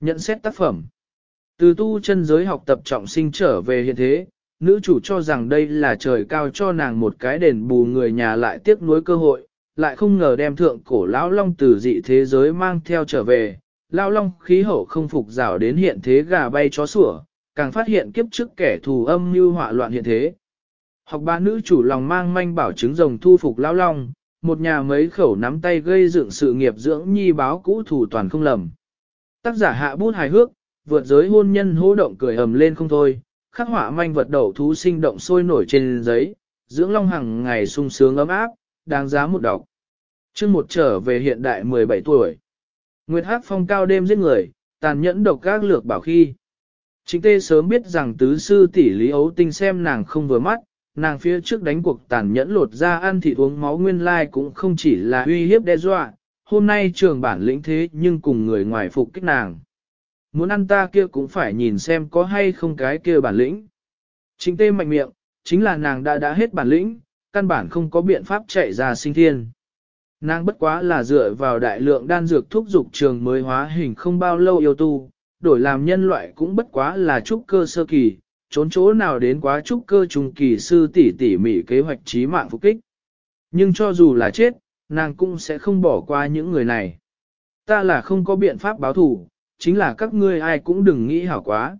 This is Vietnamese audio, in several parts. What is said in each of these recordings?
Nhận xét tác phẩm. Từ tu chân giới học tập trọng sinh trở về hiện thế, nữ chủ cho rằng đây là trời cao cho nàng một cái đền bù người nhà lại tiếc nuối cơ hội, lại không ngờ đem thượng cổ lão long từ dị thế giới mang theo trở về. Lão long khí hậu không phục rào đến hiện thế gà bay chó sủa, càng phát hiện kiếp trước kẻ thù âm như họa loạn hiện thế. Học ba nữ chủ lòng mang manh bảo chứng rồng thu phục lão long, một nhà mấy khẩu nắm tay gây dựng sự nghiệp dưỡng nhi báo cũ thủ toàn không lầm. Tác giả hạ bút hài hước, vượt giới hôn nhân hô động cười ầm lên không thôi, khắc họa manh vật đậu thú sinh động sôi nổi trên giấy, dưỡng long hàng ngày sung sướng ấm áp, đáng giá một đọc. chương một trở về hiện đại 17 tuổi. Nguyệt Hắc phong cao đêm giết người, tàn nhẫn độc các lược bảo khi. Chính tê sớm biết rằng tứ sư tỷ lý ấu tinh xem nàng không vừa mắt, nàng phía trước đánh cuộc tàn nhẫn lột ra ăn thịt uống máu nguyên lai cũng không chỉ là uy hiếp đe dọa, hôm nay trường bản lĩnh thế nhưng cùng người ngoài phục kích nàng. Muốn ăn ta kia cũng phải nhìn xem có hay không cái kia bản lĩnh. Chính tê mạnh miệng, chính là nàng đã đã hết bản lĩnh, căn bản không có biện pháp chạy ra sinh thiên. Nàng bất quá là dựa vào đại lượng đan dược thuốc dục trường mới hóa hình không bao lâu yêu tu, đổi làm nhân loại cũng bất quá là trúc cơ sơ kỳ, trốn chỗ nào đến quá trúc cơ trung kỳ sư tỷ tỉ mỉ kế hoạch trí mạng phục kích. Nhưng cho dù là chết, nàng cũng sẽ không bỏ qua những người này. Ta là không có biện pháp báo thủ, chính là các ngươi ai cũng đừng nghĩ hảo quá.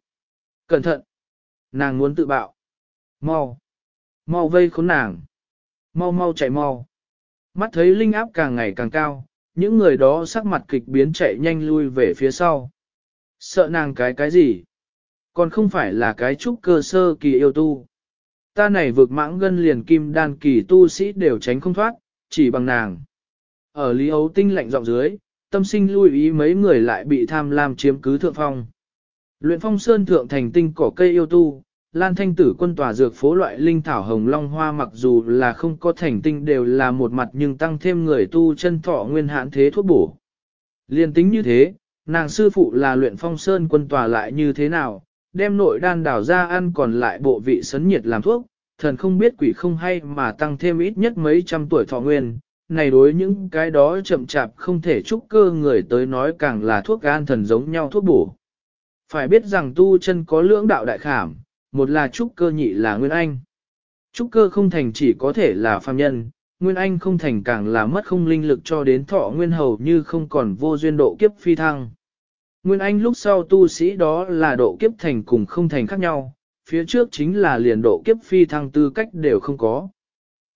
Cẩn thận! Nàng muốn tự bạo. Mau! Mau vây khốn nàng! Mau mau chạy mau! Mắt thấy linh áp càng ngày càng cao, những người đó sắc mặt kịch biến chạy nhanh lui về phía sau. Sợ nàng cái cái gì? Còn không phải là cái trúc cơ sơ kỳ yêu tu. Ta này vượt mãng gân liền kim đan kỳ tu sĩ đều tránh không thoát, chỉ bằng nàng. Ở Lý Ấu Tinh lạnh giọng dưới, tâm sinh lưu ý mấy người lại bị tham lam chiếm cứ thượng phong. Luyện phong sơn thượng thành tinh cỏ cây yêu tu, lan thanh tử quân tòa dược phố loại linh thảo hồng long hoa mặc dù là không có thành tinh đều là một mặt nhưng tăng thêm người tu chân thọ nguyên hạn thế thuốc bổ. Liên tính như thế, nàng sư phụ là luyện phong sơn quân tòa lại như thế nào, đem nội đan đảo ra ăn còn lại bộ vị sấn nhiệt làm thuốc, thần không biết quỷ không hay mà tăng thêm ít nhất mấy trăm tuổi thọ nguyên, này đối những cái đó chậm chạp không thể trúc cơ người tới nói càng là thuốc gan thần giống nhau thuốc bổ. Phải biết rằng tu chân có lưỡng đạo đại khảm, một là trúc cơ nhị là nguyên anh. Trúc cơ không thành chỉ có thể là phàm nhân, nguyên anh không thành càng là mất không linh lực cho đến thọ nguyên hầu như không còn vô duyên độ kiếp phi thăng. Nguyên anh lúc sau tu sĩ đó là độ kiếp thành cùng không thành khác nhau, phía trước chính là liền độ kiếp phi thăng tư cách đều không có.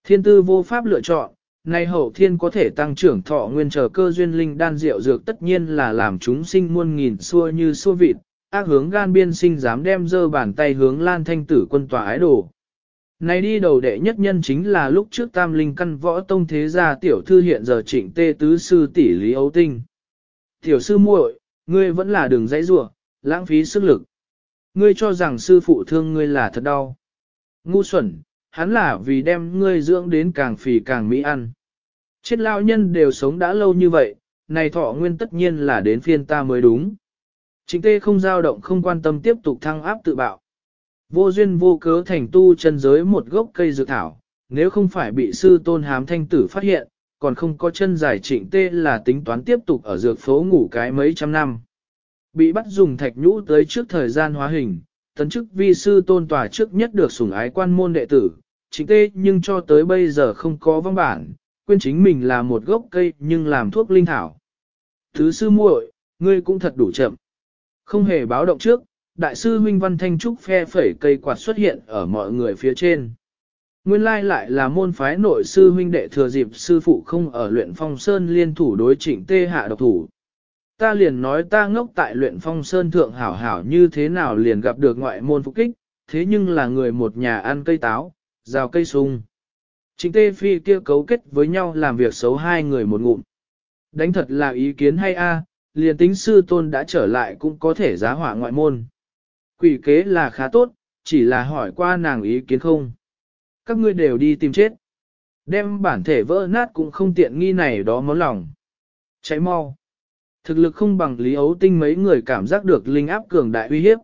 Thiên tư vô pháp lựa chọn, nay hậu thiên có thể tăng trưởng thọ nguyên trở cơ duyên linh đan rượu dược tất nhiên là làm chúng sinh muôn nghìn xua như xua vịt, ác hướng gan biên sinh dám đem dơ bàn tay hướng lan thanh tử quân tòa ái đồ. Này đi đầu đệ nhất nhân chính là lúc trước tam linh căn võ tông thế gia tiểu thư hiện giờ trịnh tê tứ sư tỷ lý ấu tinh. Tiểu sư muội, ngươi vẫn là đường dãy rủa, lãng phí sức lực. Ngươi cho rằng sư phụ thương ngươi là thật đau. Ngu xuẩn, hắn là vì đem ngươi dưỡng đến càng phì càng mỹ ăn. Chết lao nhân đều sống đã lâu như vậy, này thọ nguyên tất nhiên là đến phiên ta mới đúng. Chính tê không dao động không quan tâm tiếp tục thăng áp tự bạo. Vô duyên vô cớ thành tu chân giới một gốc cây dược thảo, nếu không phải bị sư tôn hám thanh tử phát hiện, còn không có chân giải trịnh tê là tính toán tiếp tục ở dược phố ngủ cái mấy trăm năm. Bị bắt dùng thạch nhũ tới trước thời gian hóa hình, tấn chức vi sư tôn tòa trước nhất được sủng ái quan môn đệ tử, chính tê nhưng cho tới bây giờ không có văn bản, quên chính mình là một gốc cây nhưng làm thuốc linh thảo. Thứ sư muội, ngươi cũng thật đủ chậm. Không hề báo động trước, đại sư huynh văn thanh trúc phe phẩy cây quạt xuất hiện ở mọi người phía trên. Nguyên lai lại là môn phái nội sư huynh đệ thừa dịp sư phụ không ở luyện phong sơn liên thủ đối chỉnh tê hạ độc thủ. Ta liền nói ta ngốc tại luyện phong sơn thượng hảo hảo như thế nào liền gặp được ngoại môn phục kích, thế nhưng là người một nhà ăn cây táo, rào cây sung. chính tê phi kia cấu kết với nhau làm việc xấu hai người một ngụm. Đánh thật là ý kiến hay a, liền tính sư tôn đã trở lại cũng có thể giá hỏa ngoại môn. Quỷ kế là khá tốt, chỉ là hỏi qua nàng ý kiến không. Các ngươi đều đi tìm chết. Đem bản thể vỡ nát cũng không tiện nghi này đó món lòng. Cháy mau. Thực lực không bằng Lý Ấu Tinh mấy người cảm giác được linh áp cường đại uy hiếp.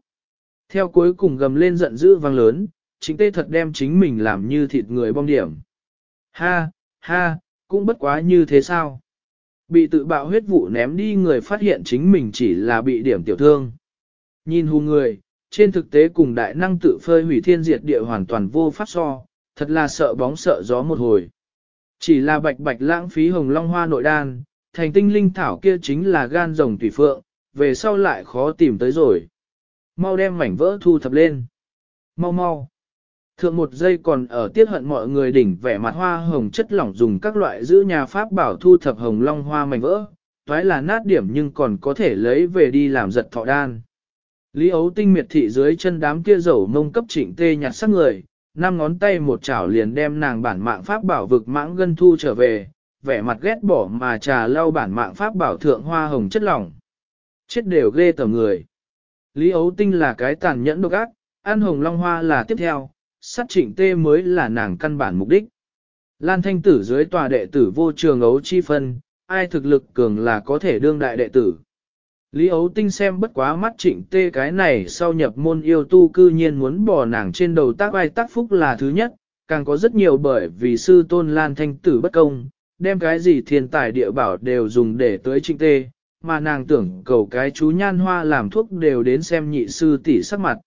Theo cuối cùng gầm lên giận dữ vang lớn, chính tê thật đem chính mình làm như thịt người bom điểm. Ha, ha, cũng bất quá như thế sao? bị tự bạo huyết vụ ném đi người phát hiện chính mình chỉ là bị điểm tiểu thương. Nhìn hù người, trên thực tế cùng đại năng tự phơi hủy thiên diệt địa hoàn toàn vô pháp so, thật là sợ bóng sợ gió một hồi. Chỉ là bạch bạch lãng phí hồng long hoa nội đan, thành tinh linh thảo kia chính là gan rồng tùy phượng, về sau lại khó tìm tới rồi. Mau đem mảnh vỡ thu thập lên. Mau mau. Thượng một giây còn ở tiết hận mọi người đỉnh vẻ mặt hoa hồng chất lỏng dùng các loại giữ nhà pháp bảo thu thập hồng long hoa mảnh vỡ, toái là nát điểm nhưng còn có thể lấy về đi làm giật thọ đan. Lý ấu tinh miệt thị dưới chân đám kia dầu mông cấp chỉnh tê nhặt sắc người, năm ngón tay một chảo liền đem nàng bản mạng pháp bảo vực mãng gân thu trở về, vẻ mặt ghét bỏ mà trà lau bản mạng pháp bảo thượng hoa hồng chất lỏng. Chết đều ghê tởm người. Lý ấu tinh là cái tàn nhẫn độc ác, ăn hồng long hoa là tiếp theo, sát trịnh tê mới là nàng căn bản mục đích. Lan thanh tử dưới tòa đệ tử vô trường ấu chi phân, ai thực lực cường là có thể đương đại đệ tử. Lý ấu tinh xem bất quá mắt trịnh tê cái này sau nhập môn yêu tu cư nhiên muốn bỏ nàng trên đầu tác ai tác phúc là thứ nhất, càng có rất nhiều bởi vì sư tôn Lan thanh tử bất công, đem cái gì thiên tài địa bảo đều dùng để tới trịnh tê, mà nàng tưởng cầu cái chú nhan hoa làm thuốc đều đến xem nhị sư tỷ sắc mặt.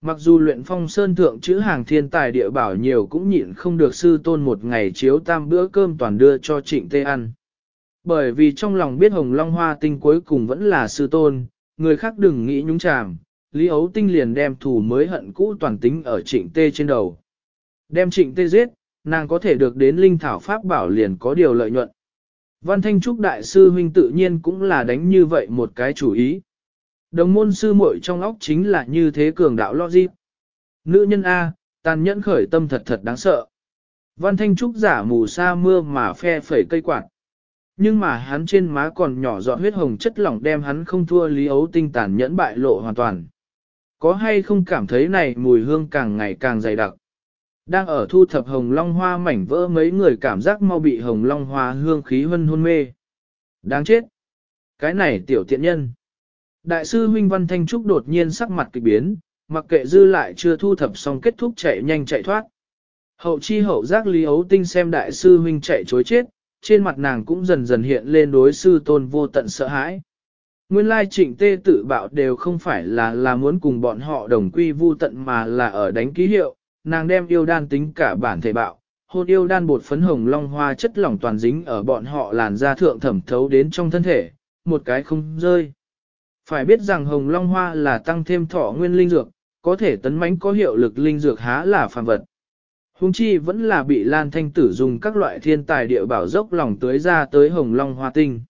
Mặc dù luyện phong sơn thượng chữ hàng thiên tài địa bảo nhiều cũng nhịn không được sư tôn một ngày chiếu tam bữa cơm toàn đưa cho trịnh tê ăn. Bởi vì trong lòng biết hồng long hoa tinh cuối cùng vẫn là sư tôn, người khác đừng nghĩ nhúng chàm, Lý Ấu Tinh liền đem thù mới hận cũ toàn tính ở trịnh tê trên đầu. Đem trịnh tê giết, nàng có thể được đến linh thảo pháp bảo liền có điều lợi nhuận. Văn Thanh Trúc Đại sư huynh tự nhiên cũng là đánh như vậy một cái chủ ý. Đồng môn sư muội trong óc chính là như thế cường đạo logic. Nữ nhân A, tàn nhẫn khởi tâm thật thật đáng sợ. Văn Thanh Trúc giả mù sa mưa mà phe phẩy cây quạt. Nhưng mà hắn trên má còn nhỏ giọt huyết hồng chất lỏng đem hắn không thua lý ấu tinh tàn nhẫn bại lộ hoàn toàn. Có hay không cảm thấy này mùi hương càng ngày càng dày đặc. Đang ở thu thập hồng long hoa mảnh vỡ mấy người cảm giác mau bị hồng long hoa hương khí hân hôn mê. Đáng chết! Cái này tiểu tiện nhân. Đại sư huynh Văn Thanh Trúc đột nhiên sắc mặt kỳ biến, mặc kệ dư lại chưa thu thập xong kết thúc chạy nhanh chạy thoát. Hậu chi hậu giác Lý Ấu Tinh xem đại sư huynh chạy chối chết, trên mặt nàng cũng dần dần hiện lên đối sư tôn vô tận sợ hãi. Nguyên lai trịnh tê tự bạo đều không phải là là muốn cùng bọn họ đồng quy vu tận mà là ở đánh ký hiệu, nàng đem yêu đan tính cả bản thể bạo, hôn yêu đan bột phấn hồng long hoa chất lỏng toàn dính ở bọn họ làn da thượng thẩm thấu đến trong thân thể, một cái không rơi. Phải biết rằng hồng long hoa là tăng thêm thọ nguyên linh dược, có thể tấn mãnh có hiệu lực linh dược há là phàm vật. Hùng chi vẫn là bị Lan Thanh Tử dùng các loại thiên tài địa bảo dốc lòng tưới ra tới hồng long hoa tinh.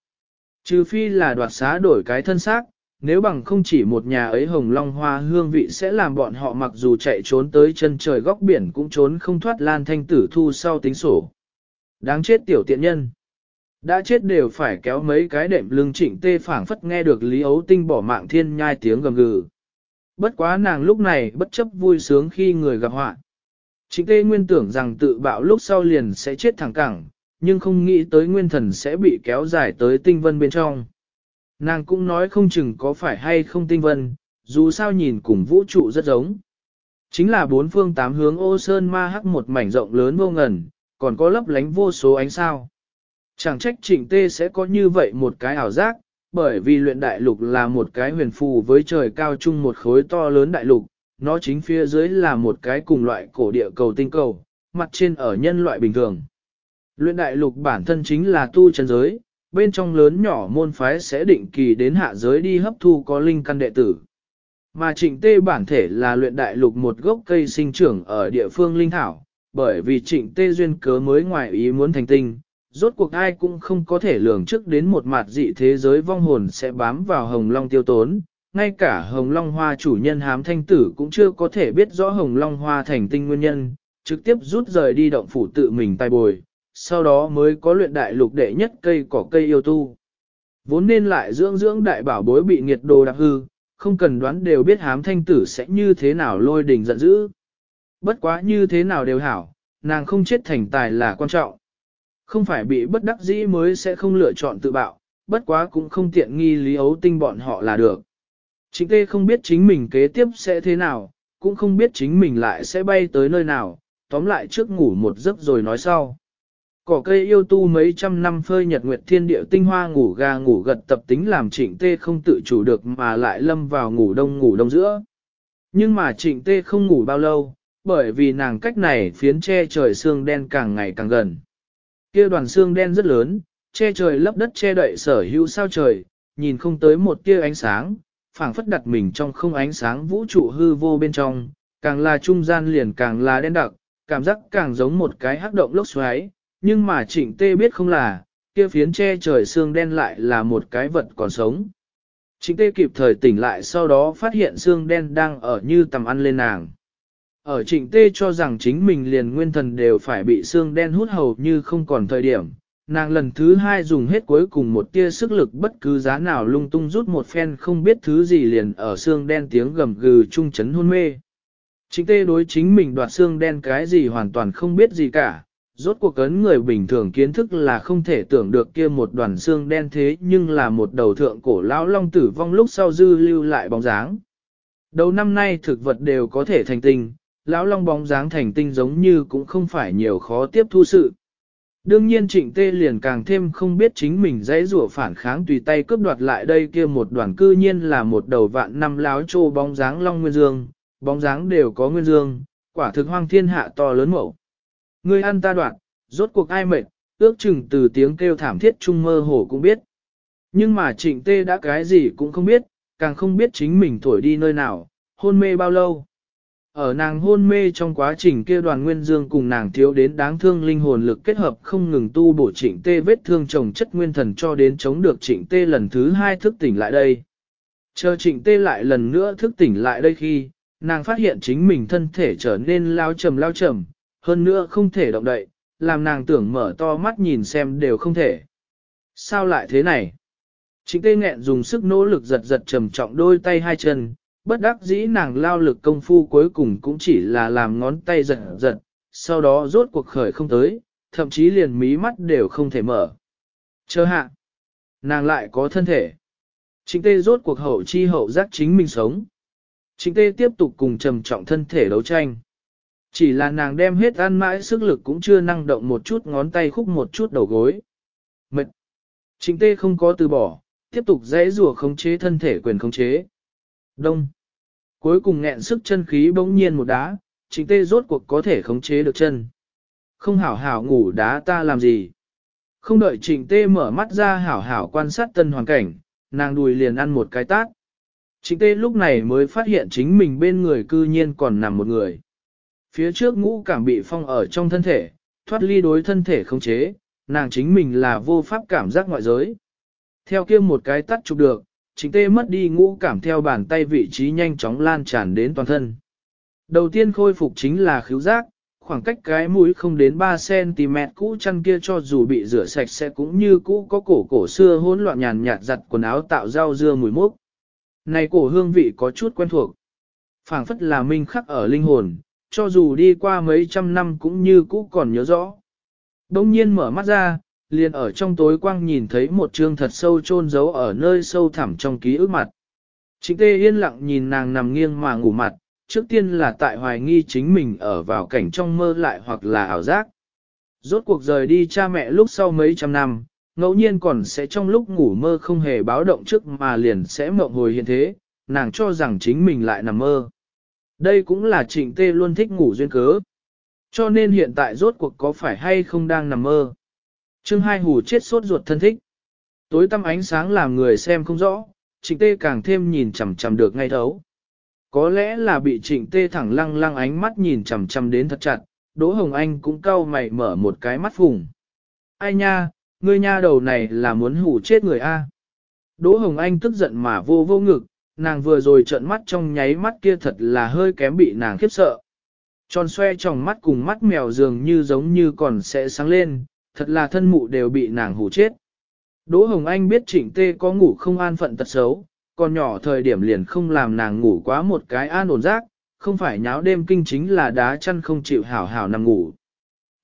Trừ phi là đoạt xá đổi cái thân xác, nếu bằng không chỉ một nhà ấy hồng long hoa hương vị sẽ làm bọn họ mặc dù chạy trốn tới chân trời góc biển cũng trốn không thoát Lan Thanh Tử thu sau tính sổ. Đáng chết tiểu tiện nhân. Đã chết đều phải kéo mấy cái đệm lưng trịnh tê phảng phất nghe được Lý Ấu Tinh bỏ mạng thiên nhai tiếng gầm gừ. Bất quá nàng lúc này bất chấp vui sướng khi người gặp họa. Trịnh tê nguyên tưởng rằng tự bạo lúc sau liền sẽ chết thẳng cẳng, nhưng không nghĩ tới nguyên thần sẽ bị kéo dài tới tinh vân bên trong. Nàng cũng nói không chừng có phải hay không tinh vân, dù sao nhìn cùng vũ trụ rất giống. Chính là bốn phương tám hướng ô sơn ma hắc một mảnh rộng lớn vô ngần, còn có lấp lánh vô số ánh sao. Chẳng trách trịnh tê sẽ có như vậy một cái ảo giác, bởi vì luyện đại lục là một cái huyền phù với trời cao chung một khối to lớn đại lục, nó chính phía dưới là một cái cùng loại cổ địa cầu tinh cầu, mặt trên ở nhân loại bình thường. Luyện đại lục bản thân chính là tu chân giới, bên trong lớn nhỏ môn phái sẽ định kỳ đến hạ giới đi hấp thu có linh căn đệ tử. Mà trịnh tê bản thể là luyện đại lục một gốc cây sinh trưởng ở địa phương linh thảo, bởi vì trịnh tê duyên cớ mới ngoài ý muốn thành tinh, rốt cuộc ai cũng không có thể lường trước đến một mặt dị thế giới vong hồn sẽ bám vào hồng long tiêu tốn. Ngay cả hồng long hoa chủ nhân hám thanh tử cũng chưa có thể biết rõ hồng long hoa thành tinh nguyên nhân, trực tiếp rút rời đi động phủ tự mình tay bồi, sau đó mới có luyện đại lục đệ nhất cây cỏ cây yêu tu. Vốn nên lại dưỡng dưỡng đại bảo bối bị nghiệt đồ đặc hư, không cần đoán đều biết hám thanh tử sẽ như thế nào lôi đình giận dữ. Bất quá như thế nào đều hảo, nàng không chết thành tài là quan trọng. Không phải bị bất đắc dĩ mới sẽ không lựa chọn tự bạo, bất quá cũng không tiện nghi lý ấu tinh bọn họ là được. Chính tê không biết chính mình kế tiếp sẽ thế nào, cũng không biết chính mình lại sẽ bay tới nơi nào, tóm lại trước ngủ một giấc rồi nói sau cỏ cây yêu tu mấy trăm năm phơi nhật nguyệt thiên địa tinh hoa ngủ gà ngủ gật tập tính làm trịnh tê không tự chủ được mà lại lâm vào ngủ đông ngủ đông giữa. Nhưng mà trịnh tê không ngủ bao lâu, bởi vì nàng cách này phiến che trời xương đen càng ngày càng gần. kia đoàn xương đen rất lớn, che trời lấp đất che đậy sở hữu sao trời, nhìn không tới một tia ánh sáng, phảng phất đặt mình trong không ánh sáng vũ trụ hư vô bên trong, càng là trung gian liền càng là đen đặc, cảm giác càng giống một cái hắc động lốc xoáy, nhưng mà trịnh tê biết không là, kia phiến che trời xương đen lại là một cái vật còn sống. Trịnh tê kịp thời tỉnh lại sau đó phát hiện xương đen đang ở như tầm ăn lên nàng. Ở trịnh tê cho rằng chính mình liền nguyên thần đều phải bị xương đen hút hầu như không còn thời điểm, nàng lần thứ hai dùng hết cuối cùng một tia sức lực bất cứ giá nào lung tung rút một phen không biết thứ gì liền ở xương đen tiếng gầm gừ trung chấn hôn mê. Trịnh tê đối chính mình đoạt xương đen cái gì hoàn toàn không biết gì cả, rốt cuộc ấn người bình thường kiến thức là không thể tưởng được kia một đoàn xương đen thế nhưng là một đầu thượng cổ lão long tử vong lúc sau dư lưu lại bóng dáng. Đầu năm nay thực vật đều có thể thành tinh, lão long bóng dáng thành tinh giống như cũng không phải nhiều khó tiếp thu sự. Đương nhiên trịnh tê liền càng thêm không biết chính mình dãy rủa phản kháng tùy tay cướp đoạt lại đây kia một đoàn cư nhiên là một đầu vạn năm láo trô bóng dáng long nguyên dương, bóng dáng đều có nguyên dương, quả thực hoang thiên hạ to lớn mẫu. Ngươi ăn ta đoạn, rốt cuộc ai mệt, ước chừng từ tiếng kêu thảm thiết trung mơ hồ cũng biết. Nhưng mà trịnh tê đã cái gì cũng không biết, càng không biết chính mình thổi đi nơi nào, hôn mê bao lâu. Ở nàng hôn mê trong quá trình kia đoàn nguyên dương cùng nàng thiếu đến đáng thương linh hồn lực kết hợp không ngừng tu bổ trịnh tê vết thương chồng chất nguyên thần cho đến chống được trịnh tê lần thứ hai thức tỉnh lại đây. Chờ trịnh tê lại lần nữa thức tỉnh lại đây khi, nàng phát hiện chính mình thân thể trở nên lao trầm lao trầm, hơn nữa không thể động đậy, làm nàng tưởng mở to mắt nhìn xem đều không thể. Sao lại thế này? Trịnh tê nghẹn dùng sức nỗ lực giật giật trầm trọng đôi tay hai chân, bất đắc dĩ nàng lao lực công phu cuối cùng cũng chỉ là làm ngón tay giật giật, sau đó rốt cuộc khởi không tới, thậm chí liền mí mắt đều không thể mở. Chờ hạ, nàng lại có thân thể. Trịnh tê rốt cuộc hậu chi hậu giác chính mình sống. Trịnh tê tiếp tục cùng trầm trọng thân thể đấu tranh. Chỉ là nàng đem hết ăn mãi sức lực cũng chưa năng động một chút ngón tay khúc một chút đầu gối. Mệt. Trịnh tê không có từ bỏ, tiếp tục dễ rùa khống chế thân thể quyền khống chế. Đông. Cuối cùng nghẹn sức chân khí bỗng nhiên một đá, trịnh tê rốt cuộc có thể khống chế được chân. Không hảo hảo ngủ đá ta làm gì. Không đợi trịnh tê mở mắt ra hảo hảo quan sát tân hoàn cảnh, nàng đùi liền ăn một cái tát. Trịnh tê lúc này mới phát hiện chính mình bên người cư nhiên còn nằm một người. Phía trước ngũ cảm bị phong ở trong thân thể, thoát ly đối thân thể không chế, nàng chính mình là vô pháp cảm giác ngoại giới. Theo kia một cái tắt chụp được, chính tê mất đi ngũ cảm theo bàn tay vị trí nhanh chóng lan tràn đến toàn thân. Đầu tiên khôi phục chính là khứu giác, khoảng cách cái mũi không đến 3cm cũ chăn kia cho dù bị rửa sạch sẽ cũng như cũ có cổ cổ xưa hỗn loạn nhàn nhạt giặt quần áo tạo rau dưa mùi mốc. Này cổ hương vị có chút quen thuộc. phảng phất là minh khắc ở linh hồn, cho dù đi qua mấy trăm năm cũng như cũ còn nhớ rõ. Đông nhiên mở mắt ra, liền ở trong tối quang nhìn thấy một trương thật sâu chôn giấu ở nơi sâu thẳm trong ký ức mặt. Chính tê yên lặng nhìn nàng nằm nghiêng mà ngủ mặt, trước tiên là tại hoài nghi chính mình ở vào cảnh trong mơ lại hoặc là ảo giác. Rốt cuộc rời đi cha mẹ lúc sau mấy trăm năm, ngẫu nhiên còn sẽ trong lúc ngủ mơ không hề báo động trước mà liền sẽ mộng hồi hiện thế, nàng cho rằng chính mình lại nằm mơ. Đây cũng là trịnh tê luôn thích ngủ duyên cớ. Cho nên hiện tại rốt cuộc có phải hay không đang nằm mơ. Trương hai hù chết sốt ruột thân thích. Tối tăm ánh sáng làm người xem không rõ, trịnh tê càng thêm nhìn chằm chằm được ngay thấu. Có lẽ là bị trịnh tê thẳng lăng lăng ánh mắt nhìn chằm chằm đến thật chặt, Đỗ Hồng Anh cũng cau mày mở một cái mắt phùng. Ai nha, ngươi nha đầu này là muốn hù chết người a. Đỗ Hồng Anh tức giận mà vô vô ngực, nàng vừa rồi trợn mắt trong nháy mắt kia thật là hơi kém bị nàng khiếp sợ. Tròn xoe trong mắt cùng mắt mèo dường như giống như còn sẽ sáng lên, thật là thân mụ đều bị nàng hù chết. Đỗ Hồng Anh biết trịnh tê có ngủ không an phận tật xấu, còn nhỏ thời điểm liền không làm nàng ngủ quá một cái an ổn giấc, không phải nháo đêm kinh chính là đá chăn không chịu hảo hảo nằm ngủ.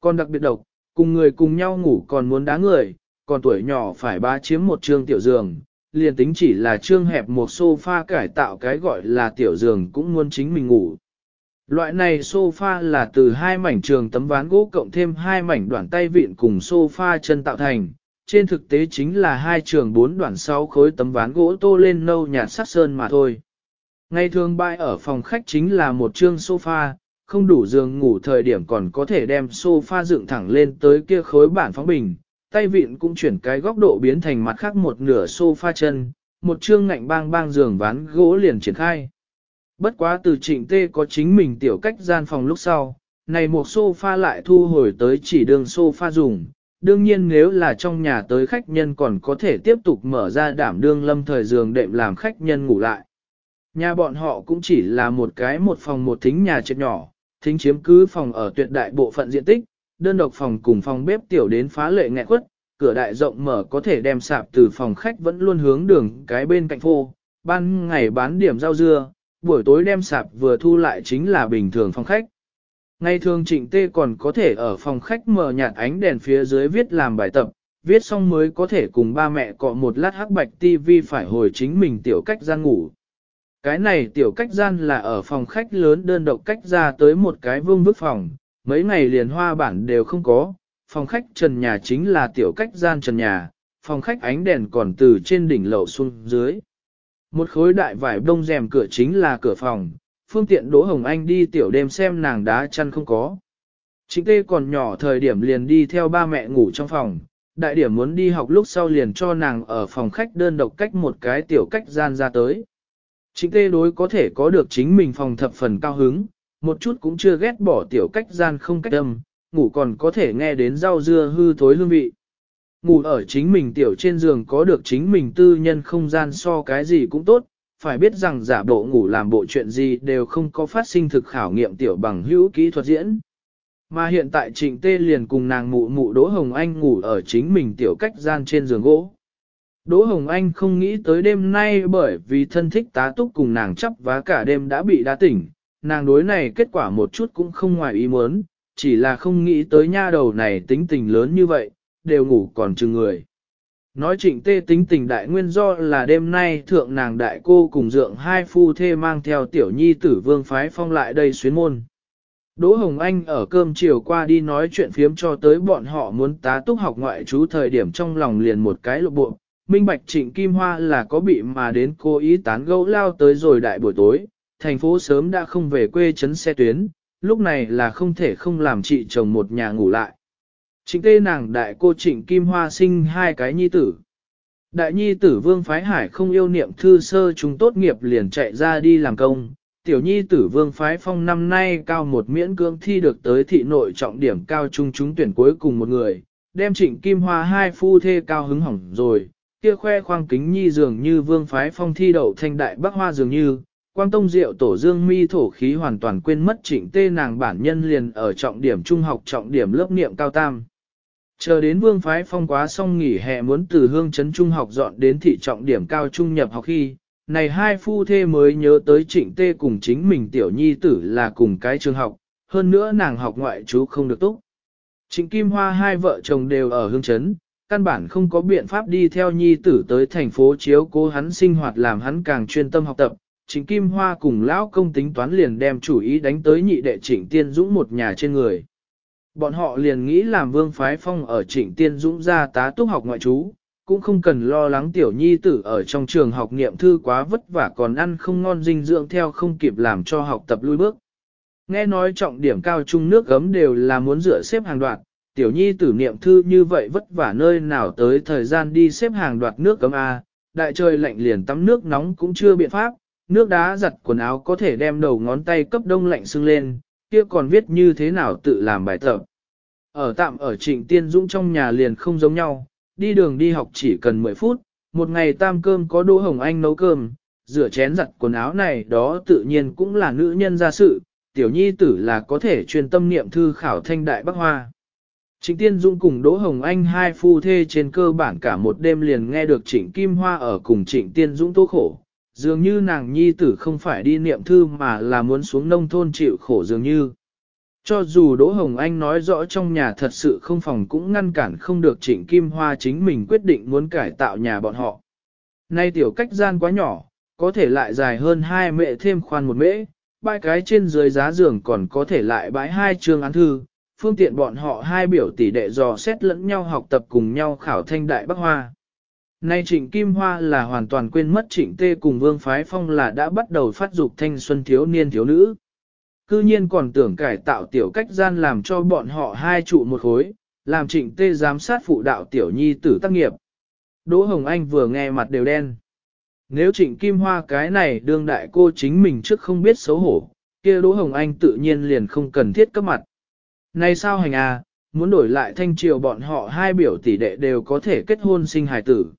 Còn đặc biệt độc, cùng người cùng nhau ngủ còn muốn đá người, còn tuổi nhỏ phải ba chiếm một trương tiểu giường, liền tính chỉ là trương hẹp một sofa cải tạo cái gọi là tiểu giường cũng muốn chính mình ngủ. Loại này sofa là từ hai mảnh trường tấm ván gỗ cộng thêm hai mảnh đoạn tay vịn cùng sofa chân tạo thành, trên thực tế chính là hai trường bốn đoạn sáu khối tấm ván gỗ tô lên nâu nhạt sắc sơn mà thôi. Ngày thường bãi ở phòng khách chính là một chương sofa, không đủ giường ngủ thời điểm còn có thể đem sofa dựng thẳng lên tới kia khối bản phóng bình, tay vịn cũng chuyển cái góc độ biến thành mặt khác một nửa sofa chân, một chương ngạnh bang bang giường ván gỗ liền triển khai. Bất quá từ trịnh tê có chính mình tiểu cách gian phòng lúc sau, này một sofa lại thu hồi tới chỉ đường sofa dùng. Đương nhiên nếu là trong nhà tới khách nhân còn có thể tiếp tục mở ra đảm đương lâm thời giường đệm làm khách nhân ngủ lại. Nhà bọn họ cũng chỉ là một cái một phòng một thính nhà trệt nhỏ, thính chiếm cứ phòng ở tuyệt đại bộ phận diện tích, đơn độc phòng cùng phòng bếp tiểu đến phá lệ nghẹn quất, cửa đại rộng mở có thể đem sạp từ phòng khách vẫn luôn hướng đường cái bên cạnh phô, ban ngày bán điểm rau dưa, buổi tối đem sạp vừa thu lại chính là bình thường phòng khách. Ngày thường trịnh tê còn có thể ở phòng khách mở nhạt ánh đèn phía dưới viết làm bài tập, viết xong mới có thể cùng ba mẹ cọ một lát hắc bạch tivi phải hồi chính mình tiểu cách gian ngủ. Cái này tiểu cách gian là ở phòng khách lớn đơn độc cách ra tới một cái vương bức phòng, mấy ngày liền hoa bản đều không có, phòng khách trần nhà chính là tiểu cách gian trần nhà, phòng khách ánh đèn còn từ trên đỉnh lầu xuống dưới. Một khối đại vải bông rèm cửa chính là cửa phòng, phương tiện Đỗ Hồng Anh đi tiểu đêm xem nàng đá chăn không có. Chính tê còn nhỏ thời điểm liền đi theo ba mẹ ngủ trong phòng, đại điểm muốn đi học lúc sau liền cho nàng ở phòng khách đơn độc cách một cái tiểu cách gian ra tới. Chính tê đối có thể có được chính mình phòng thập phần cao hứng, một chút cũng chưa ghét bỏ tiểu cách gian không cách âm, ngủ còn có thể nghe đến rau dưa hư thối hương vị. Ngủ ở chính mình tiểu trên giường có được chính mình tư nhân không gian so cái gì cũng tốt, phải biết rằng giả bộ ngủ làm bộ chuyện gì đều không có phát sinh thực khảo nghiệm tiểu bằng hữu kỹ thuật diễn. Mà hiện tại trịnh tê liền cùng nàng mụ mụ Đỗ Hồng Anh ngủ ở chính mình tiểu cách gian trên giường gỗ. Đỗ Hồng Anh không nghĩ tới đêm nay bởi vì thân thích tá túc cùng nàng chấp và cả đêm đã bị đá tỉnh, nàng đối này kết quả một chút cũng không ngoài ý muốn, chỉ là không nghĩ tới nha đầu này tính tình lớn như vậy, đều ngủ còn chừng người. Nói trịnh tê tính tình đại nguyên do là đêm nay thượng nàng đại cô cùng dượng hai phu thê mang theo tiểu nhi tử vương phái phong lại đây xuyến môn. Đỗ Hồng Anh ở cơm chiều qua đi nói chuyện phiếm cho tới bọn họ muốn tá túc học ngoại trú thời điểm trong lòng liền một cái lộ bộ. Minh Bạch Trịnh Kim Hoa là có bị mà đến cô ý tán gẫu lao tới rồi đại buổi tối, thành phố sớm đã không về quê chấn xe tuyến, lúc này là không thể không làm chị chồng một nhà ngủ lại. Trịnh tê nàng đại cô trịnh Kim Hoa sinh hai cái nhi tử. Đại nhi tử Vương Phái Hải không yêu niệm thư sơ chúng tốt nghiệp liền chạy ra đi làm công. Tiểu nhi tử Vương Phái Phong năm nay cao một miễn cưỡng thi được tới thị nội trọng điểm cao trung chúng tuyển cuối cùng một người, đem trịnh Kim Hoa hai phu thê cao hứng hỏng rồi, kia khoe khoang kính nhi dường như Vương Phái Phong thi đậu thanh đại bắc hoa dường như, Quang Tông Diệu tổ dương mi thổ khí hoàn toàn quên mất trịnh tê nàng bản nhân liền ở trọng điểm trung học trọng điểm lớp niệm cao tam. Chờ đến vương phái phong quá xong nghỉ hè muốn từ hương trấn trung học dọn đến thị trọng điểm cao trung nhập học khi, này hai phu thê mới nhớ tới trịnh tê cùng chính mình tiểu nhi tử là cùng cái trường học, hơn nữa nàng học ngoại chú không được tốt. Trịnh Kim Hoa hai vợ chồng đều ở hương trấn, căn bản không có biện pháp đi theo nhi tử tới thành phố chiếu cố hắn sinh hoạt làm hắn càng chuyên tâm học tập. Trịnh Kim Hoa cùng lão công tính toán liền đem chủ ý đánh tới nhị đệ Trịnh Tiên Dũng một nhà trên người. Bọn họ liền nghĩ làm vương phái phong ở trịnh tiên dũng ra tá túc học ngoại trú, cũng không cần lo lắng tiểu nhi tử ở trong trường học niệm thư quá vất vả còn ăn không ngon dinh dưỡng theo không kịp làm cho học tập lui bước. Nghe nói trọng điểm cao trung nước gấm đều là muốn dựa xếp hàng đoạt, tiểu nhi tử niệm thư như vậy vất vả nơi nào tới thời gian đi xếp hàng đoạt nước gấm A, đại trời lạnh liền tắm nước nóng cũng chưa biện pháp, nước đá giặt quần áo có thể đem đầu ngón tay cấp đông lạnh sưng lên, kia còn viết như thế nào tự làm bài tập. Ở tạm ở trịnh tiên dũng trong nhà liền không giống nhau, đi đường đi học chỉ cần 10 phút, một ngày tam cơm có Đỗ Hồng Anh nấu cơm, rửa chén giặt quần áo này đó tự nhiên cũng là nữ nhân gia sự, tiểu nhi tử là có thể truyền tâm niệm thư khảo thanh đại bắc hoa. Trịnh Tiên Dung cùng Đỗ Hồng Anh hai phu thê trên cơ bản cả một đêm liền nghe được Trịnh Kim Hoa ở cùng Trịnh Tiên Dung tố khổ, dường như nàng nhi tử không phải đi niệm thư mà là muốn xuống nông thôn chịu khổ dường như. Cho dù Đỗ Hồng Anh nói rõ trong nhà thật sự không phòng cũng ngăn cản không được Trịnh Kim Hoa chính mình quyết định muốn cải tạo nhà bọn họ. Nay tiểu cách gian quá nhỏ, có thể lại dài hơn hai mệ thêm khoan một mễ, bãi cái trên dưới giá giường còn có thể lại bãi hai trường án thư, phương tiện bọn họ hai biểu tỷ đệ dò xét lẫn nhau học tập cùng nhau khảo thanh đại bắc hoa. Nay trịnh Kim Hoa là hoàn toàn quên mất trịnh tê cùng vương phái phong là đã bắt đầu phát dục thanh xuân thiếu niên thiếu nữ. Cư nhiên còn tưởng cải tạo tiểu cách gian làm cho bọn họ hai trụ một khối, làm trịnh tê giám sát phụ đạo tiểu nhi tử tác nghiệp. Đỗ Hồng Anh vừa nghe mặt đều đen. Nếu trịnh Kim Hoa cái này đương đại cô chính mình trước không biết xấu hổ, kia Đỗ Hồng Anh tự nhiên liền không cần thiết cấp mặt. Này sao hành à, muốn đổi lại thanh triều bọn họ hai biểu tỷ đệ đều có thể kết hôn sinh hài tử.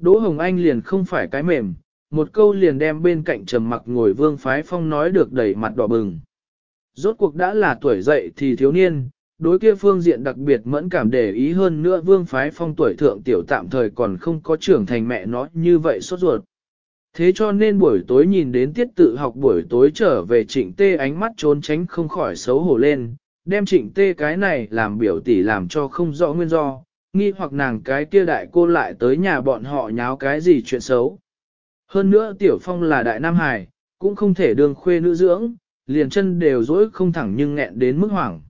Đỗ Hồng Anh liền không phải cái mềm, một câu liền đem bên cạnh trầm mặc ngồi vương phái phong nói được đẩy mặt đỏ bừng. Rốt cuộc đã là tuổi dậy thì thiếu niên, đối kia phương diện đặc biệt mẫn cảm để ý hơn nữa vương phái phong tuổi thượng tiểu tạm thời còn không có trưởng thành mẹ nó như vậy sốt ruột. Thế cho nên buổi tối nhìn đến tiết tự học buổi tối trở về trịnh tê ánh mắt trốn tránh không khỏi xấu hổ lên, đem trịnh tê cái này làm biểu tỷ làm cho không rõ nguyên do, nghi hoặc nàng cái kia đại cô lại tới nhà bọn họ nháo cái gì chuyện xấu. Hơn nữa tiểu phong là đại nam hải, cũng không thể đương khuê nữ dưỡng, liền chân đều dỗi không thẳng nhưng nghẹn đến mức hoảng.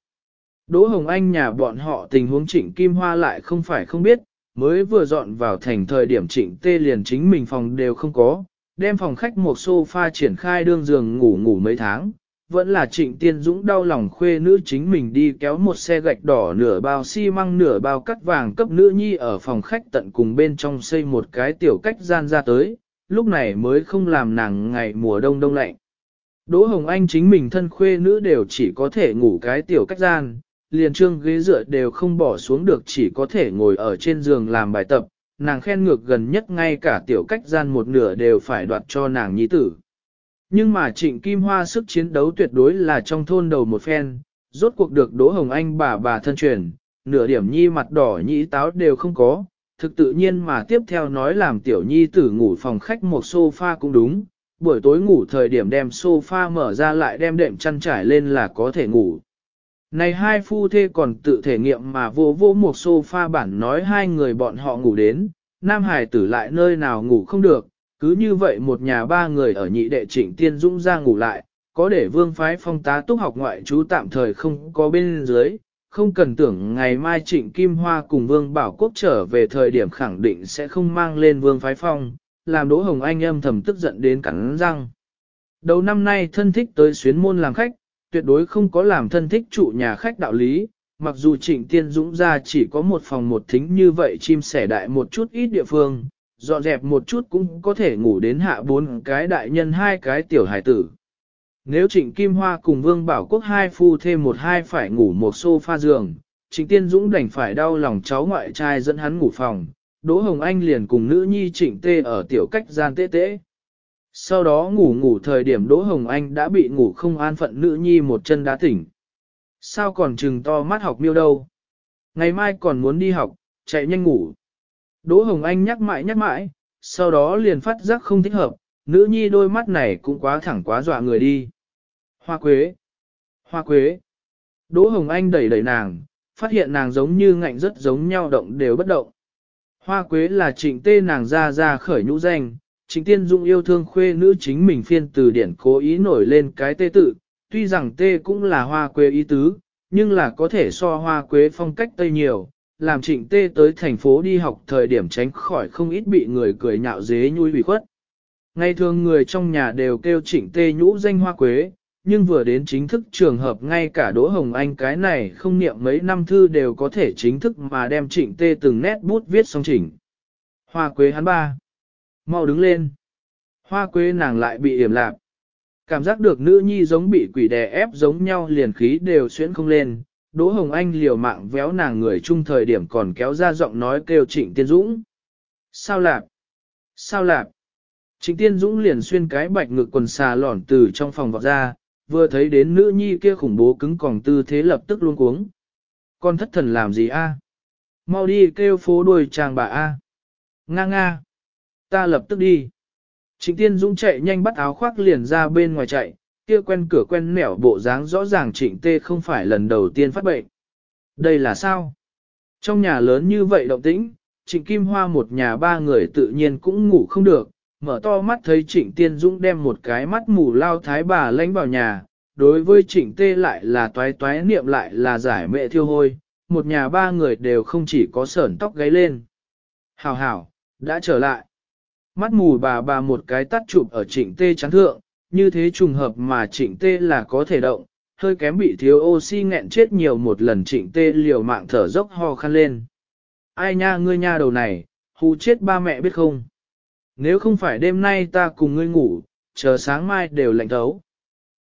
Đỗ Hồng Anh nhà bọn họ tình huống trịnh Kim Hoa lại không phải không biết, mới vừa dọn vào thành thời điểm trịnh tê liền chính mình phòng đều không có, đem phòng khách một sofa triển khai đương giường ngủ ngủ mấy tháng, vẫn là trịnh tiên dũng đau lòng khuê nữ chính mình đi kéo một xe gạch đỏ nửa bao xi măng nửa bao cắt vàng cấp nữ nhi ở phòng khách tận cùng bên trong xây một cái tiểu cách gian ra tới, lúc này mới không làm nàng ngày mùa đông đông lạnh. Đỗ Hồng Anh chính mình thân khuê nữ đều chỉ có thể ngủ cái tiểu cách gian, liền trương ghế dựa đều không bỏ xuống được chỉ có thể ngồi ở trên giường làm bài tập, nàng khen ngược gần nhất ngay cả tiểu cách gian một nửa đều phải đoạt cho nàng nhi tử. Nhưng mà trịnh Kim Hoa sức chiến đấu tuyệt đối là trong thôn đầu một phen, rốt cuộc được Đỗ Hồng Anh bà bà thân truyền, nửa điểm nhi mặt đỏ nhĩ táo đều không có, thực tự nhiên mà tiếp theo nói làm tiểu nhi tử ngủ phòng khách một sofa cũng đúng, buổi tối ngủ thời điểm đem sofa mở ra lại đem đệm chăn trải lên là có thể ngủ. Này hai phu thê còn tự thể nghiệm mà vô vô một sofa bản nói hai người bọn họ ngủ đến, nam hải tử lại nơi nào ngủ không được, cứ như vậy một nhà ba người ở nhị đệ trịnh tiên dũng ra ngủ lại, có để vương phái phong tá túc học ngoại trú tạm thời không có bên dưới, không cần tưởng ngày mai trịnh Kim Hoa cùng vương bảo quốc trở về thời điểm khẳng định sẽ không mang lên vương phái phong, làm Đỗ Hồng Anh âm thầm tức giận đến cắn răng. Đầu năm nay thân thích tới xuyến môn làm khách, tuyệt đối không có làm thân thích trụ nhà khách đạo lý, mặc dù trịnh tiên dũng ra chỉ có một phòng một thính như vậy chim sẻ đại một chút ít địa phương, dọn dẹp một chút cũng có thể ngủ đến hạ bốn cái đại nhân hai cái tiểu hải tử. Nếu trịnh Kim Hoa cùng Vương Bảo Quốc hai phu thêm một hai phải ngủ một sofa giường, trịnh Tiên Dũng đành phải đau lòng cháu ngoại trai dẫn hắn ngủ phòng, Đỗ Hồng Anh liền cùng nữ nhi trịnh tê ở tiểu cách gian tê tê. Sau đó ngủ ngủ thời điểm Đỗ Hồng Anh đã bị ngủ không an phận nữ nhi một chân đã tỉnh. Sao còn trừng to mắt học miêu đâu? Ngày mai còn muốn đi học, chạy nhanh ngủ. Đỗ Hồng Anh nhắc mãi nhắc mãi, sau đó liền phát giác không thích hợp, nữ nhi đôi mắt này cũng quá thẳng quá dọa người đi. Hoa quế, hoa quế. Đỗ Hồng Anh đẩy đẩy nàng, phát hiện nàng giống như ngạnh rất giống nhau động đều bất động. Hoa quế là trịnh tê nàng ra ra khởi nhũ danh, trịnh tiên dung yêu thương khuê nữ chính mình phiên từ điển cố ý nổi lên cái tê tự, tuy rằng tê cũng là hoa quế ý tứ, nhưng là có thể so hoa quế phong cách tây nhiều, làm trịnh tê tới thành phố đi học thời điểm tránh khỏi không ít bị người cười nhạo dế nhui bị khuất. Ngày thường người trong nhà đều kêu trịnh tê nhũ danh hoa quế, nhưng vừa đến chính thức trường hợp ngay cả Đỗ Hồng Anh cái này không niệm mấy năm thư đều có thể chính thức mà đem trịnh tê từng nét bút viết xong chỉnh. Hoa quế hắn ba. mau đứng lên. Hoa quế nàng lại bị yểm lạc. Cảm giác được nữ nhi giống bị quỷ đè ép giống nhau liền khí đều xuyễn không lên, Đỗ Hồng Anh liều mạng véo nàng người chung thời điểm còn kéo ra giọng nói kêu Trịnh Tiên Dũng. Sao lạp? Sao lạp? Trịnh Tiên Dũng liền xuyên cái bạch ngực quần xà lỏn từ trong phòng vọt ra, vừa thấy đến nữ nhi kia khủng bố cứng còng tư thế lập tức luôn cuống. Con thất thần làm gì a? Mau đi kêu phố đuôi chàng bà a. Nga nga. Ta lập tức đi. Trịnh Tiên Dũng chạy nhanh bắt áo khoác liền ra bên ngoài chạy, kia quen cửa quen nẻo bộ dáng rõ ràng trịnh tê không phải lần đầu tiên phát bệnh. Đây là sao? Trong nhà lớn như vậy động tĩnh, trịnh Kim Hoa một nhà ba người tự nhiên cũng ngủ không được, mở to mắt thấy trịnh tiên dũng đem một cái mắt mù lao thái bà lánh vào nhà, đối với trịnh tê lại là toái toái niệm lại là giải mẹ thiêu hôi, một nhà ba người đều không chỉ có sởn tóc gáy lên. Hảo hảo, đã trở lại. Mắt mù bà bà một cái tắt chụp ở trịnh tê chán thượng, như thế trùng hợp mà trịnh tê là có thể động, hơi kém bị thiếu oxy nghẹn chết nhiều một lần trịnh tê liều mạng thở dốc ho khăn lên. Ai nha ngươi nha đầu này, hù chết ba mẹ biết không? Nếu không phải đêm nay ta cùng ngươi ngủ, chờ sáng mai đều lạnh thấu.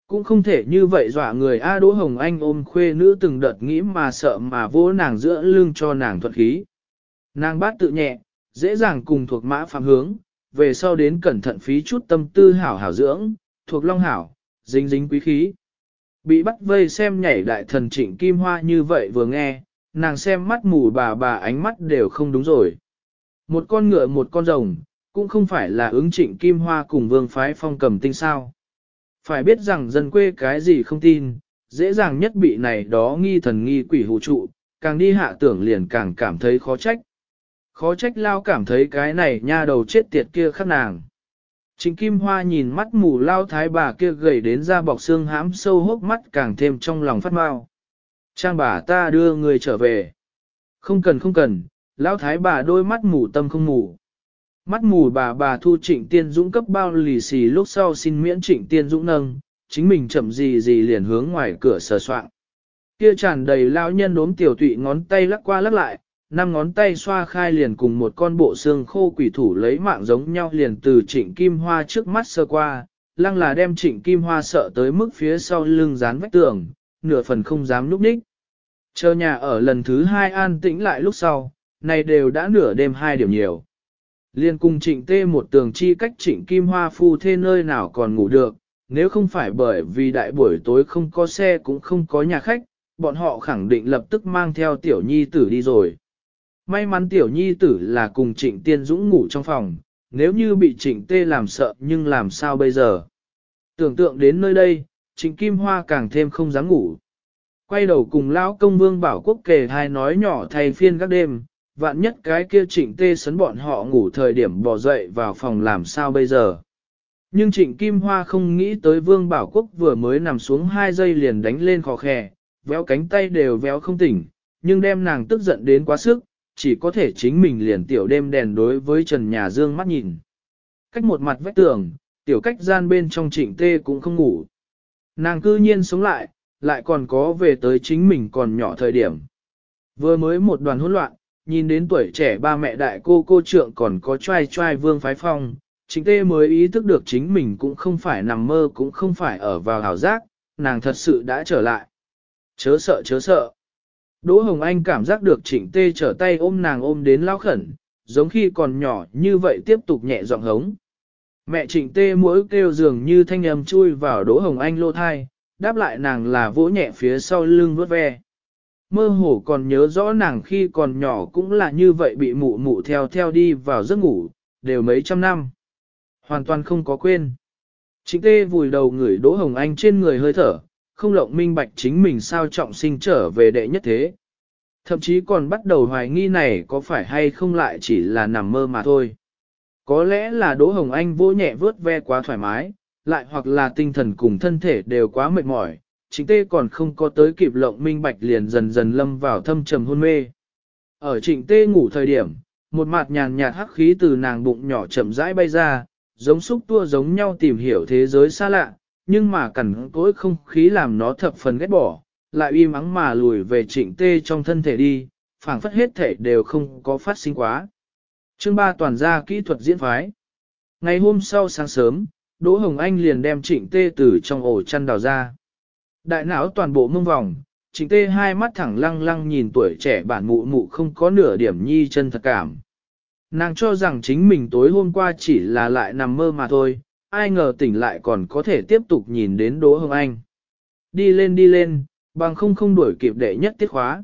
Cũng không thể như vậy dọa người A Đỗ Hồng Anh ôm khuê nữ từng đợt nghĩ mà sợ mà vỗ nàng giữa lưng cho nàng thuận khí. Nàng bát tự nhẹ, dễ dàng cùng thuộc mã phạm hướng, về sau đến cẩn thận phí chút tâm tư hảo hảo dưỡng, thuộc long hảo, dính dính quý khí. Bị bắt vây xem nhảy đại thần trịnh kim hoa như vậy vừa nghe, nàng xem mắt mù bà bà ánh mắt đều không đúng rồi. Một con ngựa một con rồng, cũng không phải là ứng trịnh kim hoa cùng vương phái phong cầm tinh sao. Phải biết rằng dân quê cái gì không tin, dễ dàng nhất bị này đó nghi thần nghi quỷ hù trụ, càng đi hạ tưởng liền càng cảm thấy khó trách. Khó trách lao cảm thấy cái này nha đầu chết tiệt kia khắc nàng. Trịnh Kim Hoa nhìn mắt mù lao thái bà kia gầy đến da bọc xương hãm sâu hốc mắt càng thêm trong lòng phát mau. Trang bà ta đưa người trở về. Không cần không cần, lão thái bà đôi mắt mù tâm không mù. Mắt mù bà bà thu trịnh tiên dũng cấp bao lì xì lúc sau xin miễn trịnh tiên dũng nâng, chính mình chậm gì gì liền hướng ngoài cửa sờ soạn. Kia tràn đầy lão nhân đốm tiểu tụy ngón tay lắc qua lắc lại, năm ngón tay xoa khai liền cùng một con bộ xương khô quỷ thủ lấy mạng giống nhau liền từ trịnh kim hoa trước mắt sơ qua, lăng là đem trịnh kim hoa sợ tới mức phía sau lưng dán vách tường, nửa phần không dám núp đích. Chờ nhà ở lần thứ hai an tĩnh lại lúc sau, này đều đã nửa đêm hai điểm nhiều. Liên cùng trịnh tê một tường chi cách trịnh kim hoa phu thê nơi nào còn ngủ được, nếu không phải bởi vì đại buổi tối không có xe cũng không có nhà khách, bọn họ khẳng định lập tức mang theo tiểu nhi tử đi rồi. May mắn tiểu nhi tử là cùng trịnh tiên dũng ngủ trong phòng, nếu như bị trịnh tê làm sợ nhưng làm sao bây giờ. Tưởng tượng đến nơi đây, trịnh kim hoa càng thêm không dám ngủ. Quay đầu cùng lão công vương bảo quốc kề hai nói nhỏ thay phiên các đêm, vạn nhất cái kia trịnh tê sấn bọn họ ngủ thời điểm bỏ dậy vào phòng làm sao bây giờ. Nhưng trịnh Kim Hoa không nghĩ tới Vương Bảo Quốc vừa mới nằm xuống hai giây liền đánh lên khó khè, véo cánh tay đều véo không tỉnh, nhưng đem nàng tức giận đến quá sức, chỉ có thể chính mình liền tiểu đêm đèn đối với Trần Nhà Dương mắt nhìn. Cách một mặt vách tường, tiểu cách gian bên trong trịnh tê cũng không ngủ. Nàng cư nhiên sống lại, lại còn có về tới chính mình còn nhỏ thời điểm. Vừa mới một đoàn hỗn loạn, nhìn đến tuổi trẻ ba mẹ đại cô cô trượng còn có trai trai vương phái phong, chính tê mới ý thức được chính mình cũng không phải nằm mơ cũng không phải ở vào hào giác, nàng thật sự đã trở lại. Chớ sợ chớ sợ. Đỗ Hồng Anh cảm giác được trịnh tê trở tay ôm nàng ôm đến lao khẩn, giống khi còn nhỏ như vậy tiếp tục nhẹ giọng hống. Mẹ trịnh tê mỗi kêu dường như thanh âm chui vào Đỗ Hồng Anh lô thai, đáp lại nàng là vỗ nhẹ phía sau lưng vuốt ve. Mơ hồ còn nhớ rõ nàng khi còn nhỏ cũng là như vậy bị mụ mụ theo theo đi vào giấc ngủ, đều mấy trăm năm. Hoàn toàn không có quên. Trịnh tê vùi đầu người Đỗ Hồng Anh trên người hơi thở, không lộng minh bạch chính mình sao trọng sinh trở về đệ nhất thế. Thậm chí còn bắt đầu hoài nghi này có phải hay không lại chỉ là nằm mơ mà thôi. Có lẽ là Đỗ Hồng Anh vô nhẹ vớt ve quá thoải mái, lại hoặc là tinh thần cùng thân thể đều quá mệt mỏi, chính tê còn không có tới kịp lộng minh bạch liền dần dần lâm vào thâm trầm hôn mê. Ở trịnh tê ngủ thời điểm, một mặt nhàn nhạt hắc khí từ nàng bụng nhỏ chậm rãi bay ra, giống xúc tua giống nhau tìm hiểu thế giới xa lạ, nhưng mà cẩn cối không khí làm nó thập phần ghét bỏ, lại uy mắng mà lùi về trịnh tê trong thân thể đi, phảng phất hết thể đều không có phát sinh quá. Chương 3 toàn gia kỹ thuật diễn phái. Ngày hôm sau sáng sớm, Đỗ Hồng Anh liền đem trịnh tê từ trong ổ chăn đào ra. Đại não toàn bộ mông vòng, trịnh tê hai mắt thẳng lăng lăng nhìn tuổi trẻ bản mụ mụ không có nửa điểm nhi chân thật cảm. Nàng cho rằng chính mình tối hôm qua chỉ là lại nằm mơ mà thôi, ai ngờ tỉnh lại còn có thể tiếp tục nhìn đến Đỗ Hồng Anh. Đi lên đi lên, bằng không không đuổi kịp đệ nhất tiết khóa.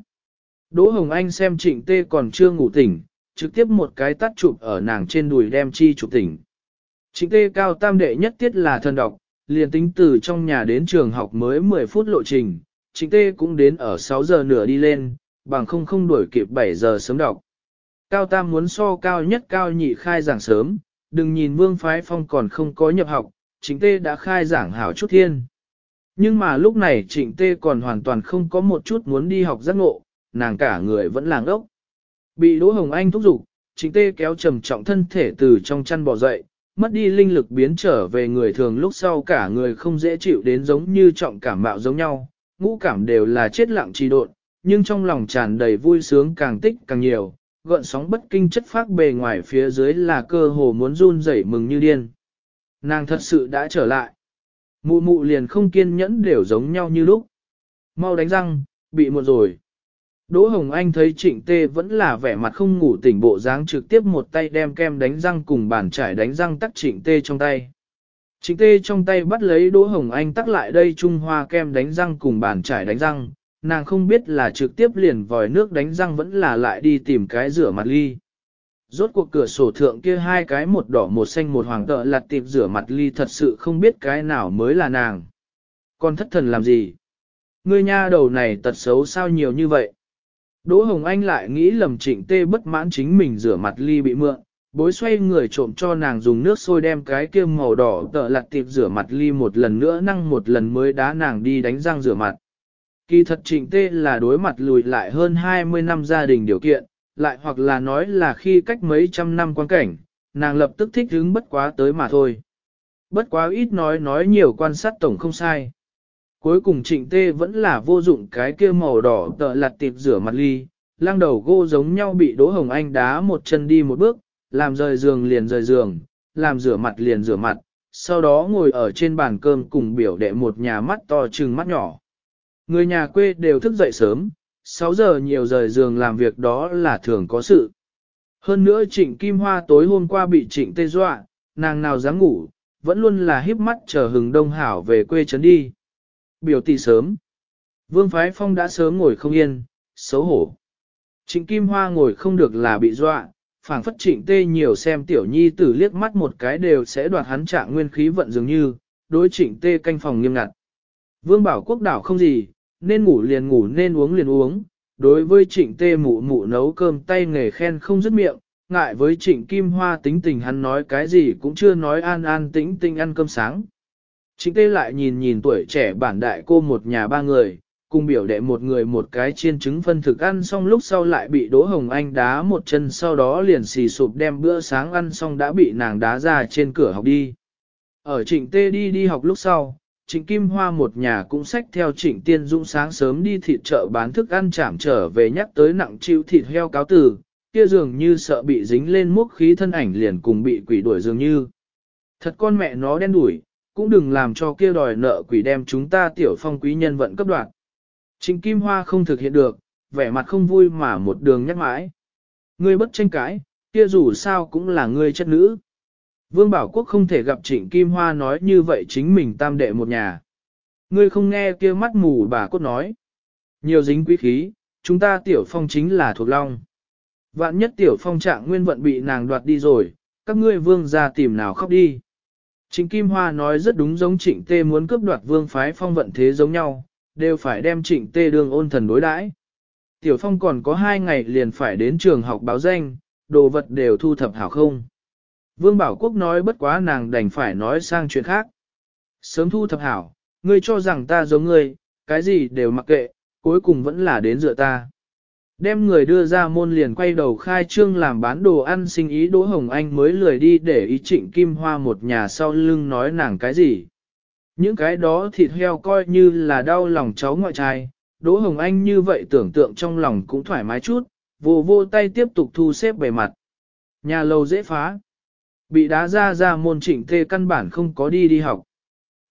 Đỗ Hồng Anh xem trịnh tê còn chưa ngủ tỉnh, trực tiếp một cái tắt chụp ở nàng trên đùi đem chi chụp tỉnh. Trịnh tê cao tam đệ nhất tiết là thân đọc, liền tính từ trong nhà đến trường học mới 10 phút lộ trình, trịnh tê cũng đến ở 6 giờ nửa đi lên, bằng không không đuổi kịp 7 giờ sớm đọc. Cao tam muốn so cao nhất cao nhị khai giảng sớm, đừng nhìn vương phái phong còn không có nhập học, trịnh tê đã khai giảng hảo chút thiên. Nhưng mà lúc này trịnh tê còn hoàn toàn không có một chút muốn đi học giác ngộ, nàng cả người vẫn làng ốc. Bị Đỗ Hồng Anh thúc giục, trịnh tê kéo trầm trọng thân thể từ trong chăn bò dậy, mất đi linh lực biến trở về người thường lúc sau cả người không dễ chịu đến giống như trọng cảm mạo giống nhau, ngũ cảm đều là chết lặng trì độn, nhưng trong lòng tràn đầy vui sướng càng tích càng nhiều, gợn sóng bất kinh chất phác bề ngoài phía dưới là cơ hồ muốn run rẩy mừng như điên. Nàng thật sự đã trở lại. Mụ mụ liền không kiên nhẫn đều giống nhau như lúc. Mau đánh răng, bị một rồi. Đỗ Hồng Anh thấy trịnh tê vẫn là vẻ mặt không ngủ tỉnh bộ dáng trực tiếp một tay đem kem đánh răng cùng bàn trải đánh răng tắt trịnh tê trong tay. Trịnh tê trong tay bắt lấy Đỗ Hồng Anh tắt lại đây Trung Hoa kem đánh răng cùng bàn trải đánh răng, nàng không biết là trực tiếp liền vòi nước đánh răng vẫn là lại đi tìm cái rửa mặt ly. Rốt cuộc cửa sổ thượng kia hai cái một đỏ một xanh một hoàng tợ lặt tiệp rửa mặt ly thật sự không biết cái nào mới là nàng. Con thất thần làm gì? Ngươi nha đầu này tật xấu sao nhiều như vậy? Đỗ Hồng Anh lại nghĩ lầm trịnh tê bất mãn chính mình rửa mặt ly bị mượn, bối xoay người trộm cho nàng dùng nước sôi đem cái kia màu đỏ tợ lặt tiệp rửa mặt ly một lần nữa năng một lần mới đá nàng đi đánh răng rửa mặt. Kỳ thật trịnh tê là đối mặt lùi lại hơn 20 năm gia đình điều kiện, lại hoặc là nói là khi cách mấy trăm năm quan cảnh, nàng lập tức thích hứng bất quá tới mà thôi. Bất quá ít nói nói nhiều quan sát tổng không sai. Cuối cùng trịnh tê vẫn là vô dụng cái kia màu đỏ tợ lặt tiệp rửa mặt ly, lang đầu gô giống nhau bị Đỗ Hồng Anh đá một chân đi một bước, làm rời giường liền rời giường, làm rửa mặt liền rửa mặt, sau đó ngồi ở trên bàn cơm cùng biểu đệ một nhà mắt to trừng mắt nhỏ. Người nhà quê đều thức dậy sớm, 6 giờ nhiều rời giường làm việc đó là thường có sự. Hơn nữa trịnh Kim Hoa tối hôm qua bị trịnh tê dọa, nàng nào dám ngủ, vẫn luôn là híp mắt chờ hừng đông hảo về quê trấn đi. Biểu tỷ sớm. Vương Phái Phong đã sớm ngồi không yên, xấu hổ. Trịnh Kim Hoa ngồi không được là bị dọa, phảng phất trịnh tê nhiều xem tiểu nhi tử liếc mắt một cái đều sẽ đoạt hắn trạng nguyên khí vận dường như, đối trịnh tê canh phòng nghiêm ngặt. Vương bảo quốc đảo không gì, nên ngủ liền ngủ nên uống liền uống. Đối với trịnh tê mụ mụ nấu cơm tay nghề khen không dứt miệng, ngại với trịnh kim hoa tính tình hắn nói cái gì cũng chưa nói an an tĩnh tinh ăn cơm sáng. Trịnh tê lại nhìn nhìn tuổi trẻ bản đại cô một nhà ba người, cùng biểu đệ một người một cái chiên trứng phân thực ăn xong lúc sau lại bị Đỗ Hồng Anh đá một chân sau đó liền xì sụp đem bữa sáng ăn xong đã bị nàng đá ra trên cửa học đi. Ở trịnh tê đi đi học lúc sau, trịnh Kim Hoa một nhà cũng xách theo trịnh Tiên Dũng sáng sớm đi thịt chợ bán thức ăn chảm trở về nhắc tới nặng chịu thịt heo cáo tử, kia dường như sợ bị dính lên mốc khí thân ảnh liền cùng bị quỷ đuổi dường như. Thật con mẹ nó đen đuổi, cũng đừng làm cho kia đòi nợ quỷ đem chúng ta tiểu phong quý nhân vận cấp đoạn. Trịnh Kim Hoa không thực hiện được, vẻ mặt không vui mà một đường nhắc mãi. Ngươi bất tranh cãi, kia dù sao cũng là ngươi chất nữ. Vương Bảo Quốc không thể gặp Trịnh Kim Hoa nói như vậy chính mình tam đệ một nhà. Ngươi không nghe kia mắt mù bà cốt nói. Nhiều dính quý khí, chúng ta tiểu phong chính là thuộc long. Vạn nhất tiểu phong trạng nguyên vận bị nàng đoạt đi rồi, các ngươi vương ra tìm nào khóc đi. Trịnh Kim Hoa nói rất đúng giống trịnh tê muốn cướp đoạt vương phái phong vận thế giống nhau, đều phải đem trịnh tê đương ôn thần đối đãi. Tiểu phong còn có hai ngày liền phải đến trường học báo danh, đồ vật đều thu thập hảo không. Vương Bảo Quốc nói bất quá nàng đành phải nói sang chuyện khác. Sớm thu thập hảo, ngươi cho rằng ta giống ngươi, cái gì đều mặc kệ, cuối cùng vẫn là đến dựa ta. Đem người đưa ra môn liền quay đầu khai trương làm bán đồ ăn sinh ý Đỗ Hồng Anh mới lười đi để ý trịnh Kim Hoa một nhà sau lưng nói nàng cái gì. Những cái đó thịt heo coi như là đau lòng cháu ngoại trai, Đỗ Hồng Anh như vậy tưởng tượng trong lòng cũng thoải mái chút, vô vô tay tiếp tục thu xếp bề mặt. Nhà lầu dễ phá. Bị đá ra ra môn trịnh tê căn bản không có đi đi học.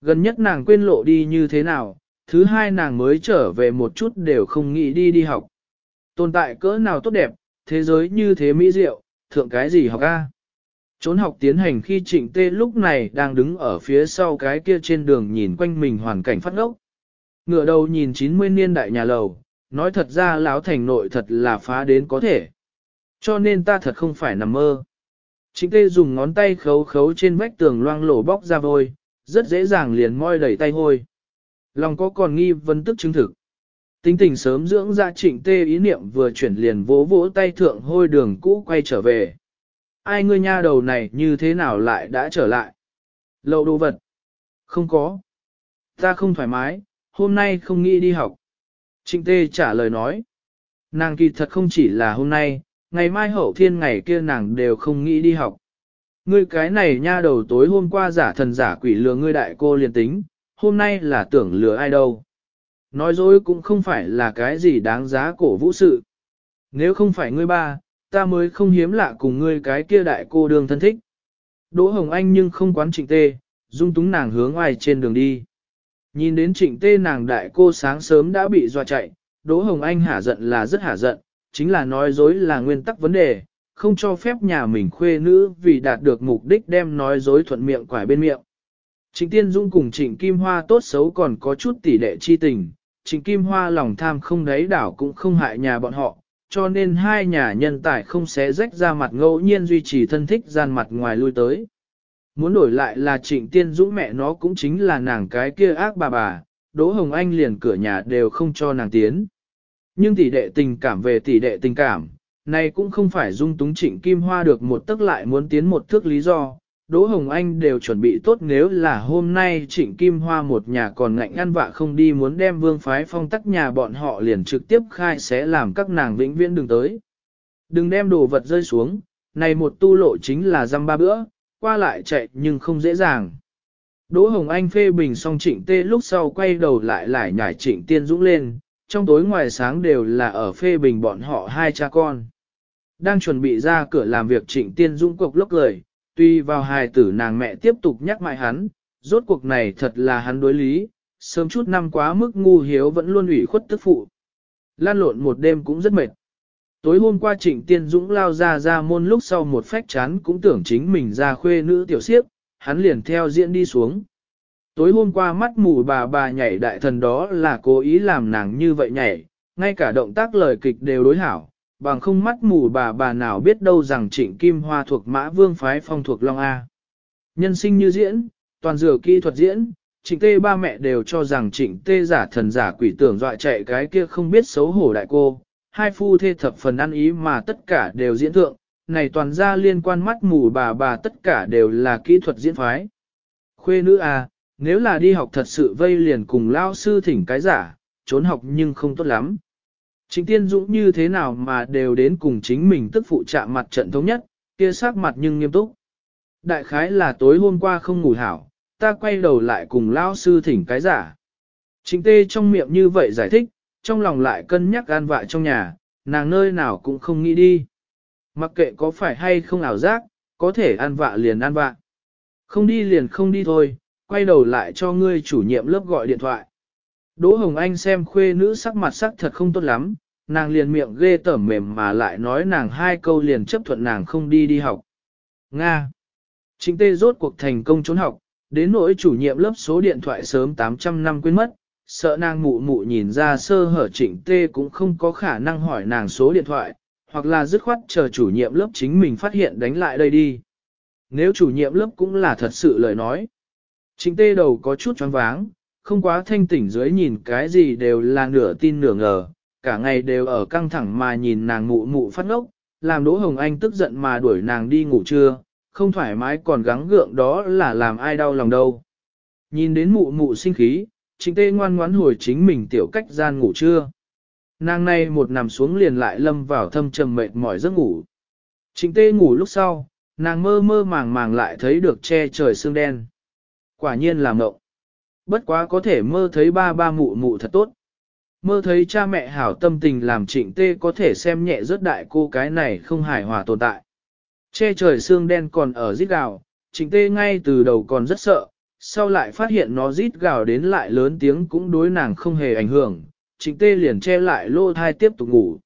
Gần nhất nàng quên lộ đi như thế nào, thứ hai nàng mới trở về một chút đều không nghĩ đi đi học. Tồn tại cỡ nào tốt đẹp, thế giới như thế mỹ diệu, thượng cái gì học a? Trốn học tiến hành khi trịnh tê lúc này đang đứng ở phía sau cái kia trên đường nhìn quanh mình hoàn cảnh phát ngốc. Ngựa đầu nhìn 90 niên đại nhà lầu, nói thật ra lão thành nội thật là phá đến có thể. Cho nên ta thật không phải nằm mơ. Trịnh tê dùng ngón tay khấu khấu trên vách tường loang lổ bóc ra vôi, rất dễ dàng liền moi đẩy tay hôi. Lòng có còn nghi vấn tức chứng thực. Tính tình sớm dưỡng ra trịnh tê ý niệm vừa chuyển liền vỗ vỗ tay thượng hôi đường cũ quay trở về. Ai ngươi nha đầu này như thế nào lại đã trở lại? Lậu đồ vật. Không có. Ta không thoải mái, hôm nay không nghĩ đi học. Trịnh Tê trả lời nói. Nàng kỳ thật không chỉ là hôm nay, ngày mai hậu thiên ngày kia nàng đều không nghĩ đi học. Ngươi cái này nha đầu tối hôm qua giả thần giả quỷ lừa ngươi đại cô liền tính, hôm nay là tưởng lừa ai đâu. Nói dối cũng không phải là cái gì đáng giá cổ vũ sự. Nếu không phải ngươi ba, ta mới không hiếm lạ cùng ngươi cái kia đại cô đường thân thích. Đỗ Hồng Anh nhưng không quán trịnh tê, dung túng nàng hướng ngoài trên đường đi. Nhìn đến trịnh tê nàng đại cô sáng sớm đã bị dọa chạy, Đỗ Hồng Anh hả giận là rất hả giận, chính là nói dối là nguyên tắc vấn đề, không cho phép nhà mình khuê nữ vì đạt được mục đích đem nói dối thuận miệng quải bên miệng. Trịnh Tiên Dung cùng Trịnh Kim Hoa tốt xấu còn có chút tỷ đệ chi tình, Trịnh Kim Hoa lòng tham không đáy đảo cũng không hại nhà bọn họ, cho nên hai nhà nhân tài không xé rách ra mặt ngẫu nhiên duy trì thân thích gian mặt ngoài lui tới. Muốn đổi lại là Trịnh Tiên Dũng mẹ nó cũng chính là nàng cái kia ác bà bà, Đỗ Hồng Anh liền cửa nhà đều không cho nàng tiến. Nhưng tỷ đệ tình cảm về tỷ đệ tình cảm, này cũng không phải dung túng trịnh Kim Hoa được một tức lại muốn tiến một thước lý do. Đỗ Hồng Anh đều chuẩn bị tốt nếu là hôm nay trịnh Kim Hoa một nhà còn ngạnh ăn vạ không đi muốn đem vương phái phong tắc nhà bọn họ liền trực tiếp khai sẽ làm các nàng vĩnh viễn đừng tới. Đừng đem đồ vật rơi xuống, này một tu lộ chính là răm ba bữa, qua lại chạy nhưng không dễ dàng. Đỗ Hồng Anh phê bình xong trịnh tê lúc sau quay đầu lại lại nhảy trịnh tiên dũng lên, trong tối ngoài sáng đều là ở phê bình bọn họ hai cha con. Đang chuẩn bị ra cửa làm việc trịnh tiên dũng cục lốc lời, tuy vào hài tử nàng mẹ tiếp tục nhắc mãi hắn, rốt cuộc này thật là hắn đối lý, sớm chút năm quá mức ngu hiếu vẫn luôn ủy khuất tức phụ. Lan lộn một đêm cũng rất mệt. Tối hôm qua trịnh tiên dũng lao ra ra môn lúc sau một phách chán cũng tưởng chính mình ra khuê nữ tiểu siếp, hắn liền theo diễn đi xuống. Tối hôm qua mắt mù bà bà nhảy đại thần đó là cố ý làm nàng như vậy nhảy, ngay cả động tác lời kịch đều đối hảo, bằng không mắt mù bà bà nào biết đâu rằng trịnh Kim Hoa thuộc mã vương phái phong thuộc Long A. Nhân sinh như diễn, toàn dừa kỹ thuật diễn, trịnh tê ba mẹ đều cho rằng trịnh tê giả thần giả quỷ tưởng dọa chạy cái kia không biết xấu hổ đại cô, hai phu thê thập phần ăn ý mà tất cả đều diễn thượng, này toàn ra liên quan mắt mù bà bà tất cả đều là kỹ thuật diễn phái. Khuê nữ A, nếu là đi học thật sự vây liền cùng lao sư thỉnh cái giả, trốn học nhưng không tốt lắm. Trịnh Tiên Dũng như thế nào mà đều đến cùng chính mình tức phụ chạm mặt trận thống nhất, kia sắc mặt nhưng nghiêm túc. Đại khái là tối hôm qua không ngủ hảo, ta quay đầu lại cùng lao sư thỉnh cái giả. Trịnh Tê trong miệng như vậy giải thích, trong lòng lại cân nhắc an vạ trong nhà, nàng nơi nào cũng không nghĩ đi. Mặc kệ có phải hay không ảo giác, có thể an vạ liền an vạ. Không đi liền không đi thôi, quay đầu lại cho ngươi chủ nhiệm lớp gọi điện thoại. Đỗ Hồng Anh xem khuê nữ sắc mặt sắc thật không tốt lắm, nàng liền miệng ghê tởm mềm mà lại nói nàng hai câu liền chấp thuận nàng không đi đi học. Nga. Chính tê rốt cuộc thành công trốn học, đến nỗi chủ nhiệm lớp số điện thoại sớm 800 năm quên mất, sợ nàng mụ mụ nhìn ra sơ hở trịnh tê cũng không có khả năng hỏi nàng số điện thoại, hoặc là dứt khoát chờ chủ nhiệm lớp chính mình phát hiện đánh lại đây đi. Nếu chủ nhiệm lớp cũng là thật sự lời nói. Trịnh tê đầu có chút choáng váng, không quá thanh tỉnh dưới nhìn cái gì đều là nửa tin nửa ngờ, cả ngày đều ở căng thẳng mà nhìn nàng mụ mụ phát ngốc, làm Đỗ Hồng Anh tức giận mà đuổi nàng đi ngủ trưa, không thoải mái còn gắng gượng đó là làm ai đau lòng đâu. Nhìn đến mụ mụ sinh khí, trịnh tê ngoan ngoãn hồi chính mình tiểu cách gian ngủ trưa. Nàng này một nằm xuống liền lại lâm vào thâm trầm mệt mỏi giấc ngủ. Trịnh tê ngủ lúc sau, nàng mơ mơ màng màng lại thấy được che trời sương đen. Quả nhiên là mộng. Bất quá có thể mơ thấy ba ba mụ mụ thật tốt. Mơ thấy cha mẹ hảo tâm tình làm trịnh tê có thể xem nhẹ rất đại cô cái này không hài hòa tồn tại. Che trời xương đen còn ở rít gào, trịnh tê ngay từ đầu còn rất sợ, sau lại phát hiện nó rít gào đến lại lớn tiếng cũng đối nàng không hề ảnh hưởng, trịnh tê liền che lại lô thai tiếp tục ngủ.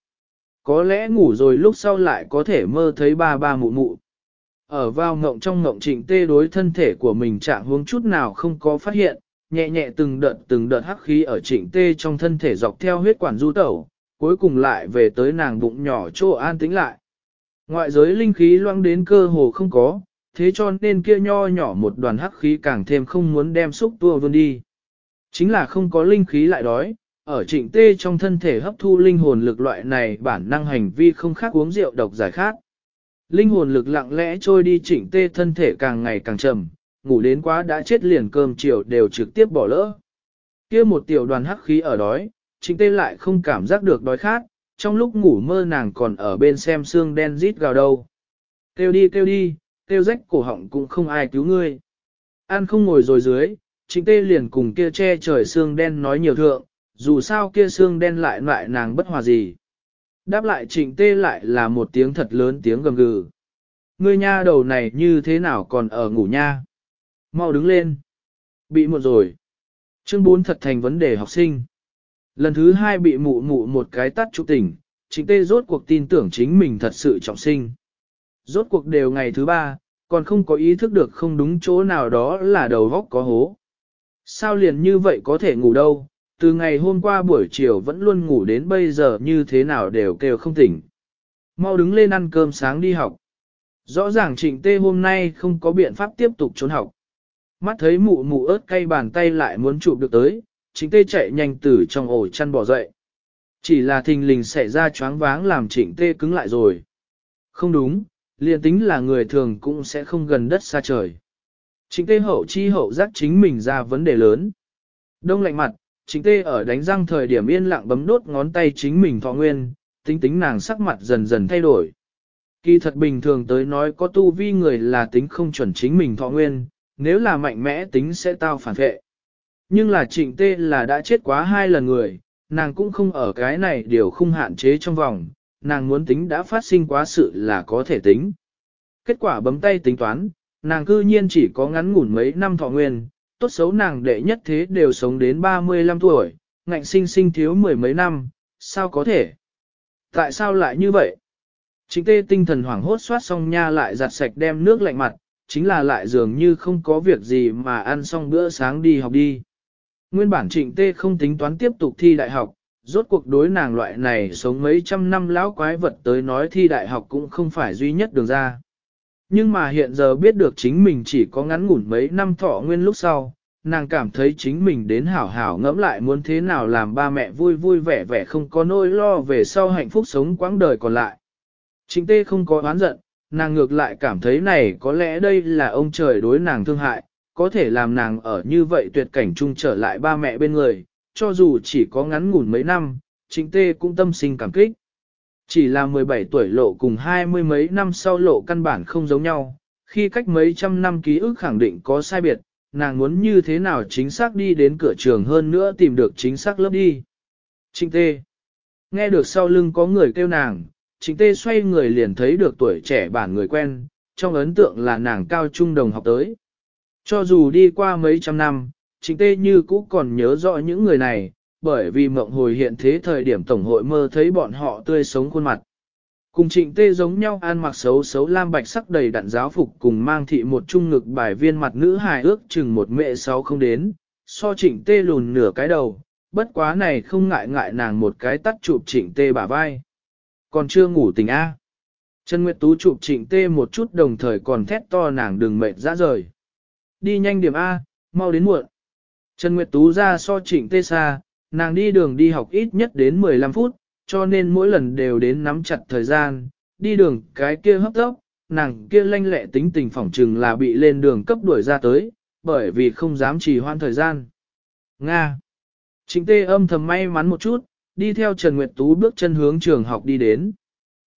Có lẽ ngủ rồi lúc sau lại có thể mơ thấy ba ba mụ mụ. Ở vào ngộng trong ngộng trịnh tê đối thân thể của mình trạng hướng chút nào không có phát hiện, nhẹ nhẹ từng đợt từng đợt hắc khí ở trịnh tê trong thân thể dọc theo huyết quản du tẩu, cuối cùng lại về tới nàng bụng nhỏ chỗ an tĩnh lại. Ngoại giới linh khí loang đến cơ hồ không có, thế cho nên kia nho nhỏ một đoàn hắc khí càng thêm không muốn đem xúc tua vươn đi. Chính là không có linh khí lại đói, ở trịnh tê trong thân thể hấp thu linh hồn lực loại này bản năng hành vi không khác uống rượu độc giải khát. Linh hồn lực lặng lẽ trôi đi chỉnh tê thân thể càng ngày càng trầm, ngủ đến quá đã chết liền cơm chiều đều trực tiếp bỏ lỡ. kia một tiểu đoàn hắc khí ở đói, chỉnh tê lại không cảm giác được đói khát, trong lúc ngủ mơ nàng còn ở bên xem xương đen rít gào đâu. Kêu đi kêu đi, kêu rách cổ họng cũng không ai cứu ngươi. An không ngồi rồi dưới, chỉnh tê liền cùng kia che trời xương đen nói nhiều thượng, dù sao kia xương đen lại loại nàng bất hòa gì. Đáp lại trịnh tê lại là một tiếng thật lớn tiếng gầm gừ. Ngươi nha đầu này như thế nào còn ở ngủ nha? Mau đứng lên. Bị một rồi. Chương 4 thật thành vấn đề học sinh. Lần thứ hai bị mụ mụ một cái tắt trụ tỉnh, trịnh tê rốt cuộc tin tưởng chính mình thật sự trọng sinh. Rốt cuộc đều ngày thứ ba, còn không có ý thức được không đúng chỗ nào đó là đầu góc có hố. Sao liền như vậy có thể ngủ đâu, từ ngày hôm qua buổi chiều vẫn luôn ngủ đến bây giờ như thế nào đều kêu không tỉnh. Mau đứng lên ăn cơm sáng đi học. Rõ ràng trịnh tê hôm nay không có biện pháp tiếp tục trốn học. Mắt thấy mụ mụ ớt cay bàn tay lại muốn chụp được tới, trịnh tê chạy nhanh từ trong ổ chăn bỏ dậy. Chỉ là thình lình xảy ra choáng váng làm trịnh tê cứng lại rồi. Không đúng, liền tính là người thường cũng sẽ không gần đất xa trời. Trịnh tê hậu chi hậu giác chính mình ra vấn đề lớn. Đông lạnh mặt, trịnh tê ở đánh răng thời điểm yên lặng bấm đốt ngón tay chính mình thọ nguyên, tính tính nàng sắc mặt dần dần thay đổi. Kỳ thật bình thường tới nói có tu vi người là tính không chuẩn chính mình thọ nguyên, nếu là mạnh mẽ tính sẽ tao phản vệ. Nhưng là trịnh tê là đã chết quá hai lần người, nàng cũng không ở cái này điều không hạn chế trong vòng, nàng muốn tính đã phát sinh quá sự là có thể tính. Kết quả bấm tay tính toán, nàng cư nhiên chỉ có ngắn ngủn mấy năm thọ nguyên, tốt xấu nàng đệ nhất thế đều sống đến 35 tuổi, ngạnh sinh sinh thiếu mười mấy năm, sao có thể? Tại sao lại như vậy? Chính tê tinh thần hoảng hốt soát xong nha lại giặt sạch đem nước lạnh mặt, chính là lại dường như không có việc gì mà ăn xong bữa sáng đi học đi. Nguyên bản trịnh tê không tính toán tiếp tục thi đại học, rốt cuộc đối nàng loại này sống mấy trăm năm lão quái vật tới nói thi đại học cũng không phải duy nhất đường ra. Nhưng mà hiện giờ biết được chính mình chỉ có ngắn ngủn mấy năm thọ nguyên lúc sau, nàng cảm thấy chính mình đến hảo hảo ngẫm lại muốn thế nào làm ba mẹ vui vui vẻ vẻ không có nỗi lo về sau hạnh phúc sống quãng đời còn lại. Chính tê không có oán giận, nàng ngược lại cảm thấy này có lẽ đây là ông trời đối nàng thương hại, có thể làm nàng ở như vậy tuyệt cảnh chung trở lại ba mẹ bên người, cho dù chỉ có ngắn ngủn mấy năm, chính tê cũng tâm sinh cảm kích. Chỉ là 17 tuổi lộ cùng hai mươi mấy năm sau lộ căn bản không giống nhau, khi cách mấy trăm năm ký ức khẳng định có sai biệt, nàng muốn như thế nào chính xác đi đến cửa trường hơn nữa tìm được chính xác lớp đi. Trịnh tê. Nghe được sau lưng có người kêu nàng, trịnh tê xoay người liền thấy được tuổi trẻ bản người quen, trong ấn tượng là nàng cao trung đồng học tới. Cho dù đi qua mấy trăm năm, trịnh tê như cũ còn nhớ rõ những người này, bởi vì mộng hồi hiện thế thời điểm tổng hội mơ thấy bọn họ tươi sống khuôn mặt. Cùng trịnh tê giống nhau an mặc xấu xấu lam bạch sắc đầy đặn giáo phục cùng mang thị một trung ngực bài viên mặt nữ hài ước chừng một mẹ sáu không đến, so trịnh tê lùn nửa cái đầu, bất quá này không ngại ngại nàng một cái tắt chụp trịnh tê bả vai. Còn chưa ngủ tình A. Trần Nguyệt Tú chụp trịnh tê một chút đồng thời còn thét to nàng đừng mệt ra rời. Đi nhanh điểm A, mau đến muộn. Trần Nguyệt Tú ra so trịnh tê xa, nàng đi đường đi học ít nhất đến 15 phút, cho nên mỗi lần đều đến nắm chặt thời gian, đi đường cái kia hấp tốc, nàng kia lanh lẹ tính tình phỏng trừng là bị lên đường cấp đuổi ra tới, bởi vì không dám trì hoãn thời gian. Nga chính tê âm thầm may mắn một chút, đi theo Trần Nguyệt Tú bước chân hướng trường học đi đến.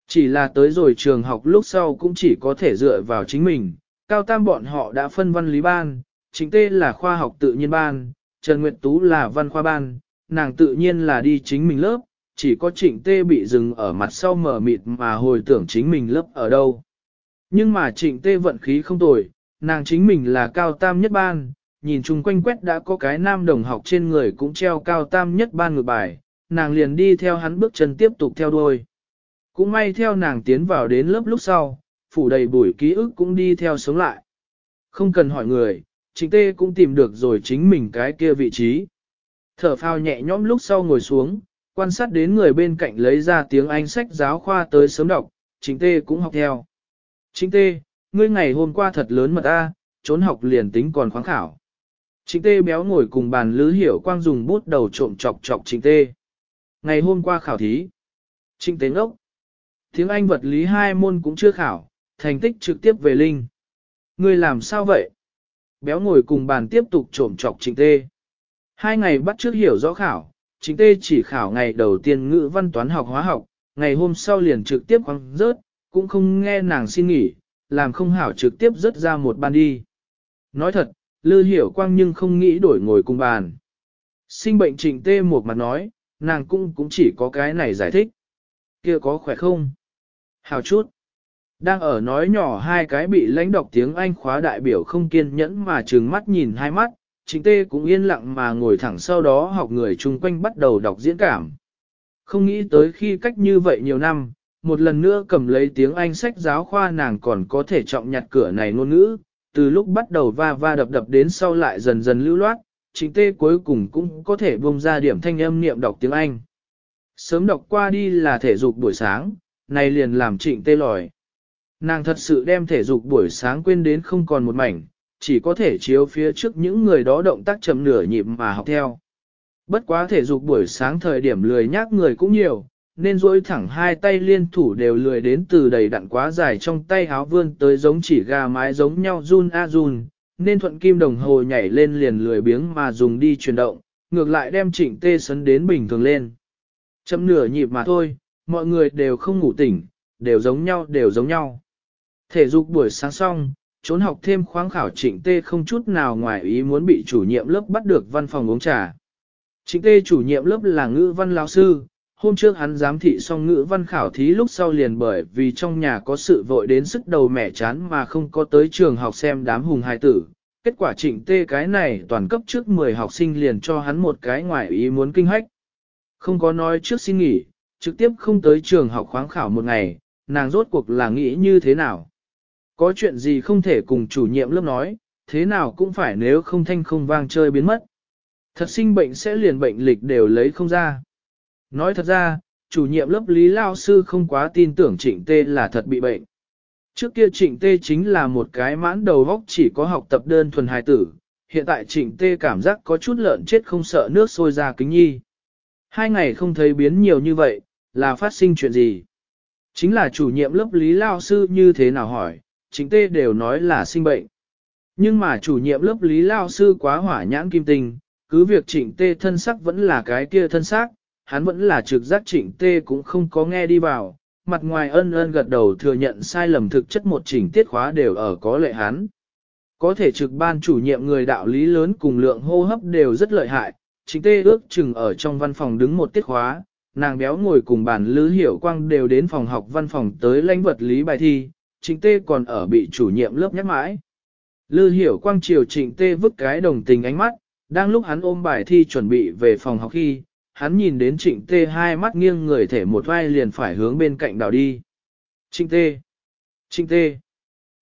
Chỉ là tới rồi trường học lúc sau cũng chỉ có thể dựa vào chính mình, cao tam bọn họ đã phân văn lý ban, chính tê là khoa học tự nhiên ban, Trần Nguyệt Tú là văn khoa ban, nàng tự nhiên là đi chính mình lớp, chỉ có trịnh tê bị dừng ở mặt sau mở mịt mà hồi tưởng chính mình lớp ở đâu. Nhưng mà trịnh tê vận khí không tồi, nàng chính mình là cao tam nhất ban, nhìn chung quanh quét đã có cái nam đồng học trên người cũng treo cao tam nhất ban ngược bài, nàng liền đi theo hắn bước chân tiếp tục theo đuôi. Cũng may theo nàng tiến vào đến lớp lúc sau, phủ đầy bụi ký ức cũng đi theo sống lại. Không cần hỏi người, trịnh tê cũng tìm được rồi chính mình cái kia vị trí. Thở phào nhẹ nhõm lúc sau ngồi xuống, quan sát đến người bên cạnh lấy ra tiếng Anh sách giáo khoa tới sớm đọc, chính tê cũng học theo. Chính tê, ngươi ngày hôm qua thật lớn mật a, trốn học liền tính còn khoáng khảo. Chính tê béo ngồi cùng bàn lứ hiểu quang dùng bút đầu trộm chọc chọc chính tê. Ngày hôm qua khảo thí. chính tế ngốc. Tiếng Anh vật lý hai môn cũng chưa khảo, thành tích trực tiếp về Linh. Ngươi làm sao vậy? Béo ngồi cùng bàn tiếp tục trộm trọc chính tê. Hai ngày bắt trước hiểu rõ khảo, chính tê chỉ khảo ngày đầu tiên ngữ văn toán học hóa học, ngày hôm sau liền trực tiếp khoáng rớt, cũng không nghe nàng xin nghỉ, làm không hảo trực tiếp rớt ra một ban đi. Nói thật, lư hiểu quang nhưng không nghĩ đổi ngồi cùng bàn. Sinh bệnh trình tê một mặt nói, nàng cũng cũng chỉ có cái này giải thích. kia có khỏe không? Hào chút. Đang ở nói nhỏ hai cái bị lãnh đọc tiếng Anh khóa đại biểu không kiên nhẫn mà trừng mắt nhìn hai mắt, Trịnh tê cũng yên lặng mà ngồi thẳng sau đó học người chung quanh bắt đầu đọc diễn cảm. Không nghĩ tới khi cách như vậy nhiều năm, một lần nữa cầm lấy tiếng Anh sách giáo khoa nàng còn có thể trọng nhặt cửa này ngôn ngữ, từ lúc bắt đầu va va đập đập đến sau lại dần dần lưu loát, Trịnh tê cuối cùng cũng có thể bông ra điểm thanh âm niệm đọc tiếng Anh. Sớm đọc qua đi là thể dục buổi sáng, này liền làm trịnh tê lòi. Nàng thật sự đem thể dục buổi sáng quên đến không còn một mảnh, chỉ có thể chiếu phía trước những người đó động tác chậm nửa nhịp mà học theo. Bất quá thể dục buổi sáng thời điểm lười nhác người cũng nhiều, nên duỗi thẳng hai tay liên thủ đều lười đến từ đầy đặn quá dài trong tay háo vươn tới giống chỉ gà mái giống nhau run a run, nên thuận kim đồng hồ nhảy lên liền lười biếng mà dùng đi chuyển động, ngược lại đem trịnh tê sấn đến bình thường lên. Chậm nửa nhịp mà thôi, mọi người đều không ngủ tỉnh, đều giống nhau đều giống nhau. Thể dục buổi sáng xong, trốn học thêm khoáng khảo trịnh tê không chút nào ngoài ý muốn bị chủ nhiệm lớp bắt được văn phòng uống trà. Trịnh tê chủ nhiệm lớp là ngữ văn lão sư, hôm trước hắn giám thị xong ngữ văn khảo thí lúc sau liền bởi vì trong nhà có sự vội đến sức đầu mẻ chán mà không có tới trường học xem đám hùng hài tử. Kết quả trịnh tê cái này toàn cấp trước 10 học sinh liền cho hắn một cái ngoài ý muốn kinh hách. Không có nói trước xin nghỉ, trực tiếp không tới trường học khoáng khảo một ngày, nàng rốt cuộc là nghĩ như thế nào. Có chuyện gì không thể cùng chủ nhiệm lớp nói, thế nào cũng phải nếu không thanh không vang chơi biến mất. Thật sinh bệnh sẽ liền bệnh lịch đều lấy không ra. Nói thật ra, chủ nhiệm lớp lý lao sư không quá tin tưởng trịnh tê là thật bị bệnh. Trước kia trịnh tê chính là một cái mãn đầu góc chỉ có học tập đơn thuần hài tử, hiện tại trịnh tê cảm giác có chút lợn chết không sợ nước sôi ra kính nhi. Hai ngày không thấy biến nhiều như vậy, là phát sinh chuyện gì? Chính là chủ nhiệm lớp lý lao sư như thế nào hỏi, chính tê đều nói là sinh bệnh. Nhưng mà chủ nhiệm lớp lý lao sư quá hỏa nhãn kim tinh, cứ việc trịnh tê thân sắc vẫn là cái kia thân xác, hắn vẫn là trực giác trịnh tê cũng không có nghe đi vào, mặt ngoài ân ân gật đầu thừa nhận sai lầm thực chất một chỉnh tiết khóa đều ở có lệ hắn. Có thể trực ban chủ nhiệm người đạo lý lớn cùng lượng hô hấp đều rất lợi hại, trịnh tê ước chừng ở trong văn phòng đứng một tiết khóa, nàng béo ngồi cùng bàn lữ hiểu quang đều đến phòng học văn phòng tới lãnh vật lý bài thi, trịnh tê còn ở bị chủ nhiệm lớp nhắc mãi. Lư hiểu quang chiều trịnh tê vứt cái đồng tình ánh mắt, đang lúc hắn ôm bài thi chuẩn bị về phòng học khi, hắn nhìn đến trịnh tê hai mắt nghiêng người thể một vai liền phải hướng bên cạnh đảo đi. Trịnh tê! Trịnh tê!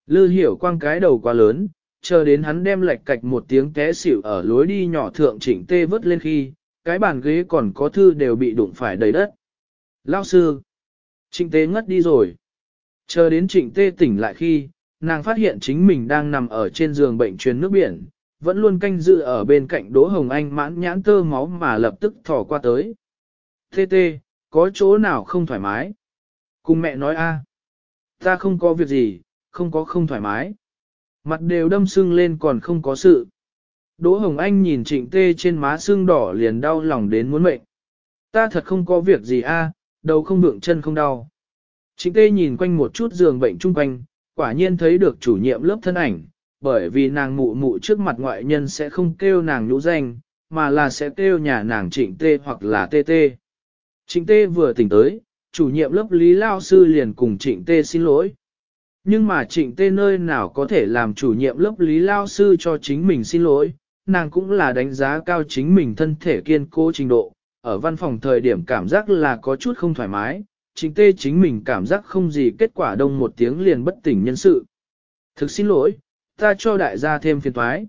Lư hiểu quang cái đầu quá lớn, chờ đến hắn đem lệch cạch một tiếng té xỉu ở lối đi nhỏ thượng trịnh tê vứt lên khi, cái bàn ghế còn có thư đều bị đụng phải đầy đất. Lao sư! Trịnh tê ngất đi rồi. Chờ đến trịnh tê tỉnh lại khi, nàng phát hiện chính mình đang nằm ở trên giường bệnh truyền nước biển, vẫn luôn canh dự ở bên cạnh Đỗ Hồng Anh mãn nhãn tơ máu mà lập tức thò qua tới. Tê tê, có chỗ nào không thoải mái? Cùng mẹ nói a, ta không có việc gì, không có không thoải mái. Mặt đều đâm sưng lên còn không có sự. Đỗ Hồng Anh nhìn trịnh tê trên má sưng đỏ liền đau lòng đến muốn mệnh. Ta thật không có việc gì a, đầu không vượng chân không đau. Trịnh tê nhìn quanh một chút giường bệnh chung quanh, quả nhiên thấy được chủ nhiệm lớp thân ảnh, bởi vì nàng mụ mụ trước mặt ngoại nhân sẽ không kêu nàng nhũ danh, mà là sẽ kêu nhà nàng trịnh tê hoặc là tê tê. Trịnh tê vừa tỉnh tới, chủ nhiệm lớp lý lao sư liền cùng trịnh tê xin lỗi. Nhưng mà trịnh tê nơi nào có thể làm chủ nhiệm lớp lý lao sư cho chính mình xin lỗi, nàng cũng là đánh giá cao chính mình thân thể kiên cố trình độ, ở văn phòng thời điểm cảm giác là có chút không thoải mái, trình tê chính mình cảm giác không gì kết quả đông một tiếng liền bất tỉnh nhân sự. Thực xin lỗi, ta cho đại gia thêm phiền thoái.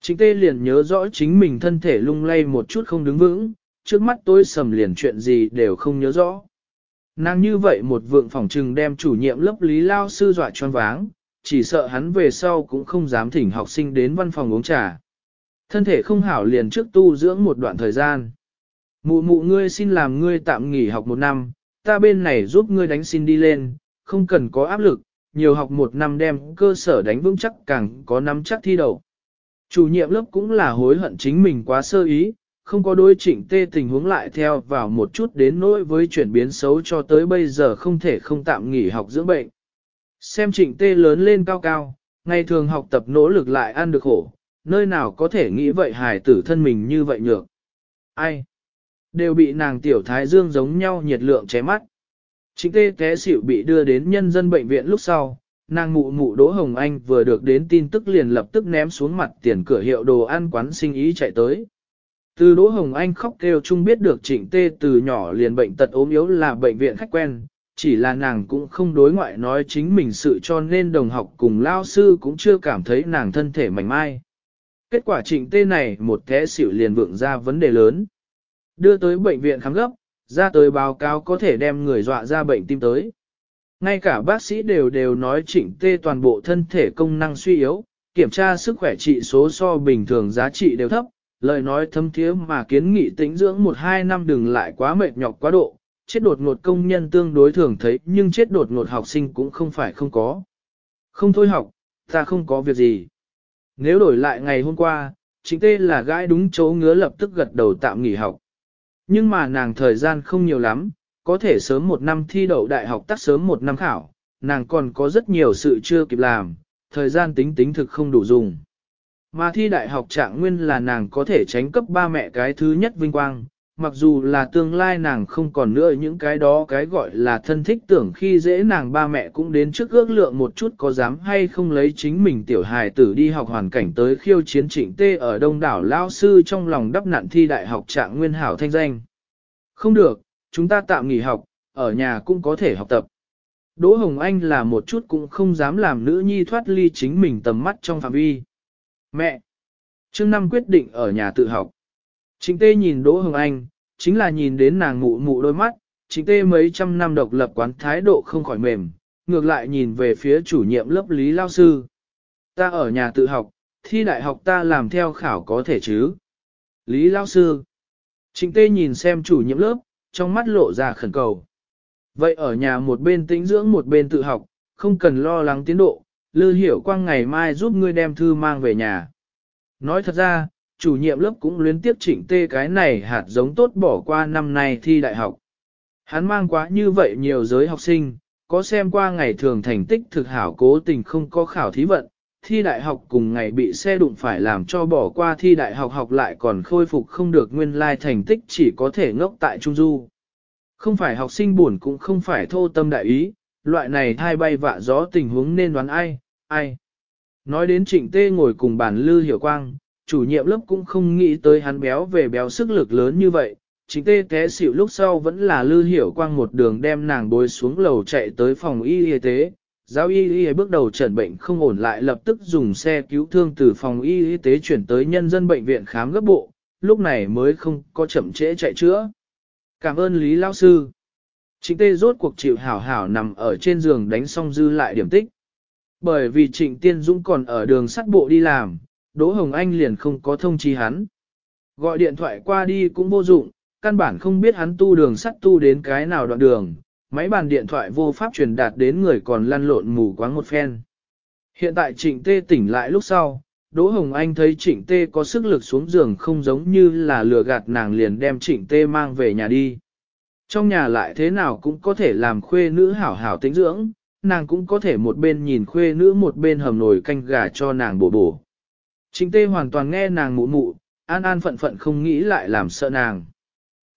Trình tê liền nhớ rõ chính mình thân thể lung lay một chút không đứng vững, trước mắt tôi sầm liền chuyện gì đều không nhớ rõ. Nàng như vậy một vượng phòng trừng đem chủ nhiệm lớp lý lao sư dọa choáng váng, chỉ sợ hắn về sau cũng không dám thỉnh học sinh đến văn phòng uống trà. Thân thể không hảo liền trước tu dưỡng một đoạn thời gian. Mụ mụ ngươi xin làm ngươi tạm nghỉ học một năm, ta bên này giúp ngươi đánh xin đi lên, không cần có áp lực, nhiều học một năm đem cơ sở đánh vững chắc càng có nắm chắc thi đầu. Chủ nhiệm lớp cũng là hối hận chính mình quá sơ ý, không có đối chỉnh tê tình huống lại theo vào một chút đến nỗi với chuyển biến xấu cho tới bây giờ không thể không tạm nghỉ học dưỡng bệnh. Xem trịnh tê lớn lên cao cao, ngày thường học tập nỗ lực lại ăn được khổ, nơi nào có thể nghĩ vậy hài tử thân mình như vậy nhược. Ai? Đều bị nàng tiểu thái dương giống nhau nhiệt lượng ché mắt. Trịnh tê té xỉu bị đưa đến nhân dân bệnh viện lúc sau, nàng mụ mụ Đỗ Hồng Anh vừa được đến tin tức liền lập tức ném xuống mặt tiền cửa hiệu đồ ăn quán sinh ý chạy tới. Từ Đỗ Hồng Anh khóc kêu chung biết được trịnh tê từ nhỏ liền bệnh tật ốm yếu là bệnh viện khách quen, chỉ là nàng cũng không đối ngoại nói chính mình sự cho nên đồng học cùng lao sư cũng chưa cảm thấy nàng thân thể mảnh mai. Kết quả trịnh tê này một té xỉu liền vượng ra vấn đề lớn. Đưa tới bệnh viện khám gấp, ra tới báo cáo có thể đem người dọa ra bệnh tim tới. Ngay cả bác sĩ đều đều nói chỉnh tê toàn bộ thân thể công năng suy yếu, kiểm tra sức khỏe trị số so bình thường giá trị đều thấp, lời nói thâm thiế mà kiến nghị tĩnh dưỡng 1-2 năm đừng lại quá mệt nhọc quá độ, chết đột ngột công nhân tương đối thường thấy nhưng chết đột ngột học sinh cũng không phải không có. Không thôi học, ta không có việc gì. Nếu đổi lại ngày hôm qua, chính tê là gái đúng chỗ ngứa lập tức gật đầu tạm nghỉ học. Nhưng mà nàng thời gian không nhiều lắm, có thể sớm một năm thi đậu đại học tắt sớm một năm khảo, nàng còn có rất nhiều sự chưa kịp làm, thời gian tính tính thực không đủ dùng. Mà thi đại học trạng nguyên là nàng có thể tránh cấp ba mẹ cái thứ nhất vinh quang, mặc dù là tương lai nàng không còn nữa những cái đó cái gọi là thân thích tưởng khi dễ nàng ba mẹ cũng đến trước ước lượng một chút có dám hay không lấy chính mình tiểu hài tử đi học hoàn cảnh tới khiêu chiến trịnh tê ở đông đảo lao sư trong lòng đắp nặn thi đại học trạng nguyên hảo thanh danh. Không được, chúng ta tạm nghỉ học, ở nhà cũng có thể học tập. Đỗ Hồng Anh là một chút cũng không dám làm nữ nhi thoát ly chính mình tầm mắt trong phạm vi. Mẹ! Trương Năm quyết định ở nhà tự học. Chính tê nhìn Đỗ Hồng Anh, chính là nhìn đến nàng mụ mụ đôi mắt, chính tê mấy trăm năm độc lập quán thái độ không khỏi mềm, ngược lại nhìn về phía chủ nhiệm lớp Lý Lao Sư. Ta ở nhà tự học, thi đại học ta làm theo khảo có thể chứ. Lý Lao Sư. Trịnh tê nhìn xem chủ nhiệm lớp, trong mắt lộ ra khẩn cầu. Vậy ở nhà một bên tĩnh dưỡng một bên tự học, không cần lo lắng tiến độ, Lư Hiểu Quang ngày mai giúp ngươi đem thư mang về nhà. Nói thật ra, chủ nhiệm lớp cũng luyến tiếp chỉnh tê cái này hạt giống tốt bỏ qua năm nay thi đại học. Hắn mang quá như vậy nhiều giới học sinh, có xem qua ngày thường thành tích thực hảo cố tình không có khảo thí vận, thi đại học cùng ngày bị xe đụng phải làm cho bỏ qua thi đại học học lại còn khôi phục không được nguyên lai thành tích chỉ có thể ngốc tại Trung Du. Không phải học sinh buồn cũng không phải thô tâm đại ý, loại này thai bay vạ gió tình huống nên đoán ai, ai. Nói đến trịnh tê ngồi cùng bàn lư hiểu quang, chủ nhiệm lớp cũng không nghĩ tới hắn béo về béo sức lực lớn như vậy. chính tê té xỉu lúc sau vẫn là lư hiểu quang một đường đem nàng bối xuống lầu chạy tới phòng y y tế. Giáo y y bước đầu chẩn bệnh không ổn lại lập tức dùng xe cứu thương từ phòng y y tế chuyển tới nhân dân bệnh viện khám gấp bộ, lúc này mới không có chậm trễ chạy chữa. Cảm ơn Lý Lao Sư. Trịnh tê rốt cuộc chịu hảo hảo nằm ở trên giường đánh xong dư lại điểm tích. Bởi vì Trịnh Tiên Dũng còn ở đường sắt bộ đi làm, Đỗ Hồng Anh liền không có thông chi hắn. Gọi điện thoại qua đi cũng vô dụng, căn bản không biết hắn tu đường sắt tu đến cái nào đoạn đường, máy bàn điện thoại vô pháp truyền đạt đến người còn lăn lộn mù quáng một phen. Hiện tại Trịnh Tê tỉnh lại lúc sau, Đỗ Hồng Anh thấy Trịnh Tê có sức lực xuống giường không giống như là lừa gạt nàng liền đem Trịnh Tê mang về nhà đi. Trong nhà lại thế nào cũng có thể làm khuê nữ hảo hảo tính dưỡng, nàng cũng có thể một bên nhìn khuê nữ một bên hầm nồi canh gà cho nàng bổ bổ. Trịnh Tê hoàn toàn nghe nàng mụ mụ, an an phận phận không nghĩ lại làm sợ nàng.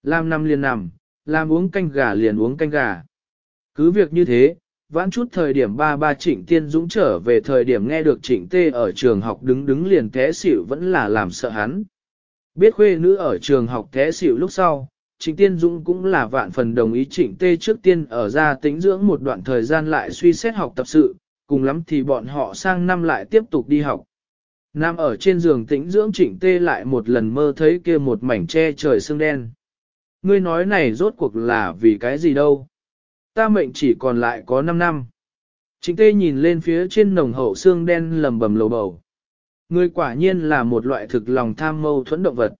Làm nằm liền nằm, làm uống canh gà liền uống canh gà. Cứ việc như thế, vãn chút thời điểm ba ba trịnh tiên dũng trở về thời điểm nghe được trịnh tê ở trường học đứng đứng liền té xỉu vẫn là làm sợ hắn. Biết khuê nữ ở trường học té xỉu lúc sau, trịnh tiên dũng cũng là vạn phần đồng ý trịnh tê trước tiên ở ra tính dưỡng một đoạn thời gian lại suy xét học tập sự, cùng lắm thì bọn họ sang năm lại tiếp tục đi học. Nam ở trên giường tĩnh dưỡng trịnh tê lại một lần mơ thấy kia một mảnh che trời sương đen. Ngươi nói này rốt cuộc là vì cái gì đâu? ta mệnh chỉ còn lại có 5 năm. Trịnh tê nhìn lên phía trên nồng hậu xương đen lầm bầm lầu bầu. Ngươi quả nhiên là một loại thực lòng tham mâu thuẫn động vật.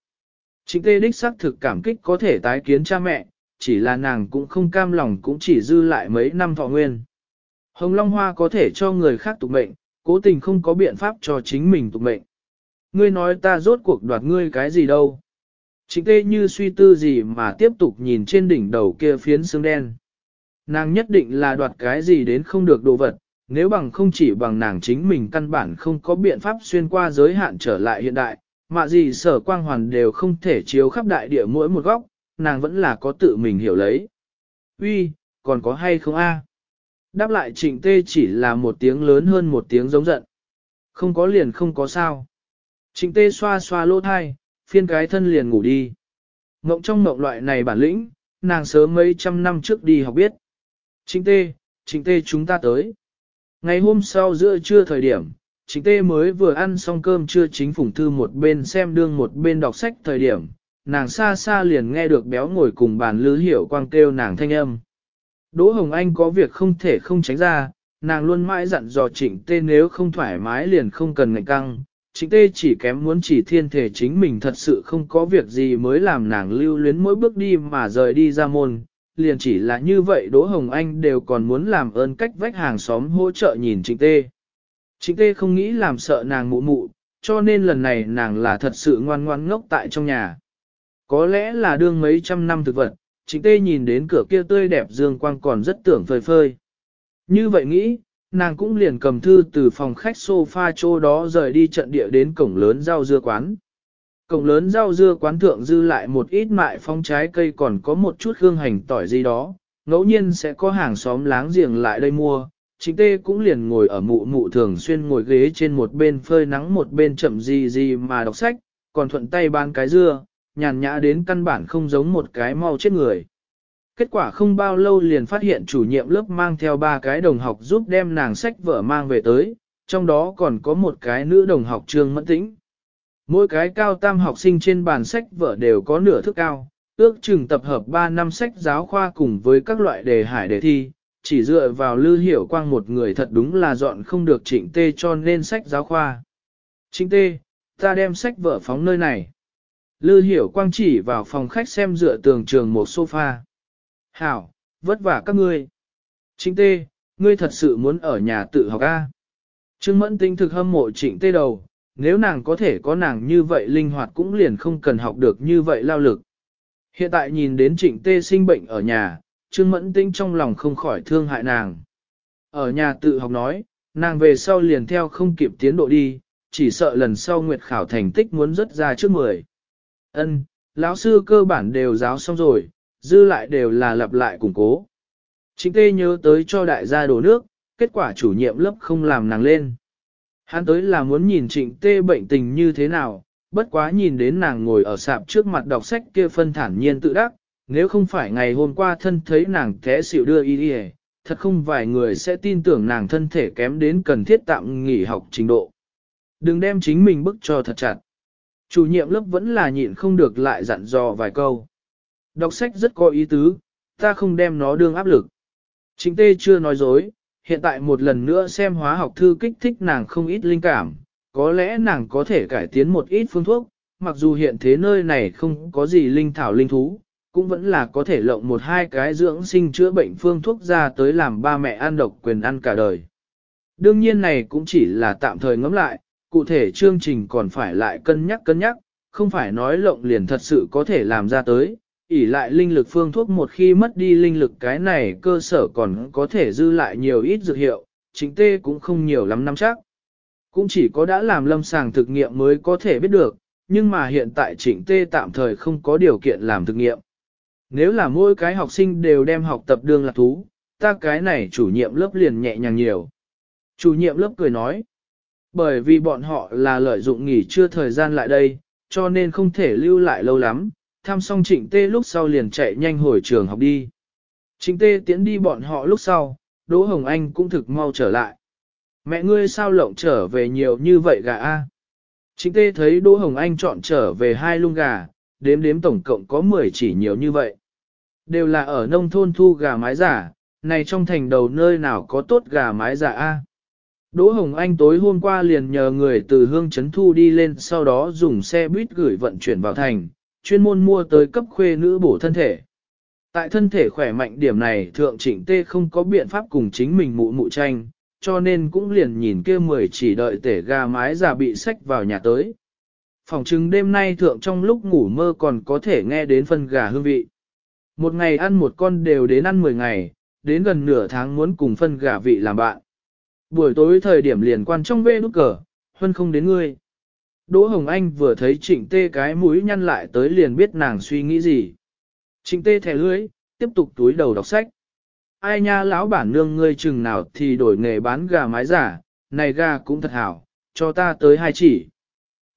Trịnh tê đích xác thực cảm kích có thể tái kiến cha mẹ, chỉ là nàng cũng không cam lòng cũng chỉ dư lại mấy năm thọ nguyên. Hồng Long Hoa có thể cho người khác tục mệnh, cố tình không có biện pháp cho chính mình tục mệnh. Ngươi nói ta rốt cuộc đoạt ngươi cái gì đâu. Chính tê như suy tư gì mà tiếp tục nhìn trên đỉnh đầu kia phiến xương đen. Nàng nhất định là đoạt cái gì đến không được đồ vật, nếu bằng không chỉ bằng nàng chính mình căn bản không có biện pháp xuyên qua giới hạn trở lại hiện đại, mà gì sở quang hoàn đều không thể chiếu khắp đại địa mỗi một góc, nàng vẫn là có tự mình hiểu lấy. Uy, còn có hay không a? Đáp lại trịnh tê chỉ là một tiếng lớn hơn một tiếng giống giận. Không có liền không có sao. Trịnh tê xoa xoa lỗ thai, phiên cái thân liền ngủ đi. Mộng trong mộng loại này bản lĩnh, nàng sớm mấy trăm năm trước đi học biết. Trịnh tê, trịnh tê chúng ta tới. Ngày hôm sau giữa trưa thời điểm, trịnh tê mới vừa ăn xong cơm trưa chính phủng thư một bên xem đương một bên đọc sách thời điểm, nàng xa xa liền nghe được béo ngồi cùng bàn lư hiểu quang kêu nàng thanh âm. Đỗ Hồng Anh có việc không thể không tránh ra, nàng luôn mãi dặn dò trịnh tê nếu không thoải mái liền không cần ngạnh căng. Trịnh tê chỉ kém muốn chỉ thiên thể chính mình thật sự không có việc gì mới làm nàng lưu luyến mỗi bước đi mà rời đi ra môn. Liền chỉ là như vậy Đỗ Hồng Anh đều còn muốn làm ơn cách vách hàng xóm hỗ trợ nhìn trịnh tê. Trịnh tê không nghĩ làm sợ nàng mụ mụ, cho nên lần này nàng là thật sự ngoan ngoan ngốc tại trong nhà. Có lẽ là đương mấy trăm năm thực vật, trịnh tê nhìn đến cửa kia tươi đẹp dương quang còn rất tưởng phơi phơi. Như vậy nghĩ, nàng cũng liền cầm thư từ phòng khách sofa chỗ đó rời đi trận địa đến cổng lớn rau dưa quán. Cổng lớn rau dưa quán thượng dư lại một ít mại phong trái cây còn có một chút hương hành tỏi gì đó, ngẫu nhiên sẽ có hàng xóm láng giềng lại đây mua. Chính tê cũng liền ngồi ở mụ mụ thường xuyên ngồi ghế trên một bên phơi nắng một bên chậm gì gì mà đọc sách, còn thuận tay ban cái dưa, nhàn nhã đến căn bản không giống một cái mau chết người. Kết quả không bao lâu liền phát hiện chủ nhiệm lớp mang theo ba cái đồng học giúp đem nàng sách vở mang về tới, trong đó còn có một cái nữ đồng học trương mẫn tĩnh. Mỗi cái cao tam học sinh trên bàn sách vở đều có nửa thước cao, ước chừng tập hợp 3 năm sách giáo khoa cùng với các loại đề hải đề thi, chỉ dựa vào lư hiểu quang một người thật đúng là dọn không được trịnh tê cho nên sách giáo khoa. Trịnh tê, ta đem sách vở phóng nơi này. Lư hiểu quang chỉ vào phòng khách xem dựa tường trường một sofa. Hảo, vất vả các ngươi. Trịnh tê, ngươi thật sự muốn ở nhà tự học A. Trương mẫn tinh thực hâm mộ trịnh tê đầu, nếu nàng có thể có nàng như vậy linh hoạt cũng liền không cần học được như vậy lao lực. Hiện tại nhìn đến trịnh tê sinh bệnh ở nhà, Trương mẫn tinh trong lòng không khỏi thương hại nàng. Ở nhà tự học nói, nàng về sau liền theo không kịp tiến độ đi, chỉ sợ lần sau nguyệt khảo thành tích muốn rất ra trước mười. Ân, lão sư cơ bản đều giáo xong rồi, dư lại đều là lặp lại củng cố. Chính tê nhớ tới cho đại gia đổ nước, kết quả chủ nhiệm lớp không làm nàng lên. Hắn tới là muốn nhìn trịnh tê bệnh tình như thế nào, bất quá nhìn đến nàng ngồi ở sạp trước mặt đọc sách kia phân thản nhiên tự đắc, nếu không phải ngày hôm qua thân thấy nàng té xỉu đưa y đi thật không vài người sẽ tin tưởng nàng thân thể kém đến cần thiết tạm nghỉ học trình độ. Đừng đem chính mình bức cho thật chặt. Chủ nhiệm lớp vẫn là nhịn không được lại dặn dò vài câu. Đọc sách rất có ý tứ, ta không đem nó đương áp lực. Chính tê chưa nói dối, hiện tại một lần nữa xem hóa học thư kích thích nàng không ít linh cảm, có lẽ nàng có thể cải tiến một ít phương thuốc, mặc dù hiện thế nơi này không có gì linh thảo linh thú, cũng vẫn là có thể lộng một hai cái dưỡng sinh chữa bệnh phương thuốc ra tới làm ba mẹ ăn độc quyền ăn cả đời. Đương nhiên này cũng chỉ là tạm thời ngẫm lại, cụ thể chương trình còn phải lại cân nhắc cân nhắc, không phải nói lộng liền thật sự có thể làm ra tới, ỉ lại linh lực phương thuốc một khi mất đi linh lực cái này cơ sở còn có thể dư lại nhiều ít dược hiệu, chính tê cũng không nhiều lắm năm chắc. Cũng chỉ có đã làm lâm sàng thực nghiệm mới có thể biết được, nhưng mà hiện tại chỉnh tê tạm thời không có điều kiện làm thực nghiệm. Nếu là mỗi cái học sinh đều đem học tập đương là thú, ta cái này chủ nhiệm lớp liền nhẹ nhàng nhiều. Chủ nhiệm lớp cười nói, bởi vì bọn họ là lợi dụng nghỉ trưa thời gian lại đây, cho nên không thể lưu lại lâu lắm, thăm xong trịnh tê lúc sau liền chạy nhanh hồi trường học đi. Trịnh tê tiến đi bọn họ lúc sau, Đỗ Hồng Anh cũng thực mau trở lại. Mẹ ngươi sao lộng trở về nhiều như vậy gà a? Trịnh tê thấy Đỗ Hồng Anh chọn trở về hai lung gà, đếm đếm tổng cộng có 10 chỉ nhiều như vậy. Đều là ở nông thôn thu gà mái giả, này trong thành đầu nơi nào có tốt gà mái giả a? Đỗ Hồng Anh tối hôm qua liền nhờ người từ hương chấn thu đi lên sau đó dùng xe buýt gửi vận chuyển vào thành, chuyên môn mua tới cấp khuê nữ bổ thân thể. Tại thân thể khỏe mạnh điểm này thượng trịnh tê không có biện pháp cùng chính mình mụ mụ tranh, cho nên cũng liền nhìn kia mười chỉ đợi tể gà mái già bị sách vào nhà tới. Phòng chứng đêm nay thượng trong lúc ngủ mơ còn có thể nghe đến phân gà hương vị. Một ngày ăn một con đều đến ăn 10 ngày, đến gần nửa tháng muốn cùng phân gà vị làm bạn. Buổi tối thời điểm liền quan trong vê nút cờ, huân không đến ngươi. Đỗ Hồng Anh vừa thấy trịnh tê cái mũi nhăn lại tới liền biết nàng suy nghĩ gì. Trịnh tê thẻ lưới, tiếp tục túi đầu đọc sách. Ai nha lão bản nương ngươi chừng nào thì đổi nghề bán gà mái giả, này gà cũng thật hảo, cho ta tới hai chỉ.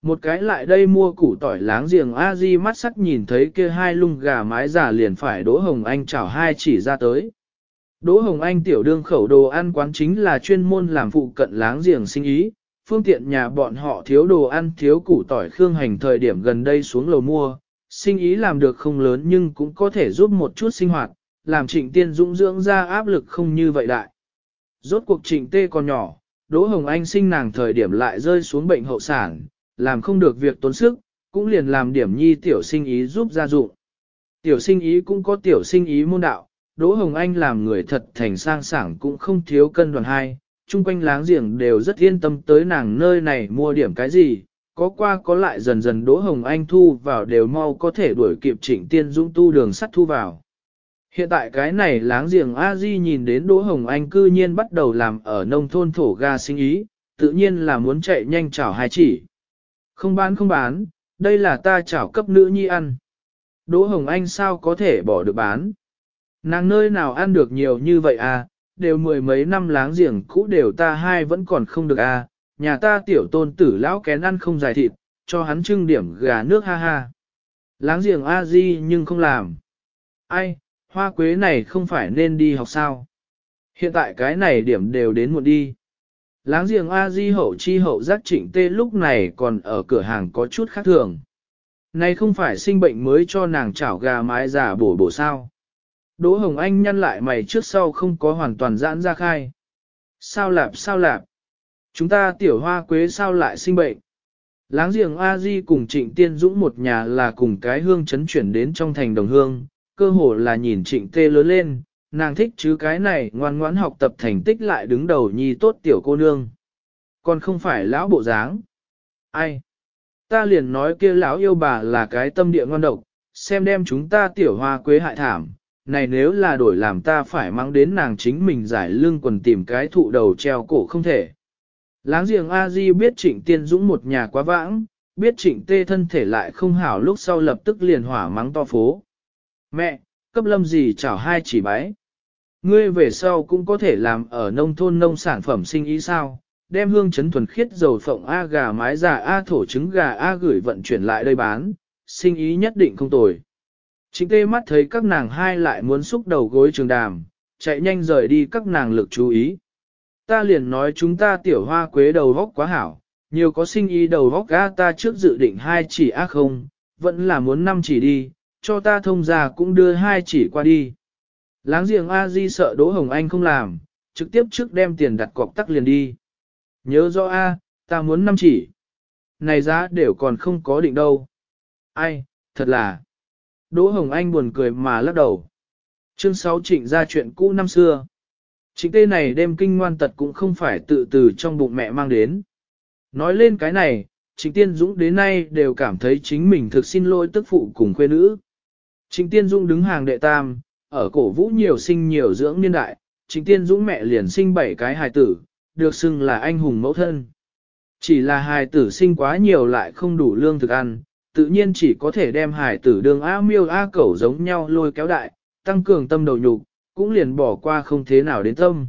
Một cái lại đây mua củ tỏi láng giềng a di mắt sắc nhìn thấy kia hai lung gà mái giả liền phải Đỗ Hồng Anh chảo hai chỉ ra tới. Đỗ Hồng Anh tiểu đương khẩu đồ ăn quán chính là chuyên môn làm phụ cận láng giềng sinh ý, phương tiện nhà bọn họ thiếu đồ ăn thiếu củ tỏi khương hành thời điểm gần đây xuống lầu mua, sinh ý làm được không lớn nhưng cũng có thể giúp một chút sinh hoạt, làm trịnh tiên dũng dưỡng ra áp lực không như vậy đại. Rốt cuộc trịnh tê còn nhỏ, Đỗ Hồng Anh sinh nàng thời điểm lại rơi xuống bệnh hậu sản, làm không được việc tốn sức, cũng liền làm điểm nhi tiểu sinh ý giúp gia dụng. Tiểu sinh ý cũng có tiểu sinh ý môn đạo, Đỗ Hồng Anh làm người thật thành sang sảng cũng không thiếu cân đoàn hai, chung quanh láng giềng đều rất yên tâm tới nàng nơi này mua điểm cái gì, có qua có lại dần dần Đỗ Hồng Anh thu vào đều mau có thể đuổi kịp trịnh tiên dũng tu đường sắt thu vào. Hiện tại cái này láng giềng a di nhìn đến Đỗ Hồng Anh cư nhiên bắt đầu làm ở nông thôn thổ ga sinh ý, tự nhiên là muốn chạy nhanh chảo hai chỉ. Không bán không bán, đây là ta chảo cấp nữ nhi ăn. Đỗ Hồng Anh sao có thể bỏ được bán. Nàng nơi nào ăn được nhiều như vậy à, đều mười mấy năm láng giềng cũ đều ta hai vẫn còn không được à, nhà ta tiểu tôn tử lão kén ăn không dài thịt, cho hắn trưng điểm gà nước ha ha. Láng giềng a di nhưng không làm. Ai, hoa quế này không phải nên đi học sao? Hiện tại cái này điểm đều đến muộn đi. Láng giềng A Di hậu chi hậu giác trịnh tê lúc này còn ở cửa hàng có chút khác thường. Này không phải sinh bệnh mới cho nàng chảo gà mái giả bổ bổ sao. Đỗ Hồng Anh nhăn lại mày trước sau không có hoàn toàn giãn ra khai. Sao lạp sao lạp? Chúng ta tiểu hoa quế sao lại sinh bệnh? Láng giềng A Di cùng trịnh tiên dũng một nhà là cùng cái hương chấn chuyển đến trong thành đồng hương, cơ hồ là nhìn trịnh tê lớn lên, nàng thích chứ cái này ngoan ngoãn học tập thành tích lại đứng đầu nhi tốt tiểu cô nương. Còn không phải lão bộ dáng. Ai? Ta liền nói kia lão yêu bà là cái tâm địa ngoan độc, xem đem chúng ta tiểu hoa quế hại thảm. Này nếu là đổi làm ta phải mang đến nàng chính mình giải lưng quần tìm cái thụ đầu treo cổ không thể. Láng giềng A-di biết trịnh tiên dũng một nhà quá vãng, biết trịnh tê thân thể lại không hảo lúc sau lập tức liền hỏa mắng to phố. Mẹ, cấp lâm gì chảo hai chỉ bái. Ngươi về sau cũng có thể làm ở nông thôn nông sản phẩm sinh ý sao, đem hương chấn thuần khiết dầu phộng A gà mái già A thổ trứng gà A gửi vận chuyển lại đây bán, sinh ý nhất định không tồi. Chính tê mắt thấy các nàng hai lại muốn xúc đầu gối trường đàm, chạy nhanh rời đi các nàng lực chú ý. Ta liền nói chúng ta tiểu hoa quế đầu vóc quá hảo, nhiều có sinh ý đầu vóc A ta trước dự định hai chỉ ác không, vẫn là muốn năm chỉ đi, cho ta thông ra cũng đưa hai chỉ qua đi. Láng giềng A Di sợ Đỗ Hồng Anh không làm, trực tiếp trước đem tiền đặt cọc tắc liền đi. Nhớ rõ A, ta muốn năm chỉ. Này giá đều còn không có định đâu. Ai, thật là. Đỗ Hồng Anh buồn cười mà lắc đầu. Chương 6 trịnh ra chuyện cũ năm xưa. Trịnh tê này đêm kinh ngoan tật cũng không phải tự từ trong bụng mẹ mang đến. Nói lên cái này, Trịnh Tiên Dũng đến nay đều cảm thấy chính mình thực xin lỗi tức phụ cùng quê nữ. Trịnh Tiên Dũng đứng hàng đệ tam, ở cổ vũ nhiều sinh nhiều dưỡng niên đại, Trịnh Tiên Dũng mẹ liền sinh bảy cái hài tử, được xưng là anh hùng mẫu thân. Chỉ là hài tử sinh quá nhiều lại không đủ lương thực ăn, tự nhiên chỉ có thể đem hải tử đường A miêu A cẩu giống nhau lôi kéo đại, tăng cường tâm đầu nhục, cũng liền bỏ qua không thế nào đến tâm.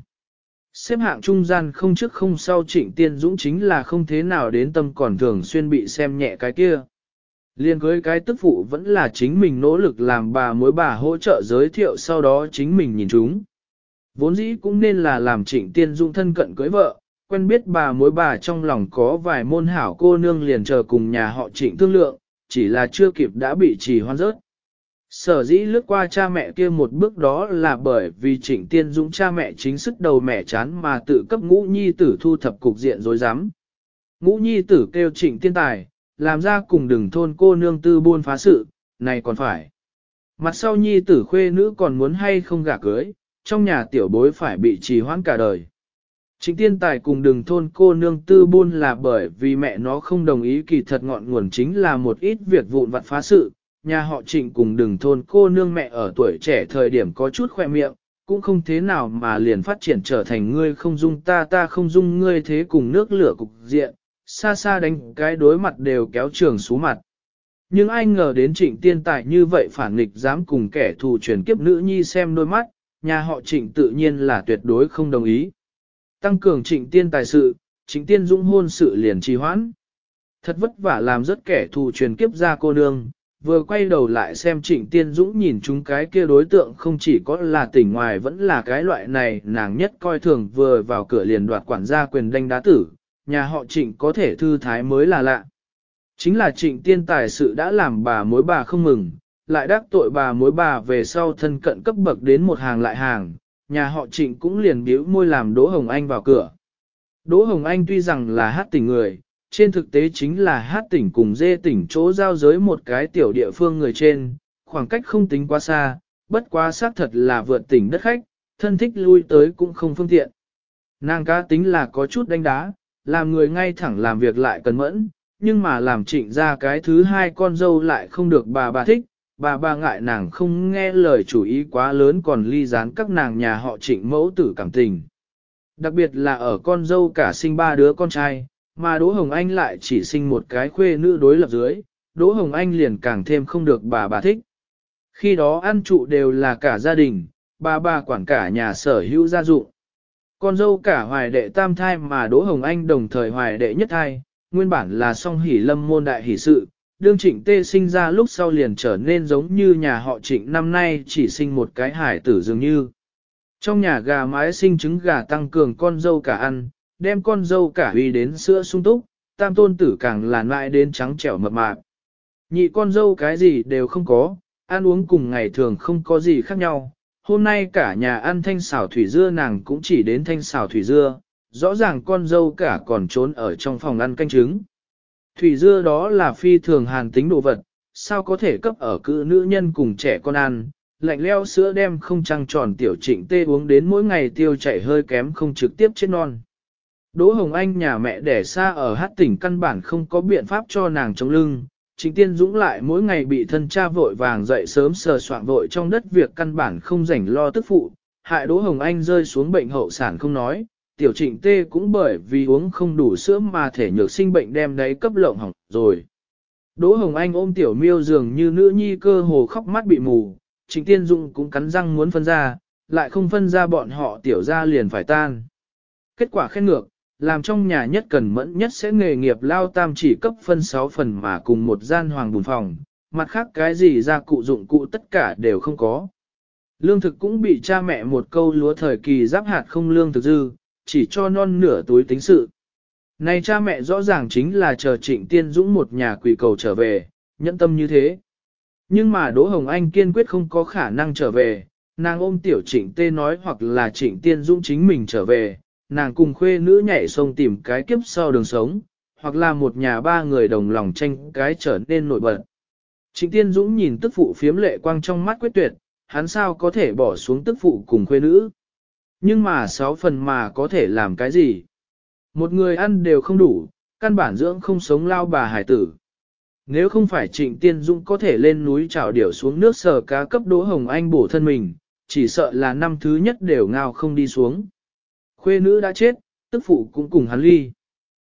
Xếp hạng trung gian không trước không sau trịnh tiên dũng chính là không thế nào đến tâm còn thường xuyên bị xem nhẹ cái kia. Liên cưới cái tức phụ vẫn là chính mình nỗ lực làm bà mối bà hỗ trợ giới thiệu sau đó chính mình nhìn chúng. Vốn dĩ cũng nên là làm trịnh tiên dung thân cận cưới vợ, quen biết bà mối bà trong lòng có vài môn hảo cô nương liền chờ cùng nhà họ trịnh thương lượng, chỉ là chưa kịp đã bị trì hoan rớt. Sở dĩ lướt qua cha mẹ kia một bước đó là bởi vì trịnh tiên dũng cha mẹ chính sức đầu mẹ chán mà tự cấp ngũ nhi tử thu thập cục diện dối rắm Ngũ nhi tử kêu trịnh tiên tài, làm ra cùng đừng thôn cô nương tư buôn phá sự, này còn phải. Mặt sau nhi tử khuê nữ còn muốn hay không gả cưới, trong nhà tiểu bối phải bị trì hoãn cả đời. Trịnh tiên tài cùng đường thôn cô nương tư buôn là bởi vì mẹ nó không đồng ý kỳ thật ngọn nguồn chính là một ít việc vụn vặt phá sự. Nhà họ trịnh cùng đường thôn cô nương mẹ ở tuổi trẻ thời điểm có chút khoe miệng, cũng không thế nào mà liền phát triển trở thành ngươi không dung ta ta không dung ngươi thế cùng nước lửa cục diện, xa xa đánh cái đối mặt đều kéo trường xuống mặt. Nhưng ai ngờ đến trịnh tiên tài như vậy phản nghịch dám cùng kẻ thù truyền kiếp nữ nhi xem đôi mắt, nhà họ trịnh tự nhiên là tuyệt đối không đồng ý. Tăng cường trịnh tiên tài sự, trịnh tiên dũng hôn sự liền trì hoãn. Thật vất vả làm rất kẻ thù truyền kiếp ra cô nương, vừa quay đầu lại xem trịnh tiên dũng nhìn chúng cái kia đối tượng không chỉ có là tỉnh ngoài vẫn là cái loại này nàng nhất coi thường vừa vào cửa liền đoạt quản gia quyền đánh đá tử, nhà họ trịnh có thể thư thái mới là lạ. Chính là trịnh tiên tài sự đã làm bà mối bà không mừng, lại đắc tội bà mối bà về sau thân cận cấp bậc đến một hàng lại hàng, nhà họ trịnh cũng liền biếu môi làm Đỗ Hồng Anh vào cửa. Đỗ Hồng Anh tuy rằng là hát tỉnh người, trên thực tế chính là hát tỉnh cùng dê tỉnh chỗ giao giới một cái tiểu địa phương người trên, khoảng cách không tính quá xa, bất quá xác thật là vượt tỉnh đất khách, thân thích lui tới cũng không phương tiện. Nàng cá tính là có chút đánh đá, làm người ngay thẳng làm việc lại cần mẫn, nhưng mà làm trịnh ra cái thứ hai con dâu lại không được bà bà thích, bà bà ngại nàng không nghe lời chủ ý quá lớn còn ly gián các nàng nhà họ trịnh mẫu tử cảm tình. Đặc biệt là ở con dâu cả sinh ba đứa con trai, mà Đỗ Hồng Anh lại chỉ sinh một cái khuê nữ đối lập dưới, Đỗ Hồng Anh liền càng thêm không được bà bà thích. Khi đó ăn trụ đều là cả gia đình, bà bà quản cả nhà sở hữu gia dụng. Con dâu cả hoài đệ tam thai mà Đỗ Hồng Anh đồng thời hoài đệ nhất thai, nguyên bản là song hỷ lâm môn đại hỷ sự, đương trịnh tê sinh ra lúc sau liền trở nên giống như nhà họ trịnh năm nay chỉ sinh một cái hải tử dường như. Trong nhà gà mái sinh trứng gà tăng cường con dâu cả ăn, đem con dâu cả huy đến sữa sung túc, tam tôn tử càng làn lại đến trắng trẻo mập mạp. Nhị con dâu cái gì đều không có, ăn uống cùng ngày thường không có gì khác nhau. Hôm nay cả nhà ăn thanh xào thủy dưa nàng cũng chỉ đến thanh xào thủy dưa, rõ ràng con dâu cả còn trốn ở trong phòng ăn canh trứng. Thủy dưa đó là phi thường hàn tính đồ vật, sao có thể cấp ở cự nữ nhân cùng trẻ con ăn, lạnh leo sữa đem không trăng tròn tiểu trịnh tê uống đến mỗi ngày tiêu chảy hơi kém không trực tiếp chết non. Đỗ Hồng Anh nhà mẹ đẻ xa ở hát tỉnh căn bản không có biện pháp cho nàng chống lưng, chính Tiên Dũng lại mỗi ngày bị thân cha vội vàng dậy sớm sờ soạn vội trong đất việc căn bản không rảnh lo tức phụ, hại Đỗ Hồng Anh rơi xuống bệnh hậu sản không nói, tiểu trịnh tê cũng bởi vì uống không đủ sữa mà thể nhược sinh bệnh đem đấy cấp lộng hỏng rồi. Đỗ Hồng Anh ôm tiểu miêu dường như nữ nhi cơ hồ khóc mắt bị mù, trịnh tiên dụng cũng cắn răng muốn phân ra, lại không phân ra bọn họ tiểu ra liền phải tan. Kết quả khen ngược, làm trong nhà nhất cần mẫn nhất sẽ nghề nghiệp lao tam chỉ cấp phân 6 phần mà cùng một gian hoàng bùn phòng, mặt khác cái gì ra cụ dụng cụ tất cả đều không có. Lương thực cũng bị cha mẹ một câu lúa thời kỳ giáp hạt không lương thực dư, chỉ cho non nửa túi tính sự. Này cha mẹ rõ ràng chính là chờ trịnh tiên dũng một nhà quỷ cầu trở về, nhẫn tâm như thế. Nhưng mà Đỗ Hồng Anh kiên quyết không có khả năng trở về, nàng ôm tiểu trịnh tê nói hoặc là trịnh tiên dũng chính mình trở về, nàng cùng khuê nữ nhảy sông tìm cái kiếp sau đường sống, hoặc là một nhà ba người đồng lòng tranh cái trở nên nổi bật. Trịnh Tiên Dũng nhìn tức phụ phiếm lệ quang trong mắt quyết tuyệt, hắn sao có thể bỏ xuống tức phụ cùng khuê nữ. Nhưng mà sáu phần mà có thể làm cái gì? Một người ăn đều không đủ, căn bản dưỡng không sống lao bà hải tử. Nếu không phải trịnh tiên dũng có thể lên núi trào điểu xuống nước sờ cá cấp đỗ hồng anh bổ thân mình, chỉ sợ là năm thứ nhất đều ngao không đi xuống. Khuê nữ đã chết, tức phụ cũng cùng hắn ly.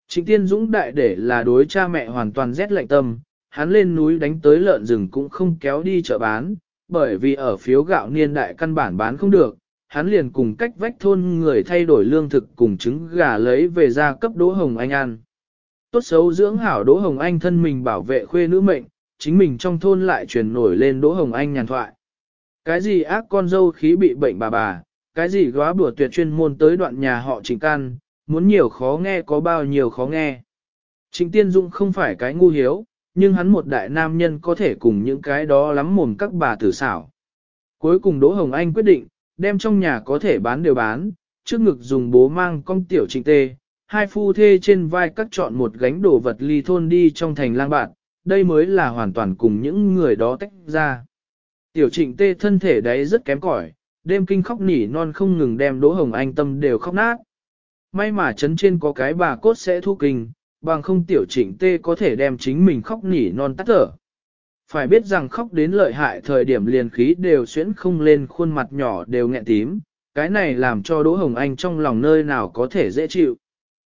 Trịnh tiên dũng đại để là đối cha mẹ hoàn toàn rét lạnh tâm, hắn lên núi đánh tới lợn rừng cũng không kéo đi chợ bán, bởi vì ở phiếu gạo niên đại căn bản bán không được, hắn liền cùng cách vách thôn người thay đổi lương thực cùng trứng gà lấy về ra cấp Đỗ Hồng Anh ăn. Tốt xấu dưỡng hảo Đỗ Hồng Anh thân mình bảo vệ khuê nữ mệnh, chính mình trong thôn lại truyền nổi lên Đỗ Hồng Anh nhàn thoại. Cái gì ác con dâu khí bị bệnh bà bà, cái gì góa bùa tuyệt chuyên môn tới đoạn nhà họ trình can, muốn nhiều khó nghe có bao nhiêu khó nghe. Trịnh Tiên Dung không phải cái ngu hiếu, nhưng hắn một đại nam nhân có thể cùng những cái đó lắm mồm các bà tử xảo. Cuối cùng Đỗ Hồng Anh quyết định, đem trong nhà có thể bán đều bán, trước ngực dùng bố mang con tiểu trịnh tê, hai phu thê trên vai cắt chọn một gánh đồ vật ly thôn đi trong thành lang bạn, đây mới là hoàn toàn cùng những người đó tách ra. Tiểu trịnh tê thân thể đấy rất kém cỏi, đêm kinh khóc nỉ non không ngừng đem Đỗ Hồng Anh tâm đều khóc nát. May mà chấn trên có cái bà cốt sẽ thu kinh, bằng không tiểu trịnh tê có thể đem chính mình khóc nỉ non tắt thở. Phải biết rằng khóc đến lợi hại thời điểm liền khí đều xuyễn không lên khuôn mặt nhỏ đều nghẹn tím, cái này làm cho Đỗ Hồng Anh trong lòng nơi nào có thể dễ chịu.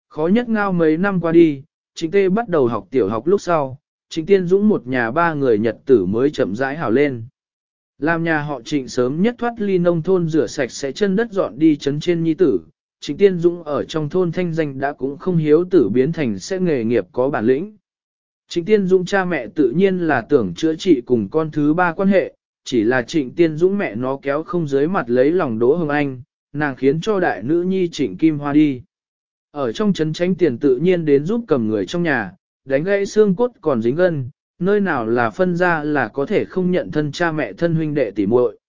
Khó nhất ngao mấy năm qua đi, chính Tê bắt đầu học tiểu học lúc sau, chính Tiên Dũng một nhà ba người Nhật tử mới chậm rãi hảo lên. Làm nhà họ Trịnh sớm nhất thoát ly nông thôn rửa sạch sẽ chân đất dọn đi chấn trên nhi tử, Trịnh Tiên Dũng ở trong thôn thanh danh đã cũng không hiếu tử biến thành sẽ nghề nghiệp có bản lĩnh. Trịnh Tiên Dũng cha mẹ tự nhiên là tưởng chữa trị cùng con thứ ba quan hệ, chỉ là Trịnh Tiên Dũng mẹ nó kéo không dưới mặt lấy lòng Đỗ Hồng Anh, nàng khiến cho đại nữ nhi Trịnh Kim Hoa đi. Ở trong chấn tránh tiền tự nhiên đến giúp cầm người trong nhà, đánh gãy xương cốt còn dính gân, nơi nào là phân ra là có thể không nhận thân cha mẹ thân huynh đệ tỉ muội.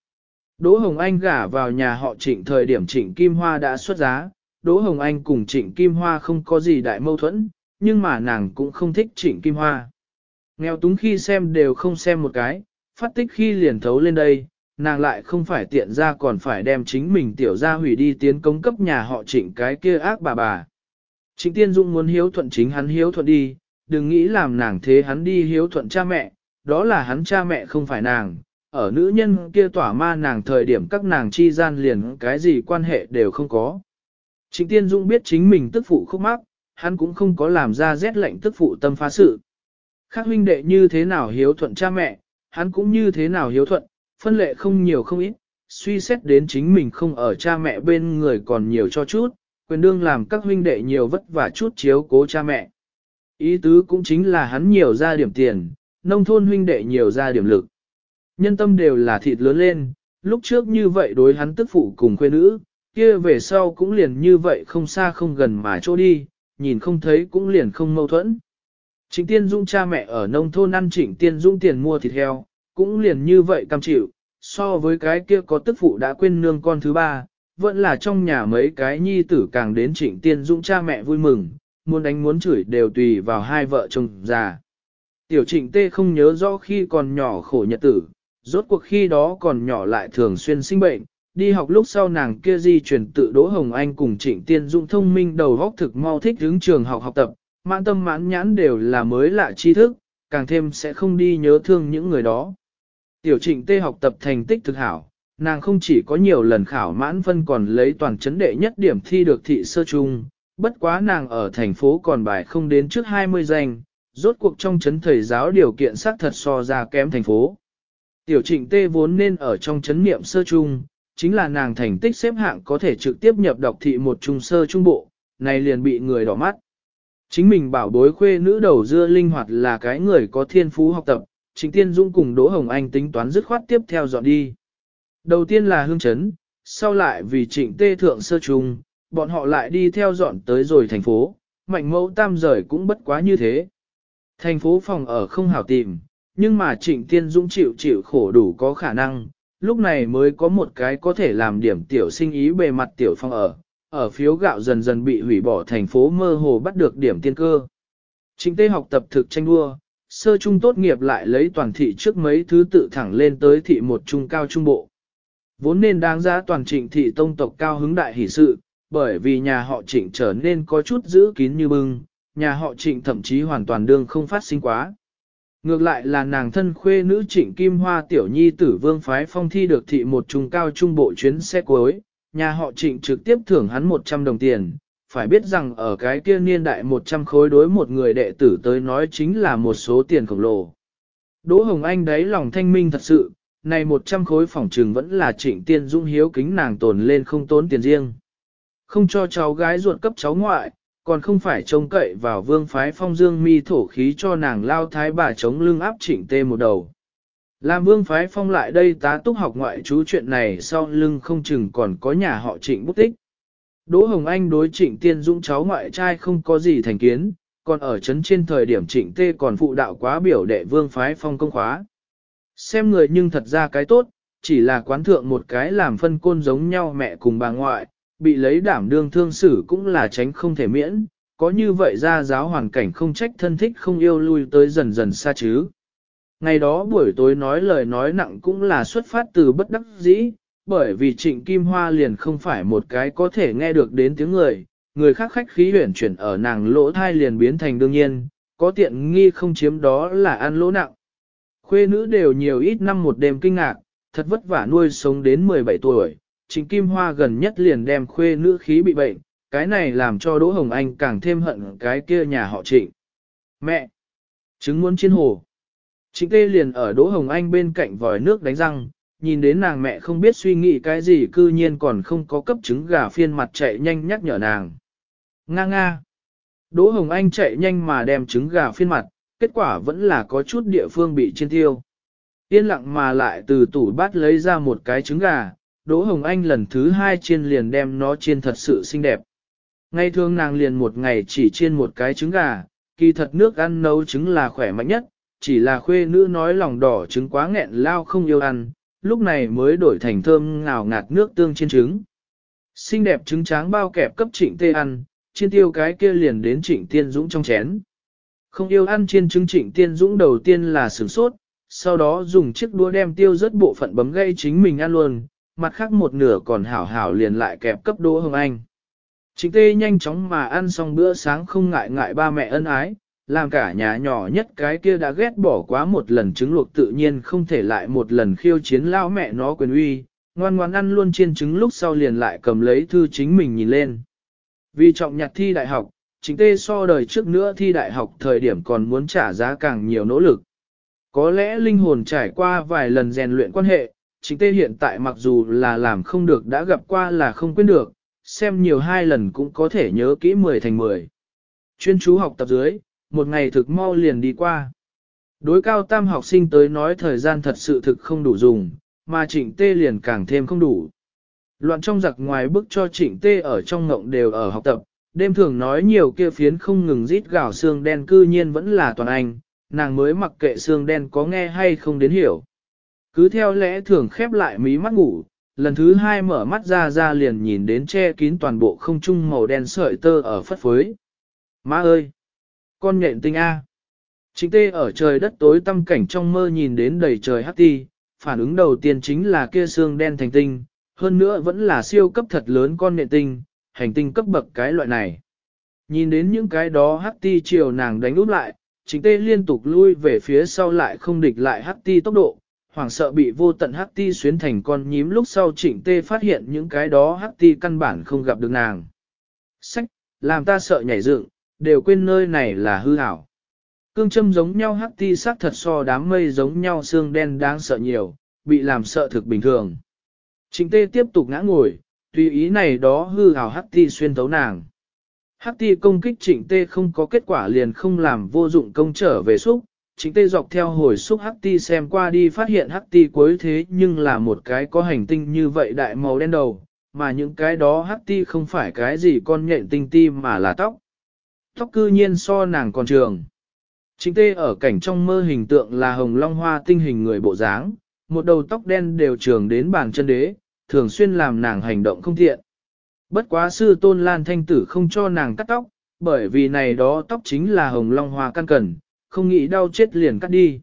Đỗ Hồng Anh gả vào nhà họ trịnh thời điểm trịnh Kim Hoa đã xuất giá, Đỗ Hồng Anh cùng trịnh Kim Hoa không có gì đại mâu thuẫn, nhưng mà nàng cũng không thích trịnh Kim Hoa. Nghèo túng khi xem đều không xem một cái, phát tích khi liền thấu lên đây, nàng lại không phải tiện ra còn phải đem chính mình tiểu ra hủy đi tiến công cấp nhà họ trịnh cái kia ác bà bà. Trịnh Tiên Dung muốn hiếu thuận chính hắn hiếu thuận đi, đừng nghĩ làm nàng thế hắn đi hiếu thuận cha mẹ, đó là hắn cha mẹ không phải nàng, ở nữ nhân kia tỏa ma nàng thời điểm các nàng chi gian liền cái gì quan hệ đều không có. Trịnh Tiên Dung biết chính mình tức phụ khúc mắc, hắn cũng không có làm ra rét lệnh tức phụ tâm phá sự. Khác huynh đệ như thế nào hiếu thuận cha mẹ, hắn cũng như thế nào hiếu thuận, phân lệ không nhiều không ít, suy xét đến chính mình không ở cha mẹ bên người còn nhiều cho chút, quyền đương làm các huynh đệ nhiều vất vả chút chiếu cố cha mẹ. Ý tứ cũng chính là hắn nhiều ra điểm tiền, nông thôn huynh đệ nhiều ra điểm lực. Nhân tâm đều là thịt lớn lên, lúc trước như vậy đối hắn tức phụ cùng quê nữ, kia về sau cũng liền như vậy không xa không gần mà chỗ đi, nhìn không thấy cũng liền không mâu thuẫn. Trịnh Tiên Dung cha mẹ ở nông thôn ăn Trịnh Tiên Dung tiền mua thịt heo, cũng liền như vậy cam chịu, so với cái kia có tức phụ đã quên nương con thứ ba, vẫn là trong nhà mấy cái nhi tử càng đến Trịnh Tiên Dung cha mẹ vui mừng, muốn đánh muốn chửi đều tùy vào hai vợ chồng già. Tiểu Trịnh Tê không nhớ rõ khi còn nhỏ khổ nhật tử, rốt cuộc khi đó còn nhỏ lại thường xuyên sinh bệnh, đi học lúc sau nàng kia di chuyển tự Đỗ Hồng Anh cùng Trịnh Tiên Dung thông minh đầu góc thực mau thích hướng trường học học tập, mãn tâm mãn nhãn đều là mới lạ tri thức, càng thêm sẽ không đi nhớ thương những người đó. Tiểu Trịnh Tê học tập thành tích thực hảo, nàng không chỉ có nhiều lần khảo mãn phân còn lấy toàn chấn đệ nhất điểm thi được thị sơ trung, bất quá nàng ở thành phố còn bài không đến trước 20 danh, rốt cuộc trong chấn thầy giáo điều kiện xác thật so ra kém thành phố. Tiểu trịnh tê vốn nên ở trong chấn niệm sơ trung, chính là nàng thành tích xếp hạng có thể trực tiếp nhập đọc thị một trung sơ trung bộ, này liền bị người đỏ mắt. Chính mình bảo bối khuê nữ đầu dưa linh hoạt là cái người có thiên phú học tập, Trịnh Tiên dũng cùng Đỗ Hồng Anh tính toán dứt khoát tiếp theo dọn đi. Đầu tiên là hương chấn, sau lại vì trịnh tê thượng sơ trung, bọn họ lại đi theo dọn tới rồi thành phố, mạnh mẫu tam rời cũng bất quá như thế. Thành phố phòng ở không hảo tìm, nhưng mà trịnh tiên dũng chịu chịu khổ đủ có khả năng, lúc này mới có một cái có thể làm điểm tiểu sinh ý bề mặt tiểu phong ở, ở phiếu gạo dần dần bị hủy bỏ thành phố mơ hồ bắt được điểm tiên cơ. Trịnh tê học tập thực tranh đua, sơ trung tốt nghiệp lại lấy toàn thị trước mấy thứ tự thẳng lên tới thị một trung cao trung bộ. Vốn nên đáng giá toàn trịnh thị tông tộc cao hứng đại hỷ sự, bởi vì nhà họ trịnh trở nên có chút giữ kín như bưng, nhà họ trịnh thậm chí hoàn toàn đương không phát sinh quá. Ngược lại là nàng thân khuê nữ trịnh Kim Hoa tiểu nhi tử vương phái phong thi được thị một trung cao trung bộ chuyến xe cuối, nhà họ trịnh trực tiếp thưởng hắn 100 đồng tiền. Phải biết rằng ở cái kia niên đại 100 khối đối một người đệ tử tới nói chính là một số tiền khổng lồ. Đỗ Hồng Anh đấy lòng thanh minh thật sự, này 100 khối phòng trừng vẫn là trịnh tiên dung hiếu kính nàng tồn lên không tốn tiền riêng. Không cho cháu gái ruột cấp cháu ngoại, còn không phải trông cậy vào vương phái phong dương mi thổ khí cho nàng lao thái bà chống lưng áp chỉnh tê một đầu. Làm vương phái phong lại đây tá túc học ngoại chú chuyện này sau lưng không chừng còn có nhà họ trịnh bút tích. Đỗ Hồng Anh đối trịnh tiên dũng cháu ngoại trai không có gì thành kiến, còn ở chấn trên thời điểm trịnh tê còn phụ đạo quá biểu đệ vương phái phong công khóa. Xem người nhưng thật ra cái tốt, chỉ là quán thượng một cái làm phân côn giống nhau mẹ cùng bà ngoại, bị lấy đảm đương thương xử cũng là tránh không thể miễn, có như vậy ra giáo hoàn cảnh không trách thân thích không yêu lui tới dần dần xa chứ. Ngày đó buổi tối nói lời nói nặng cũng là xuất phát từ bất đắc dĩ, bởi vì trịnh Kim Hoa liền không phải một cái có thể nghe được đến tiếng người, người khác khách khí huyển chuyển ở nàng lỗ thai liền biến thành đương nhiên, có tiện nghi không chiếm đó là ăn lỗ nặng. Khuê nữ đều nhiều ít năm một đêm kinh ngạc, thật vất vả nuôi sống đến 17 tuổi, Trịnh Kim Hoa gần nhất liền đem khuê nữ khí bị bệnh, cái này làm cho Đỗ Hồng Anh càng thêm hận cái kia nhà họ trịnh. Mẹ! Trứng muốn chiên hồ. Trịnh tê liền ở Đỗ Hồng Anh bên cạnh vòi nước đánh răng, nhìn đến nàng mẹ không biết suy nghĩ cái gì cư nhiên còn không có cấp trứng gà phiên mặt chạy nhanh nhắc nhở nàng. Nga nga! Đỗ Hồng Anh chạy nhanh mà đem trứng gà phiên mặt, kết quả vẫn là có chút địa phương bị chiên tiêu. Yên lặng mà lại từ tủ bát lấy ra một cái trứng gà, Đỗ Hồng Anh lần thứ hai chiên liền đem nó chiên thật sự xinh đẹp. Ngày thường nàng liền một ngày chỉ chiên một cái trứng gà, kỳ thật nước ăn nấu trứng là khỏe mạnh nhất, chỉ là khuê nữ nói lòng đỏ trứng quá nghẹn lao không yêu ăn, lúc này mới đổi thành thơm ngào ngạt nước tương chiên trứng. Xinh đẹp trứng tráng bao kẹp cấp trịnh tê ăn, chiên tiêu cái kia liền đến trịnh tiên dũng trong chén. Không yêu ăn chiên trứng trịnh tiên dũng đầu tiên là sửng sốt, sau đó dùng chiếc đũa đem tiêu rất bộ phận bấm gây chính mình ăn luôn, mặt khác một nửa còn hảo hảo liền lại kẹp cấp Đỗ Hồng Anh. Trịnh tê nhanh chóng mà ăn xong bữa sáng không ngại ngại ba mẹ ân ái, làm cả nhà nhỏ nhất cái kia đã ghét bỏ quá một lần trứng luộc tự nhiên không thể lại một lần khiêu chiến lao mẹ nó quyền uy, ngoan ngoan ăn luôn chiên trứng lúc sau liền lại cầm lấy thư chính mình nhìn lên. Vì trọng nhặt thi đại học, chính tê so đời trước nữa thi đại học thời điểm còn muốn trả giá càng nhiều nỗ lực. Có lẽ linh hồn trải qua vài lần rèn luyện quan hệ, chính tê hiện tại mặc dù là làm không được đã gặp qua là không quên được, xem nhiều hai lần cũng có thể nhớ kỹ 10 thành 10. Chuyên chú học tập dưới, một ngày thực mau liền đi qua. Đối cao tam học sinh tới nói thời gian thật sự thực không đủ dùng, mà trịnh tê liền càng thêm không đủ. Loạn trong giặc ngoài bức cho trịnh tê ở trong ngộng đều ở học tập, đêm thường nói nhiều kia phiến không ngừng rít gạo xương đen cư nhiên vẫn là toàn anh, nàng mới mặc kệ xương đen có nghe hay không đến hiểu. Cứ theo lẽ thường khép lại mí mắt ngủ, lần thứ hai mở mắt ra ra liền nhìn đến che kín toàn bộ không trung màu đen sợi tơ ở phất phới. Má ơi! Con nhện tinh A! Chính tê ở trời đất tối tâm cảnh trong mơ nhìn đến đầy trời hắc ti, phản ứng đầu tiên chính là kia xương đen thành tinh, hơn nữa vẫn là siêu cấp thật lớn con nhện tinh, hành tinh cấp bậc cái loại này. Nhìn đến những cái đó hắc ti chiều nàng đánh úp lại, chính tê liên tục lui về phía sau lại không địch lại hắc ti tốc độ, hoảng sợ bị vô tận hắc ti xuyến thành con nhím lúc sau trịnh tê phát hiện những cái đó hắc ti căn bản không gặp được nàng. Sách, làm ta sợ nhảy dựng, đều quên nơi này là hư ảo. Cương châm giống nhau hắc ti sắc thật so đám mây giống nhau xương đen đáng sợ nhiều, bị làm sợ thực bình thường. Trịnh tê tiếp tục ngã ngồi, tùy ý này đó hư ảo hắc ti xuyên thấu nàng. Hắc ti công kích trịnh tê không có kết quả liền không làm vô dụng công trở về xúc, chính tê dọc theo hồi xúc hắc ti xem qua đi phát hiện hắc ti cuối thế nhưng là một cái có hành tinh như vậy đại màu đen đầu, mà những cái đó hắc ti không phải cái gì con nhện tinh ti mà là tóc. Tóc cư nhiên so nàng còn trường. Chính tê ở cảnh trong mơ hình tượng là hồng long hoa tinh hình người bộ dáng, một đầu tóc đen đều trường đến bàn chân đế, thường xuyên làm nàng hành động không thiện. Bất quá sư tôn lan thanh tử không cho nàng cắt tóc, bởi vì này đó tóc chính là hồng long hoa căn cần, không nghĩ đau chết liền cắt đi.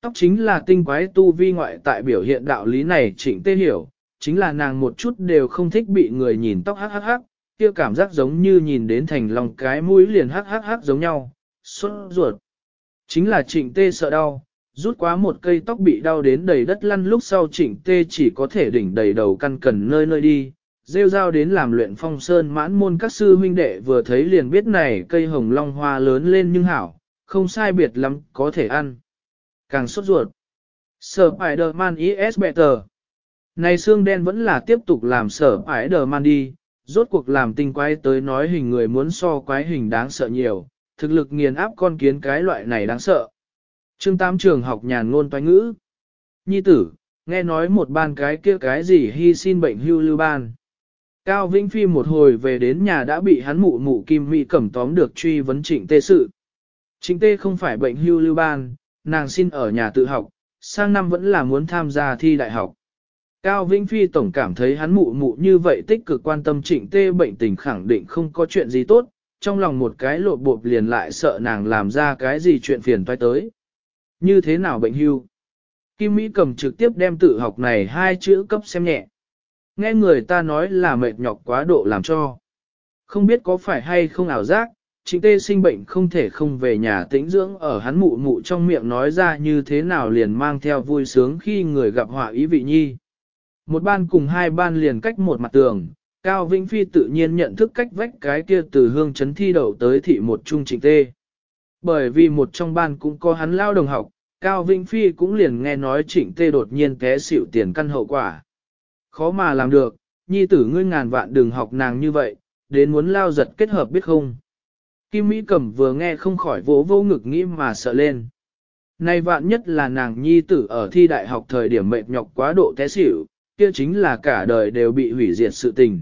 Tóc chính là tinh quái tu vi ngoại tại biểu hiện đạo lý này chỉnh tê hiểu, chính là nàng một chút đều không thích bị người nhìn tóc hắc hắc hắc, kia cảm giác giống như nhìn đến thành lòng cái mũi liền hắc hắc hắc giống nhau, xuất ruột. Chính là trịnh tê sợ đau, rút quá một cây tóc bị đau đến đầy đất lăn lúc sau trịnh tê chỉ có thể đỉnh đầy đầu căn cần nơi nơi đi, rêu rao đến làm luyện phong sơn mãn môn các sư huynh đệ vừa thấy liền biết này cây hồng long hoa lớn lên nhưng hảo, không sai biệt lắm, có thể ăn. Càng sốt ruột. Spider-Man is better. Này xương đen vẫn là tiếp tục làm sở Spider-Man đi, rốt cuộc làm tinh quái tới nói hình người muốn so quái hình đáng sợ nhiều, thực lực nghiền áp con kiến cái loại này đáng sợ. Trương Tam trường học nhàn ngôn toán ngữ. Nhi tử, nghe nói một ban cái kia cái gì hy xin bệnh hưu lưu ban. Cao Vĩnh Phi một hồi về đến nhà đã bị hắn mụ mụ kim mỹ cẩm tóm được truy vấn trịnh tê sự. Trịnh tê không phải bệnh hưu lưu ban, nàng xin ở nhà tự học, sang năm vẫn là muốn tham gia thi đại học. Cao Vĩnh Phi tổng cảm thấy hắn mụ mụ như vậy tích cực quan tâm trịnh tê bệnh tình khẳng định không có chuyện gì tốt, trong lòng một cái lộ bộp liền lại sợ nàng làm ra cái gì chuyện phiền toái tới. Như thế nào bệnh hưu? Kim Mỹ cầm trực tiếp đem tự học này hai chữ cấp xem nhẹ. Nghe người ta nói là mệt nhọc quá độ làm cho. Không biết có phải hay không ảo giác, chính tê sinh bệnh không thể không về nhà tĩnh dưỡng ở hắn mụ mụ trong miệng nói ra như thế nào liền mang theo vui sướng khi người gặp họa ý vị nhi. Một ban cùng hai ban liền cách một mặt tường, Cao Vĩnh Phi tự nhiên nhận thức cách vách cái kia từ hương chấn thi đậu tới thị một trung trịnh tê. Bởi vì một trong ban cũng có hắn lao đồng học, Cao Vĩnh Phi cũng liền nghe nói trịnh tê đột nhiên té xỉu tiền căn hậu quả. Khó mà làm được, nhi tử ngươi ngàn vạn đừng học nàng như vậy, đến muốn lao giật kết hợp biết không. Kim Mỹ Cẩm vừa nghe không khỏi vỗ vô ngực nghĩ mà sợ lên. Nay vạn nhất là nàng nhi tử ở thi đại học thời điểm mệt nhọc quá độ té xỉu, kia chính là cả đời đều bị hủy diệt sự tình.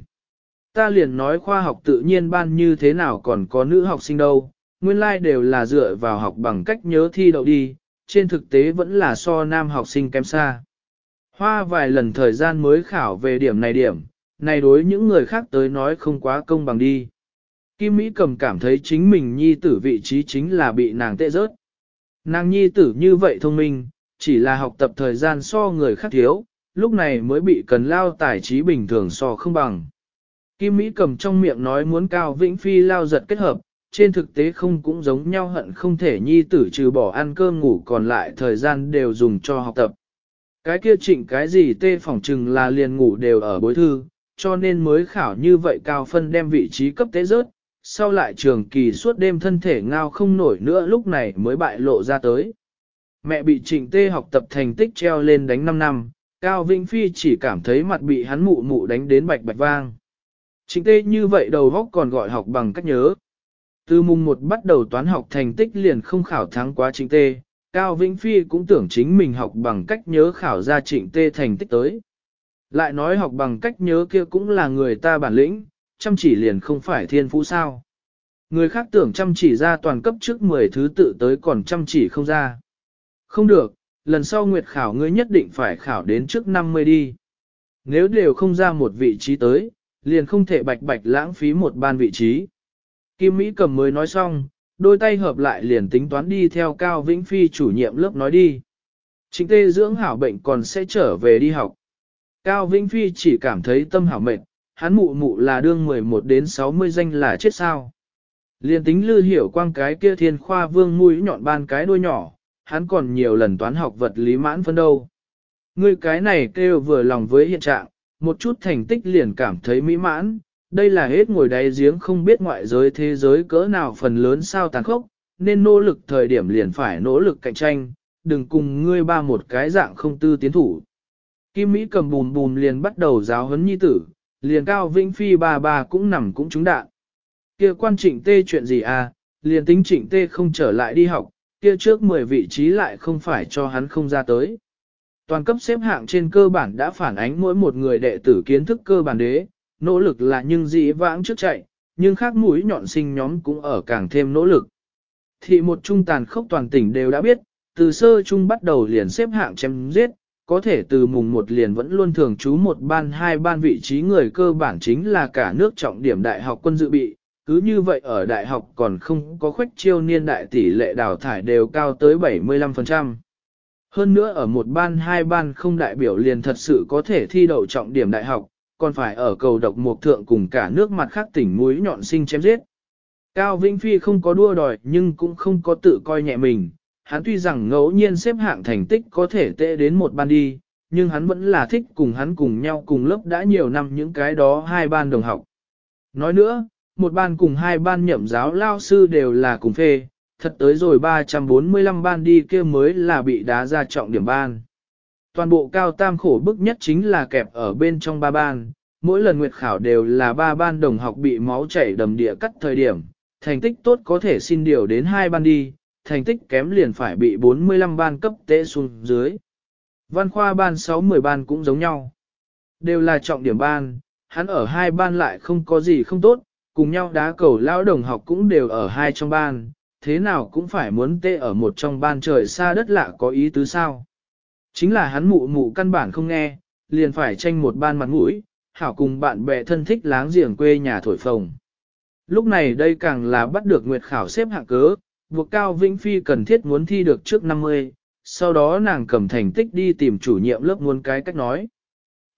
Ta liền nói khoa học tự nhiên ban như thế nào còn có nữ học sinh đâu, nguyên lai like đều là dựa vào học bằng cách nhớ thi đậu đi, trên thực tế vẫn là so nam học sinh kém xa. Hoa vài lần thời gian mới khảo về điểm này điểm, này đối những người khác tới nói không quá công bằng đi. Kim Mỹ cầm cảm thấy chính mình nhi tử vị trí chính là bị nàng tệ rớt. Nàng nhi tử như vậy thông minh, chỉ là học tập thời gian so người khác thiếu, lúc này mới bị cần lao tài trí bình thường so không bằng. Kim Mỹ cầm trong miệng nói muốn cao vĩnh phi lao giật kết hợp, trên thực tế không cũng giống nhau hận không thể nhi tử trừ bỏ ăn cơm ngủ còn lại thời gian đều dùng cho học tập. Cái kia chỉnh cái gì tê phỏng Trừng là liền ngủ đều ở bối thư, cho nên mới khảo như vậy cao phân đem vị trí cấp tế rớt, sau lại trường kỳ suốt đêm thân thể ngao không nổi nữa lúc này mới bại lộ ra tới. Mẹ bị trịnh tê học tập thành tích treo lên đánh 5 năm, Cao Vĩnh Phi chỉ cảm thấy mặt bị hắn mụ mụ đánh đến bạch bạch vang. Trịnh tê như vậy đầu góc còn gọi học bằng cách nhớ. Từ mùng một bắt đầu toán học thành tích liền không khảo thắng quá trịnh tê, Cao Vĩnh Phi cũng tưởng chính mình học bằng cách nhớ khảo ra trịnh tê thành tích tới. Lại nói học bằng cách nhớ kia cũng là người ta bản lĩnh, chăm chỉ liền không phải thiên phú sao. Người khác tưởng chăm chỉ ra toàn cấp trước 10 thứ tự tới còn chăm chỉ không ra. Không được, lần sau nguyệt khảo ngươi nhất định phải khảo đến trước 50 đi. Nếu đều không ra một vị trí tới, liền không thể bạch bạch lãng phí một ban vị trí. Kim Mỹ cầm mới nói xong, đôi tay hợp lại liền tính toán đi theo Cao Vĩnh Phi chủ nhiệm lớp nói đi. Chính tê dưỡng hảo bệnh còn sẽ trở về đi học. Cao Vĩnh Phi chỉ cảm thấy tâm hảo mệnh, hắn mụ mụ là đương 11 đến 60 danh là chết sao. Liên tính lư hiểu quang cái kia thiên khoa vương mũi nhọn ban cái đuôi nhỏ, hắn còn nhiều lần toán học vật lý mãn phân đâu. Ngươi cái này kêu vừa lòng với hiện trạng, một chút thành tích liền cảm thấy mỹ mãn, đây là hết ngồi đáy giếng không biết ngoại giới thế giới cỡ nào phần lớn sao tàn khốc, nên nỗ lực thời điểm liền phải nỗ lực cạnh tranh, đừng cùng ngươi ba một cái dạng không tư tiến thủ. Kim Mỹ cầm bùm bùm liền bắt đầu giáo huấn nhi tử, liền cao vĩnh phi ba ba cũng nằm cũng trúng đạn. Kia quan trịnh tê chuyện gì à, liền tính trịnh tê không trở lại đi học, kia trước 10 vị trí lại không phải cho hắn không ra tới. Toàn cấp xếp hạng trên cơ bản đã phản ánh mỗi một người đệ tử kiến thức cơ bản đế, nỗ lực là nhưng dĩ vãng trước chạy, nhưng khác mũi nhọn sinh nhóm cũng ở càng thêm nỗ lực. Thị một trung tàn khốc toàn tỉnh đều đã biết, từ sơ trung bắt đầu liền xếp hạng chém giết, có thể từ mùng một liền vẫn luôn thường trú một ban hai ban vị trí người cơ bản chính là cả nước trọng điểm đại học quân dự bị, cứ như vậy ở đại học còn không có khuếch chiêu niên đại tỷ lệ đào thải đều cao tới 75%. Hơn nữa ở một ban hai ban không đại biểu liền thật sự có thể thi đậu trọng điểm đại học, còn phải ở cầu độc mục thượng cùng cả nước mặt khác tỉnh mũi nhọn sinh chém giết. Cao Vĩnh Phi không có đua đòi nhưng cũng không có tự coi nhẹ mình, hắn tuy rằng ngẫu nhiên xếp hạng thành tích có thể tệ đến một ban đi, nhưng hắn vẫn là thích cùng hắn cùng nhau cùng lớp đã nhiều năm những cái đó hai ban đồng học. Nói nữa, một ban cùng hai ban nhậm giáo lao sư đều là cùng phê, thật tới rồi 345 ban đi kia mới là bị đá ra trọng điểm ban. Toàn bộ cao tam khổ bức nhất chính là kẹp ở bên trong ba ban, mỗi lần nguyệt khảo đều là ba ban đồng học bị máu chảy đầm địa cắt thời điểm, thành tích tốt có thể xin điều đến hai ban đi, thành tích kém liền phải bị 45 ban cấp tế xuống dưới. Văn khoa ban 6-10 ban cũng giống nhau. Đều là trọng điểm ban, hắn ở hai ban lại không có gì không tốt, cùng nhau đá cầu lao đồng học cũng đều ở hai trong ban, thế nào cũng phải muốn tê ở một trong ban trời xa đất lạ có ý tứ sao. Chính là hắn mụ mụ căn bản không nghe, liền phải tranh một ban mặt mũi, hảo cùng bạn bè thân thích láng giềng quê nhà thổi phồng. Lúc này đây càng là bắt được nguyệt khảo xếp hạng cớ, buộc Cao Vĩnh Phi cần thiết muốn thi được trước 50, sau đó nàng cầm thành tích đi tìm chủ nhiệm lớp muốn cái cách nói.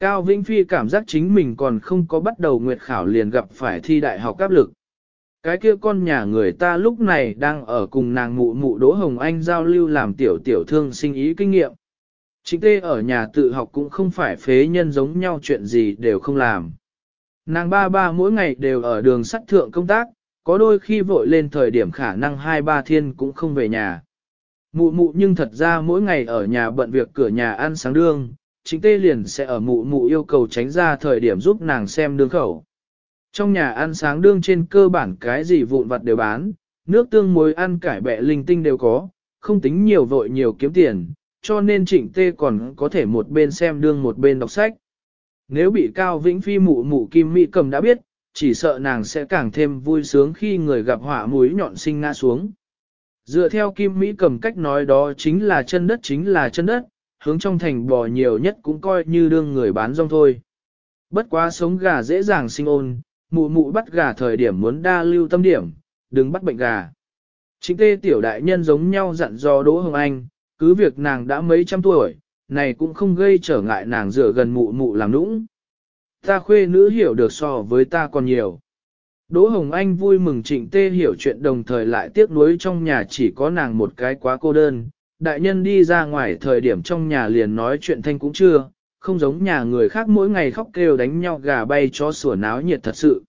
Cao Vĩnh Phi cảm giác chính mình còn không có bắt đầu nguyệt khảo liền gặp phải thi đại học áp lực. Cái kia con nhà người ta lúc này đang ở cùng nàng mụ mụ Đỗ Hồng Anh giao lưu làm tiểu tiểu thương sinh ý kinh nghiệm. Chính tê ở nhà tự học cũng không phải phế nhân giống nhau chuyện gì đều không làm. Nàng ba ba mỗi ngày đều ở đường sắt thượng công tác, có đôi khi vội lên thời điểm khả năng hai ba thiên cũng không về nhà. Mụ mụ nhưng thật ra mỗi ngày ở nhà bận việc cửa nhà ăn sáng đương, chính tê liền sẽ ở mụ mụ yêu cầu tránh ra thời điểm giúp nàng xem đương khẩu. Trong nhà ăn sáng đương trên cơ bản cái gì vụn vặt đều bán, nước tương muối ăn cải bẹ linh tinh đều có, không tính nhiều vội nhiều kiếm tiền, cho nên trịnh tê còn có thể một bên xem đương một bên đọc sách. Nếu bị Cao Vĩnh Phi mụ mụ Kim Mỹ cầm đã biết, chỉ sợ nàng sẽ càng thêm vui sướng khi người gặp họa mũi nhọn sinh ngã xuống. Dựa theo Kim Mỹ cầm cách nói đó chính là chân đất chính là chân đất, hướng trong thành bò nhiều nhất cũng coi như đương người bán rong thôi. Bất quá sống gà dễ dàng sinh ôn, mụ mụ bắt gà thời điểm muốn đa lưu tâm điểm, đừng bắt bệnh gà. Chính tê tiểu đại nhân giống nhau dặn dò Đỗ Hồng Anh, cứ việc nàng đã mấy trăm tuổi, này cũng không gây trở ngại nàng dựa gần mụ mụ làm nũng. Ta khuê nữ hiểu được so với ta còn nhiều. Đỗ Hồng Anh vui mừng trịnh tê hiểu chuyện đồng thời lại tiếc nuối trong nhà chỉ có nàng một cái quá cô đơn. Đại nhân đi ra ngoài thời điểm trong nhà liền nói chuyện thanh cũng chưa, không giống nhà người khác mỗi ngày khóc kêu đánh nhau gà bay cho sủa náo nhiệt thật sự.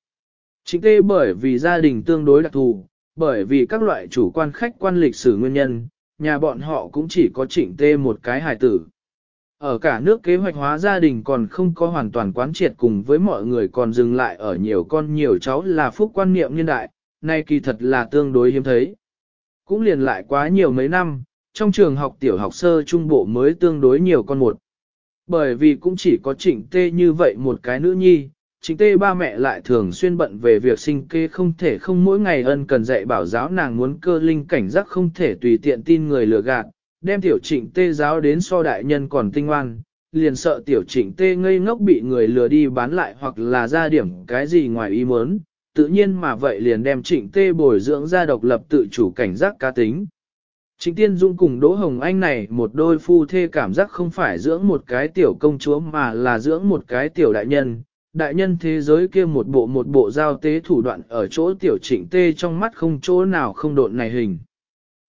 Trịnh tê bởi vì gia đình tương đối đặc thù, bởi vì các loại chủ quan khách quan lịch sử nguyên nhân, nhà bọn họ cũng chỉ có trịnh tê một cái hài tử. Ở cả nước kế hoạch hóa gia đình còn không có hoàn toàn quán triệt cùng với mọi người còn dừng lại ở nhiều con nhiều cháu là phúc quan niệm nhân đại, nay kỳ thật là tương đối hiếm thấy. Cũng liền lại quá nhiều mấy năm, trong trường học tiểu học sơ trung bộ mới tương đối nhiều con một. Bởi vì cũng chỉ có trịnh tê như vậy một cái nữ nhi, trịnh tê ba mẹ lại thường xuyên bận về việc sinh kê không thể không mỗi ngày ân cần dạy bảo giáo nàng muốn cơ linh cảnh giác không thể tùy tiện tin người lừa gạt, đem tiểu trịnh tê giáo đến so đại nhân còn tinh oan, liền sợ tiểu trịnh tê ngây ngốc bị người lừa đi bán lại hoặc là ra điểm cái gì ngoài ý muốn, tự nhiên mà vậy liền đem trịnh tê bồi dưỡng ra độc lập tự chủ cảnh giác cá tính. Trịnh Tiên Dung cùng Đỗ Hồng Anh này một đôi phu thê cảm giác không phải dưỡng một cái tiểu công chúa mà là dưỡng một cái tiểu đại nhân. Đại nhân thế giới kia một bộ một bộ giao tế thủ đoạn ở chỗ tiểu trịnh tê trong mắt không chỗ nào không độn này hình.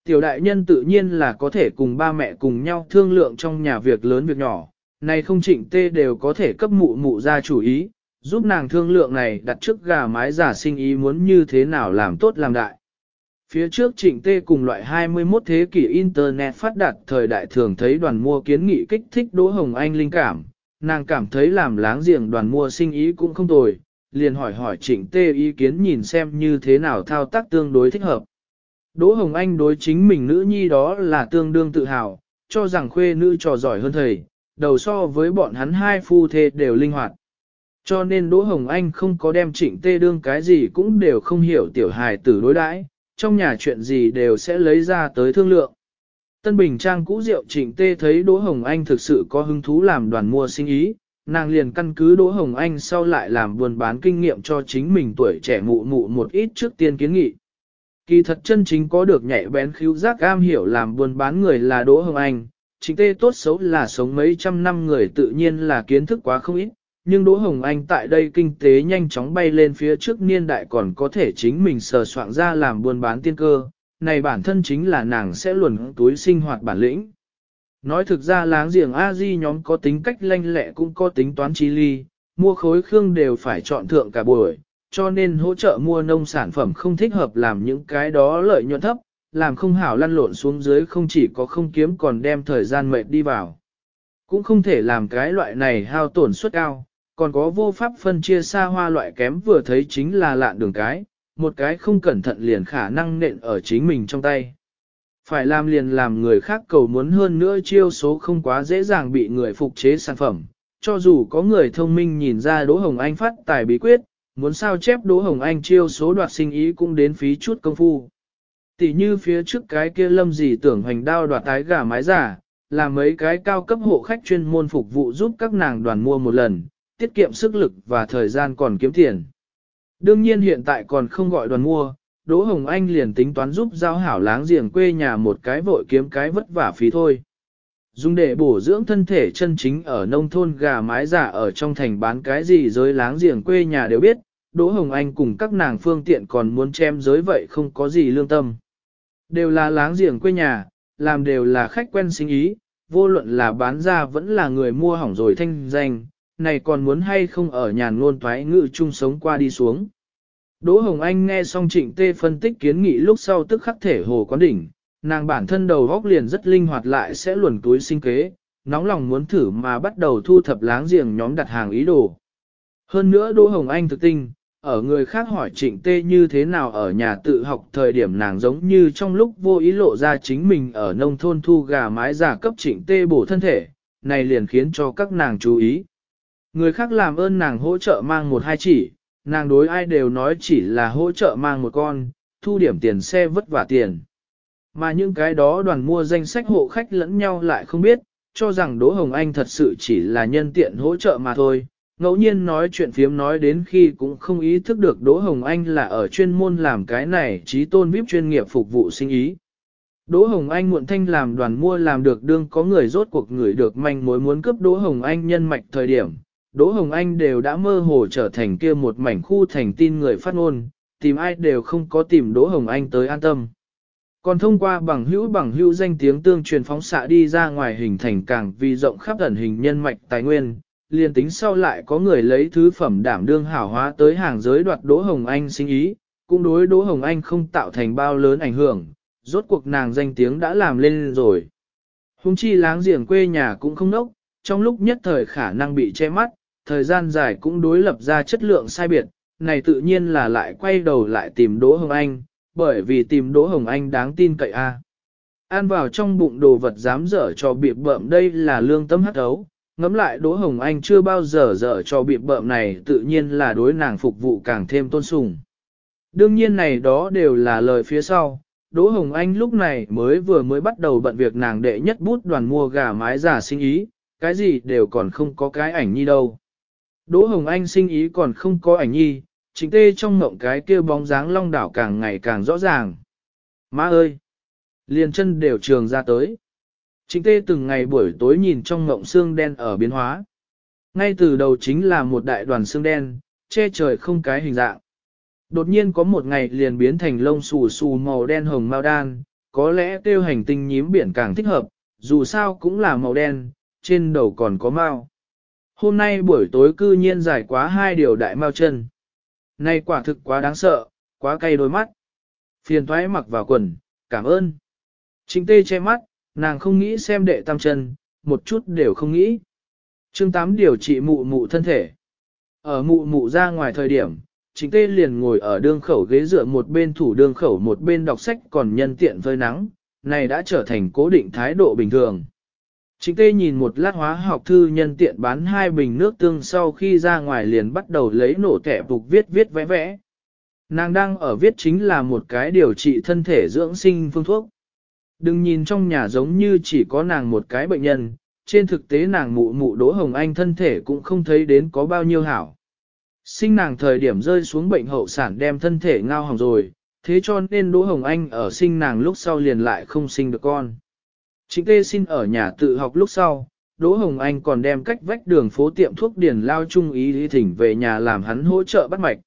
Tiểu đại nhân tự nhiên là có thể cùng ba mẹ cùng nhau thương lượng trong nhà việc lớn việc nhỏ, này không trịnh tê đều có thể cấp mụ mụ ra chủ ý, giúp nàng thương lượng này đặt trước gà mái giả sinh ý muốn như thế nào làm tốt làm đại. Phía trước trịnh tê cùng loại 21 thế kỷ Internet phát đạt thời đại thường thấy đoàn mua kiến nghị kích thích Đỗ Hồng Anh linh cảm, nàng cảm thấy làm láng giềng đoàn mua sinh ý cũng không tồi, liền hỏi hỏi trịnh tê ý kiến nhìn xem như thế nào thao tác tương đối thích hợp. Đỗ Hồng Anh đối chính mình nữ nhi đó là tương đương tự hào, cho rằng khuê nữ trò giỏi hơn thầy, đầu so với bọn hắn hai phu thê đều linh hoạt. Cho nên Đỗ Hồng Anh không có đem trịnh tê đương cái gì cũng đều không hiểu tiểu hài tử đối đãi, trong nhà chuyện gì đều sẽ lấy ra tới thương lượng. Tân Bình Trang cũ rượu trịnh tê thấy Đỗ Hồng Anh thực sự có hứng thú làm đoàn mua sinh ý, nàng liền căn cứ Đỗ Hồng Anh sau lại làm buôn bán kinh nghiệm cho chính mình tuổi trẻ mụ mụ một ít trước tiên kiến nghị. Kỳ thật chân chính có được nhạy bén khíu giác am hiểu làm buôn bán người là Đỗ Hồng Anh, chính tê tốt xấu là sống mấy trăm năm người tự nhiên là kiến thức quá không ít, nhưng Đỗ Hồng Anh tại đây kinh tế nhanh chóng bay lên phía trước niên đại còn có thể chính mình sờ soạn ra làm buôn bán tiên cơ, này bản thân chính là nàng sẽ luồn túi sinh hoạt bản lĩnh. Nói thực ra láng giềng A-di nhóm có tính cách lanh lẹ cũng có tính toán chi ly, mua khối khương đều phải chọn thượng cả buổi, cho nên hỗ trợ mua nông sản phẩm không thích hợp làm những cái đó lợi nhuận thấp, làm không hảo lăn lộn xuống dưới không chỉ có không kiếm còn đem thời gian mệt đi vào. Cũng không thể làm cái loại này hao tổn suất cao, còn có vô pháp phân chia xa hoa loại kém vừa thấy chính là lạn đường cái, một cái không cẩn thận liền khả năng nện ở chính mình trong tay. Phải làm liền làm người khác cầu muốn hơn nữa chiêu số không quá dễ dàng bị người phục chế sản phẩm, cho dù có người thông minh nhìn ra Đỗ Hồng Anh phát tài bí quyết, muốn sao chép Đỗ Hồng Anh chiêu số đoạt sinh ý cũng đến phí chút công phu. Tỷ như phía trước cái kia lâm gì tưởng hoành đao đoạt tái gà mái giả, là mấy cái cao cấp hộ khách chuyên môn phục vụ giúp các nàng đoàn mua một lần, tiết kiệm sức lực và thời gian còn kiếm tiền. Đương nhiên hiện tại còn không gọi đoàn mua, Đỗ Hồng Anh liền tính toán giúp giao hảo láng giềng quê nhà một cái vội kiếm cái vất vả phí thôi. Dùng để bổ dưỡng thân thể chân chính ở nông thôn gà mái giả ở trong thành bán cái gì giới láng giềng quê nhà đều biết, Đỗ Hồng Anh cùng các nàng phương tiện còn muốn chém giới vậy không có gì lương tâm. Đều là láng giềng quê nhà, làm đều là khách quen sinh ý, vô luận là bán ra vẫn là người mua hỏng rồi thanh danh, này còn muốn hay không ở nhàn ngôn thoái ngự chung sống qua đi xuống. Đỗ Hồng Anh nghe xong trịnh tê phân tích kiến nghị lúc sau tức khắc thể hồ quán đỉnh, nàng bản thân đầu góc liền rất linh hoạt lại sẽ luồn túi sinh kế, nóng lòng muốn thử mà bắt đầu thu thập láng giềng nhóm đặt hàng ý đồ. Hơn nữa Đỗ Hồng Anh thực tinh, ở người khác hỏi trịnh tê như thế nào ở nhà tự học thời điểm nàng giống như trong lúc vô ý lộ ra chính mình ở nông thôn thu gà mái giả cấp trịnh tê bổ thân thể, này liền khiến cho các nàng chú ý. Người khác làm ơn nàng hỗ trợ mang một hai chỉ, nàng đối ai đều nói chỉ là hỗ trợ mang một con, thu điểm tiền xe vất vả tiền. Mà những cái đó đoàn mua danh sách hộ khách lẫn nhau lại không biết, cho rằng Đỗ Hồng Anh thật sự chỉ là nhân tiện hỗ trợ mà thôi. Ngẫu nhiên nói chuyện phiếm nói đến khi cũng không ý thức được Đỗ Hồng Anh là ở chuyên môn làm cái này trí tôn VIP chuyên nghiệp phục vụ sinh ý. Đỗ Hồng Anh muộn thanh làm đoàn mua làm được đương có người rốt cuộc người được manh mối muốn cướp Đỗ Hồng Anh nhân mạch thời điểm. Đỗ Hồng Anh đều đã mơ hồ trở thành kia một mảnh khu thành tin người phát ngôn, tìm ai đều không có tìm Đỗ Hồng Anh tới an tâm. Còn thông qua bằng hữu bằng hữu danh tiếng tương truyền phóng xạ đi ra ngoài hình thành càng vi rộng khắp ẩn hình nhân mạch tài nguyên, liền tính sau lại có người lấy thứ phẩm đảm đương hảo hóa tới hàng giới đoạt Đỗ Hồng Anh sinh ý, cũng đối Đỗ Hồng Anh không tạo thành bao lớn ảnh hưởng, rốt cuộc nàng danh tiếng đã làm lên rồi. Hùng chi láng giềng quê nhà cũng không nốc, trong lúc nhất thời khả năng bị che mắt, thời gian dài cũng đối lập ra chất lượng sai biệt, này tự nhiên là lại quay đầu lại tìm Đỗ Hồng Anh, bởi vì tìm Đỗ Hồng Anh đáng tin cậy a. An vào trong bụng đồ vật dám dở cho bịp bợm đây là lương tâm hất ấu, ngắm lại Đỗ Hồng Anh chưa bao giờ dở cho bịp bợm này tự nhiên là đối nàng phục vụ càng thêm tôn sùng. Đương nhiên này đó đều là lời phía sau, Đỗ Hồng Anh lúc này mới vừa mới bắt đầu bận việc nàng đệ nhất bút đoàn mua gà mái giả sinh ý, cái gì đều còn không có cái ảnh nhi đâu. Đỗ Hồng Anh sinh ý còn không có ảnh nhi, chính tê trong ngộng cái kia bóng dáng long đảo càng ngày càng rõ ràng. Má ơi! Liền chân đều trường ra tới. Chính tê từng ngày buổi tối nhìn trong ngộng xương đen ở biến hóa. Ngay từ đầu chính là một đại đoàn xương đen, che trời không cái hình dạng. Đột nhiên có một ngày liền biến thành lông xù xù màu đen hồng mao đan, có lẽ tiêu hành tinh nhím biển càng thích hợp, dù sao cũng là màu đen, trên đầu còn có mao. Hôm nay buổi tối cư nhiên giải quá hai điều đại mao chân. Này quả thực quá đáng sợ, quá cay đôi mắt. Phiền thoái mặc vào quần, cảm ơn. Chính tê che mắt, nàng không nghĩ xem đệ tam chân, một chút đều không nghĩ. chương 8 điều trị mụ mụ thân thể. Ở mụ mụ ra ngoài thời điểm, chính tê liền ngồi ở đương khẩu ghế dựa một bên thủ đương khẩu một bên đọc sách còn nhân tiện phơi nắng, này đã trở thành cố định thái độ bình thường. Chính tê nhìn một lát hóa học thư nhân tiện bán hai bình nước tương sau khi ra ngoài liền bắt đầu lấy nổ kẻ phục viết viết vẽ vẽ. Nàng đang ở viết chính là một cái điều trị thân thể dưỡng sinh phương thuốc. Đừng nhìn trong nhà giống như chỉ có nàng một cái bệnh nhân, trên thực tế nàng mụ mụ Đỗ Hồng Anh thân thể cũng không thấy đến có bao nhiêu hảo. Sinh nàng thời điểm rơi xuống bệnh hậu sản đem thân thể ngao hỏng rồi, thế cho nên Đỗ Hồng Anh ở sinh nàng lúc sau liền lại không sinh được con. Trịnh Tê xin ở nhà tự học lúc sau, Đỗ Hồng Anh còn đem cách vách đường phố tiệm thuốc Điền Lao Trung ý đi thỉnh về nhà làm hắn hỗ trợ bắt mạch.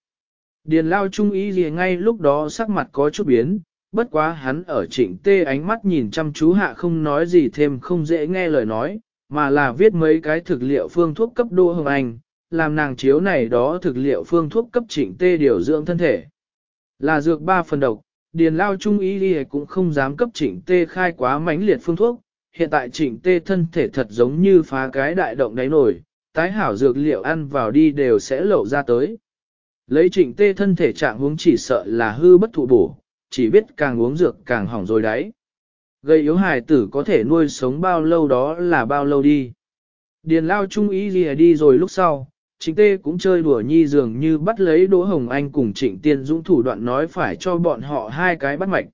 Điền Lao Trung ý gì ngay lúc đó sắc mặt có chút biến, bất quá hắn ở trịnh tê ánh mắt nhìn chăm chú hạ không nói gì thêm không dễ nghe lời nói, mà là viết mấy cái thực liệu phương thuốc cấp Đỗ Hồng Anh, làm nàng chiếu này đó thực liệu phương thuốc cấp trịnh tê điều dưỡng thân thể. Là dược ba phần độc, Điền lao trung ý đi cũng không dám cấp trịnh tê khai quá mãnh liệt phương thuốc, hiện tại trịnh tê thân thể thật giống như phá cái đại động đáy nổi, tái hảo dược liệu ăn vào đi đều sẽ lộ ra tới. Lấy trịnh tê thân thể trạng huống chỉ sợ là hư bất thụ bổ, chỉ biết càng uống dược càng hỏng rồi đấy. Gây yếu hài tử có thể nuôi sống bao lâu đó là bao lâu đi. Điền lao trung ý gì đi rồi lúc sau, Trịnh Tê cũng chơi đùa nhi dường như bắt lấy Đỗ Hồng Anh cùng Trịnh Tiên Dũng thủ đoạn nói phải cho bọn họ hai cái bắt mạch.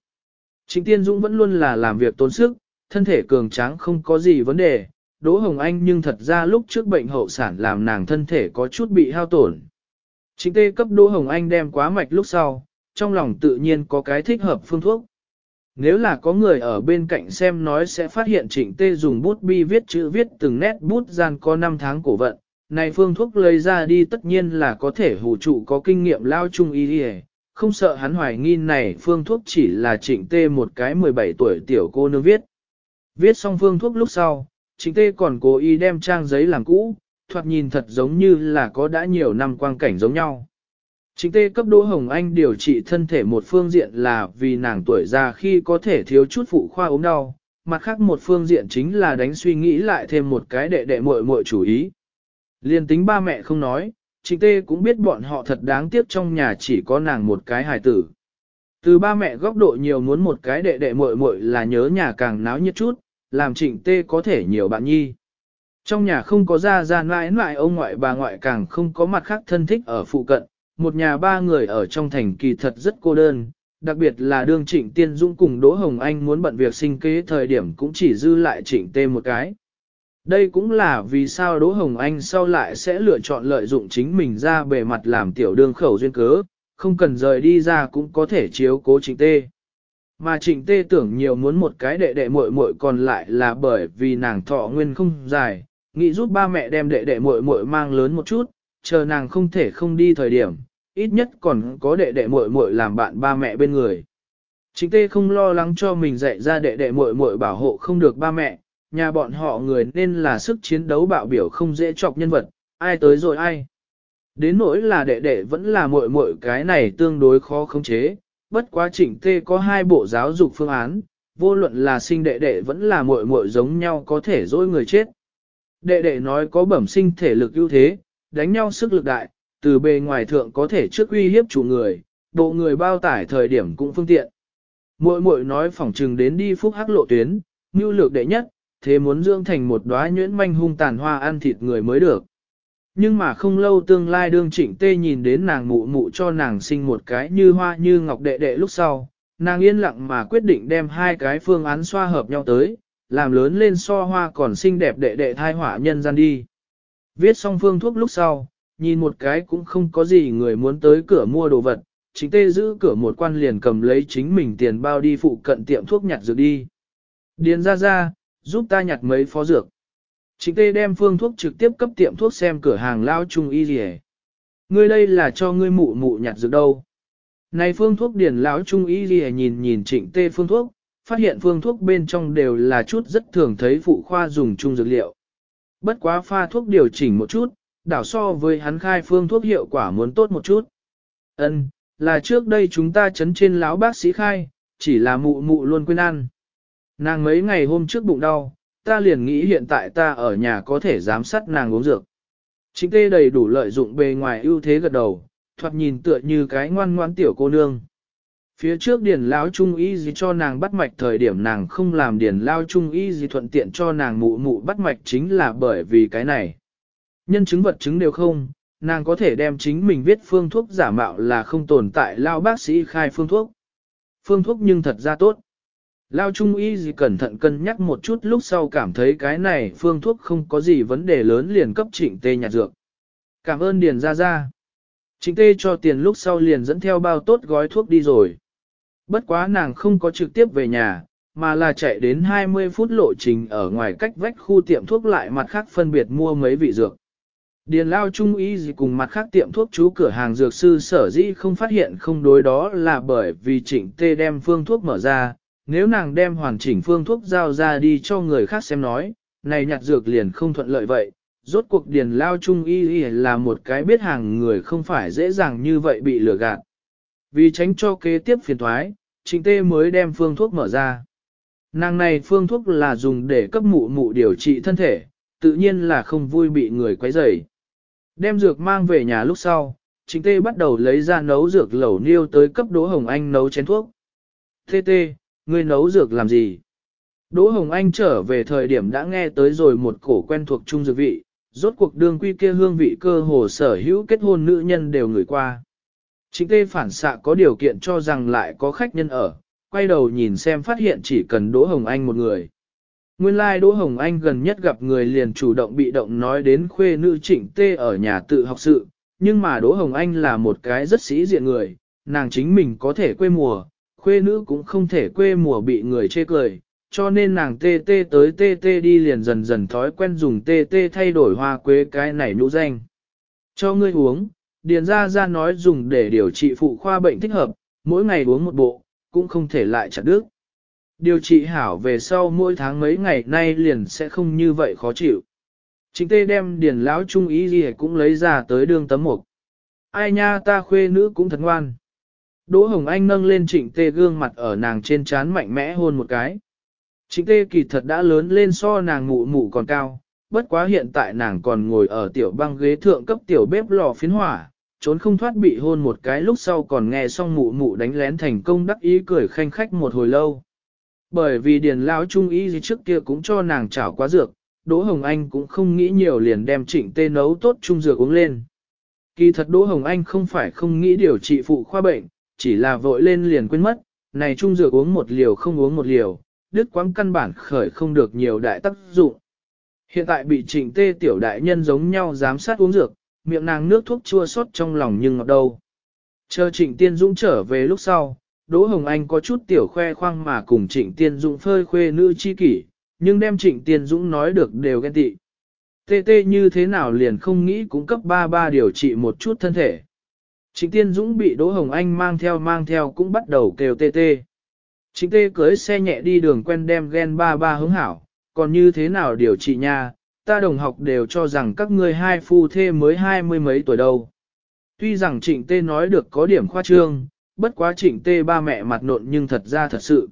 Trịnh Tiên Dũng vẫn luôn là làm việc tốn sức, thân thể cường tráng không có gì vấn đề, Đỗ Hồng Anh nhưng thật ra lúc trước bệnh hậu sản làm nàng thân thể có chút bị hao tổn. Trịnh Tê cấp Đỗ Hồng Anh đem quá mạch lúc sau, trong lòng tự nhiên có cái thích hợp phương thuốc. Nếu là có người ở bên cạnh xem nói sẽ phát hiện trịnh tê dùng bút bi viết chữ viết từng nét bút gian có 5 tháng cổ vận. Này phương thuốc lấy ra đi tất nhiên là có thể hủ trụ có kinh nghiệm lao chung y đi không sợ hắn hoài nghi này phương thuốc chỉ là trịnh tê một cái 17 tuổi tiểu cô nương viết. Viết xong phương thuốc lúc sau, trịnh tê còn cố ý đem trang giấy làm cũ, thoạt nhìn thật giống như là có đã nhiều năm quang cảnh giống nhau. Trịnh tê cấp Đỗ Hồng Anh điều trị thân thể một phương diện là vì nàng tuổi già khi có thể thiếu chút phụ khoa ốm đau, mặt khác một phương diện chính là đánh suy nghĩ lại thêm một cái đệ đệ muội muội chủ ý. Liên tính ba mẹ không nói, Trịnh Tê cũng biết bọn họ thật đáng tiếc trong nhà chỉ có nàng một cái hài tử. Từ ba mẹ góc độ nhiều muốn một cái đệ đệ muội muội là nhớ nhà càng náo nhiệt chút, làm Trịnh Tê có thể nhiều bạn nhi. Trong nhà không có gia gia mãi mãi ông ngoại bà ngoại càng không có mặt khác thân thích ở phụ cận, một nhà ba người ở trong thành kỳ thật rất cô đơn, đặc biệt là đương trịnh tiên dũng cùng Đỗ Hồng Anh muốn bận việc sinh kế thời điểm cũng chỉ dư lại trịnh tê một cái. Đây cũng là vì sao Đỗ Hồng Anh sau lại sẽ lựa chọn lợi dụng chính mình ra bề mặt làm tiểu đương khẩu duyên cớ, không cần rời đi ra cũng có thể chiếu cố trịnh tê. Mà trịnh tê tưởng nhiều muốn một cái đệ đệ muội muội còn lại là bởi vì nàng thọ nguyên không dài, nghĩ giúp ba mẹ đem đệ đệ muội muội mang lớn một chút, chờ nàng không thể không đi thời điểm, ít nhất còn có đệ đệ muội muội làm bạn ba mẹ bên người. Trịnh tê không lo lắng cho mình dạy ra đệ đệ muội muội bảo hộ không được ba mẹ, nhà bọn họ người nên là sức chiến đấu bạo biểu không dễ chọc nhân vật, ai tới rồi ai. Đến nỗi là đệ đệ vẫn là muội muội cái này tương đối khó khống chế, bất quá trịnh tê có hai bộ giáo dục phương án, vô luận là sinh đệ đệ vẫn là muội muội giống nhau có thể dối người chết. Đệ đệ nói có bẩm sinh thể lực ưu thế, đánh nhau sức lực đại, từ bề ngoài thượng có thể trước uy hiếp chủ người, bộ người bao tải thời điểm cũng phương tiện. Muội muội nói phỏng trừng đến đi phúc hắc lộ tuyến, mưu lược đệ nhất, thế muốn dưỡng thành một đóa nhuyễn manh hung tàn hoa ăn thịt người mới được. Nhưng mà không lâu tương lai đương trịnh tê nhìn đến nàng mụ mụ cho nàng sinh một cái như hoa như ngọc đệ đệ lúc sau, nàng yên lặng mà quyết định đem hai cái phương án xoa hợp nhau tới, làm lớn lên so hoa còn xinh đẹp đệ đệ thai hỏa nhân gian đi. Viết xong phương thuốc lúc sau, nhìn một cái cũng không có gì người muốn tới cửa mua đồ vật, chính tê giữ cửa một quan liền cầm lấy chính mình tiền bao đi phụ cận tiệm thuốc nhặt dược đi. Điền ra ra, giúp ta nhặt mấy phó dược. Trịnh tê đem phương thuốc trực tiếp cấp tiệm thuốc xem cửa hàng lao trung y gì Ngươi đây là cho ngươi mụ mụ nhặt dược đâu. Này phương thuốc điển lão trung y gì nhìn nhìn trịnh tê phương thuốc, phát hiện phương thuốc bên trong đều là chút rất thường thấy phụ khoa dùng chung dược liệu. Bất quá pha thuốc điều chỉnh một chút, đảo so với hắn khai phương thuốc hiệu quả muốn tốt một chút. Ân, là trước đây chúng ta chấn trên lão bác sĩ khai, chỉ là mụ mụ luôn quên ăn. Nàng mấy ngày hôm trước bụng đau, ta liền nghĩ hiện tại ta ở nhà có thể giám sát nàng uống dược. Chính tê đầy đủ lợi dụng bề ngoài ưu thế gật đầu, thoạt nhìn tựa như cái ngoan ngoan tiểu cô nương. Phía trước điển lão trung y gì cho nàng bắt mạch thời điểm nàng không làm điển lao trung y gì thuận tiện cho nàng mụ mụ bắt mạch chính là bởi vì cái này. Nhân chứng vật chứng đều không, nàng có thể đem chính mình viết phương thuốc giả mạo là không tồn tại lao bác sĩ khai phương thuốc. Phương thuốc nhưng thật ra tốt. Lao Trung Y gì cẩn thận cân nhắc một chút lúc sau cảm thấy cái này phương thuốc không có gì vấn đề lớn liền cấp trịnh tê nhạt dược. Cảm ơn Điền Gia Gia. Trịnh tê cho tiền lúc sau liền dẫn theo bao tốt gói thuốc đi rồi. Bất quá nàng không có trực tiếp về nhà, mà là chạy đến 20 phút lộ trình ở ngoài cách vách khu tiệm thuốc lại mặt khác phân biệt mua mấy vị dược. Điền lao trung y gì cùng mặt khác tiệm thuốc chú cửa hàng dược sư sở dĩ không phát hiện không đối đó là bởi vì trịnh tê đem phương thuốc mở ra, nếu nàng đem hoàn chỉnh phương thuốc giao ra đi cho người khác xem nói, này nhặt dược liền không thuận lợi vậy. Rốt cuộc điền lao trung y y là một cái biết hàng người không phải dễ dàng như vậy bị lừa gạt. Vì tránh cho kế tiếp phiền thoái, trịnh tê mới đem phương thuốc mở ra. Nàng này phương thuốc là dùng để cấp mụ mụ điều trị thân thể, tự nhiên là không vui bị người quấy rầy. Đem dược mang về nhà lúc sau, trịnh tê bắt đầu lấy ra nấu dược lẩu niêu tới cấp Đỗ Hồng Anh nấu chén thuốc. Tê tê, ngươi nấu dược làm gì? Đỗ Hồng Anh trở về thời điểm đã nghe tới rồi một cổ quen thuộc chung dược vị, rốt cuộc đường quy kia hương vị cơ hồ sở hữu kết hôn nữ nhân đều ngửi qua. Chính tê phản xạ có điều kiện cho rằng lại có khách nhân ở, quay đầu nhìn xem phát hiện chỉ cần Đỗ Hồng Anh một người. Nguyên lai like Đỗ Hồng Anh gần nhất gặp người liền chủ động bị động nói đến khuê nữ trịnh tê ở nhà tự học sự, nhưng mà Đỗ Hồng Anh là một cái rất sĩ diện người, nàng chính mình có thể quê mùa, khuê nữ cũng không thể quê mùa bị người chê cười, cho nên nàng tê tê tới tê tê đi liền dần dần thói quen dùng tê tê thay đổi hoa quế cái này nhũ danh. Cho ngươi uống, điền ra ra nói dùng để điều trị phụ khoa bệnh thích hợp, mỗi ngày uống một bộ, cũng không thể lại chặt đứt. Điều trị hảo về sau mỗi tháng mấy ngày nay liền sẽ không như vậy khó chịu. Chính tê đem điền lão trung ý gì cũng lấy ra tới đương tấm mục. Ai nha ta khuê nữ cũng thật ngoan. Đỗ Hồng Anh nâng lên trịnh tê gương mặt ở nàng trên trán mạnh mẽ hôn một cái. Trịnh tê kỳ thật đã lớn lên so nàng mụ mụ còn cao, bất quá hiện tại nàng còn ngồi ở tiểu băng ghế thượng cấp tiểu bếp lò phiến hỏa, trốn không thoát bị hôn một cái lúc sau còn nghe xong mụ mụ đánh lén thành công đắc ý cười khanh khách một hồi lâu. Bởi vì điền lão trung ý gì trước kia cũng cho nàng chảo quá dược, Đỗ Hồng Anh cũng không nghĩ nhiều liền đem trịnh tê nấu tốt trung dược uống lên. Kỳ thật Đỗ Hồng Anh không phải không nghĩ điều trị phụ khoa bệnh, chỉ là vội lên liền quên mất, này trung dược uống một liều không uống một liều, đứt quãng căn bản khởi không được nhiều đại tác dụng. Hiện tại bị trịnh tê tiểu đại nhân giống nhau giám sát uống dược, miệng nàng nước thuốc chua xót trong lòng nhưng ngọt đâu. Chờ trịnh tiên dũng trở về lúc sau, Đỗ Hồng Anh có chút tiểu khoe khoang mà cùng trịnh tiên dũng phơi khuê nữ chi kỷ, nhưng đem trịnh tiên dũng nói được đều ghen tị. Tê tê như thế nào liền không nghĩ cung cấp ba ba điều trị một chút thân thể. Trịnh Tiên Dũng bị Đỗ Hồng Anh mang theo mang theo cũng bắt đầu kêu tê tê. Trịnh tê cưới xe nhẹ đi đường quen đem ghen ba ba hứng hảo, còn như thế nào điều trị nha, ta đồng học đều cho rằng các ngươi hai phu thê mới hai mươi mấy tuổi đâu. Tuy rằng trịnh tê nói được có điểm khoa trương, bất quá trịnh tê ba mẹ mặt nộn nhưng thật ra thật sự.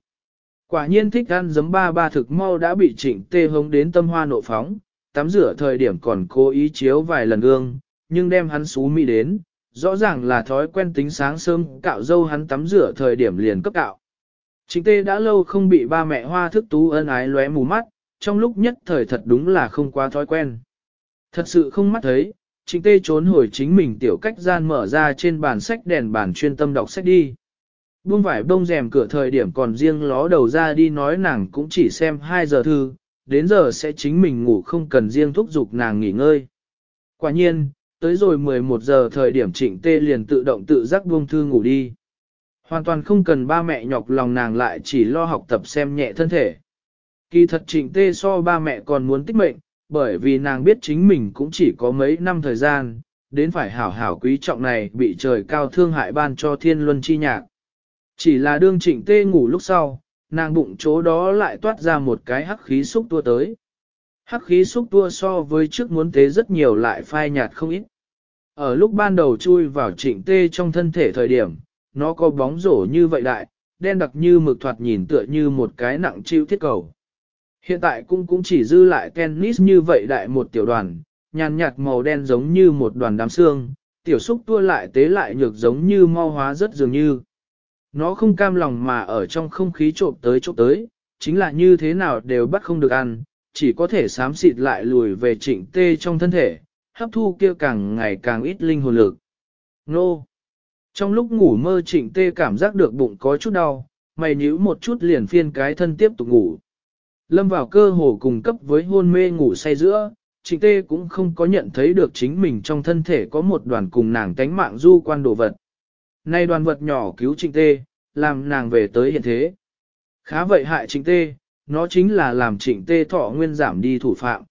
Quả nhiên thích ăn giấm ba ba thực mau đã bị trịnh tê hống đến tâm hoa nộ phóng, tắm rửa thời điểm còn cố ý chiếu vài lần gương, nhưng đem hắn xú mị đến, rõ ràng là thói quen tính sáng sớm cạo dâu hắn tắm rửa thời điểm liền cấp cạo. Trịnh tê đã lâu không bị ba mẹ hoa thức tú ân ái lóe mù mắt, trong lúc nhất thời thật đúng là không quá thói quen. Thật sự không mắt thấy, trịnh tê trốn hồi chính mình tiểu cách gian mở ra trên bàn sách đèn bàn chuyên tâm đọc sách đi. Buông vải bông rèm cửa thời điểm còn riêng ló đầu ra đi nói nàng cũng chỉ xem 2 giờ thư, đến giờ sẽ chính mình ngủ không cần riêng thúc giục nàng nghỉ ngơi. Quả nhiên, tới rồi 11 giờ thời điểm trịnh tê liền tự động tự giác buông thư ngủ đi. Hoàn toàn không cần ba mẹ nhọc lòng nàng lại chỉ lo học tập xem nhẹ thân thể. Kỳ thật trịnh tê so ba mẹ còn muốn tích mệnh, bởi vì nàng biết chính mình cũng chỉ có mấy năm thời gian, đến phải hảo hảo quý trọng này bị trời cao thương hại ban cho thiên luân chi nhạc. Chỉ là đương trịnh tê ngủ lúc sau, nàng bụng chỗ đó lại toát ra một cái hắc khí xúc tua tới. Hắc khí xúc tua so với trước muốn tế rất nhiều lại phai nhạt không ít. Ở lúc ban đầu chui vào trịnh tê trong thân thể thời điểm, nó có bóng rổ như vậy đại, đen đặc như mực thoạt nhìn tựa như một cái nặng chịu thiết cầu. Hiện tại cũng cũng chỉ dư lại tennis như vậy đại một tiểu đoàn, nhàn nhạt màu đen giống như một đoàn đám xương, tiểu xúc tua lại tế lại nhược giống như mau hóa rất dường như. Nó không cam lòng mà ở trong không khí trộm tới trộm tới, chính là như thế nào đều bắt không được ăn, chỉ có thể xám xịt lại lùi về trịnh tê trong thân thể, hấp thu kia càng ngày càng ít linh hồn lực. Nô! Trong lúc ngủ mơ trịnh tê cảm giác được bụng có chút đau, mày nhíu một chút liền phiên cái thân tiếp tục ngủ. Lâm vào cơ hồ cùng cấp với hôn mê ngủ say giữa, trịnh tê cũng không có nhận thấy được chính mình trong thân thể có một đoàn cùng nàng tánh mạng du quan đồ vật. Nay đoàn vật nhỏ cứu trịnh tê, làm nàng về tới hiện thế. Khá vậy hại trịnh tê, nó chính là làm trịnh tê thọ nguyên giảm đi thủ phạm.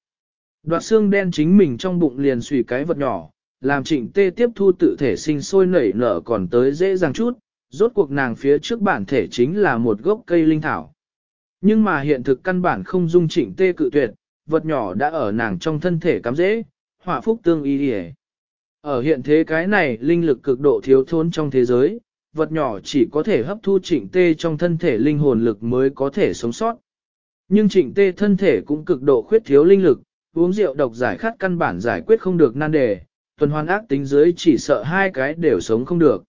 Đoạt xương đen chính mình trong bụng liền xùy cái vật nhỏ, làm trịnh tê tiếp thu tự thể sinh sôi nảy nở còn tới dễ dàng chút, rốt cuộc nàng phía trước bản thể chính là một gốc cây linh thảo. Nhưng mà hiện thực căn bản không dung trịnh tê cự tuyệt, vật nhỏ đã ở nàng trong thân thể cắm dễ, hỏa phúc tương y đi Ở hiện thế cái này linh lực cực độ thiếu thốn trong thế giới, vật nhỏ chỉ có thể hấp thu trịnh tê trong thân thể linh hồn lực mới có thể sống sót. Nhưng trịnh tê thân thể cũng cực độ khuyết thiếu linh lực, uống rượu độc giải khát căn bản giải quyết không được nan đề, tuần hoàn ác tính dưới chỉ sợ hai cái đều sống không được.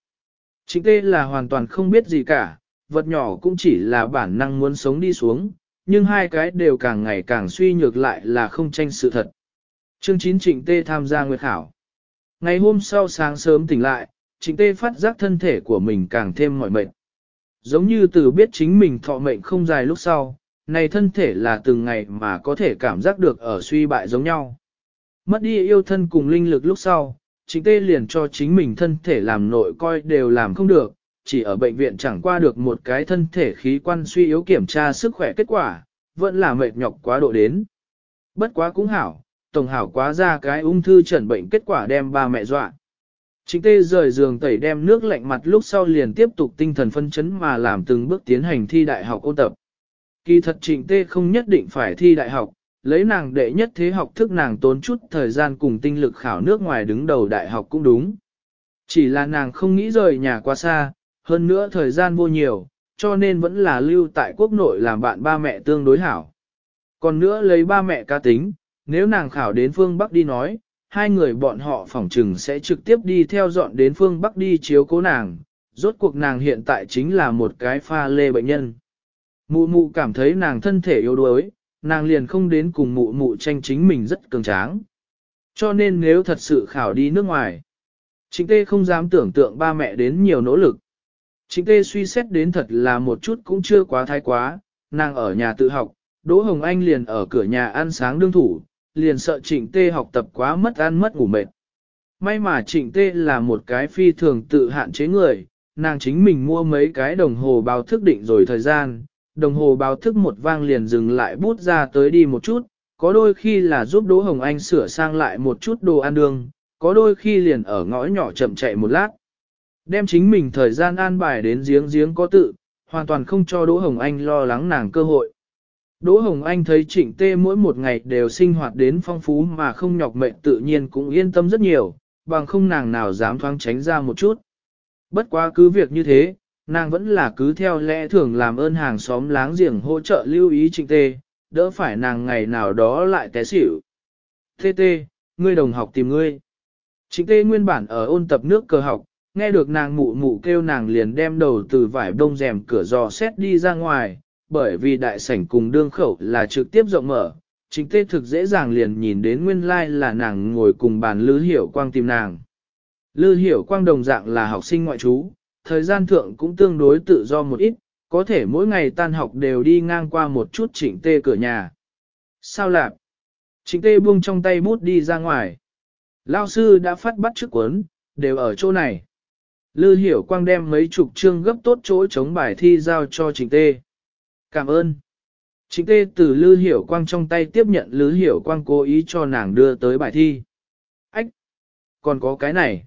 Trịnh tê là hoàn toàn không biết gì cả, vật nhỏ cũng chỉ là bản năng muốn sống đi xuống, nhưng hai cái đều càng ngày càng suy nhược lại là không tranh sự thật. Chương 9 Trịnh Tê tham gia nguyệt khảo. Ngày hôm sau sáng sớm tỉnh lại, Trịnh Tê phát giác thân thể của mình càng thêm mỏi mệt. Giống như từ biết chính mình thọ mệnh không dài lúc sau, này thân thể là từng ngày mà có thể cảm giác được ở suy bại giống nhau. Mất đi yêu thân cùng linh lực lúc sau, chính Tê liền cho chính mình thân thể làm nội coi đều làm không được, chỉ ở bệnh viện chẳng qua được một cái thân thể khí quan suy yếu kiểm tra sức khỏe kết quả, vẫn là mệt nhọc quá độ đến. Bất quá cũng hảo, tổng hảo quá ra cái ung thư chẩn bệnh kết quả đem ba mẹ dọa. Chính tê rời giường tẩy đem nước lạnh mặt lúc sau liền tiếp tục tinh thần phân chấn mà làm từng bước tiến hành thi đại học ôn tập. Kỳ thật trịnh tê không nhất định phải thi đại học, lấy nàng đệ nhất thế học thức nàng tốn chút thời gian cùng tinh lực khảo nước ngoài đứng đầu đại học cũng đúng. Chỉ là nàng không nghĩ rời nhà quá xa, hơn nữa thời gian vô nhiều, cho nên vẫn là lưu tại quốc nội làm bạn ba mẹ tương đối hảo. Còn nữa lấy ba mẹ ca tính, nếu nàng khảo đến phương Bắc đi nói, hai người bọn họ phỏng trừng sẽ trực tiếp đi theo dọn đến phương Bắc đi chiếu cố nàng, rốt cuộc nàng hiện tại chính là một cái pha lê bệnh nhân. Mụ mụ cảm thấy nàng thân thể yếu đuối, nàng liền không đến cùng mụ mụ tranh chính mình rất cường tráng. Cho nên nếu thật sự khảo đi nước ngoài, Trịnh Tê không dám tưởng tượng ba mẹ đến nhiều nỗ lực. Trịnh Tê suy xét đến thật là một chút cũng chưa quá thái quá, nàng ở nhà tự học, Đỗ Hồng Anh liền ở cửa nhà ăn sáng đương thủ, liền sợ Trịnh Tê học tập quá mất ăn mất ngủ mệt. May mà Trịnh Tê là một cái phi thường tự hạn chế người, nàng chính mình mua mấy cái đồng hồ báo thức định rồi thời gian, đồng hồ báo thức một vang liền dừng lại bút ra tới đi một chút, có đôi khi là giúp Đỗ Hồng Anh sửa sang lại một chút đồ ăn đường, có đôi khi liền ở ngõ nhỏ chậm chạy một lát. Đem chính mình thời gian an bài đến giếng giếng có tự, hoàn toàn không cho Đỗ Hồng Anh lo lắng nàng cơ hội. Đỗ Hồng Anh thấy trịnh tê mỗi một ngày đều sinh hoạt đến phong phú mà không nhọc mệnh tự nhiên cũng yên tâm rất nhiều, bằng không nàng nào dám thoáng tránh ra một chút. Bất quá cứ việc như thế, nàng vẫn là cứ theo lẽ thường làm ơn hàng xóm láng giềng hỗ trợ lưu ý trịnh tê, đỡ phải nàng ngày nào đó lại té xỉu. Tê tê, ngươi đồng học tìm ngươi. Trịnh tê nguyên bản ở ôn tập nước cơ học, nghe được nàng mụ mụ kêu nàng liền đem đầu từ vải đông rèm cửa dò xét đi ra ngoài, bởi vì đại sảnh cùng đương khẩu là trực tiếp rộng mở, Trịnh tê thực dễ dàng liền nhìn đến nguyên lai like là nàng ngồi cùng bàn Lư Hiểu Quang tìm nàng. Lư Hiểu Quang đồng dạng là học sinh ngoại trú, thời gian thượng cũng tương đối tự do một ít, có thể mỗi ngày tan học đều đi ngang qua một chút trịnh tê cửa nhà. Sao lạp? Trịnh tê buông trong tay bút đi ra ngoài. Lao sư đã phát bắt trước cuốn, đều ở chỗ này. Lư hiểu quang đem mấy chục chương gấp tốt chỗ chống bài thi giao cho trịnh tê. Cảm ơn. Trịnh tê từ Lư Hiểu Quang trong tay tiếp nhận Lư Hiểu Quang cố ý cho nàng đưa tới bài thi. Ách! Còn có cái này.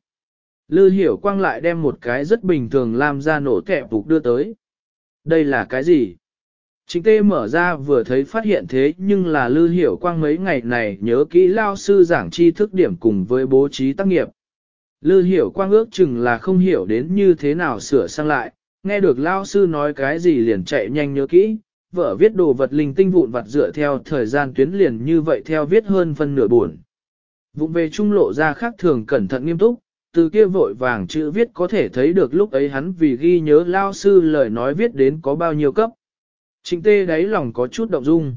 Lư Hiểu Quang lại đem một cái rất bình thường làm ra nổ kẹp phục đưa tới. Đây là cái gì? Chính tê mở ra vừa thấy phát hiện thế nhưng là Lư Hiểu Quang mấy ngày này nhớ kỹ lao sư giảng tri thức điểm cùng với bố trí tác nghiệp. Lư Hiểu Quang ước chừng là không hiểu đến như thế nào sửa sang lại, nghe được lao sư nói cái gì liền chạy nhanh nhớ kỹ, vợ viết đồ vật linh tinh vụn vặt dựa theo thời gian tuyến liền như vậy theo viết hơn phân nửa buồn. Vụng về trung lộ ra khác thường cẩn thận nghiêm túc, từ kia vội vàng chữ viết có thể thấy được lúc ấy hắn vì ghi nhớ lao sư lời nói viết đến có bao nhiêu cấp. Trịnh tê đáy lòng có chút động dung.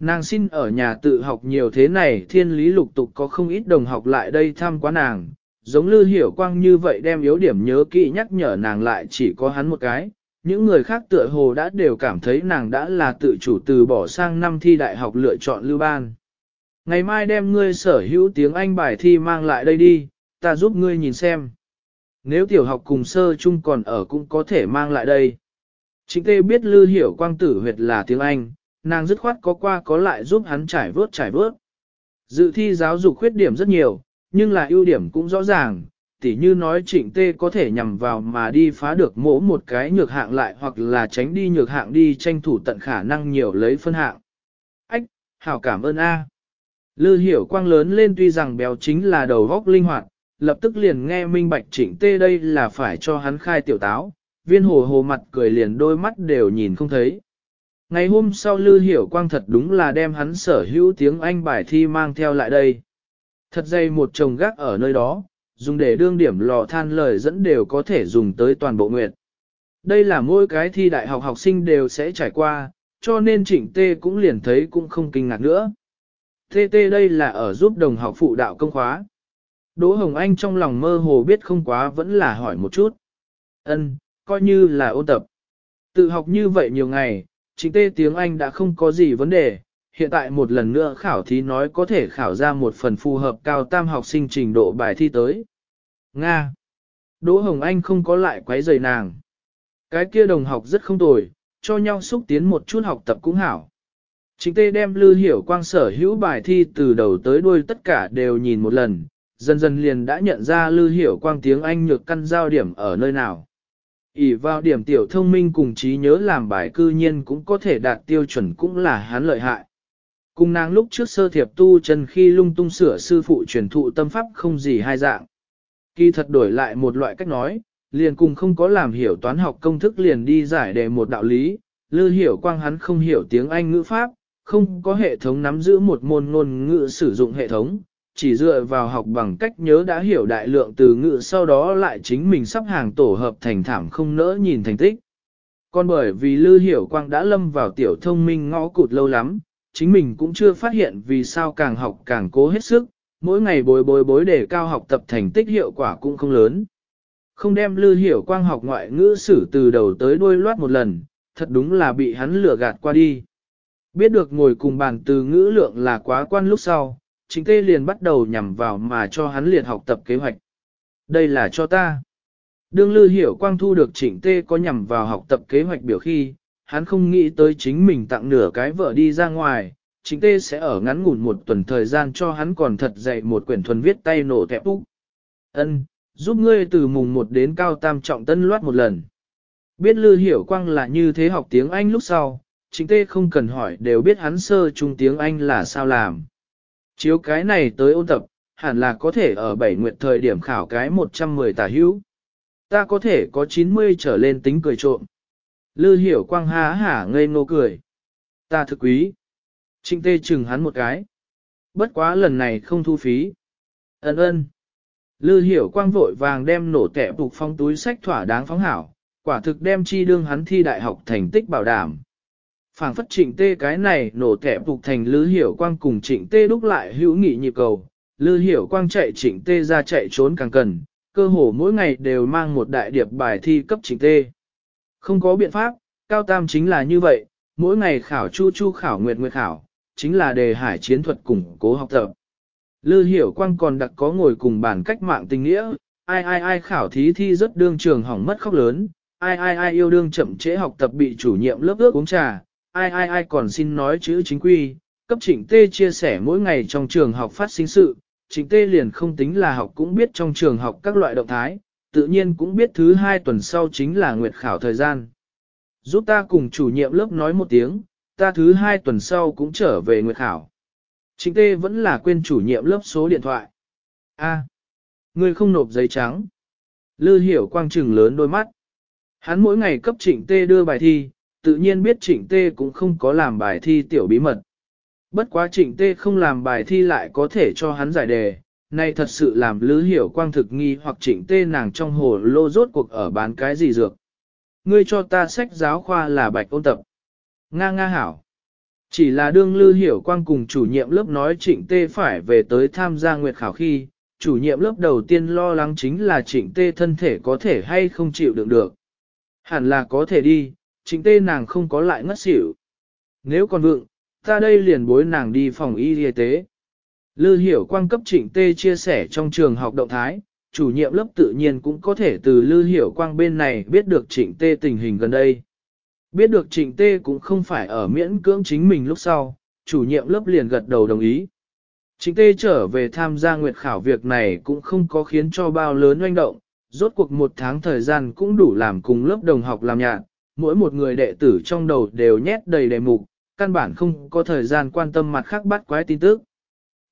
Nàng xin ở nhà tự học nhiều thế này thiên lý lục tục có không ít đồng học lại đây thăm quá nàng, giống lư hiểu quang như vậy đem yếu điểm nhớ kỹ nhắc nhở nàng lại chỉ có hắn một cái, những người khác tựa hồ đã đều cảm thấy nàng đã là tự chủ từ bỏ sang năm thi đại học lựa chọn lưu ban. Ngày mai đem ngươi sở hữu tiếng Anh bài thi mang lại đây đi, ta giúp ngươi nhìn xem. Nếu tiểu học cùng sơ chung còn ở cũng có thể mang lại đây. Chính tê biết lư hiểu quang tử huyệt là tiếng Anh, nàng dứt khoát có qua có lại giúp hắn trải vớt trải vớt. Dự thi giáo dục khuyết điểm rất nhiều, nhưng là ưu điểm cũng rõ ràng, tỉ như nói trịnh tê có thể nhằm vào mà đi phá được mỗ một cái nhược hạng lại hoặc là tránh đi nhược hạng đi tranh thủ tận khả năng nhiều lấy phân hạng. Ách, hảo cảm ơn A. Lư hiểu quang lớn lên tuy rằng béo chính là đầu góc linh hoạt, lập tức liền nghe minh bạch trịnh tê đây là phải cho hắn khai tiểu táo, viên hồ hồ mặt cười liền đôi mắt đều nhìn không thấy. Ngày hôm sau Lư Hiểu Quang thật đúng là đem hắn sở hữu tiếng Anh bài thi mang theo lại đây. Thật dây một chồng gác ở nơi đó, dùng để đương điểm lò than lời dẫn đều có thể dùng tới toàn bộ nguyện. Đây là mỗi cái thi đại học học sinh đều sẽ trải qua, cho nên trịnh tê cũng liền thấy cũng không kinh ngạc nữa. Tê tê đây là ở giúp đồng học phụ đạo công khóa. Đỗ Hồng Anh trong lòng mơ hồ biết không quá vẫn là hỏi một chút. Ân, coi như là ôn tập. Tự học như vậy nhiều ngày, chính tê tiếng Anh đã không có gì vấn đề, hiện tại một lần nữa khảo thí nói có thể khảo ra một phần phù hợp cao tam học sinh trình độ bài thi tới. Nga Đỗ Hồng Anh không có lại quấy rầy nàng. Cái kia đồng học rất không tồi, cho nhau xúc tiến một chút học tập cũng hảo. Chính tê đem Lư Hiểu Quang sở hữu bài thi từ đầu tới đuôi tất cả đều nhìn một lần, dần dần liền đã nhận ra Lư Hiểu Quang tiếng Anh nhược căn giao điểm ở nơi nào. ỉ vào điểm tiểu thông minh cùng trí nhớ làm bài cư nhiên cũng có thể đạt tiêu chuẩn cũng là hắn lợi hại. Cùng nàng lúc trước sơ thiệp tu chân khi lung tung sửa sư phụ truyền thụ tâm pháp không gì hai dạng. Kỳ thật đổi lại một loại cách nói, liền cùng không có làm hiểu toán học công thức liền đi giải đề một đạo lý, lư hiểu quang hắn không hiểu tiếng Anh ngữ pháp, không có hệ thống nắm giữ một môn ngôn ngữ sử dụng hệ thống, chỉ dựa vào học bằng cách nhớ đã hiểu đại lượng từ ngữ sau đó lại chính mình sắp hàng tổ hợp thành thảm không nỡ nhìn thành tích. Còn bởi vì Lư Hiểu Quang đã lâm vào tiểu thông minh ngõ cụt lâu lắm, chính mình cũng chưa phát hiện vì sao càng học càng cố hết sức, mỗi ngày bối bối bối để cao học tập thành tích hiệu quả cũng không lớn. Không đem Lư Hiểu Quang học ngoại ngữ sử từ đầu tới đuôi loát một lần, thật đúng là bị hắn lừa gạt qua đi. Biết được ngồi cùng bàn từ ngữ lượng là quá quan lúc sau, chính tê liền bắt đầu nhằm vào mà cho hắn liệt học tập kế hoạch. Đây là cho ta. Đương Lư Hiểu Quang thu được trịnh tê có nhằm vào học tập kế hoạch biểu khi, hắn không nghĩ tới chính mình tặng nửa cái vợ đi ra ngoài, trịnh tê sẽ ở ngắn ngủn một tuần thời gian cho hắn còn thật dạy một quyển thuần viết tay nổ tẹp úc. Ân, giúp ngươi từ mùng một đến cao tam trọng tân loát một lần. Biết Lư Hiểu Quang là như thế học tiếng Anh lúc sau, chính tê không cần hỏi đều biết hắn sơ trung tiếng Anh là sao làm. Chiếu cái này tới ôn tập, hẳn là có thể ở bảy nguyệt thời điểm khảo cái 110 tả hữu. Ta có thể có 90 trở lên tính cười trộm. Lư hiểu quang há hả ngây ngô cười. Ta thực quý. Trịnh tê chừng hắn một cái. Bất quá lần này không thu phí. Ấn ơn. Lư hiểu quang vội vàng đem nổ tẻ phục phong túi sách thỏa đáng phóng hảo, quả thực đem chi đương hắn thi đại học thành tích bảo đảm phảng phất trịnh tê cái này nổ kẻ phục thành lư hiểu quang cùng trịnh tê đúc lại hữu nghị nhịp cầu. Lư hiểu quang chạy trịnh tê ra chạy trốn càng cần, cơ hồ mỗi ngày đều mang một đại điệp bài thi cấp trịnh tê. Không có biện pháp, cao tam chính là như vậy, mỗi ngày khảo chu chu khảo nguyệt nguyệt khảo, chính là đề hải chiến thuật củng cố học tập. Lư hiểu quang còn đặc có ngồi cùng bản cách mạng tình nghĩa, ai ai ai khảo thí thi rất đương trường hỏng mất khóc lớn, ai ai ai yêu đương chậm trễ học tập bị chủ nhiệm lớp ước uống trà, ai ai ai còn xin nói chữ chính quy, cấp trịnh tê chia sẻ mỗi ngày trong trường học phát sinh sự, trịnh tê liền không tính là học cũng biết trong trường học các loại động thái, tự nhiên cũng biết thứ hai tuần sau chính là nguyệt khảo thời gian. Giúp ta cùng chủ nhiệm lớp nói một tiếng, ta thứ hai tuần sau cũng trở về nguyệt khảo. Trịnh tê vẫn là quên chủ nhiệm lớp số điện thoại. A, à, ngươi không nộp giấy trắng. Lư hiểu quang trừng lớn đôi mắt. Hắn mỗi ngày cấp trịnh tê đưa bài thi, tự nhiên biết trịnh tê cũng không có làm bài thi tiểu bí mật. Bất quá trịnh tê không làm bài thi lại có thể cho hắn giải đề, nay thật sự làm lữ hiểu quang thực nghi hoặc trịnh tê nàng trong hồ lô rốt cuộc ở bán cái gì dược. Ngươi cho ta sách giáo khoa là bạch ôn tập. Nga nga hảo. Chỉ là đương lư hiểu quang cùng chủ nhiệm lớp nói trịnh tê phải về tới tham gia nguyệt khảo khi, chủ nhiệm lớp đầu tiên lo lắng chính là trịnh tê thân thể có thể hay không chịu đựng được. Hẳn là có thể đi, trịnh tê nàng không có lại ngất xỉu. Nếu còn vượng, ta đây liền bối nàng đi phòng y y tế. Lư hiểu quang cấp trịnh tê chia sẻ trong trường học động thái, chủ nhiệm lớp tự nhiên cũng có thể từ lư hiểu quang bên này biết được trịnh tê tình hình gần đây. Biết được trịnh tê cũng không phải ở miễn cưỡng chính mình lúc sau, chủ nhiệm lớp liền gật đầu đồng ý. Trịnh tê trở về tham gia nguyệt khảo việc này cũng không có khiến cho bao lớn oanh động, rốt cuộc một tháng thời gian cũng đủ làm cùng lớp đồng học làm nhạc, mỗi một người đệ tử trong đầu đều nhét đầy đề mục, căn bản không có thời gian quan tâm mặt khác bắt quái tin tức.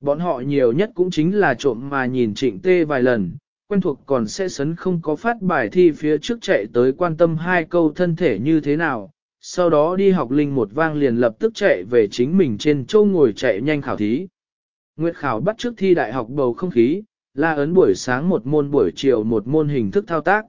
Bọn họ nhiều nhất cũng chính là trộm mà nhìn trịnh tê vài lần, quen thuộc còn sẽ sấn không có phát bài thi phía trước chạy tới quan tâm hai câu thân thể như thế nào, sau đó đi học linh một vang liền lập tức chạy về chính mình trên châu ngồi chạy nhanh khảo thí. Nguyệt khảo bắt trước thi đại học bầu không khí, la ấn buổi sáng một môn buổi chiều một môn hình thức thao tác.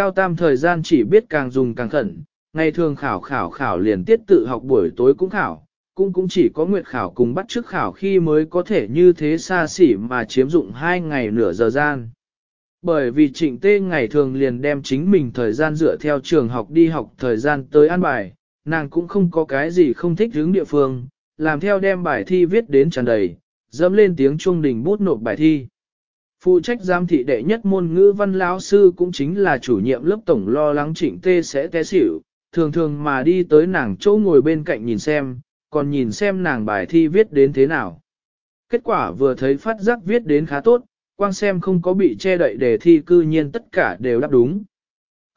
Cao tam thời gian chỉ biết càng dùng càng khẩn, ngày thường khảo khảo khảo liền tiết tự học buổi tối cũng khảo, cũng cũng chỉ có nguyệt khảo cùng bắt trước khảo khi mới có thể như thế xa xỉ mà chiếm dụng hai ngày nửa giờ gian. Bởi vì trịnh tê ngày thường liền đem chính mình thời gian dựa theo trường học đi học thời gian tới an bài, nàng cũng không có cái gì không thích hướng địa phương, làm theo đem bài thi viết đến tràn đầy, dẫm lên tiếng trung đình bút nộp bài thi. Phụ trách giám thị đệ nhất môn ngữ văn lão sư cũng chính là chủ nhiệm lớp tổng lo lắng trịnh tê sẽ té xỉu, thường thường mà đi tới nàng chỗ ngồi bên cạnh nhìn xem, còn nhìn xem nàng bài thi viết đến thế nào. Kết quả vừa thấy phát giác viết đến khá tốt, quang xem không có bị che đậy đề thi cư nhiên tất cả đều đáp đúng.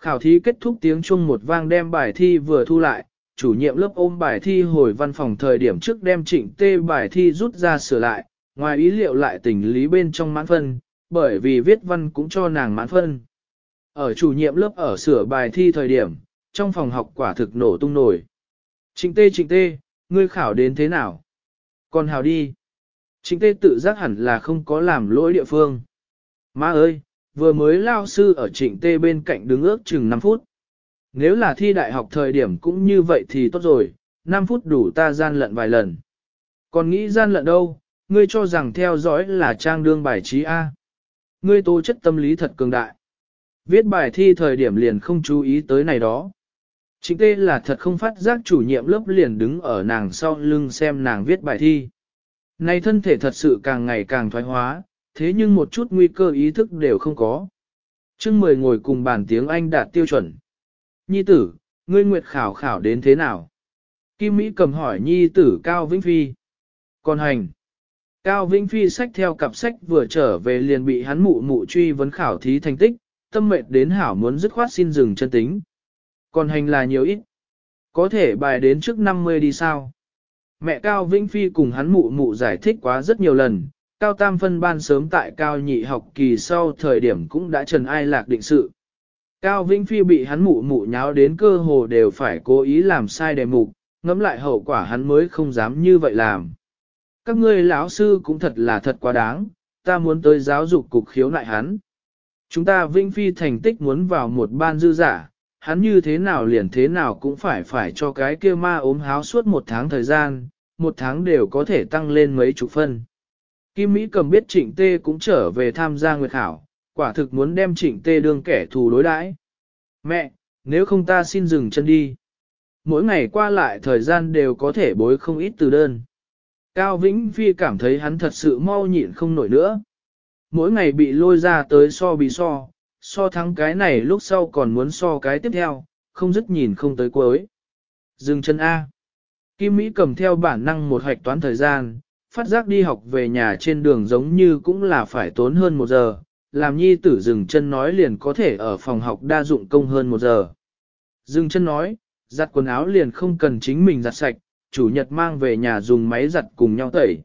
Khảo thí kết thúc tiếng chuông một vang đem bài thi vừa thu lại, chủ nhiệm lớp ôm bài thi hồi văn phòng thời điểm trước đem trịnh tê bài thi rút ra sửa lại, ngoài ý liệu lại tình lý bên trong mãn phân, bởi vì viết văn cũng cho nàng mãn phân. Ở chủ nhiệm lớp ở sửa bài thi thời điểm, trong phòng học quả thực nổ tung nổi. Trịnh tê trịnh tê, ngươi khảo đến thế nào? Còn hào đi. Trịnh tê tự giác hẳn là không có làm lỗi địa phương. Má ơi, vừa mới lao sư ở trịnh tê bên cạnh đứng ước chừng 5 phút. Nếu là thi đại học thời điểm cũng như vậy thì tốt rồi, 5 phút đủ ta gian lận vài lần. Còn nghĩ gian lận đâu, ngươi cho rằng theo dõi là trang đương bài trí A. Ngươi tố chất tâm lý thật cường đại. Viết bài thi thời điểm liền không chú ý tới này đó. Chính tê là thật không phát giác chủ nhiệm lớp liền đứng ở nàng sau lưng xem nàng viết bài thi. Này thân thể thật sự càng ngày càng thoái hóa, thế nhưng một chút nguy cơ ý thức đều không có. chương mười ngồi cùng bàn tiếng Anh đạt tiêu chuẩn. Nhi tử, ngươi nguyệt khảo khảo đến thế nào? Kim Mỹ cầm hỏi nhi tử Cao Vĩnh Phi. Còn hành. Cao Vĩnh Phi sách theo cặp sách vừa trở về liền bị hắn mụ mụ truy vấn khảo thí thành tích, tâm mệt đến hảo muốn dứt khoát xin dừng chân tính. Còn hành là nhiều ít. Có thể bài đến trước 50 đi sao? Mẹ Cao Vĩnh Phi cùng hắn mụ mụ giải thích quá rất nhiều lần, Cao Tam phân ban sớm tại Cao nhị học kỳ sau thời điểm cũng đã trần ai lạc định sự. Cao Vĩnh Phi bị hắn mụ mụ nháo đến cơ hồ đều phải cố ý làm sai đề mục, ngẫm lại hậu quả hắn mới không dám như vậy làm. Các ngươi lão sư cũng thật là thật quá đáng, ta muốn tới giáo dục cục khiếu nại hắn. Chúng ta vinh Phi thành tích muốn vào một ban dư giả, hắn như thế nào liền thế nào cũng phải phải cho cái kia ma ốm háo suốt một tháng thời gian, một tháng đều có thể tăng lên mấy chục phân. Kim Mỹ cầm biết trịnh tê cũng trở về tham gia nguyệt khảo, quả thực muốn đem trịnh tê đương kẻ thù đối đãi. Mẹ, nếu không ta xin dừng chân đi. Mỗi ngày qua lại thời gian đều có thể bối không ít từ đơn. Cao Vĩnh Phi cảm thấy hắn thật sự mau nhịn không nổi nữa. Mỗi ngày bị lôi ra tới so bị so, so thắng cái này lúc sau còn muốn so cái tiếp theo, không dứt nhìn không tới cuối. Dừng chân A. Kim Mỹ cầm theo bản năng một hạch toán thời gian, phát giác đi học về nhà trên đường giống như cũng là phải tốn hơn một giờ, làm nhi tử dừng chân nói liền có thể ở phòng học đa dụng công hơn một giờ. Dừng chân nói, giặt quần áo liền không cần chính mình giặt sạch, chủ nhật mang về nhà dùng máy giặt cùng nhau tẩy.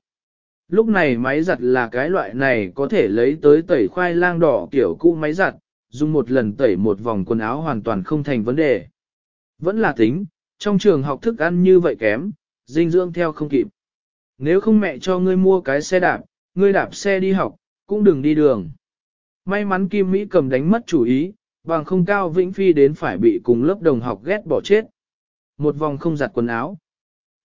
Lúc này máy giặt là cái loại này có thể lấy tới tẩy khoai lang đỏ kiểu cũ máy giặt, dùng một lần tẩy một vòng quần áo hoàn toàn không thành vấn đề. Vẫn là tính, trong trường học thức ăn như vậy kém, dinh dưỡng theo không kịp. Nếu không mẹ cho ngươi mua cái xe đạp, ngươi đạp xe đi học, cũng đừng đi đường. May mắn Kim Mỹ cầm đánh mất chủ ý, bằng không cao vĩnh phi đến phải bị cùng lớp đồng học ghét bỏ chết. Một vòng không giặt quần áo.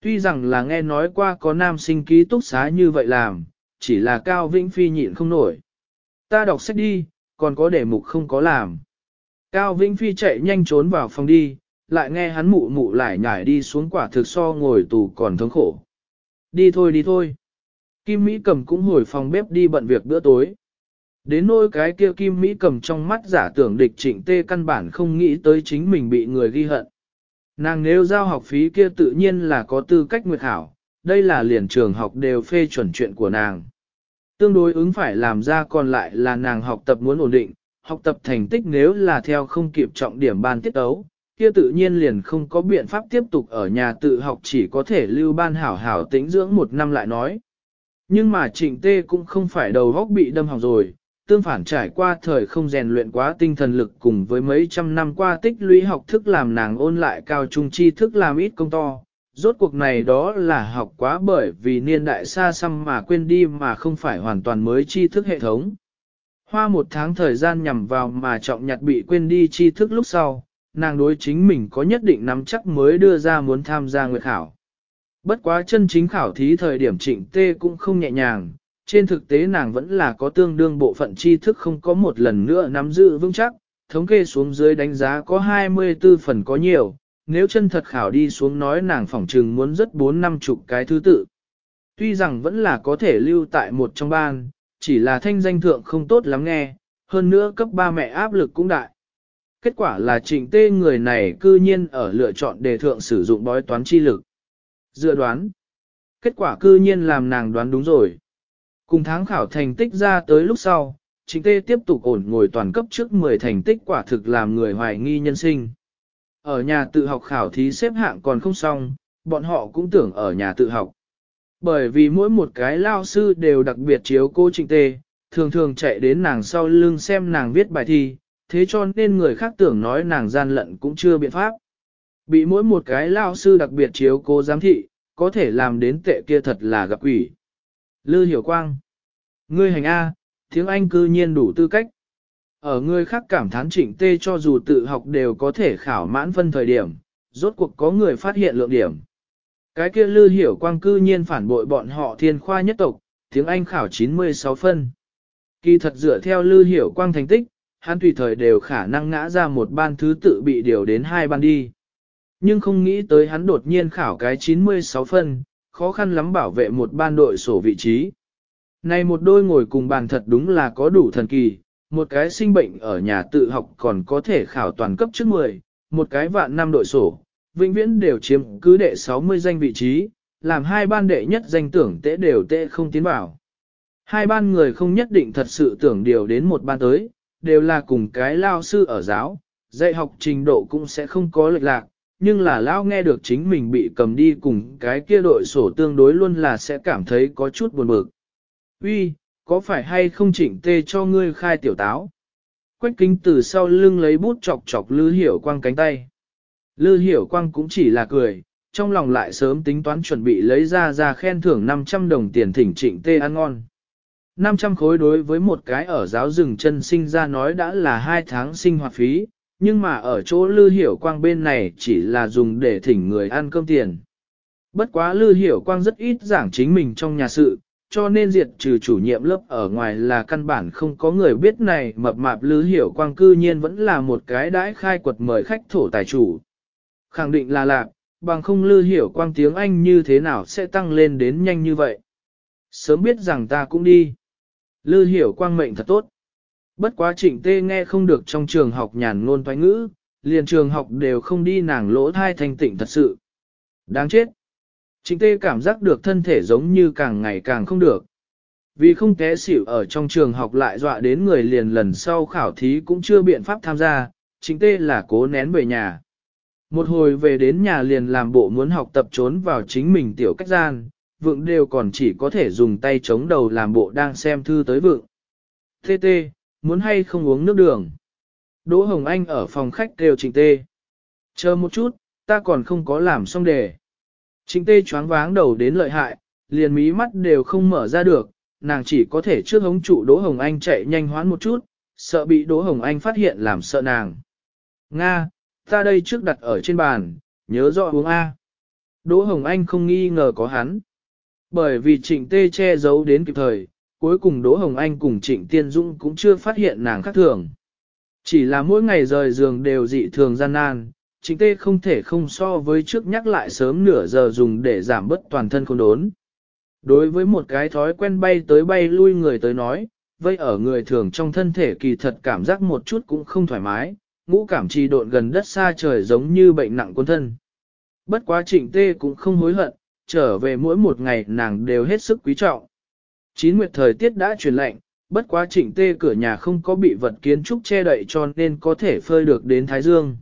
Tuy rằng là nghe nói qua có nam sinh ký túc xá như vậy làm, chỉ là cao vĩnh phi nhịn không nổi. Ta đọc sách đi, còn có đề mục không có làm. Cao Vĩnh Phi chạy nhanh trốn vào phòng đi, lại nghe hắn mụ mụ lại nhảy đi xuống quả thực so ngồi tù còn thống khổ. Đi thôi đi thôi. Kim Mỹ cầm cũng hồi phòng bếp đi bận việc bữa tối. Đến nỗi cái kia Kim Mỹ cầm trong mắt giả tưởng địch trịnh tê căn bản không nghĩ tới chính mình bị người ghi hận. Nàng nếu giao học phí kia tự nhiên là có tư cách nguyệt hảo, đây là liền trường học đều phê chuẩn chuyện của nàng. Tương đối ứng phải làm ra còn lại là nàng học tập muốn ổn định, học tập thành tích nếu là theo không kịp trọng điểm ban tiết ấu, kia tự nhiên liền không có biện pháp tiếp tục ở nhà tự học chỉ có thể lưu ban hảo hảo tĩnh dưỡng một năm lại nói. Nhưng mà trịnh tê cũng không phải đầu góc bị đâm học rồi, tương phản trải qua thời không rèn luyện quá tinh thần lực cùng với mấy trăm năm qua tích lũy học thức làm nàng ôn lại cao trung tri thức làm ít công to. Rốt cuộc này đó là học quá bởi vì niên đại xa xăm mà quên đi mà không phải hoàn toàn mới tri thức hệ thống. Hoa một tháng thời gian nhằm vào mà trọng nhặt bị quên đi tri thức lúc sau, nàng đối chính mình có nhất định nắm chắc mới đưa ra muốn tham gia nguyệt khảo. Bất quá chân chính khảo thí thời điểm trịnh tê cũng không nhẹ nhàng, trên thực tế nàng vẫn là có tương đương bộ phận tri thức không có một lần nữa nắm giữ vững chắc, thống kê xuống dưới đánh giá có 24 phần có nhiều, nếu chân thật khảo đi xuống nói nàng phỏng trừng muốn rất 4 năm chục cái thứ tự. Tuy rằng vẫn là có thể lưu tại một trong ban, chỉ là thanh danh thượng không tốt lắm nghe, hơn nữa cấp ba mẹ áp lực cũng đại. Kết quả là trịnh tê người này cư nhiên ở lựa chọn đề thượng sử dụng bói toán chi lực. Dựa đoán. Kết quả cư nhiên làm nàng đoán đúng rồi. Cùng tháng khảo thành tích ra tới lúc sau, trịnh tê tiếp tục ổn ngồi toàn cấp trước 10 thành tích quả thực làm người hoài nghi nhân sinh. Ở nhà tự học khảo thí xếp hạng còn không xong, bọn họ cũng tưởng ở nhà tự học. Bởi vì mỗi một cái lao sư đều đặc biệt chiếu cô trịnh tê, thường thường chạy đến nàng sau lưng xem nàng viết bài thi, thế cho nên người khác tưởng nói nàng gian lận cũng chưa biện pháp. Bị mỗi một cái lao sư đặc biệt chiếu cố giám thị, có thể làm đến tệ kia thật là gặp quỷ. Lư Hiểu Quang Ngươi hành A, tiếng Anh cư nhiên đủ tư cách. Ở người khác cảm thán trịnh tê cho dù tự học đều có thể khảo mãn phân thời điểm, rốt cuộc có người phát hiện lượng điểm. Cái kia Lư Hiểu Quang cư nhiên phản bội bọn họ thiên khoa nhất tộc, tiếng Anh khảo 96 phân. Kỳ thật dựa theo Lư Hiểu Quang thành tích, hắn tùy thời đều khả năng ngã ra một ban thứ tự bị điều đến hai ban đi. Nhưng không nghĩ tới hắn đột nhiên khảo cái 96 phân, khó khăn lắm bảo vệ một ban đội sổ vị trí. Này một đôi ngồi cùng bàn thật đúng là có đủ thần kỳ, một cái sinh bệnh ở nhà tự học còn có thể khảo toàn cấp trước 10, một cái vạn năm đội sổ, vĩnh viễn đều chiếm cứ đệ 60 danh vị trí, làm hai ban đệ nhất danh tưởng tệ đều tệ không tiến vào. Hai ban người không nhất định thật sự tưởng điều đến một ban tới, đều là cùng cái lao sư ở giáo, dạy học trình độ cũng sẽ không có lệch lạc, nhưng là lao nghe được chính mình bị cầm đi cùng cái kia đội sổ tương đối luôn là sẽ cảm thấy có chút buồn bực. Uy, có phải hay không chỉnh tê cho ngươi khai tiểu táo? Quách kính từ sau lưng lấy bút chọc chọc Lư Hiểu Quang cánh tay. Lư Hiểu Quang cũng chỉ là cười, trong lòng lại sớm tính toán chuẩn bị lấy ra ra khen thưởng 500 đồng tiền thỉnh trịnh tê ăn ngon. 500 khối đối với một cái ở giáo rừng chân sinh ra nói đã là 2 tháng sinh hoạt phí, nhưng mà ở chỗ Lư Hiểu Quang bên này chỉ là dùng để thỉnh người ăn cơm tiền. Bất quá Lư Hiểu Quang rất ít giảng chính mình trong nhà sự, cho nên diệt trừ chủ nhiệm lớp ở ngoài là căn bản không có người biết này mập mạp Lư Hiểu Quang cư nhiên vẫn là một cái đãi khai quật mời khách thổ tài chủ. Khẳng định là lạc, bằng không Lư Hiểu Quang tiếng Anh như thế nào sẽ tăng lên đến nhanh như vậy. Sớm biết rằng ta cũng đi. Lư Hiểu Quang mệnh thật tốt. Bất quá trịnh tê nghe không được trong trường học nhàn ngôn thoái ngữ, liền trường học đều không đi nàng lỗ thai thanh tịnh thật sự. Đáng chết. Trịnh tê cảm giác được thân thể giống như càng ngày càng không được. Vì không té xỉu ở trong trường học lại dọa đến người liền lần sau khảo thí cũng chưa biện pháp tham gia, trịnh tê là cố nén về nhà. Một hồi về đến nhà liền làm bộ muốn học tập trốn vào chính mình tiểu cách gian, vượng đều còn chỉ có thể dùng tay chống đầu làm bộ đang xem thư tới vượng. Tê tê, muốn hay không uống nước đường. Đỗ Hồng Anh ở phòng khách kêu Trịnh Tê. Chờ một chút, ta còn không có làm xong đề. Trịnh Tê choáng váng đầu đến lợi hại, liền mí mắt đều không mở ra được, nàng chỉ có thể trước hống trụ Đỗ Hồng Anh chạy nhanh hoán một chút, sợ bị Đỗ Hồng Anh phát hiện làm sợ nàng. Nga, ta đây trước đặt ở trên bàn, nhớ rõ uống A. Đỗ Hồng Anh không nghi ngờ có hắn. Bởi vì trịnh tê che giấu đến kịp thời, cuối cùng Đỗ Hồng Anh cùng Trịnh Tiên Dung cũng chưa phát hiện nàng khác thường. Chỉ là mỗi ngày rời giường đều dị thường gian nan, Trịnh Tê không thể không so với trước nhắc lại sớm nửa giờ dùng để giảm bớt toàn thân khôn đốn. Đối với một cái thói quen bay tới bay lui người tới nói, vây ở người thường trong thân thể kỳ thật cảm giác một chút cũng không thoải mái, ngũ cảm trì độn gần đất xa trời giống như bệnh nặng quân thân. Bất quá trịnh tê cũng không hối hận, trở về mỗi một ngày nàng đều hết sức quý trọng. Chín nguyệt thời tiết đã chuyển lạnh, bất quá chỉnh tê cửa nhà không có bị vật kiến trúc che đậy cho nên có thể phơi được đến Thái Dương.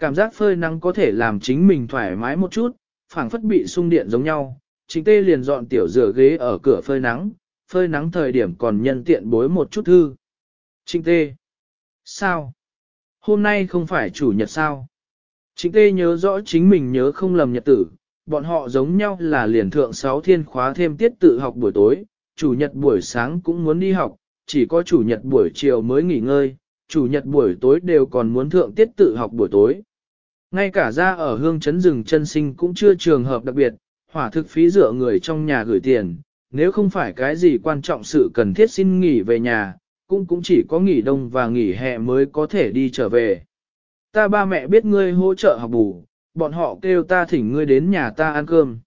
Cảm giác phơi nắng có thể làm chính mình thoải mái một chút, phảng phất bị sung điện giống nhau. Chính tê liền dọn tiểu rửa ghế ở cửa phơi nắng, phơi nắng thời điểm còn nhân tiện bối một chút thư. Trịnh tê. Sao? Hôm nay không phải chủ nhật sao? Trịnh tê nhớ rõ chính mình nhớ không lầm nhật tử, bọn họ giống nhau là liền thượng sáu thiên khóa thêm tiết tự học buổi tối, chủ nhật buổi sáng cũng muốn đi học, chỉ có chủ nhật buổi chiều mới nghỉ ngơi, chủ nhật buổi tối đều còn muốn thượng tiết tự học buổi tối. Ngay cả ra ở hương chấn rừng chân sinh cũng chưa trường hợp đặc biệt, hỏa thực phí dựa người trong nhà gửi tiền, nếu không phải cái gì quan trọng sự cần thiết xin nghỉ về nhà, cũng cũng chỉ có nghỉ đông và nghỉ hè mới có thể đi trở về. Ta ba mẹ biết ngươi hỗ trợ học bù, bọn họ kêu ta thỉnh ngươi đến nhà ta ăn cơm.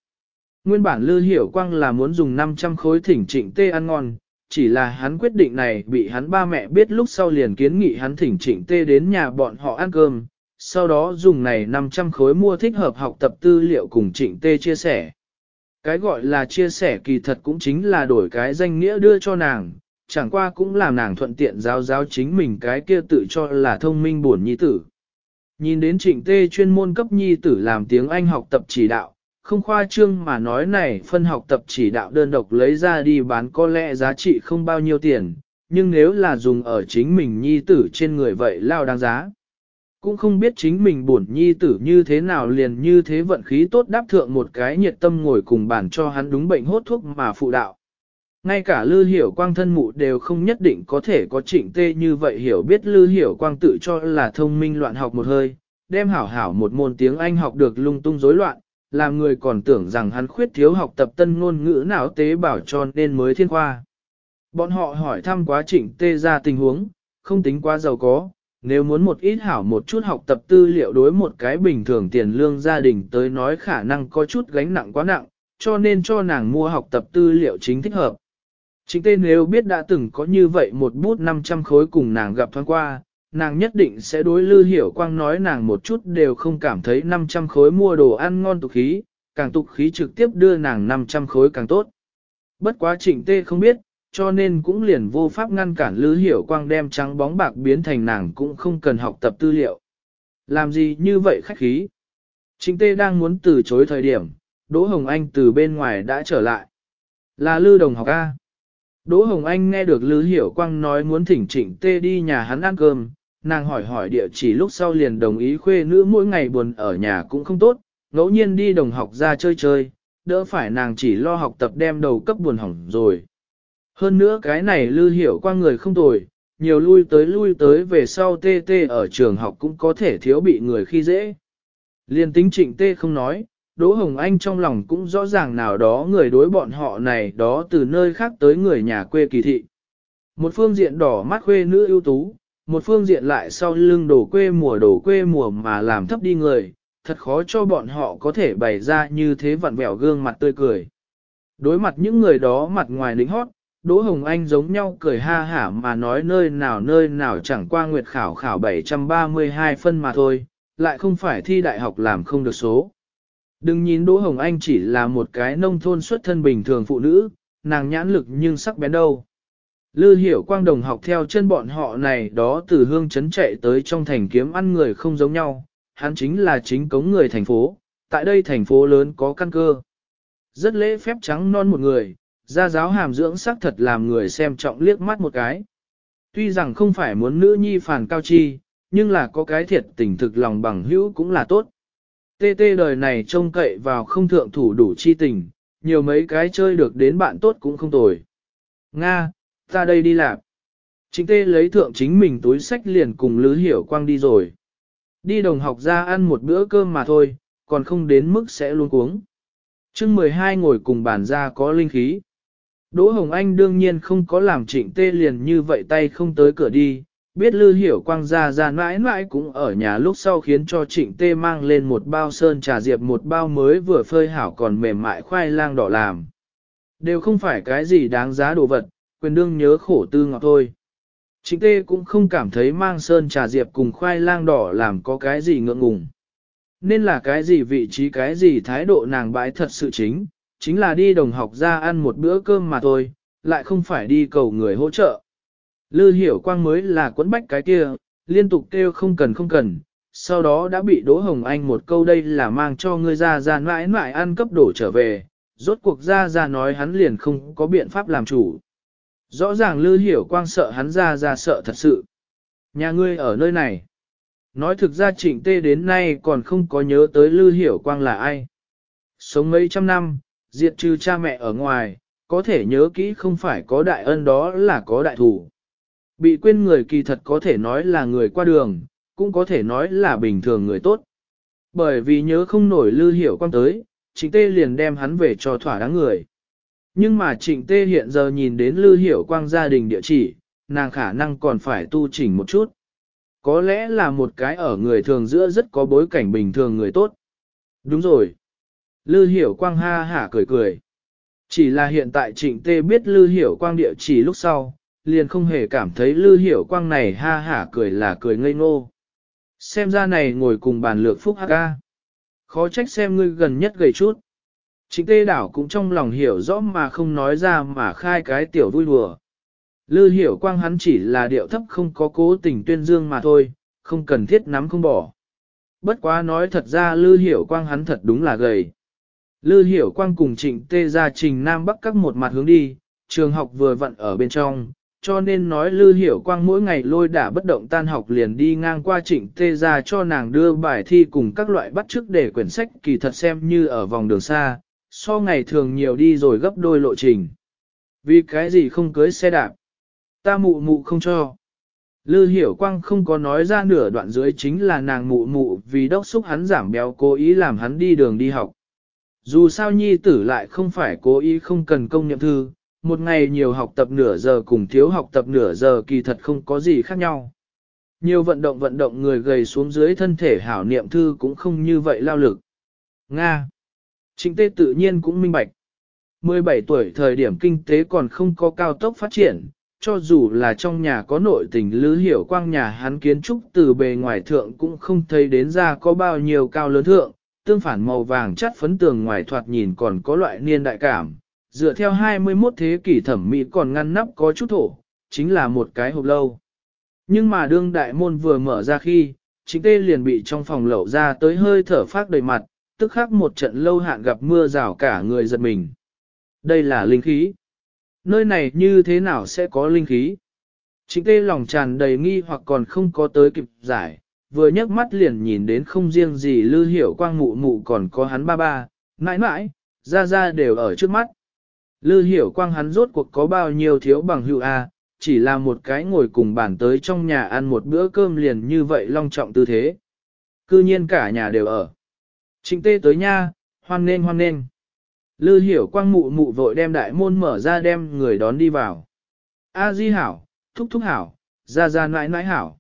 Nguyên bản Lư Hiểu Quang là muốn dùng 500 khối thỉnh trịnh tê ăn ngon, chỉ là hắn quyết định này bị hắn ba mẹ biết lúc sau liền kiến nghị hắn thỉnh trịnh tê đến nhà bọn họ ăn cơm, sau đó dùng này 500 khối mua thích hợp học tập tư liệu cùng trịnh tê chia sẻ. Cái gọi là chia sẻ kỳ thật cũng chính là đổi cái danh nghĩa đưa cho nàng, chẳng qua cũng làm nàng thuận tiện giáo giáo chính mình cái kia tự cho là thông minh buồn nhi tử. Nhìn đến trịnh tê chuyên môn cấp nhi tử làm tiếng Anh học tập chỉ đạo, không khoa trương mà nói này phân học tập chỉ đạo đơn độc lấy ra đi bán có lẽ giá trị không bao nhiêu tiền, nhưng nếu là dùng ở chính mình nhi tử trên người vậy lao đáng giá. Cũng không biết chính mình buồn nhi tử như thế nào liền như thế vận khí tốt đáp thượng một cái nhiệt tâm ngồi cùng bàn cho hắn đúng bệnh hốt thuốc mà phụ đạo. Ngay cả lư hiểu quang thân mụ đều không nhất định có thể có trịnh tê như vậy hiểu biết lư hiểu quang tự cho là thông minh loạn học một hơi, đem hảo hảo một môn tiếng Anh học được lung tung rối loạn, làm người còn tưởng rằng hắn khuyết thiếu học tập tân ngôn ngữ não tế bảo cho nên mới thiên khoa. Bọn họ hỏi thăm quá trịnh tê ra tình huống, không tính quá giàu có, nếu muốn một ít hảo một chút học tập tư liệu đối một cái bình thường tiền lương gia đình tới nói khả năng có chút gánh nặng quá nặng, cho nên cho nàng mua học tập tư liệu chính thích hợp. Chính tên nếu biết đã từng có như vậy một bút 500 khối cùng nàng gặp thoáng qua, nàng nhất định sẽ đối lư hiểu quang nói nàng một chút đều không cảm thấy 500 khối mua đồ ăn ngon tục khí, càng tục khí trực tiếp đưa nàng 500 khối càng tốt. Bất quá trịnh tê không biết, cho nên cũng liền vô pháp ngăn cản lư hiểu quang đem trắng bóng bạc biến thành nàng cũng không cần học tập tư liệu. Làm gì như vậy khách khí? Trịnh tê đang muốn từ chối thời điểm, Đỗ Hồng Anh từ bên ngoài đã trở lại. Là lư đồng học A. Đỗ Hồng Anh nghe được Lư Hiểu Quang nói muốn thỉnh trịnh tê đi nhà hắn ăn cơm, nàng hỏi hỏi địa chỉ lúc sau liền đồng ý khuê nữ mỗi ngày buồn ở nhà cũng không tốt, ngẫu nhiên đi đồng học ra chơi chơi, đỡ phải nàng chỉ lo học tập đem đầu cấp buồn hỏng rồi. Hơn nữa cái này Lư Hiểu qua người không tồi, nhiều lui tới lui tới về sau tê tê ở trường học cũng có thể thiếu bị người khi dễ. Liên tính trịnh tê không nói, Đỗ Hồng Anh trong lòng cũng rõ ràng nào đó người đối bọn họ này đó từ nơi khác tới người nhà quê kỳ thị. Một phương diện đỏ mắt khuê nữ ưu tú, một phương diện lại sau lưng đổ quê mùa đổ quê mùa mà làm thấp đi người, thật khó cho bọn họ có thể bày ra như thế vặn vẹo gương mặt tươi cười. Đối mặt những người đó mặt ngoài lính hót, Đỗ Hồng Anh giống nhau cười ha hả mà nói nơi nào nơi nào chẳng qua nguyệt khảo khảo 732 phân mà thôi, lại không phải thi đại học làm không được số. Đừng nhìn Đỗ Hồng Anh chỉ là một cái nông thôn xuất thân bình thường phụ nữ, nàng nhãn lực nhưng sắc bén đâu. Lư hiểu quang đồng học theo chân bọn họ này đó từ hương chấn chạy tới trong thành kiếm ăn người không giống nhau, hắn chính là chính cống người thành phố, tại đây thành phố lớn có căn cơ. Rất lễ phép trắng non một người, gia giáo hàm dưỡng sắc thật làm người xem trọng liếc mắt một cái. Tuy rằng không phải muốn nữ nhi phản cao chi, nhưng là có cái thiệt tình thực lòng bằng hữu cũng là tốt. Tê tê đời này trông cậy vào không thượng thủ đủ chi tình, nhiều mấy cái chơi được đến bạn tốt cũng không tồi. Nga, ta đây đi làm. chính tê lấy thượng chính mình túi sách liền cùng Lứ Hiểu Quang đi rồi. Đi đồng học ra ăn một bữa cơm mà thôi, còn không đến mức sẽ luôn cuống. chương 12 ngồi cùng bàn ra có linh khí. Đỗ Hồng Anh đương nhiên không có làm trịnh tê liền như vậy tay không tới cửa đi, biết lư hiểu quang gia ra mãi mãi cũng ở nhà lúc sau khiến cho trịnh tê mang lên một bao sơn trà diệp một bao mới vừa phơi hảo còn mềm mại khoai lang đỏ làm. Đều không phải cái gì đáng giá đồ vật, quyền đương nhớ khổ tư ngọt thôi. Trịnh tê cũng không cảm thấy mang sơn trà diệp cùng khoai lang đỏ làm có cái gì ngượng ngùng. Nên là cái gì vị trí cái gì thái độ nàng bãi thật sự chính, chính là đi đồng học ra ăn một bữa cơm mà thôi, lại không phải đi cầu người hỗ trợ. Lư hiểu quang mới là quấn bách cái kia, liên tục kêu không cần không cần, sau đó đã bị Đỗ Hồng Anh một câu đây là mang cho ngươi ra ra mãi mãi ăn cấp đổ trở về, rốt cuộc ra ra nói hắn liền không có biện pháp làm chủ. Rõ ràng Lư hiểu quang sợ hắn ra ra sợ thật sự. Nhà ngươi ở nơi này. Nói thực ra trịnh tê đến nay còn không có nhớ tới Lư hiểu quang là ai. Sống mấy trăm năm, diệt trừ cha mẹ ở ngoài, có thể nhớ kỹ không phải có đại ân đó là có đại thủ. Bị quên người kỳ thật có thể nói là người qua đường, cũng có thể nói là bình thường người tốt. Bởi vì nhớ không nổi lư hiểu quan tới, trịnh tê liền đem hắn về cho thỏa đáng người. Nhưng mà trịnh tê hiện giờ nhìn đến lư hiểu quang gia đình địa chỉ, nàng khả năng còn phải tu chỉnh một chút. Có lẽ là một cái ở người thường giữa rất có bối cảnh bình thường người tốt. Đúng rồi. Lư hiểu quang ha hả cười cười. Chỉ là hiện tại trịnh tê biết Lư Hiểu Quang địa chỉ lúc sau, liền không hề cảm thấy Lư Hiểu Quang này ha hả cười là cười ngây ngô. Xem ra này ngồi cùng bàn lược phúc ca. Khó trách xem ngươi gần nhất gầy chút. Trịnh tê đảo cũng trong lòng hiểu rõ mà không nói ra mà khai cái tiểu vui đùa. Lư hiểu quang hắn chỉ là điệu thấp không có cố tình tuyên dương mà thôi, không cần thiết nắm không bỏ. Bất quá nói thật ra lư hiểu quang hắn thật đúng là gầy. Lư hiểu quang cùng trịnh tê ra trình Nam Bắc các một mặt hướng đi, trường học vừa vặn ở bên trong, cho nên nói Lư Hiểu Quang mỗi ngày lôi đả bất động tan học liền đi ngang qua trịnh tê ra cho nàng đưa bài thi cùng các loại bắt chước để quyển sách kỳ thật xem như ở vòng đường xa, so ngày thường nhiều đi rồi gấp đôi lộ trình. Vì cái gì không cưới xe đạp? Ta mụ mụ không cho. Lư Hiểu Quang không có nói ra nửa đoạn dưới chính là nàng mụ mụ vì đốc xúc hắn giảm béo cố ý làm hắn đi đường đi học. Dù sao nhi tử lại không phải cố ý không cần công nhậm thư, một ngày nhiều học tập nửa giờ cùng thiếu học tập nửa giờ kỳ thật không có gì khác nhau. Nhiều vận động vận động người gầy xuống dưới thân thể hảo niệm thư cũng không như vậy lao lực. Nga. Chính tế tự nhiên cũng minh bạch. 17 tuổi thời điểm kinh tế còn không có cao tốc phát triển, cho dù là trong nhà có nội tình lứ hiểu quang nhà hắn kiến trúc từ bề ngoài thượng cũng không thấy đến ra có bao nhiêu cao lớn thượng, tương phản màu vàng chắt phấn tường ngoài thoạt nhìn còn có loại niên đại cảm, dựa theo 21 thế kỷ thẩm mỹ còn ngăn nắp có chút thổ, chính là một cái hộp lâu. Nhưng mà đương đại môn vừa mở ra khi, chính tê liền bị trong phòng lẩu ra tới hơi thở phát đầy mặt, tức khắc một trận lâu hạn gặp mưa rào cả người giật mình. Đây là linh khí. Nơi này như thế nào sẽ có linh khí? Chính tê lòng tràn đầy nghi hoặc còn không có tới kịp giải, vừa nhấc mắt liền nhìn đến không riêng gì lư hiểu quang mụ mụ còn có hắn ba ba, mãi mãi, ra ra đều ở trước mắt. Lư hiểu quang hắn rốt cuộc có bao nhiêu thiếu bằng hữu A, chỉ là một cái ngồi cùng bàn tới trong nhà ăn một bữa cơm liền như vậy long trọng tư thế. Cư nhiên cả nhà đều ở. Trịnh tê tới nha, hoan nên hoan nên. Lư hiểu quang mụ mụ vội đem đại môn mở ra đem người đón đi vào. A di hảo, thúc thúc hảo, ra ra nãi nãi hảo.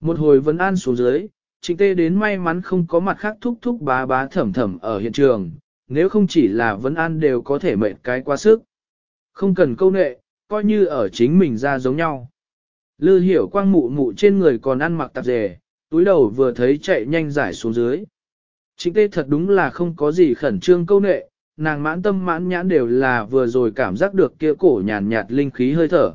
Một hồi vấn an xuống dưới, trịnh tê đến may mắn không có mặt khác thúc thúc bá bá thẩm thẩm ở hiện trường, nếu không chỉ là vấn an đều có thể mệt cái quá sức. Không cần câu nệ, coi như ở chính mình ra giống nhau. Lư hiểu quang mụ mụ trên người còn ăn mặc tạp dề, túi đầu vừa thấy chạy nhanh giải xuống dưới. Chính tê thật đúng là không có gì khẩn trương câu nệ, nàng mãn tâm mãn nhãn đều là vừa rồi cảm giác được kia cổ nhàn nhạt linh khí hơi thở.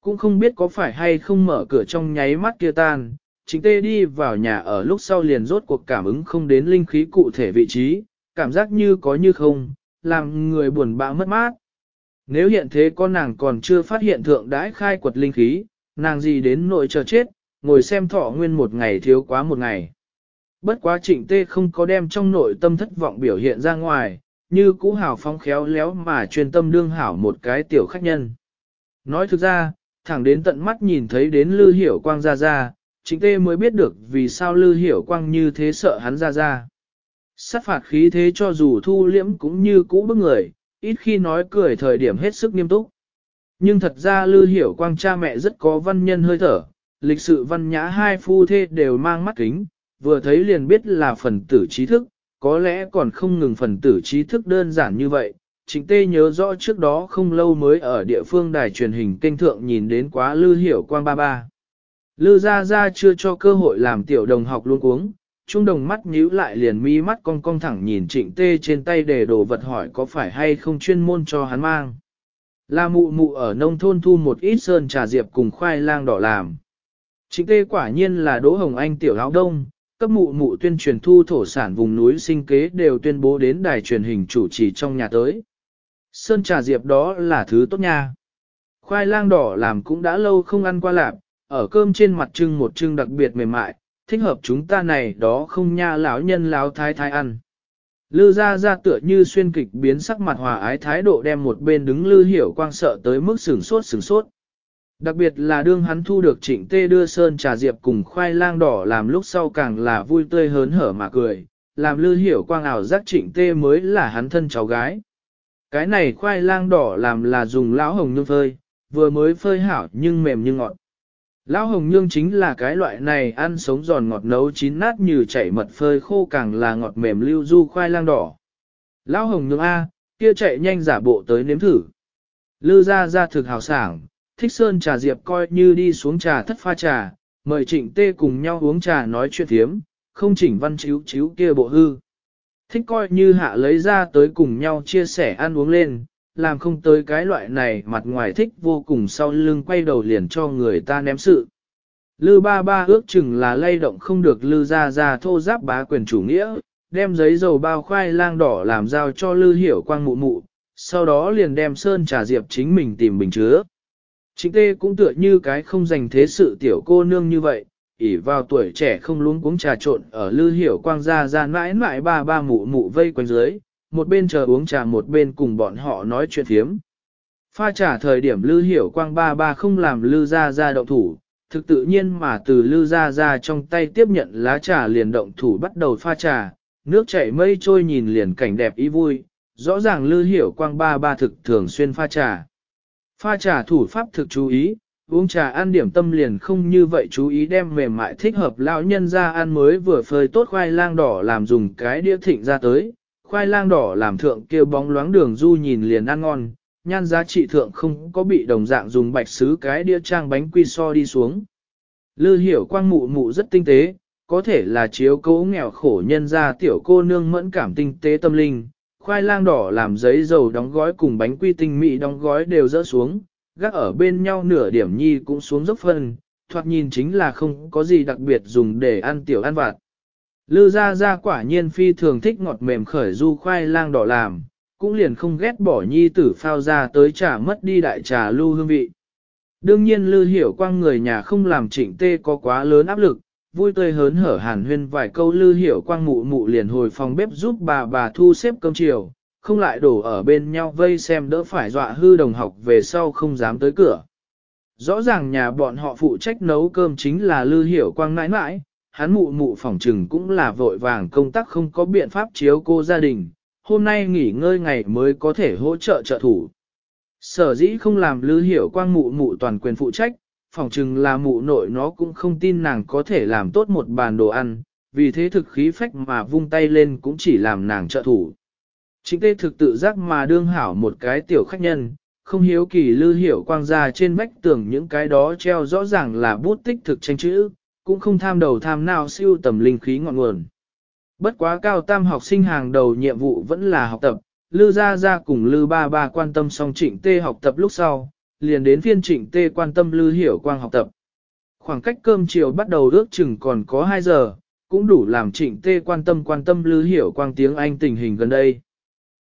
Cũng không biết có phải hay không mở cửa trong nháy mắt kia tan, chính tê đi vào nhà ở lúc sau liền rốt cuộc cảm ứng không đến linh khí cụ thể vị trí, cảm giác như có như không, làm người buồn bã mất mát. Nếu hiện thế con nàng còn chưa phát hiện thượng đãi khai quật linh khí, nàng gì đến nội chờ chết, ngồi xem thọ nguyên một ngày thiếu quá một ngày. Bất quá trịnh tê không có đem trong nội tâm thất vọng biểu hiện ra ngoài, như cũ hào phóng khéo léo mà chuyên tâm đương hảo một cái tiểu khách nhân. Nói thực ra, thẳng đến tận mắt nhìn thấy đến lư hiểu quang ra ra, chính tê mới biết được vì sao lư hiểu quang như thế sợ hắn ra ra. Sát phạt khí thế cho dù thu liễm cũng như cũ bức người, ít khi nói cười thời điểm hết sức nghiêm túc. Nhưng thật ra lư hiểu quang cha mẹ rất có văn nhân hơi thở, lịch sự văn nhã hai phu thê đều mang mắt kính, vừa thấy liền biết là phần tử trí thức, có lẽ còn không ngừng phần tử trí thức đơn giản như vậy. Trịnh Tê nhớ rõ trước đó không lâu mới ở địa phương đài truyền hình kênh thượng nhìn đến quá Lư Hiểu Quang ba ba. Lư Gia Gia chưa cho cơ hội làm tiểu đồng học luôn uống, trung đồng mắt nhíu lại liền mi mắt cong cong thẳng nhìn trịnh tê trên tay để đồ vật hỏi có phải hay không chuyên môn cho hắn mang. Là mụ mụ ở nông thôn thu một ít sơn trà diệp cùng khoai lang đỏ làm. Trịnh tê quả nhiên là Đỗ Hồng Anh tiểu áo đông, cấp mụ mụ tuyên truyền thu thổ sản vùng núi sinh kế đều tuyên bố đến đài truyền hình chủ trì trong nhà tới. Sơn trà diệp đó là thứ tốt nha. Khoai lang đỏ làm cũng đã lâu không ăn qua lạp, ở cơm trên mặt trưng một trưng đặc biệt mềm mại, thích hợp chúng ta này đó không nha lão nhân lão thái thái ăn. Lư ra ra tựa như xuyên kịch biến sắc mặt hòa ái thái độ đem một bên đứng lư hiểu quang sợ tới mức sửng sốt sửng sốt. Đặc biệt là đương hắn thu được trịnh tê đưa sơn trà diệp cùng khoai lang đỏ làm lúc sau càng là vui tươi hớn hở mà cười, làm lư hiểu quang ảo giác trịnh tê mới là hắn thân cháu gái. Cái này khoai lang đỏ làm là dùng lão hồng nhung phơi, vừa mới phơi hảo nhưng mềm như ngọt. Lão hồng nhương chính là cái loại này ăn sống giòn ngọt nấu chín nát như chảy mật phơi khô càng là ngọt mềm lưu du khoai lang đỏ. Lão hồng nhương A, Kia chạy nhanh giả bộ tới nếm thử. Lư ra ra thực hào sảng, thích sơn trà diệp coi như đi xuống trà thất pha trà, mời trịnh tê cùng nhau uống trà nói chuyện thiếm, không chỉnh văn chiếu chiếu kia bộ hư. Thích coi như hạ lấy ra tới cùng nhau chia sẻ ăn uống lên, làm không tới cái loại này mặt ngoài thích vô cùng sau lưng quay đầu liền cho người ta ném sự. Lư ba ba ước chừng là lay động không được lư ra ra thô giáp bá quyền chủ nghĩa, đem giấy dầu bao khoai lang đỏ làm giao cho lư hiểu quang mụ mụ, sau đó liền đem sơn trà diệp chính mình tìm bình chứa. Chính tê cũng tựa như cái không dành thế sự tiểu cô nương như vậy, ỉ vào tuổi trẻ không luống cuống trà trộn ở lư hiểu quang ra ra mãi mãi ba ba mụ mụ vây quanh dưới, một bên chờ uống trà một bên cùng bọn họ nói chuyện thiếm. Pha trà thời điểm lư hiểu quang ba ba không làm lư ra ra động thủ, thực tự nhiên mà từ lư ra ra trong tay tiếp nhận lá trà liền động thủ bắt đầu pha trà, nước chảy mây trôi nhìn liền cảnh đẹp ý vui, rõ ràng lư hiểu quang ba ba thực thường xuyên pha trà. Pha trà thủ pháp thực chú ý, uống trà ăn điểm tâm liền không như vậy chú ý đem mềm mại thích hợp lão nhân ra ăn mới vừa phơi tốt khoai lang đỏ làm dùng cái đĩa thịnh ra tới, khoai lang đỏ làm thượng kêu bóng loáng đường du nhìn liền ăn ngon, nhan giá trị thượng không có bị đồng dạng dùng bạch sứ cái đĩa trang bánh quy so đi xuống. Lư hiểu quang mụ mụ rất tinh tế, có thể là chiếu cố nghèo khổ nhân ra tiểu cô nương mẫn cảm tinh tế tâm linh, khoai lang đỏ làm giấy dầu đóng gói cùng bánh quy tinh mỹ đóng gói đều rỡ xuống, gác ở bên nhau nửa điểm nhi cũng xuống dốc phân, thoạt nhìn chính là không có gì đặc biệt dùng để ăn tiểu ăn vặt. Lư ra ra quả nhiên phi thường thích ngọt mềm khởi du khoai lang đỏ làm, cũng liền không ghét bỏ nhi tử phao ra tới trả mất đi đại trà lưu hương vị. Đương nhiên lư hiểu quang người nhà không làm trịnh tê có quá lớn áp lực, vui tươi hớn hở hàn huyên vài câu lư hiểu quang mụ mụ liền hồi phòng bếp giúp bà bà thu xếp cơm chiều, không lại đổ ở bên nhau vây xem đỡ phải dọa hư đồng học về sau không dám tới cửa. Rõ ràng nhà bọn họ phụ trách nấu cơm chính là lư hiểu quang nãi nãi, hắn mụ mụ phỏng trừng cũng là vội vàng công tác không có biện pháp chiếu cô gia đình, hôm nay nghỉ ngơi ngày mới có thể hỗ trợ trợ thủ. Sở dĩ không làm lư hiểu quang mụ mụ toàn quyền phụ trách, phỏng chừng là mụ nội nó cũng không tin nàng có thể làm tốt một bàn đồ ăn, vì thế thực khí phách mà vung tay lên cũng chỉ làm nàng trợ thủ. Chính tê thực tự giác mà đương hảo một cái tiểu khách nhân, không hiếu kỳ lư hiểu quang ra trên vách tường những cái đó treo rõ ràng là bút tích thực tranh chữ, cũng không tham đầu tham nào siêu tầm linh khí ngọn nguồn. Bất quá cao tam học sinh hàng đầu nhiệm vụ vẫn là học tập, Lư Gia Gia cùng Lư Ba Ba quan tâm xong trịnh tê học tập lúc sau, liền đến phiên trịnh tê quan tâm Lư Hiểu Quang học tập. Khoảng cách cơm chiều bắt đầu ước chừng còn có 2 giờ, cũng đủ làm trịnh tê quan tâm quan tâm Lư Hiểu Quang tiếng Anh tình hình gần đây.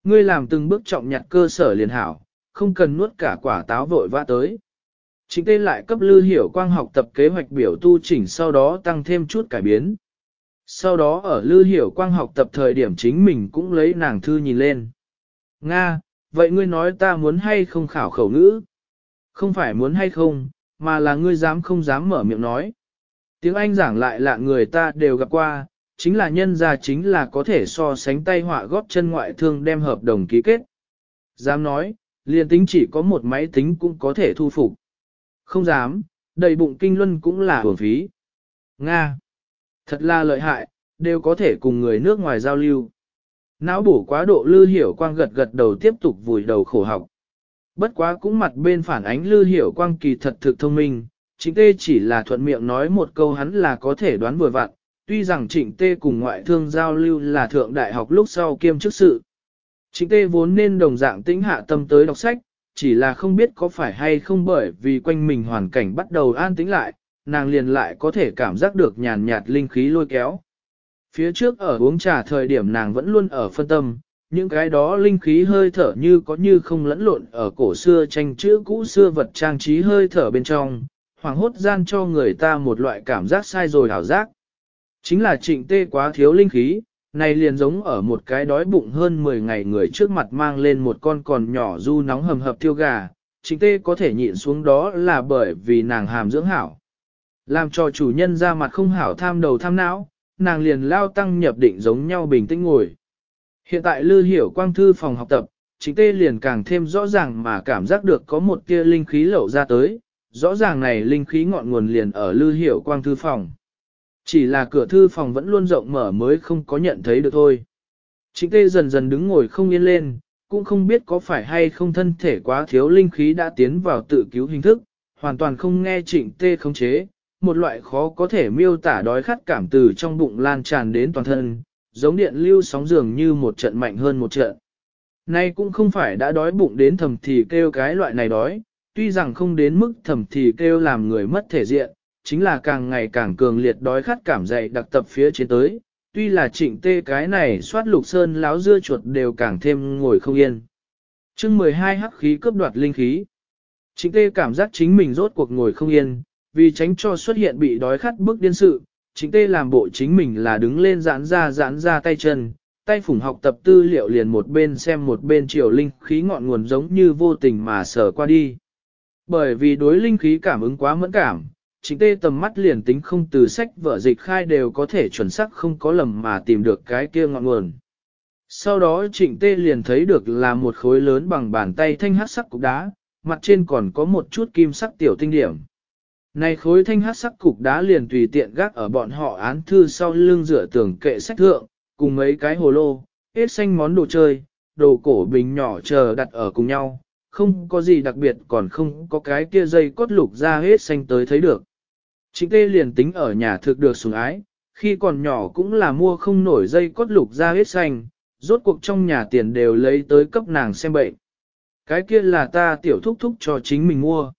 Ngươi làm từng bước trọng nhặt cơ sở liền hảo, không cần nuốt cả quả táo vội vã tới. Chính tê lại cấp Lư Hiểu Quang học tập kế hoạch biểu tu chỉnh sau đó tăng thêm chút cải biến. Sau đó ở Lư Hiểu Quang học tập thời điểm chính mình cũng lấy nàng thư nhìn lên. Nga, vậy ngươi nói ta muốn hay không khảo khẩu ngữ? Không phải muốn hay không, mà là ngươi dám không dám mở miệng nói. Tiếng Anh giảng lại là người ta đều gặp qua, chính là nhân ra chính là có thể so sánh tay họa góp chân ngoại thương đem hợp đồng ký kết. Dám nói, liền tính chỉ có một máy tính cũng có thể thu phục. Không dám, đầy bụng kinh luân cũng là hưởng phí. Nga. Thật là lợi hại, đều có thể cùng người nước ngoài giao lưu. Não bổ quá độ lư hiểu quang gật gật đầu tiếp tục vùi đầu khổ học. Bất quá cũng mặt bên phản ánh lư hiểu quang kỳ thật thực thông minh, chính tê chỉ là thuận miệng nói một câu hắn là có thể đoán vừa vặn, tuy rằng trịnh tê cùng ngoại thương giao lưu là thượng đại học lúc sau kiêm chức sự. Trịnh tê vốn nên đồng dạng tĩnh hạ tâm tới đọc sách, chỉ là không biết có phải hay không bởi vì quanh mình hoàn cảnh bắt đầu an tĩnh lại, nàng liền lại có thể cảm giác được nhàn nhạt linh khí lôi kéo. Phía trước ở uống trà thời điểm nàng vẫn luôn ở phân tâm, những cái đó linh khí hơi thở như có như không lẫn lộn ở cổ xưa tranh chữ cũ xưa vật trang trí hơi thở bên trong, hoàng hốt gian cho người ta một loại cảm giác sai rồi hảo giác. Chính là trịnh tê quá thiếu linh khí, này liền giống ở một cái đói bụng hơn 10 ngày người trước mặt mang lên một con còn nhỏ du nóng hầm hập thiêu gà, trịnh tê có thể nhịn xuống đó là bởi vì nàng hàm dưỡng hảo. Làm cho chủ nhân ra mặt không hảo tham đầu tham não, nàng liền lao tăng nhập định giống nhau bình tĩnh ngồi. Hiện tại Lư Hiểu Quang thư phòng học tập, trịnh tê liền càng thêm rõ ràng mà cảm giác được có một tia linh khí lậu ra tới, rõ ràng này linh khí ngọn nguồn liền ở Lư Hiểu Quang thư phòng. Chỉ là cửa thư phòng vẫn luôn rộng mở mới không có nhận thấy được thôi. Trịnh tê dần dần đứng ngồi không yên lên, cũng không biết có phải hay không thân thể quá thiếu linh khí đã tiến vào tự cứu hình thức, hoàn toàn không nghe trịnh tê khống chế, một loại khó có thể miêu tả đói khát cảm từ trong bụng lan tràn đến toàn thân, giống điện lưu sóng dường như một trận mạnh hơn một trận. Nay cũng không phải đã đói bụng đến thầm thì kêu cái loại này đói, tuy rằng không đến mức thầm thì kêu làm người mất thể diện, chính là càng ngày càng cường liệt đói khát cảm dậy đặc tập phía trên tới, tuy là trịnh tê cái này soát lục sơn láo dưa chuột đều càng thêm ngồi không yên. chương 12 hắc khí cướp đoạt linh khí. Trịnh tê cảm giác chính mình rốt cuộc ngồi không yên, vì tránh cho xuất hiện bị đói khát bức điên sự, trịnh tê làm bộ chính mình là đứng lên giãn ra giãn ra tay chân, tay phủng học tập tư liệu liền một bên xem một bên chiều linh khí ngọn nguồn giống như vô tình mà sờ qua đi. Bởi vì đối linh khí cảm ứng quá mẫn cảm, Trịnh tê tầm mắt liền tính không từ sách vở dịch khai đều có thể chuẩn xác không có lầm mà tìm được cái kia ngọn nguồn. Sau đó trịnh tê liền thấy được là một khối lớn bằng bàn tay thanh hát sắc cục đá, mặt trên còn có một chút kim sắc tiểu tinh điểm. Này khối thanh hát sắc cục đá liền tùy tiện gác ở bọn họ án thư sau lưng rửa tường kệ sách thượng, cùng mấy cái hồ lô, hết xanh món đồ chơi, đồ cổ bình nhỏ chờ đặt ở cùng nhau, không có gì đặc biệt còn không có cái kia dây cốt lục ra hết xanh tới thấy được. Trịnh tê liền tính ở nhà thực được sủng ái, khi còn nhỏ cũng là mua không nổi dây cốt lục ra hết xanh, rốt cuộc trong nhà tiền đều lấy tới cấp nàng xem bệnh. Cái kia là ta tiểu thúc thúc cho chính mình mua.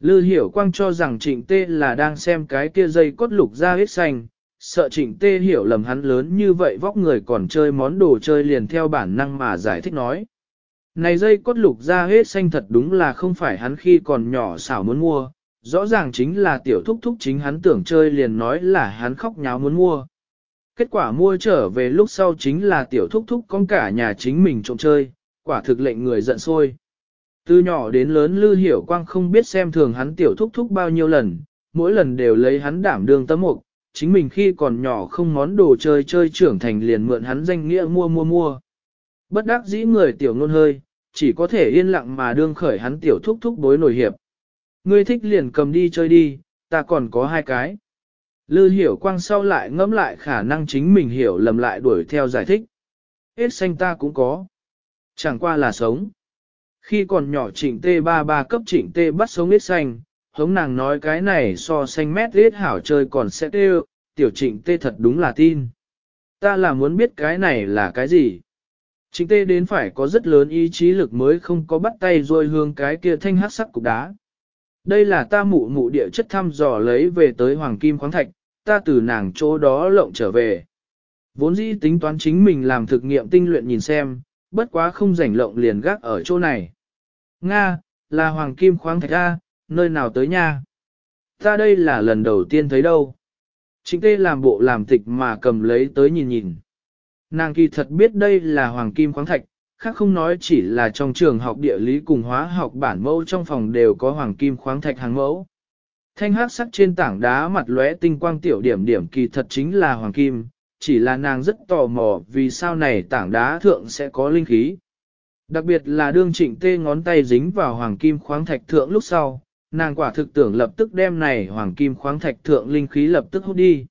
Lư hiểu quang cho rằng trịnh tê là đang xem cái kia dây cốt lục ra hết xanh, sợ trịnh tê hiểu lầm hắn lớn như vậy vóc người còn chơi món đồ chơi liền theo bản năng mà giải thích nói. Này dây cốt lục ra hết xanh thật đúng là không phải hắn khi còn nhỏ xảo muốn mua, rõ ràng chính là tiểu thúc thúc chính hắn tưởng chơi liền nói là hắn khóc nháo muốn mua. Kết quả mua trở về lúc sau chính là tiểu thúc thúc con cả nhà chính mình trộm chơi, quả thực lệnh người giận sôi. Từ nhỏ đến lớn Lư Hiểu Quang không biết xem thường hắn tiểu thúc thúc bao nhiêu lần, mỗi lần đều lấy hắn đảm đương tấm mục, chính mình khi còn nhỏ không món đồ chơi chơi trưởng thành liền mượn hắn danh nghĩa mua mua mua. Bất đắc dĩ người tiểu ngôn hơi, chỉ có thể yên lặng mà đương khởi hắn tiểu thúc thúc bối nổi hiệp. Ngươi thích liền cầm đi chơi đi, ta còn có hai cái. Lư hiểu quang sau lại ngẫm lại khả năng chính mình hiểu lầm lại đuổi theo giải thích. Hết xanh ta cũng có. Chẳng qua là sống. Khi còn nhỏ trịnh tê ba ba cấp trịnh tê bắt sống hết xanh, hống nàng nói cái này so xanh mét hết hảo chơi còn sẽ tê tiểu trịnh tê thật đúng là tin. Ta là muốn biết cái này là cái gì. Trịnh tê đến phải có rất lớn ý chí lực mới không có bắt tay rồi hương cái kia thanh hát sắc cục đá. Đây là ta mụ mụ địa chất thăm dò lấy về tới Hoàng Kim khoáng thạch, ta từ nàng chỗ đó lộng trở về. Vốn dĩ tính toán chính mình làm thực nghiệm tinh luyện nhìn xem, bất quá không rảnh lộng liền gác ở chỗ này. Nga, là Hoàng Kim khoáng thạch A, nơi nào tới nha? Ta đây là lần đầu tiên thấy đâu. Chính tê làm bộ làm tịch mà cầm lấy tới nhìn nhìn. Nàng kỳ thật biết đây là Hoàng Kim khoáng thạch, khác không nói chỉ là trong trường học địa lý cùng hóa học bản mẫu trong phòng đều có hoàng kim khoáng thạch hàng mẫu. Thanh hắc sắc trên tảng đá mặt lóe tinh quang tiểu điểm điểm kỳ thật chính là hoàng kim, chỉ là nàng rất tò mò vì sao này tảng đá thượng sẽ có linh khí. Đặc biệt là đương trịnh tê ngón tay dính vào hoàng kim khoáng thạch thượng lúc sau, nàng quả thực tưởng lập tức đem này hoàng kim khoáng thạch thượng linh khí lập tức hút đi.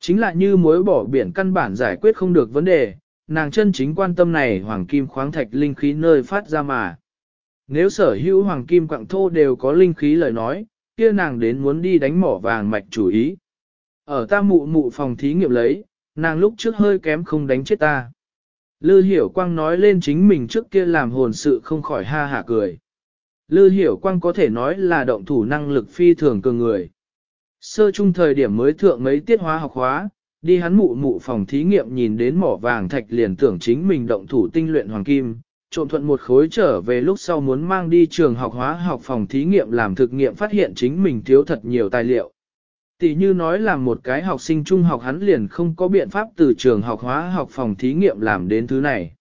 Chính là như mối bỏ biển căn bản giải quyết không được vấn đề, nàng chân chính quan tâm này hoàng kim khoáng thạch linh khí nơi phát ra mà. Nếu sở hữu hoàng kim quặng thô đều có linh khí lời nói, kia nàng đến muốn đi đánh mỏ vàng mạch chủ ý. Ở ta mụ mụ phòng thí nghiệm lấy, nàng lúc trước hơi kém không đánh chết ta. Lư hiểu quang nói lên chính mình trước kia làm hồn sự không khỏi ha hạ cười. Lư hiểu quang có thể nói là động thủ năng lực phi thường cường người. Sơ trung thời điểm mới thượng mấy tiết hóa học hóa, đi hắn mụ mụ phòng thí nghiệm nhìn đến mỏ vàng thạch liền tưởng chính mình động thủ tinh luyện hoàng kim, trộn thuận một khối trở về lúc sau muốn mang đi trường học hóa học phòng thí nghiệm làm thực nghiệm phát hiện chính mình thiếu thật nhiều tài liệu. Tỷ như nói là một cái học sinh trung học hắn liền không có biện pháp từ trường học hóa học phòng thí nghiệm làm đến thứ này.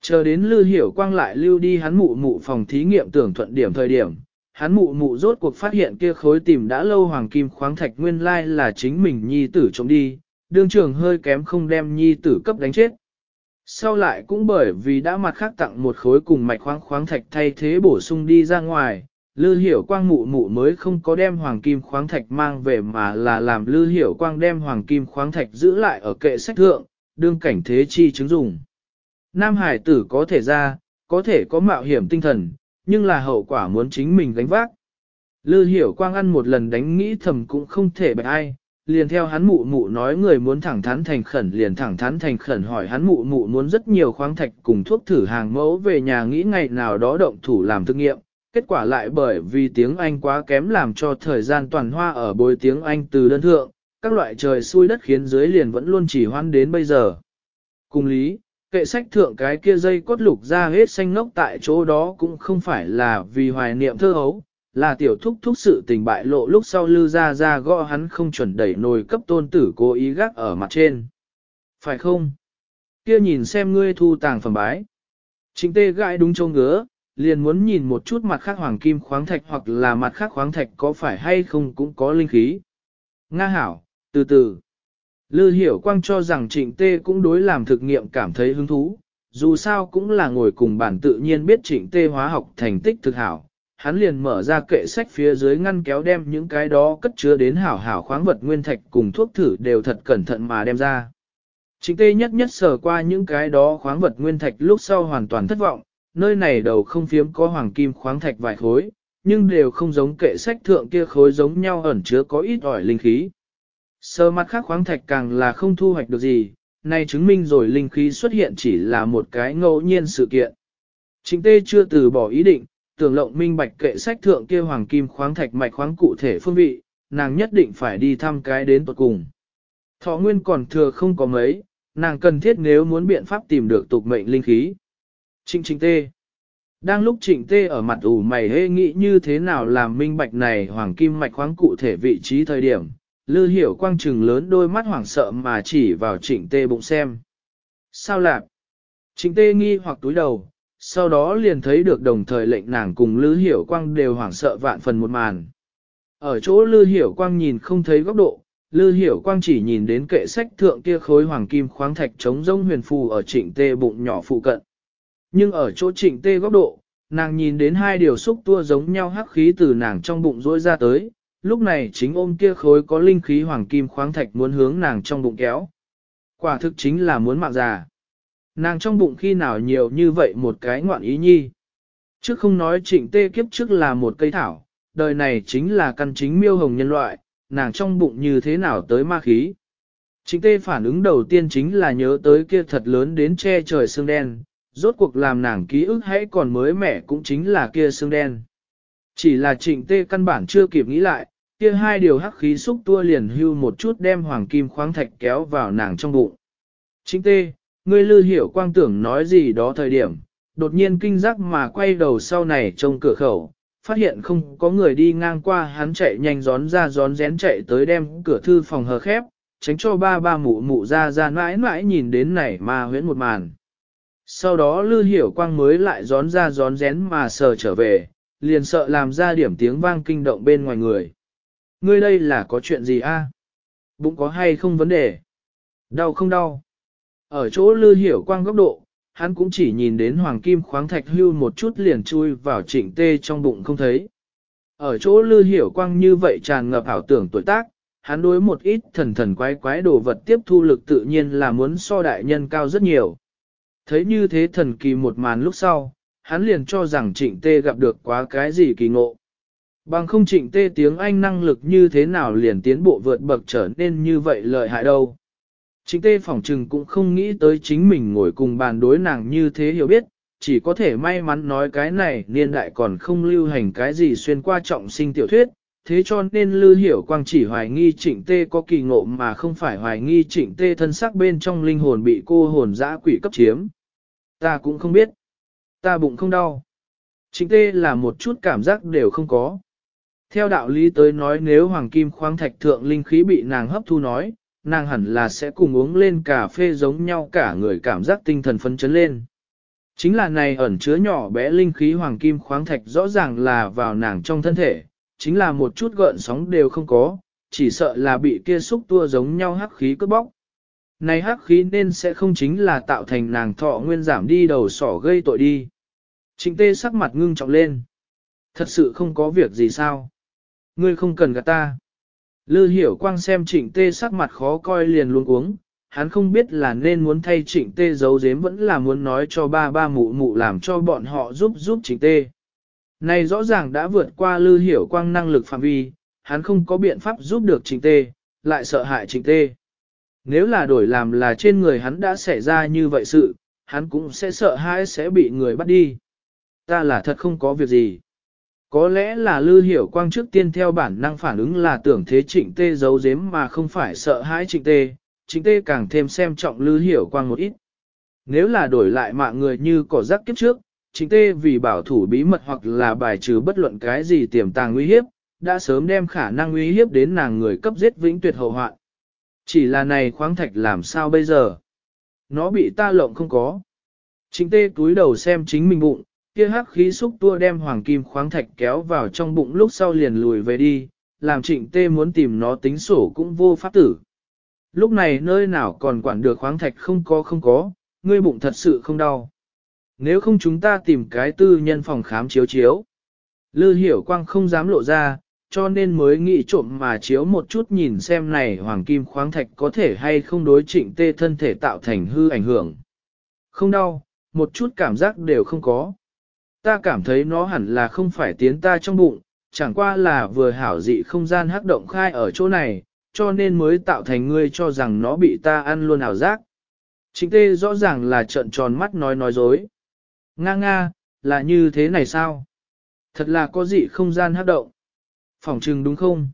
Chờ đến lưu hiểu quang lại lưu đi hắn mụ mụ phòng thí nghiệm tưởng thuận điểm thời điểm, hắn mụ mụ rốt cuộc phát hiện kia khối tìm đã lâu hoàng kim khoáng thạch nguyên lai là chính mình nhi tử trộm đi, đương trường hơi kém không đem nhi tử cấp đánh chết. Sau lại cũng bởi vì đã mặt khác tặng một khối cùng mạch khoáng khoáng thạch thay thế bổ sung đi ra ngoài, Lư Hiểu Quang mụ mụ mới không có đem hoàng kim khoáng thạch mang về mà là làm Lư Hiểu Quang đem hoàng kim khoáng thạch giữ lại ở kệ sách thượng, đương cảnh thế chi chứng dùng. Nam Hải tử có thể ra, có thể có mạo hiểm tinh thần, nhưng là hậu quả muốn chính mình gánh vác. Lư hiểu quang ăn một lần đánh nghĩ thầm cũng không thể bạch ai, liền theo hắn mụ mụ nói người muốn thẳng thắn thành khẩn liền thẳng thắn thành khẩn hỏi hắn mụ mụ muốn rất nhiều khoáng thạch cùng thuốc thử hàng mẫu về nhà nghĩ ngày nào đó động thủ làm thực nghiệm, kết quả lại bởi vì tiếng Anh quá kém làm cho thời gian toàn hoa ở bồi tiếng Anh từ đơn thượng, các loại trời xui đất khiến dưới liền vẫn luôn chỉ hoan đến bây giờ. Cùng lý, kệ sách thượng cái kia dây cốt lục ra hết xanh ngốc tại chỗ đó cũng không phải là vì hoài niệm thơ hấu, là tiểu thúc thúc sự tình bại lộ lúc sau lư ra ra gõ hắn không chuẩn đẩy nồi cấp tôn tử cố ý gác ở mặt trên. Phải không? Kia nhìn xem ngươi thu tàng phẩm bái. Chính tê gãi đúng châu ngứa, liền muốn nhìn một chút mặt khác hoàng kim khoáng thạch hoặc là mặt khác khoáng thạch có phải hay không cũng có linh khí. Nga hảo, từ từ. Lư hiểu quang cho rằng trịnh tê cũng đối làm thực nghiệm cảm thấy hứng thú, dù sao cũng là ngồi cùng bản tự nhiên biết trịnh tê hóa học thành tích thực hảo. Hắn liền mở ra kệ sách phía dưới ngăn kéo đem những cái đó cất chứa đến hảo hảo khoáng vật nguyên thạch cùng thuốc thử đều thật cẩn thận mà đem ra. Trịnh tê nhất nhất sờ qua những cái đó khoáng vật nguyên thạch lúc sau hoàn toàn thất vọng, nơi này đầu không phiếm có hoàng kim khoáng thạch vài khối, nhưng đều không giống kệ sách thượng kia khối giống nhau ẩn chứa có ít ỏi linh khí. Sơ mặt khác khoáng thạch càng là không thu hoạch được gì, này chứng minh rồi linh khí xuất hiện chỉ là một cái ngẫu nhiên sự kiện. Chính tê chưa từ bỏ ý định, tưởng lộng minh bạch kệ sách thượng kia hoàng kim khoáng thạch mạch khoáng cụ thể phương vị, nàng nhất định phải đi thăm cái đến tuật cùng. Thọ nguyên còn thừa không có mấy, nàng cần thiết nếu muốn biện pháp tìm được tục mệnh linh khí. Trịnh trịnh tê. Đang lúc trịnh tê ở mặt ủ mày hê nghĩ như thế nào làm minh bạch này hoàng kim mạch khoáng cụ thể vị trí thời điểm, lư hiểu quang trừng lớn đôi mắt hoảng sợ mà chỉ vào trịnh tê bụng xem. Sao lạc? Trịnh tê nghi hoặc túi đầu, sau đó liền thấy được đồng thời lệnh nàng cùng lư hiểu quang đều hoảng sợ vạn phần một màn. Ở chỗ lư hiểu quang nhìn không thấy góc độ, lư hiểu quang chỉ nhìn đến kệ sách thượng kia khối hoàng kim khoáng thạch chống rông huyền phù ở trịnh tê bụng nhỏ phụ cận. Nhưng ở chỗ trịnh tê góc độ, nàng nhìn đến hai điều xúc tua giống nhau hắc khí từ nàng trong bụng rỗi ra tới, lúc này chính ôm kia khối có linh khí hoàng kim khoáng thạch muốn hướng nàng trong bụng kéo. Quả thực chính là muốn mạng già. Nàng trong bụng khi nào nhiều như vậy một cái ngoạn ý nhi. Trước không nói trịnh tê kiếp trước là một cây thảo, đời này chính là căn chính miêu hồng nhân loại, nàng trong bụng như thế nào tới ma khí. Trịnh tê phản ứng đầu tiên chính là nhớ tới kia thật lớn đến che trời xương đen, rốt cuộc làm nàng ký ức hãy còn mới mẻ cũng chính là kia xương đen. Chỉ là trịnh tê căn bản chưa kịp nghĩ lại, kia hai điều hắc khí xúc tua liền hưu một chút đem hoàng kim khoáng thạch kéo vào nàng trong bụng. Trịnh tê, ngươi lư hiểu quang tưởng nói gì đó thời điểm, đột nhiên kinh giác mà quay đầu sau này trông cửa khẩu, phát hiện không có người đi ngang qua hắn chạy nhanh gión ra gión rén chạy tới đem cửa thư phòng hờ khép, tránh cho ba ba mụ mụ ra ra mãi mãi nhìn đến này mà huyễn một màn. Sau đó Lư Hiểu Quang mới lại gión ra gión rén mà sờ trở về, liền sợ làm ra điểm tiếng vang kinh động bên ngoài người. Ngươi đây là có chuyện gì a? Bụng có hay không vấn đề? Đau không đau? Ở chỗ Lư Hiểu Quang góc độ, hắn cũng chỉ nhìn đến hoàng kim khoáng thạch hưu một chút liền chui vào trịnh tê trong bụng không thấy. Ở chỗ Lư Hiểu Quang như vậy tràn ngập ảo tưởng tuổi tác, hắn đối một ít thần thần quái quái đồ vật tiếp thu lực tự nhiên là muốn so đại nhân cao rất nhiều. Thấy như thế thần kỳ một màn lúc sau, hắn liền cho rằng trịnh tê gặp được quá cái gì kỳ ngộ. Bằng không trịnh tê tiếng Anh năng lực như thế nào liền tiến bộ vượt bậc trở nên như vậy lợi hại đâu. Trịnh tê phỏng trừng cũng không nghĩ tới chính mình ngồi cùng bàn đối nàng như thế hiểu biết, chỉ có thể may mắn nói cái này niên đại còn không lưu hành cái gì xuyên qua trọng sinh tiểu thuyết, thế cho nên Lư Hiểu Quang chỉ hoài nghi trịnh tê có kỳ ngộ mà không phải hoài nghi trịnh tê thân xác bên trong linh hồn bị cô hồn dã quỷ cấp chiếm. Ta cũng không biết. Ta bụng không đau. Trịnh tê là một chút cảm giác đều không có. Theo đạo lý tới nói nếu hoàng kim khoáng thạch thượng linh khí bị nàng hấp thu nói, nàng hẳn là sẽ cùng uống lên cà phê giống nhau cả người cảm giác tinh thần phấn chấn lên. Chính là này ẩn chứa nhỏ bé linh khí hoàng kim khoáng thạch rõ ràng là vào nàng trong thân thể, chính là một chút gợn sóng đều không có, chỉ sợ là bị kia xúc tua giống nhau hắc khí cướp bóc. Này hắc khí nên sẽ không chính là tạo thành nàng thọ nguyên giảm đi đầu sỏ gây tội đi. Trịnh tê sắc mặt ngưng trọng lên. Thật sự không có việc gì sao. Ngươi không cần gạt ta. Lư hiểu quang xem trịnh tê sắc mặt khó coi liền luôn uống, hắn không biết là nên muốn thay trịnh tê giấu giếm vẫn là muốn nói cho ba ba mụ mụ làm cho bọn họ giúp giúp trịnh tê. Này rõ ràng đã vượt qua lư hiểu quang năng lực phạm vi, hắn không có biện pháp giúp được trịnh tê, lại sợ hại trịnh tê. Nếu là đổi làm là trên người hắn đã xảy ra như vậy sự, hắn cũng sẽ sợ hãi sẽ bị người bắt đi. Ta là thật không có việc gì. Có lẽ là lư hiểu quang trước tiên theo bản năng phản ứng là tưởng thế trịnh tê giấu giếm mà không phải sợ hãi trịnh tê, trịnh tê càng thêm xem trọng lư hiểu quang một ít. Nếu là đổi lại mạng người như cỏ rắc kiếp trước, trịnh tê vì bảo thủ bí mật hoặc là bài trừ bất luận cái gì tiềm tàng nguy hiếp, đã sớm đem khả năng uy hiếp đến nàng người cấp giết vĩnh tuyệt hậu hoạn. Chỉ là này khoáng thạch làm sao bây giờ? Nó bị ta lộng không có. Trịnh tê túi đầu xem chính mình bụng, kia hắc khí xúc tua đem hoàng kim khoáng thạch kéo vào trong bụng lúc sau liền lùi về đi, làm trịnh tê muốn tìm nó tính sổ cũng vô pháp tử. Lúc này nơi nào còn quản được khoáng thạch không có không có, ngươi bụng thật sự không đau. Nếu không chúng ta tìm cái tư nhân phòng khám chiếu chiếu. Lư hiểu quang không dám lộ ra, cho nên mới nghĩ trộm mà chiếu một chút nhìn xem này hoàng kim khoáng thạch có thể hay không đối trịnh tê thân thể tạo thành hư ảnh hưởng. Không đau, một chút cảm giác đều không có. Ta cảm thấy nó hẳn là không phải tiến ta trong bụng, chẳng qua là vừa hảo dị không gian hắc động khai ở chỗ này, cho nên mới tạo thành ngươi cho rằng nó bị ta ăn luôn ảo giác. Trịnh tê rõ ràng là trợn tròn mắt nói nói dối. Nga nga, là như thế này sao? Thật là có dị không gian hắc động. Phỏng trừng đúng không?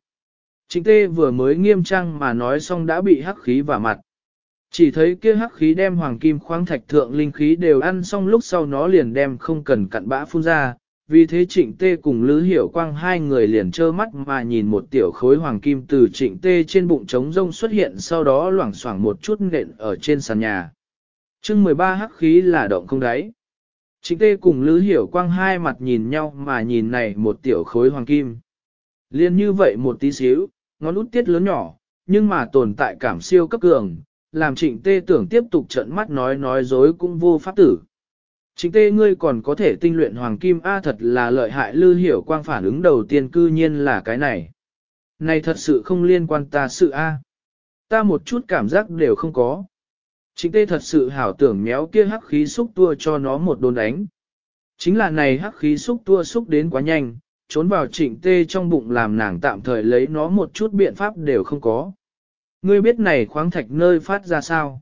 Trịnh tê vừa mới nghiêm trang mà nói xong đã bị hắc khí vào mặt. Chỉ thấy kia hắc khí đem hoàng kim khoáng thạch thượng linh khí đều ăn xong lúc sau nó liền đem không cần cặn bã phun ra. Vì thế trịnh tê cùng Lữ Hiểu Quang hai người liền trơ mắt mà nhìn một tiểu khối hoàng kim từ trịnh tê trên bụng trống rông xuất hiện sau đó loảng xoảng một chút nện ở trên sàn nhà. chương 13 hắc khí là động không đáy. Trịnh tê cùng Lữ Hiểu Quang hai mặt nhìn nhau mà nhìn này một tiểu khối hoàng kim. Liên như vậy một tí xíu, ngón út tiết lớn nhỏ, nhưng mà tồn tại cảm siêu cấp cường, làm trịnh tê tưởng tiếp tục trận mắt nói nói dối cũng vô pháp tử. Trịnh tê ngươi còn có thể tinh luyện hoàng kim A thật là lợi hại lư hiểu quang phản ứng đầu tiên cư nhiên là cái này. Này thật sự không liên quan ta sự A. Ta một chút cảm giác đều không có. Trịnh tê thật sự hảo tưởng méo kia hắc khí xúc tua cho nó một đồn đánh. Chính là này hắc khí xúc tua xúc đến quá nhanh, trốn vào trịnh tê trong bụng làm nàng tạm thời lấy nó một chút biện pháp đều không có. Ngươi biết này khoáng thạch nơi phát ra sao?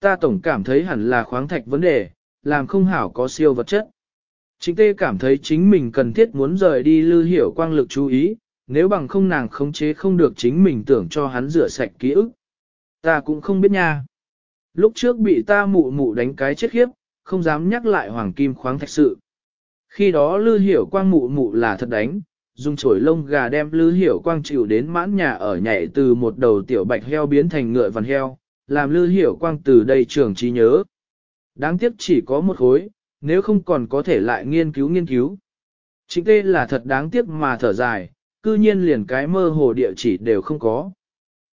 Ta tổng cảm thấy hẳn là khoáng thạch vấn đề, làm không hảo có siêu vật chất. Chính tê cảm thấy chính mình cần thiết muốn rời đi lưu hiểu quang lực chú ý, nếu bằng không nàng khống chế không được chính mình tưởng cho hắn rửa sạch ký ức. Ta cũng không biết nha. Lúc trước bị ta mụ mụ đánh cái chết khiếp, không dám nhắc lại hoàng kim khoáng thạch sự. Khi đó lư hiểu quang mụ mụ là thật đánh, dùng chổi lông gà đem lư hiểu quang chịu đến mãn nhà ở nhảy từ một đầu tiểu bạch heo biến thành ngựa vằn heo, làm lư hiểu quang từ đây trường trí nhớ. Đáng tiếc chỉ có một khối, nếu không còn có thể lại nghiên cứu nghiên cứu. Chính tê là thật đáng tiếc mà thở dài, cư nhiên liền cái mơ hồ địa chỉ đều không có.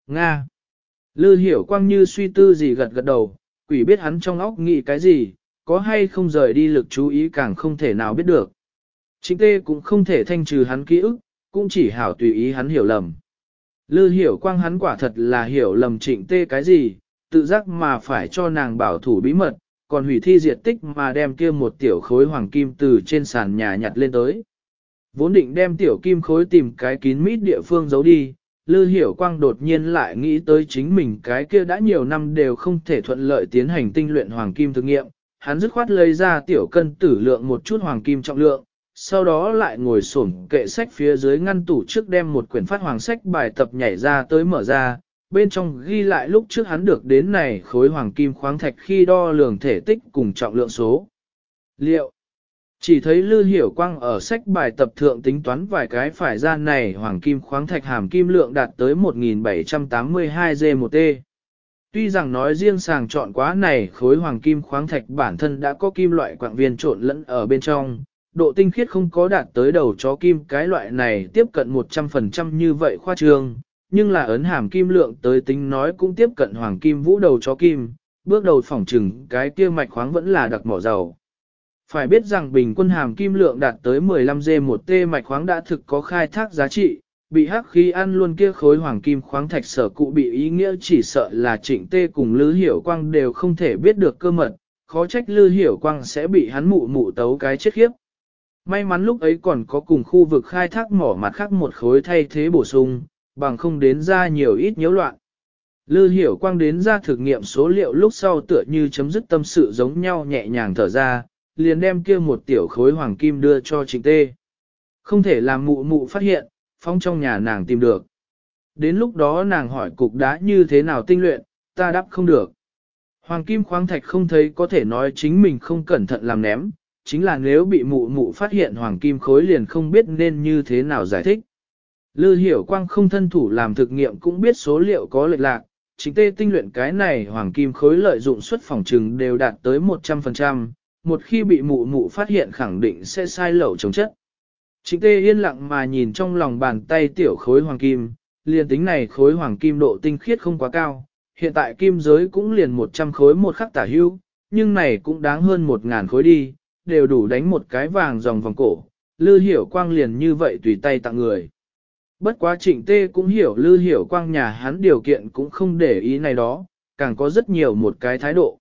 Nga. Lư hiểu quang như suy tư gì gật gật đầu, quỷ biết hắn trong óc nghĩ cái gì, có hay không rời đi lực chú ý càng không thể nào biết được. Trịnh tê cũng không thể thanh trừ hắn ký ức, cũng chỉ hảo tùy ý hắn hiểu lầm. Lư hiểu quang hắn quả thật là hiểu lầm trịnh tê cái gì, tự giác mà phải cho nàng bảo thủ bí mật, còn hủy thi diệt tích mà đem kia một tiểu khối hoàng kim từ trên sàn nhà nhặt lên tới. Vốn định đem tiểu kim khối tìm cái kín mít địa phương giấu đi, Lư Hiểu Quang đột nhiên lại nghĩ tới chính mình cái kia đã nhiều năm đều không thể thuận lợi tiến hành tinh luyện hoàng kim thực nghiệm, hắn dứt khoát lấy ra tiểu cân tử lượng một chút hoàng kim trọng lượng, sau đó lại ngồi xổm kệ sách phía dưới ngăn tủ trước đem một quyển phát hoàng sách bài tập nhảy ra tới mở ra, bên trong ghi lại lúc trước hắn được đến này khối hoàng kim khoáng thạch khi đo lường thể tích cùng trọng lượng số. Liệu chỉ thấy Lư Hiểu Quang ở sách bài tập thượng tính toán vài cái phải ra này hoàng kim khoáng thạch hàm kim lượng đạt tới 1782 g một t. Tuy rằng nói riêng sàng chọn quá này khối hoàng kim khoáng thạch bản thân đã có kim loại quạng viên trộn lẫn ở bên trong, độ tinh khiết không có đạt tới đầu chó kim cái loại này tiếp cận 100% như vậy khoa trương, nhưng là ấn hàm kim lượng tới tính nói cũng tiếp cận hoàng kim vũ đầu chó kim, bước đầu phỏng trừng cái kia mạch khoáng vẫn là đặc mỏ dầu. Phải biết rằng bình quân hàm kim lượng đạt tới 15G một T mạch khoáng đã thực có khai thác giá trị, bị hắc khí ăn luôn kia khối hoàng kim khoáng thạch sở cụ bị ý nghĩa chỉ sợ là trịnh tê cùng Lư Hiểu Quang đều không thể biết được cơ mật, khó trách Lư Hiểu Quang sẽ bị hắn mụ mụ tấu cái chết khiếp. May mắn lúc ấy còn có cùng khu vực khai thác mỏ mặt khác một khối thay thế bổ sung, bằng không đến ra nhiều ít nhiễu loạn. Lư Hiểu Quang đến ra thực nghiệm số liệu lúc sau tựa như chấm dứt tâm sự giống nhau nhẹ nhàng thở ra, liền đem kia một tiểu khối hoàng kim đưa cho trịnh tê. Không thể làm mụ mụ phát hiện, phong trong nhà nàng tìm được. Đến lúc đó nàng hỏi cục đá như thế nào tinh luyện, ta đáp không được. Hoàng kim khoáng thạch không thấy có thể nói chính mình không cẩn thận làm ném, chính là nếu bị mụ mụ phát hiện hoàng kim khối liền không biết nên như thế nào giải thích. Lư hiểu quang không thân thủ làm thực nghiệm cũng biết số liệu có lệch lạc, chính tê tinh luyện cái này hoàng kim khối lợi dụng suất phòng trừng đều đạt tới 100%, một khi bị mụ mụ phát hiện khẳng định sẽ sai lẩu chống chất. chính tê yên lặng mà nhìn trong lòng bàn tay tiểu khối hoàng kim, liền tính này khối hoàng kim độ tinh khiết không quá cao, hiện tại kim giới cũng liền 100 khối một khắc tả hưu, nhưng này cũng đáng hơn 1.000 khối đi, đều đủ đánh một cái vàng dòng vòng cổ, lư hiểu quang liền như vậy tùy tay tặng người. Bất quá trịnh tê cũng hiểu lư hiểu quang nhà hắn điều kiện cũng không để ý này đó, càng có rất nhiều một cái thái độ.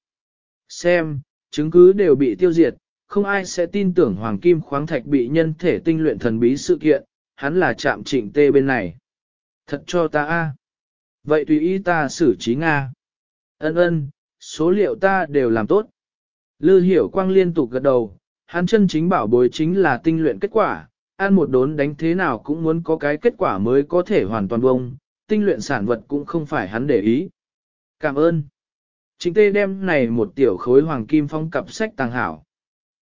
Xem, chứng cứ đều bị tiêu diệt, không ai sẽ tin tưởng hoàng kim khoáng thạch bị nhân thể tinh luyện thần bí sự kiện, hắn là chạm trịnh tê bên này. Thật cho ta a. Vậy tùy ý ta xử trí Nga. Ân ân, số liệu ta đều làm tốt. Lư hiểu quang liên tục gật đầu, hắn chân chính bảo bối chính là tinh luyện kết quả, ăn một đốn đánh thế nào cũng muốn có cái kết quả mới có thể hoàn toàn bông, tinh luyện sản vật cũng không phải hắn để ý. Cảm ơn. Chính tê đem này một tiểu khối hoàng kim phong cặp sách tàng hảo.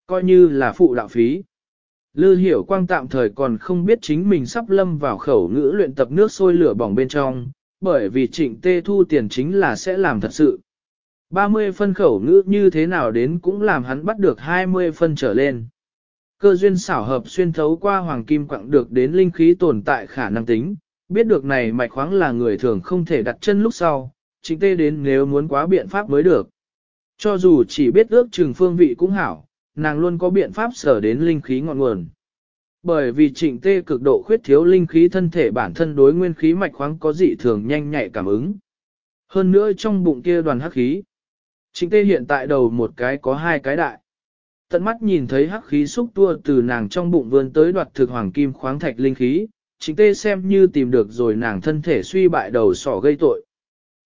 Coi như là phụ đạo phí. Lư hiểu quang tạm thời còn không biết chính mình sắp lâm vào khẩu ngữ luyện tập nước sôi lửa bỏng bên trong, bởi vì trịnh tê thu tiền chính là sẽ làm thật sự. 30 phân khẩu ngữ như thế nào đến cũng làm hắn bắt được 20 phân trở lên. Cơ duyên xảo hợp xuyên thấu qua hoàng kim quặng được đến linh khí tồn tại khả năng tính, biết được này mạch khoáng là người thường không thể đặt chân lúc sau, chính tê đến nếu muốn quá biện pháp mới được. Cho dù chỉ biết ước chừng phương vị cũng hảo, nàng luôn có biện pháp sở đến linh khí ngọn nguồn. Bởi vì trịnh tê cực độ khuyết thiếu linh khí thân thể bản thân đối nguyên khí mạch khoáng có dị thường nhanh nhạy cảm ứng. Hơn nữa trong bụng kia đoàn hắc khí. Trịnh tê hiện tại đầu một cái có hai cái đại. Tận mắt nhìn thấy hắc khí xúc tua từ nàng trong bụng vươn tới đoạt thực hoàng kim khoáng thạch linh khí, trịnh tê xem như tìm được rồi nàng thân thể suy bại đầu sỏ gây tội.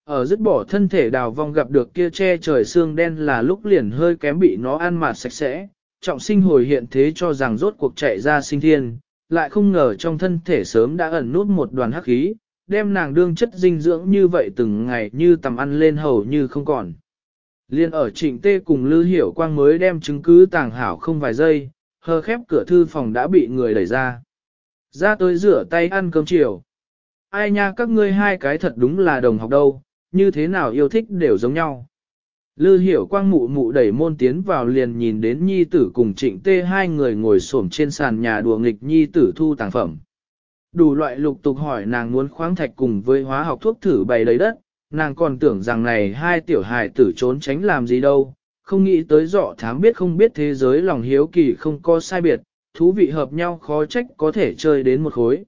Ở dứt bỏ thân thể đào vong gặp được kia che trời xương đen là lúc liền hơi kém bị nó ăn mạt sạch sẽ, trọng sinh hồi hiện thế cho rằng rốt cuộc chạy ra sinh thiên, lại không ngờ trong thân thể sớm đã ẩn nút một đoàn hắc khí, đem nàng đương chất dinh dưỡng như vậy từng ngày như tầm ăn lên hầu như không còn. Liên ở trịnh tê cùng Lư Hiểu Quang mới đem chứng cứ tàng hảo không vài giây, hờ khép cửa thư phòng đã bị người đẩy ra. Ra tới rửa tay ăn cơm chiều. Ai nha các ngươi hai cái thật đúng là đồng học đâu, như thế nào yêu thích đều giống nhau. Lư hiểu quang mụ mụ đẩy môn tiến vào liền nhìn đến nhi tử cùng trịnh tê hai người ngồi xổm trên sàn nhà đùa nghịch nhi tử thu tàng phẩm. Đủ loại lục tục hỏi nàng muốn khoáng thạch cùng với hóa học thuốc thử bày lấy đất, nàng còn tưởng rằng này hai tiểu hài tử trốn tránh làm gì đâu, không nghĩ tới dọ thám biết không biết thế giới lòng hiếu kỳ không có sai biệt, thú vị hợp nhau khó trách có thể chơi đến một khối.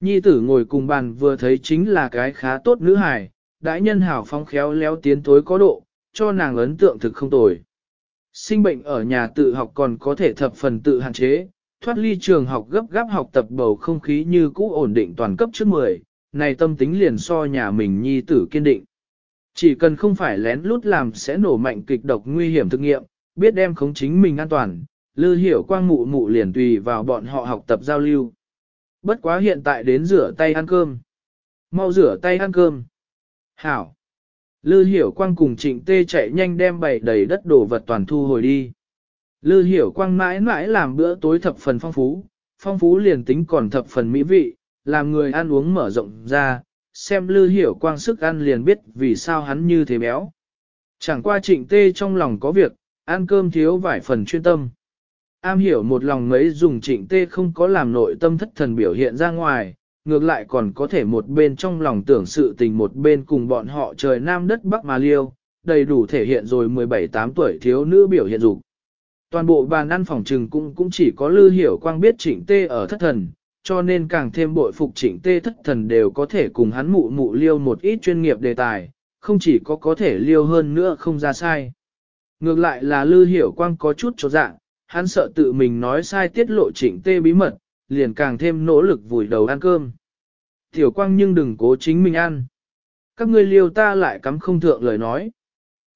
Nhi tử ngồi cùng bàn vừa thấy chính là cái khá tốt nữ hài, đại nhân hảo phong khéo léo tiến tối có độ, cho nàng ấn tượng thực không tồi. Sinh bệnh ở nhà tự học còn có thể thập phần tự hạn chế, thoát ly trường học gấp gáp học tập bầu không khí như cũ ổn định toàn cấp trước 10, này tâm tính liền so nhà mình nhi tử kiên định. Chỉ cần không phải lén lút làm sẽ nổ mạnh kịch độc nguy hiểm thực nghiệm, biết đem khống chính mình an toàn, lư hiểu quang mụ mụ liền tùy vào bọn họ học tập giao lưu. Bất quá hiện tại đến rửa tay ăn cơm. Mau rửa tay ăn cơm. Hảo. Lư hiểu quang cùng trịnh tê chạy nhanh đem bày đầy đất đồ vật toàn thu hồi đi. Lư hiểu quang mãi mãi làm bữa tối thập phần phong phú, phong phú liền tính còn thập phần mỹ vị, làm người ăn uống mở rộng ra, xem lư hiểu quang sức ăn liền biết vì sao hắn như thế béo. Chẳng qua trịnh tê trong lòng có việc, ăn cơm thiếu vài phần chuyên tâm. Am hiểu một lòng mấy dùng trịnh tê không có làm nội tâm thất thần biểu hiện ra ngoài, ngược lại còn có thể một bên trong lòng tưởng sự tình một bên cùng bọn họ trời nam đất bắc mà liêu, đầy đủ thể hiện rồi 17-8 tuổi thiếu nữ biểu hiện dục. Toàn bộ bàn ăn phòng trừng cũng cũng chỉ có lư hiểu quang biết trịnh tê ở thất thần, cho nên càng thêm bội phục trịnh tê thất thần đều có thể cùng hắn mụ mụ liêu một ít chuyên nghiệp đề tài, không chỉ có có thể liêu hơn nữa không ra sai. Ngược lại là Lư Hiểu Quang có chút cho dạng, hắn sợ tự mình nói sai tiết lộ trịnh tê bí mật, liền càng thêm nỗ lực vùi đầu ăn cơm. Tiểu Quang nhưng đừng cố chính mình ăn. Các ngươi liêu ta lại cắm không thượng lời nói.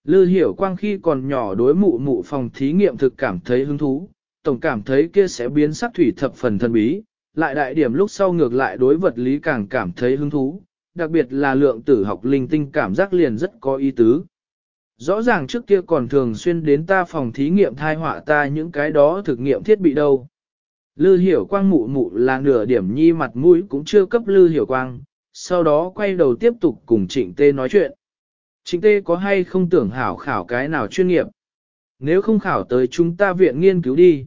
Lư Hiểu Quang khi còn nhỏ đối mụ mụ phòng thí nghiệm thực cảm thấy hứng thú, tổng cảm thấy kia sẽ biến sắc thủy thập phần thần bí, lại đại điểm lúc sau ngược lại đối vật lý càng cảm thấy hứng thú, đặc biệt là lượng tử học linh tinh cảm giác liền rất có ý tứ. Rõ ràng trước kia còn thường xuyên đến ta phòng thí nghiệm thai họa ta những cái đó thực nghiệm thiết bị đâu. Lư hiểu quang mụ mụ là nửa điểm nhi mặt mũi cũng chưa cấp lư hiểu quang, sau đó quay đầu tiếp tục cùng trịnh tê nói chuyện. Trịnh tê có hay không tưởng hảo khảo cái nào chuyên nghiệp? Nếu không khảo tới chúng ta viện nghiên cứu đi.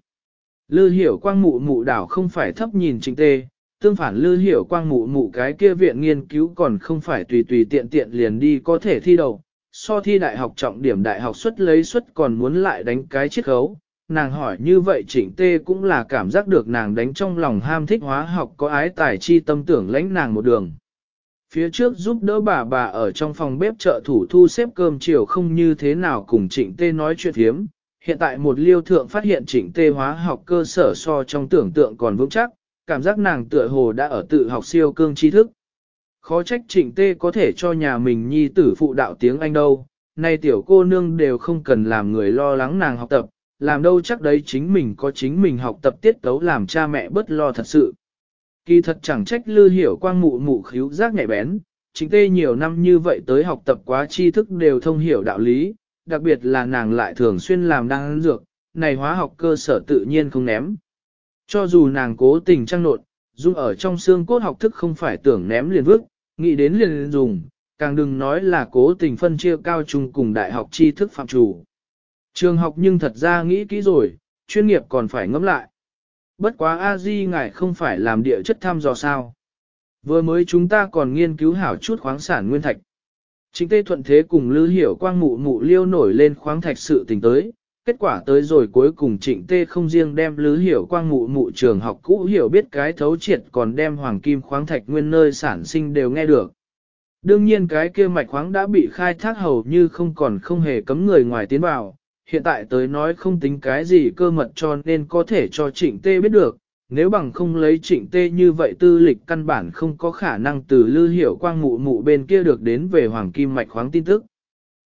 Lư hiểu quang mụ mụ đảo không phải thấp nhìn trịnh tê, tương phản lư hiểu quang mụ mụ cái kia viện nghiên cứu còn không phải tùy tùy tiện tiện liền đi có thể thi đầu. So thi đại học trọng điểm đại học xuất lấy xuất còn muốn lại đánh cái chiết khấu. Nàng hỏi như vậy trịnh tê cũng là cảm giác được nàng đánh trong lòng ham thích hóa học có ái tài chi tâm tưởng lãnh nàng một đường. Phía trước giúp đỡ bà bà ở trong phòng bếp trợ thủ thu xếp cơm chiều không như thế nào cùng trịnh tê nói chuyện hiếm, Hiện tại một liêu thượng phát hiện chỉnh tê hóa học cơ sở so trong tưởng tượng còn vững chắc, cảm giác nàng tựa hồ đã ở tự học siêu cương tri thức. Khó trách trịnh tê có thể cho nhà mình nhi tử phụ đạo tiếng Anh đâu, nay tiểu cô nương đều không cần làm người lo lắng nàng học tập, làm đâu chắc đấy chính mình có chính mình học tập tiết tấu làm cha mẹ bất lo thật sự. Kỳ thật chẳng trách lư hiểu quang mụ mụ khíu giác nhạy bén, chính tê nhiều năm như vậy tới học tập quá tri thức đều thông hiểu đạo lý, đặc biệt là nàng lại thường xuyên làm đan dược, này hóa học cơ sở tự nhiên không ném. Cho dù nàng cố tình trăng nộn, dung ở trong xương cốt học thức không phải tưởng ném liền vứt nghĩ đến liền dùng, càng đừng nói là cố tình phân chia cao trung cùng đại học tri thức phạm chủ. Trường học nhưng thật ra nghĩ kỹ rồi, chuyên nghiệp còn phải ngẫm lại. Bất quá a di ngài không phải làm địa chất thăm dò sao. Vừa mới chúng ta còn nghiên cứu hảo chút khoáng sản nguyên thạch. Chính tê thuận thế cùng Lư Hiểu Quang mụ mụ liêu nổi lên khoáng thạch sự tình tới, kết quả tới rồi cuối cùng trịnh tê không riêng đem Lư Hiểu Quang mụ mụ trường học cũ hiểu biết cái thấu triệt còn đem hoàng kim khoáng thạch nguyên nơi sản sinh đều nghe được. Đương nhiên cái kia mạch khoáng đã bị khai thác hầu như không còn không hề cấm người ngoài tiến vào, hiện tại tới nói không tính cái gì cơ mật cho nên có thể cho trịnh tê biết được, nếu bằng không lấy trịnh tê như vậy tư lịch căn bản không có khả năng từ lư hiểu quang mụ mụ bên kia được đến về hoàng kim mạch khoáng tin tức.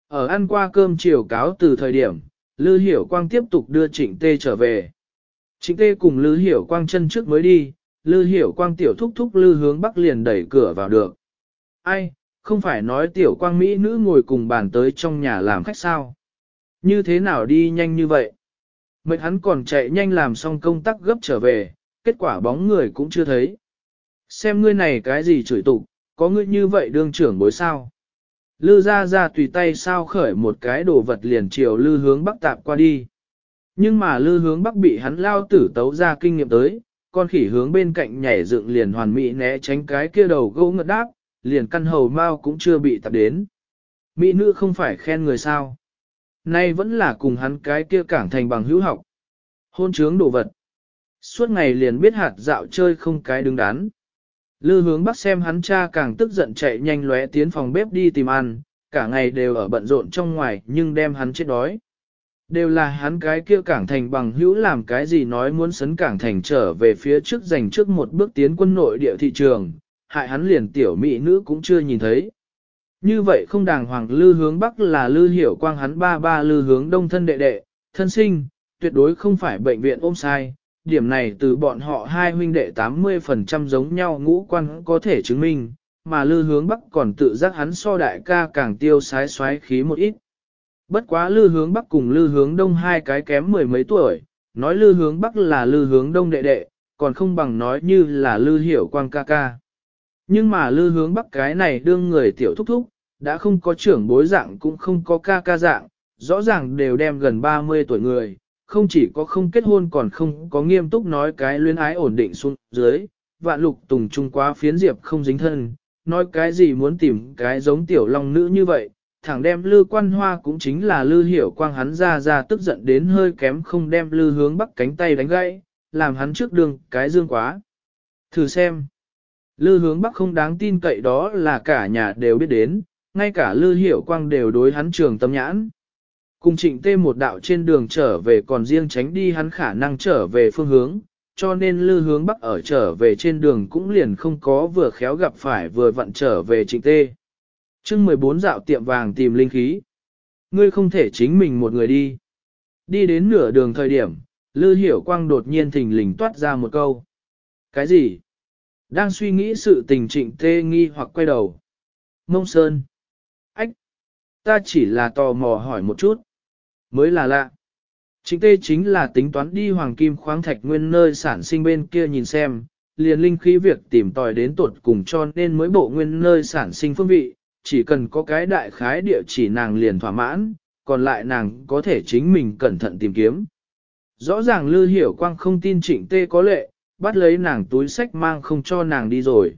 Ở ăn qua cơm chiều cáo từ thời điểm, lư hiểu quang tiếp tục đưa trịnh tê trở về. Trịnh tê cùng lư hiểu quang chân trước mới đi, lư hiểu quang tiểu thúc thúc lư hướng bắc liền đẩy cửa vào được. Ai, không phải nói tiểu quang Mỹ nữ ngồi cùng bàn tới trong nhà làm khách sao? Như thế nào đi nhanh như vậy? Mệt hắn còn chạy nhanh làm xong công tác gấp trở về, kết quả bóng người cũng chưa thấy. Xem ngươi này cái gì chửi tục, có ngươi như vậy đương trưởng bối sao. Lư ra ra tùy tay sao khởi một cái đồ vật liền chiều lư hướng bắc tạp qua đi. Nhưng mà lư hướng bắc bị hắn lao tử tấu ra kinh nghiệm tới, con khỉ hướng bên cạnh nhảy dựng liền hoàn mỹ né tránh cái kia đầu gỗ ngật đáp, liền căn hầu mau cũng chưa bị tạp đến. Mỹ nữ không phải khen người sao. Nay vẫn là cùng hắn cái kia cảng thành bằng hữu học. Hôn trướng đồ vật. Suốt ngày liền biết hạt dạo chơi không cái đứng đắn. Lư hướng bắc xem hắn cha càng tức giận chạy nhanh lóe tiến phòng bếp đi tìm ăn, cả ngày đều ở bận rộn trong ngoài nhưng đem hắn chết đói. Đều là hắn cái kia cảng thành bằng hữu làm cái gì nói muốn sấn cảng thành trở về phía trước giành trước một bước tiến quân nội địa thị trường, hại hắn liền tiểu mỹ nữ cũng chưa nhìn thấy. Như vậy không đàng hoàng lư hướng bắc là lư hiểu quang hắn ba ba lư hướng đông thân đệ đệ, thân sinh, tuyệt đối không phải bệnh viện ôm sai, điểm này từ bọn họ hai huynh đệ 80% giống nhau ngũ quan có thể chứng minh, mà lư hướng bắc còn tự giác hắn so đại ca càng tiêu sái xoáy khí một ít. Bất quá lư hướng bắc cùng lư hướng đông hai cái kém mười mấy tuổi, nói lư hướng bắc là lư hướng đông đệ đệ, còn không bằng nói như là lư hiểu quang ca ca. Nhưng mà lư hướng bắc cái này đương người tiểu thúc thúc, đã không có trưởng bối dạng cũng không có ca ca dạng, rõ ràng đều đem gần 30 tuổi người, không chỉ có không kết hôn còn không có nghiêm túc nói cái luyến ái ổn định xuống dưới, vạn lục tùng trung quá phiến diệp không dính thân, nói cái gì muốn tìm cái giống tiểu long nữ như vậy, thẳng đem lư quan hoa cũng chính là lư hiểu quang hắn ra ra tức giận đến hơi kém không đem lư hướng bắc cánh tay đánh gãy, làm hắn trước đường cái dương quá. Thử xem. Lư hướng bắc không đáng tin cậy đó là cả nhà đều biết đến, ngay cả lư hiểu quang đều đối hắn trường tâm nhãn. Cùng trịnh tê một đạo trên đường trở về còn riêng tránh đi hắn khả năng trở về phương hướng, cho nên lư hướng bắc ở trở về trên đường cũng liền không có vừa khéo gặp phải vừa vặn trở về trịnh tê. chương 14 dạo tiệm vàng tìm linh khí. Ngươi không thể chính mình một người đi. Đi đến nửa đường thời điểm, lư hiểu quang đột nhiên thình lình toát ra một câu. Cái gì? Đang suy nghĩ sự tình trịnh tê nghi hoặc quay đầu. Mông Sơn. Ách. Ta chỉ là tò mò hỏi một chút. Mới là lạ. Trịnh tê chính là tính toán đi hoàng kim khoáng thạch nguyên nơi sản sinh bên kia nhìn xem, liền linh khí việc tìm tòi đến tuột cùng cho nên mới bộ nguyên nơi sản sinh phương vị, chỉ cần có cái đại khái địa chỉ nàng liền thỏa mãn, còn lại nàng có thể chính mình cẩn thận tìm kiếm. Rõ ràng Lư Hiểu Quang không tin trịnh tê có lệ, bắt lấy nàng túi sách mang không cho nàng đi rồi.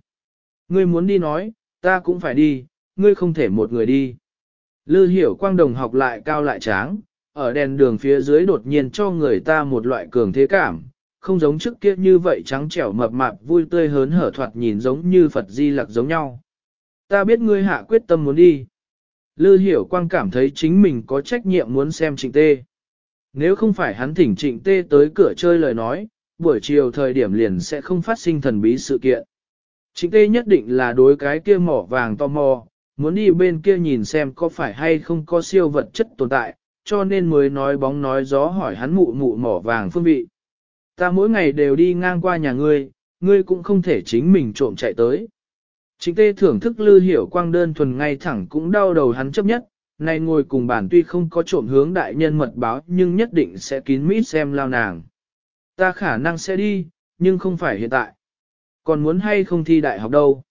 Ngươi muốn đi nói, ta cũng phải đi, ngươi không thể một người đi. Lư Hiểu Quang đồng học lại cao lại tráng, ở đèn đường phía dưới đột nhiên cho người ta một loại cường thế cảm, không giống trước kia như vậy trắng trẻo mập mạp vui tươi hớn hở thoạt nhìn giống như Phật Di Lặc giống nhau. Ta biết ngươi hạ quyết tâm muốn đi. Lư hiểu quang cảm thấy chính mình có trách nhiệm muốn xem trịnh tê. Nếu không phải hắn thỉnh trịnh tê tới cửa chơi lời nói, buổi chiều thời điểm liền sẽ không phát sinh thần bí sự kiện. Trịnh tê nhất định là đối cái kia mỏ vàng tò mò, muốn đi bên kia nhìn xem có phải hay không có siêu vật chất tồn tại, cho nên mới nói bóng nói gió hỏi hắn mụ mụ mỏ vàng phương vị. Ta mỗi ngày đều đi ngang qua nhà ngươi, ngươi cũng không thể chính mình trộm chạy tới. Chính tê thưởng thức lư hiểu quang đơn thuần ngay thẳng cũng đau đầu hắn chấp nhất, nay ngồi cùng bản tuy không có trộm hướng đại nhân mật báo nhưng nhất định sẽ kín mít xem lao nàng. Ta khả năng sẽ đi, nhưng không phải hiện tại. Còn muốn hay không thi đại học đâu.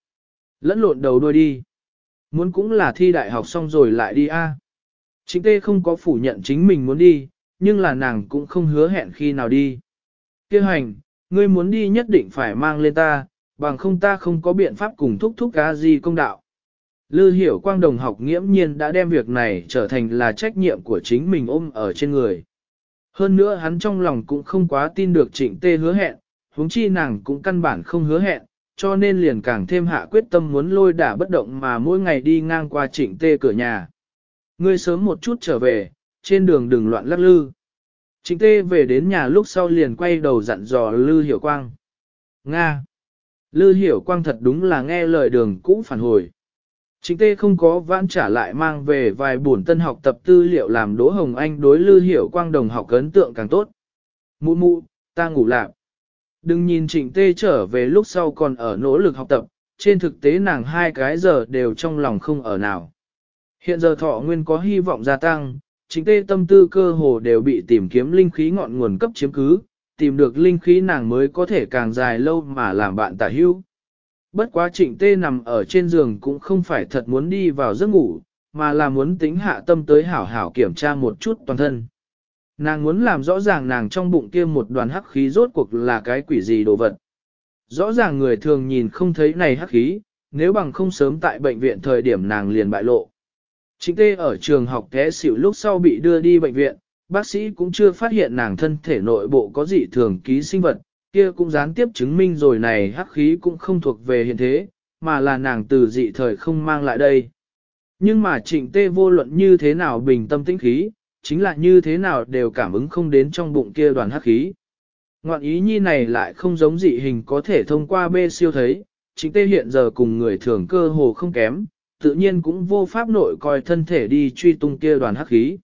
Lẫn lộn đầu đuôi đi. Muốn cũng là thi đại học xong rồi lại đi a. Chính tê không có phủ nhận chính mình muốn đi, nhưng là nàng cũng không hứa hẹn khi nào đi. Kêu hành, ngươi muốn đi nhất định phải mang lên ta, bằng không ta không có biện pháp cùng thúc thúc cá gì công đạo. Lư hiểu quang đồng học nghiễm nhiên đã đem việc này trở thành là trách nhiệm của chính mình ôm ở trên người. Hơn nữa hắn trong lòng cũng không quá tin được trịnh tê hứa hẹn, huống chi nàng cũng căn bản không hứa hẹn, cho nên liền càng thêm hạ quyết tâm muốn lôi đả bất động mà mỗi ngày đi ngang qua trịnh tê cửa nhà. Ngươi sớm một chút trở về, trên đường đừng loạn lắc lư. Trịnh tê về đến nhà lúc sau liền quay đầu dặn dò Lư Hiểu Quang. Nga! Lư Hiểu Quang thật đúng là nghe lời đường cũ phản hồi. Trịnh tê không có vãn trả lại mang về vài buồn tân học tập tư liệu làm Đỗ Hồng Anh đối Lư Hiểu Quang đồng học ấn tượng càng tốt. Mụ mụ, ta ngủ lạc. Đừng nhìn trịnh tê trở về lúc sau còn ở nỗ lực học tập, trên thực tế nàng hai cái giờ đều trong lòng không ở nào. Hiện giờ thọ nguyên có hy vọng gia tăng, chính tê tâm tư cơ hồ đều bị tìm kiếm linh khí ngọn nguồn cấp chiếm cứ, tìm được linh khí nàng mới có thể càng dài lâu mà làm bạn tả hưu. Bất quá trịnh tê nằm ở trên giường cũng không phải thật muốn đi vào giấc ngủ, mà là muốn tính hạ tâm tới hảo hảo kiểm tra một chút toàn thân. Nàng muốn làm rõ ràng nàng trong bụng kia một đoàn hắc khí rốt cuộc là cái quỷ gì đồ vật. Rõ ràng người thường nhìn không thấy này hắc khí, nếu bằng không sớm tại bệnh viện thời điểm nàng liền bại lộ. Trịnh tê ở trường học té xỉu lúc sau bị đưa đi bệnh viện, bác sĩ cũng chưa phát hiện nàng thân thể nội bộ có dị thường ký sinh vật, kia cũng gián tiếp chứng minh rồi này hắc khí cũng không thuộc về hiện thế, mà là nàng từ dị thời không mang lại đây. Nhưng mà trịnh tê vô luận như thế nào bình tâm tĩnh khí, chính là như thế nào đều cảm ứng không đến trong bụng kia đoàn hắc khí. Ngoạn ý nhi này lại không giống dị hình có thể thông qua bê siêu thấy, trịnh tê hiện giờ cùng người thường cơ hồ không kém, tự nhiên cũng vô pháp nội coi thân thể đi truy tung kia đoàn hắc khí.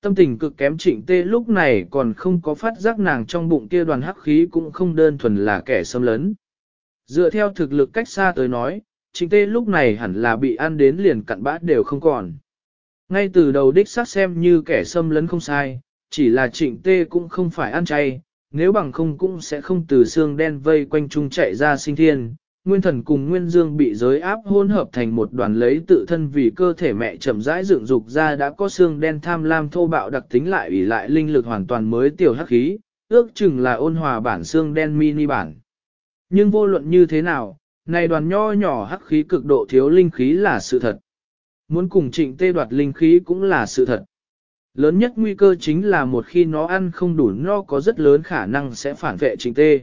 Tâm tình cực kém trịnh tê lúc này còn không có phát giác nàng trong bụng kia đoàn hắc khí cũng không đơn thuần là kẻ xâm lấn. Dựa theo thực lực cách xa tới nói, trịnh tê lúc này hẳn là bị ăn đến liền cặn bát đều không còn. Ngay từ đầu đích xác xem như kẻ xâm lấn không sai, chỉ là trịnh tê cũng không phải ăn chay, nếu bằng không cũng sẽ không từ xương đen vây quanh chung chạy ra sinh thiên, nguyên thần cùng nguyên dương bị giới áp hôn hợp thành một đoàn lấy tự thân vì cơ thể mẹ chậm rãi dựng dục ra đã có xương đen tham lam thô bạo đặc tính lại ủy lại linh lực hoàn toàn mới tiểu hắc khí, ước chừng là ôn hòa bản xương đen mini bản. Nhưng vô luận như thế nào, này đoàn nho nhỏ hắc khí cực độ thiếu linh khí là sự thật. Muốn cùng trịnh tê đoạt linh khí cũng là sự thật. Lớn nhất nguy cơ chính là một khi nó ăn không đủ no có rất lớn khả năng sẽ phản vệ trịnh tê.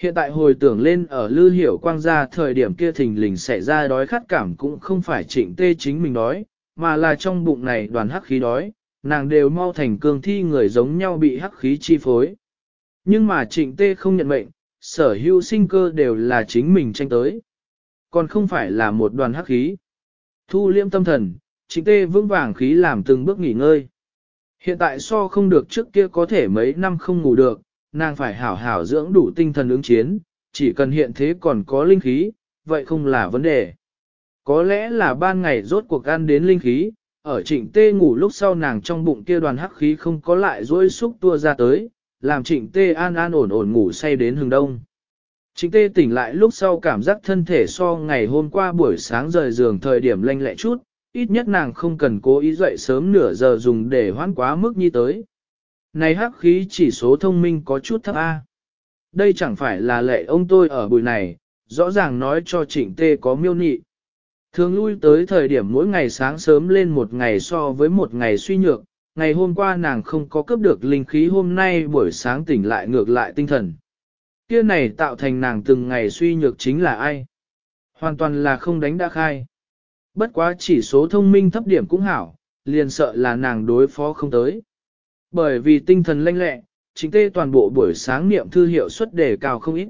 Hiện tại hồi tưởng lên ở Lư Hiểu Quang gia thời điểm kia thình lình xảy ra đói khát cảm cũng không phải trịnh tê chính mình đói, mà là trong bụng này đoàn hắc khí đói, nàng đều mau thành cương thi người giống nhau bị hắc khí chi phối. Nhưng mà trịnh tê không nhận mệnh, sở hữu sinh cơ đều là chính mình tranh tới. Còn không phải là một đoàn hắc khí. Thu liêm tâm thần, trịnh tê vững vàng khí làm từng bước nghỉ ngơi. Hiện tại so không được trước kia có thể mấy năm không ngủ được, nàng phải hảo hảo dưỡng đủ tinh thần ứng chiến, chỉ cần hiện thế còn có linh khí, vậy không là vấn đề. Có lẽ là ban ngày rốt cuộc ăn đến linh khí, ở trịnh tê ngủ lúc sau nàng trong bụng kia đoàn hắc khí không có lại dối xúc tua ra tới, làm trịnh tê an an ổn ổn ngủ say đến hừng đông. Trịnh tê tỉnh lại lúc sau cảm giác thân thể so ngày hôm qua buổi sáng rời giường thời điểm lanh lẹ chút, ít nhất nàng không cần cố ý dậy sớm nửa giờ dùng để hoãn quá mức như tới. Này hắc khí chỉ số thông minh có chút thấp A. Đây chẳng phải là lệ ông tôi ở buổi này, rõ ràng nói cho trịnh tê có miêu nị. Thường lui tới thời điểm mỗi ngày sáng sớm lên một ngày so với một ngày suy nhược, ngày hôm qua nàng không có cướp được linh khí hôm nay buổi sáng tỉnh lại ngược lại tinh thần. Kia này tạo thành nàng từng ngày suy nhược chính là ai? Hoàn toàn là không đánh đã khai. Bất quá chỉ số thông minh thấp điểm cũng hảo, liền sợ là nàng đối phó không tới. Bởi vì tinh thần lanh lẹ, chính tê toàn bộ buổi sáng niệm thư hiệu suất đề cao không ít.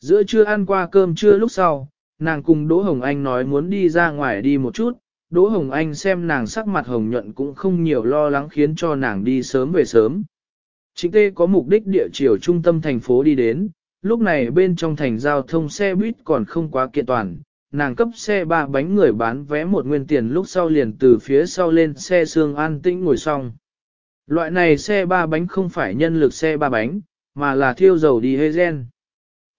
Giữa trưa ăn qua cơm trưa lúc sau, nàng cùng Đỗ Hồng Anh nói muốn đi ra ngoài đi một chút, Đỗ Hồng Anh xem nàng sắc mặt hồng nhuận cũng không nhiều lo lắng khiến cho nàng đi sớm về sớm. Chính tê có mục đích địa chiều trung tâm thành phố đi đến, lúc này bên trong thành giao thông xe buýt còn không quá kiện toàn, nàng cấp xe ba bánh người bán vé một nguyên tiền lúc sau liền từ phía sau lên xe xương an tĩnh ngồi xong. Loại này xe ba bánh không phải nhân lực xe ba bánh, mà là thiêu dầu đi hê gen.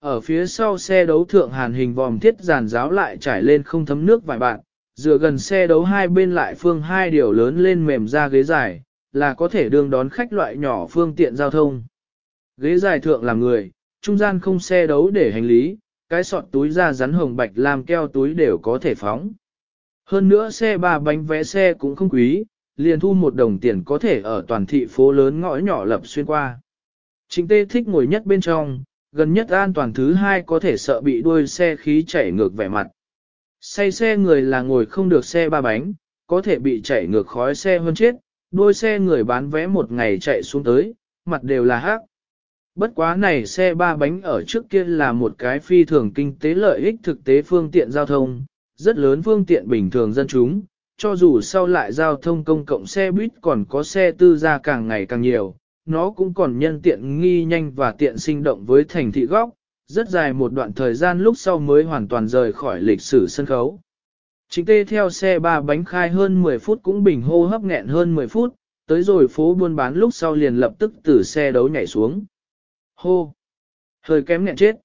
Ở phía sau xe đấu thượng hàn hình vòm thiết giàn giáo lại trải lên không thấm nước vài bạn, dựa gần xe đấu hai bên lại phương hai điều lớn lên mềm ra ghế dài, là có thể đương đón khách loại nhỏ phương tiện giao thông. Ghế dài thượng là người, trung gian không xe đấu để hành lý, cái sọt túi da rắn hồng bạch làm keo túi đều có thể phóng. Hơn nữa xe ba bánh vé xe cũng không quý, liền thu một đồng tiền có thể ở toàn thị phố lớn ngõ nhỏ lập xuyên qua. Trịnh tê thích ngồi nhất bên trong, gần nhất an toàn thứ hai có thể sợ bị đuôi xe khí chảy ngược vẻ mặt. Say xe người là ngồi không được xe ba bánh, có thể bị chảy ngược khói xe hơn chết, đuôi xe người bán vé một ngày chạy xuống tới, mặt đều là hắc. Bất quá này xe ba bánh ở trước kia là một cái phi thường kinh tế lợi ích thực tế phương tiện giao thông, rất lớn phương tiện bình thường dân chúng, cho dù sau lại giao thông công cộng xe buýt còn có xe tư gia càng ngày càng nhiều, nó cũng còn nhân tiện nghi nhanh và tiện sinh động với thành thị góc, rất dài một đoạn thời gian lúc sau mới hoàn toàn rời khỏi lịch sử sân khấu. Chính tê theo xe ba bánh khai hơn 10 phút cũng bình hô hấp nghẹn hơn 10 phút, tới rồi phố buôn bán lúc sau liền lập tức từ xe đấu nhảy xuống. Hô! Hơi kém nghẹn chết.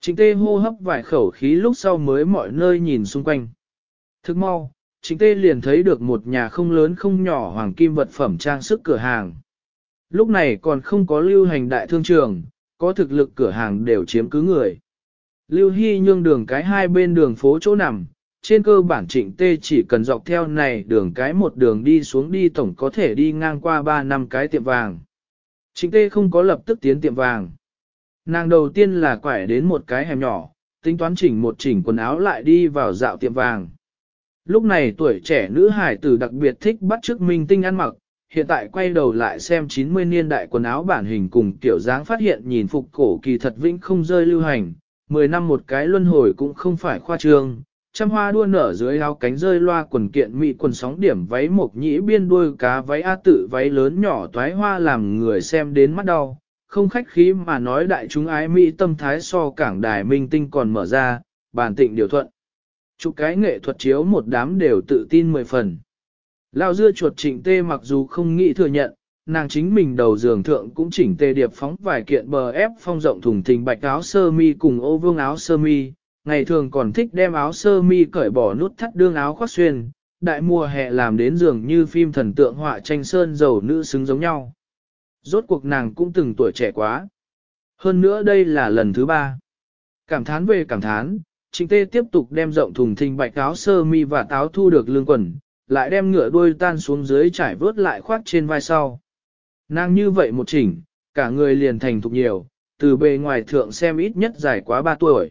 Chính tê hô hấp vài khẩu khí lúc sau mới mọi nơi nhìn xung quanh. Thức mau, Trịnh tê liền thấy được một nhà không lớn không nhỏ hoàng kim vật phẩm trang sức cửa hàng. Lúc này còn không có lưu hành đại thương trường, có thực lực cửa hàng đều chiếm cứ người. Lưu Hy nhương đường cái hai bên đường phố chỗ nằm, trên cơ bản trịnh tê chỉ cần dọc theo này đường cái một đường đi xuống đi tổng có thể đi ngang qua 3 năm cái tiệm vàng. Trịnh tê không có lập tức tiến tiệm vàng. Nàng đầu tiên là quải đến một cái hẻm nhỏ, tính toán chỉnh một chỉnh quần áo lại đi vào dạo tiệm vàng. Lúc này tuổi trẻ nữ hải tử đặc biệt thích bắt chước minh tinh ăn mặc, hiện tại quay đầu lại xem 90 niên đại quần áo bản hình cùng kiểu dáng phát hiện nhìn phục cổ kỳ thật vĩnh không rơi lưu hành, 10 năm một cái luân hồi cũng không phải khoa trương. Trăm hoa đua nở dưới áo cánh rơi loa quần kiện mị quần sóng điểm váy mộc nhĩ biên đuôi cá váy A tự váy lớn nhỏ toái hoa làm người xem đến mắt đau, không khách khí mà nói đại chúng ái mỹ tâm thái so cảng đài minh tinh còn mở ra, bản tịnh điều thuận. Chụp cái nghệ thuật chiếu một đám đều tự tin mười phần. Lao dưa chuột trịnh tê mặc dù không nghĩ thừa nhận, nàng chính mình đầu giường thượng cũng chỉnh tê điệp phóng vài kiện bờ ép phong rộng thùng thình bạch áo sơ mi cùng ô vương áo sơ mi, ngày thường còn thích đem áo sơ mi cởi bỏ nút thắt đương áo khoác xuyên, đại mùa hè làm đến giường như phim thần tượng họa tranh sơn dầu nữ xứng giống nhau. Rốt cuộc nàng cũng từng tuổi trẻ quá. Hơn nữa đây là lần thứ ba. Cảm thán về cảm thán, Trịnh Tê tiếp tục đem rộng thùng thình bạch áo sơ mi và táo thu được lương quần, lại đem ngựa đuôi tan xuống dưới trải vớt lại khoác trên vai sau. Nàng như vậy một chỉnh, cả người liền thành thục nhiều, từ bề ngoài thượng xem ít nhất dài quá 3 tuổi.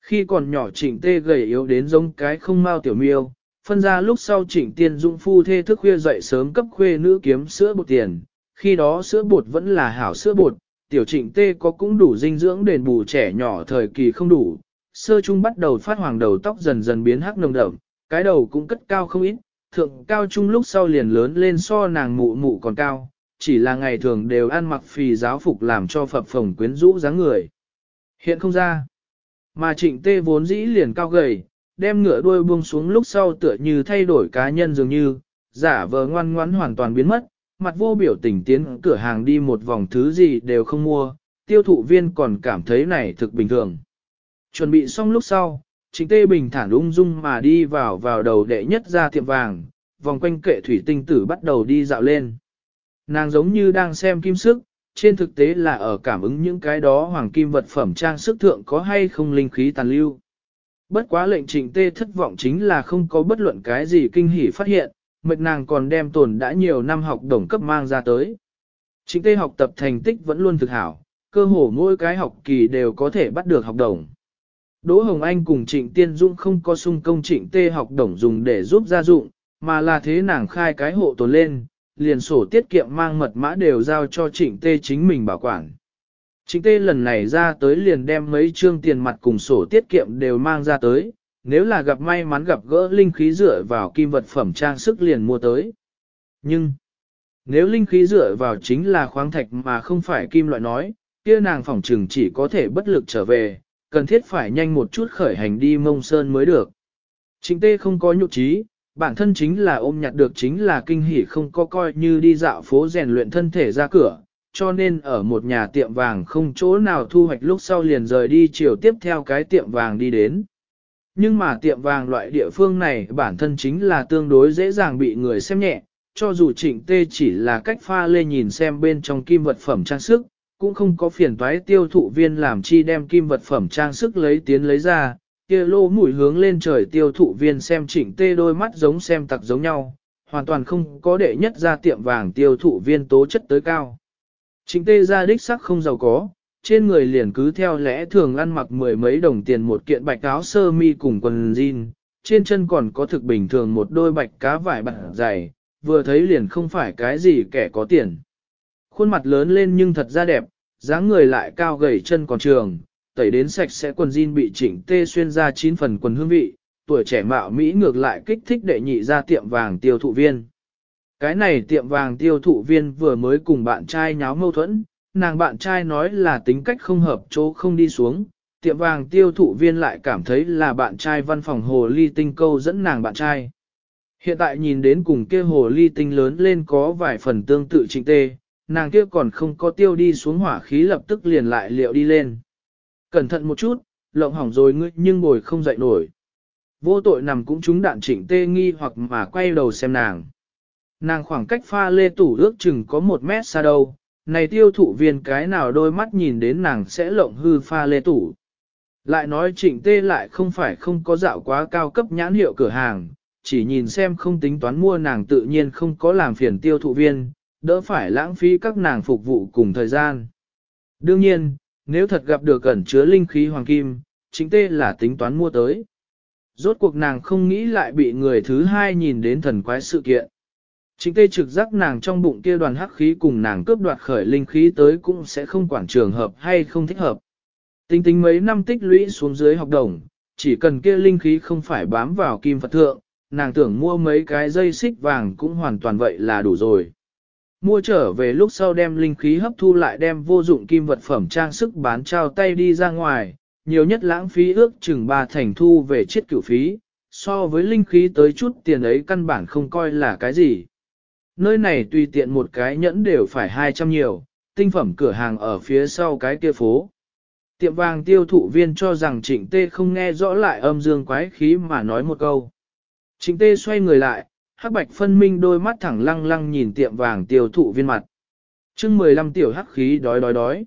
Khi còn nhỏ trịnh tê gầy yếu đến giống cái không mau tiểu miêu, phân ra lúc sau trịnh tiên Dung phu thê thức khuya dậy sớm cấp khuê nữ kiếm sữa bột tiền, khi đó sữa bột vẫn là hảo sữa bột, tiểu trịnh tê có cũng đủ dinh dưỡng đền bù trẻ nhỏ thời kỳ không đủ, sơ trung bắt đầu phát hoàng đầu tóc dần dần biến hắc nồng đậm, cái đầu cũng cất cao không ít, thượng cao trung lúc sau liền lớn lên so nàng mụ mụ còn cao, chỉ là ngày thường đều ăn mặc phì giáo phục làm cho phập phồng quyến rũ dáng người. Hiện không ra, mà trịnh tê vốn dĩ liền cao gầy, đem ngựa đuôi buông xuống lúc sau tựa như thay đổi cá nhân dường như, giả vờ ngoan ngoãn hoàn toàn biến mất, mặt vô biểu tình tiến cửa hàng đi một vòng thứ gì đều không mua, tiêu thụ viên còn cảm thấy này thực bình thường. Chuẩn bị xong lúc sau, chính tê bình thản ung dung mà đi vào vào đầu đệ nhất ra tiệm vàng, vòng quanh kệ thủy tinh tử bắt đầu đi dạo lên. Nàng giống như đang xem kim sức, trên thực tế là ở cảm ứng những cái đó hoàng kim vật phẩm trang sức thượng có hay không linh khí tàn lưu. Bất quá lệnh trịnh tê thất vọng chính là không có bất luận cái gì kinh hỉ phát hiện, mệt nàng còn đem tồn đã nhiều năm học đồng cấp mang ra tới. Trịnh tê học tập thành tích vẫn luôn thực hảo, cơ hồ mỗi cái học kỳ đều có thể bắt được học đồng. Đỗ Hồng Anh cùng Trịnh Tiên Dung không có sung công Trịnh Tê học đồng dùng để giúp gia dụng, mà là thế nàng khai cái hộ tồn lên, liền sổ tiết kiệm mang mật mã đều giao cho Trịnh Tê chính mình bảo quản. Trịnh Tê lần này ra tới liền đem mấy trương tiền mặt cùng sổ tiết kiệm đều mang ra tới, nếu là gặp may mắn gặp gỡ linh khí dựa vào kim vật phẩm trang sức liền mua tới. Nhưng, nếu linh khí dựa vào chính là khoáng thạch mà không phải kim loại nói, kia nàng phỏng trừng chỉ có thể bất lực trở về, cần thiết phải nhanh một chút khởi hành đi mông sơn mới được. Trịnh tê không có nhụ trí, bản thân chính là ôm nhặt được chính là kinh hỉ không có coi như đi dạo phố rèn luyện thân thể ra cửa, cho nên ở một nhà tiệm vàng không chỗ nào thu hoạch lúc sau liền rời đi chiều tiếp theo cái tiệm vàng đi đến. Nhưng mà tiệm vàng loại địa phương này bản thân chính là tương đối dễ dàng bị người xem nhẹ, cho dù trịnh tê chỉ là cách pha lê nhìn xem bên trong kim vật phẩm trang sức, cũng không có phiền toái tiêu thụ viên làm chi đem kim vật phẩm trang sức lấy tiến lấy ra, kia lô mũi hướng lên trời tiêu thụ viên xem chỉnh tê đôi mắt giống xem tặc giống nhau, hoàn toàn không có đệ nhất ra tiệm vàng tiêu thụ viên tố chất tới cao. chỉnh tê ra đích sắc không giàu có, trên người liền cứ theo lẽ thường ăn mặc mười mấy đồng tiền một kiện bạch áo sơ mi cùng quần jean, trên chân còn có thực bình thường một đôi bạch cá vải bạc dày, vừa thấy liền không phải cái gì kẻ có tiền. Khuôn mặt lớn lên nhưng thật ra đẹp, dáng người lại cao gầy chân còn trường, tẩy đến sạch sẽ quần jean bị chỉnh tê xuyên ra chín phần quần hương vị, tuổi trẻ mạo Mỹ ngược lại kích thích đệ nhị ra tiệm vàng tiêu thụ viên. Cái này tiệm vàng tiêu thụ viên vừa mới cùng bạn trai nháo mâu thuẫn, nàng bạn trai nói là tính cách không hợp chỗ không đi xuống, tiệm vàng tiêu thụ viên lại cảm thấy là bạn trai văn phòng hồ ly tinh câu dẫn nàng bạn trai. Hiện tại nhìn đến cùng kia hồ ly tinh lớn lên có vài phần tương tự trịnh tê, nàng kia còn không có tiêu đi xuống hỏa khí lập tức liền lại liệu đi lên. Cẩn thận một chút, lộng hỏng rồi ngươi nhưng ngồi không dậy nổi. Vô tội nằm cũng trúng đạn trịnh tê nghi hoặc mà quay đầu xem nàng. Nàng khoảng cách pha lê tủ ước chừng có một mét xa đâu, này tiêu thụ viên cái nào đôi mắt nhìn đến nàng sẽ lộng hư pha lê tủ. Lại nói trịnh tê lại không phải không có dạo quá cao cấp nhãn hiệu cửa hàng, chỉ nhìn xem không tính toán mua nàng tự nhiên không có làm phiền tiêu thụ viên, đỡ phải lãng phí các nàng phục vụ cùng thời gian. Đương nhiên, nếu thật gặp được cẩn chứa linh khí hoàng kim, chính tê là tính toán mua tới. Rốt cuộc nàng không nghĩ lại bị người thứ hai nhìn đến thần quái sự kiện. Chính tê trực giác nàng trong bụng kia đoàn hắc khí cùng nàng cướp đoạt khởi linh khí tới cũng sẽ không quản trường hợp hay không thích hợp. Tính tính mấy năm tích lũy xuống dưới học đồng, chỉ cần kia linh khí không phải bám vào kim Phật thượng, nàng tưởng mua mấy cái dây xích vàng cũng hoàn toàn vậy là đủ rồi. Mua trở về lúc sau đem linh khí hấp thu lại đem vô dụng kim vật phẩm trang sức bán trao tay đi ra ngoài, nhiều nhất lãng phí ước chừng ba thành thu về chiết cửu phí, so với linh khí tới chút tiền ấy căn bản không coi là cái gì. Nơi này tùy tiện một cái nhẫn đều phải 200 nhiều, tinh phẩm cửa hàng ở phía sau cái kia phố. Tiệm vàng tiêu thụ viên cho rằng trịnh tê không nghe rõ lại âm dương quái khí mà nói một câu. Trịnh tê xoay người lại, hắc bạch phân minh đôi mắt thẳng lăng lăng nhìn tiệm vàng tiêu thụ viên mặt. chương 15 tiểu hắc khí đói đói đói.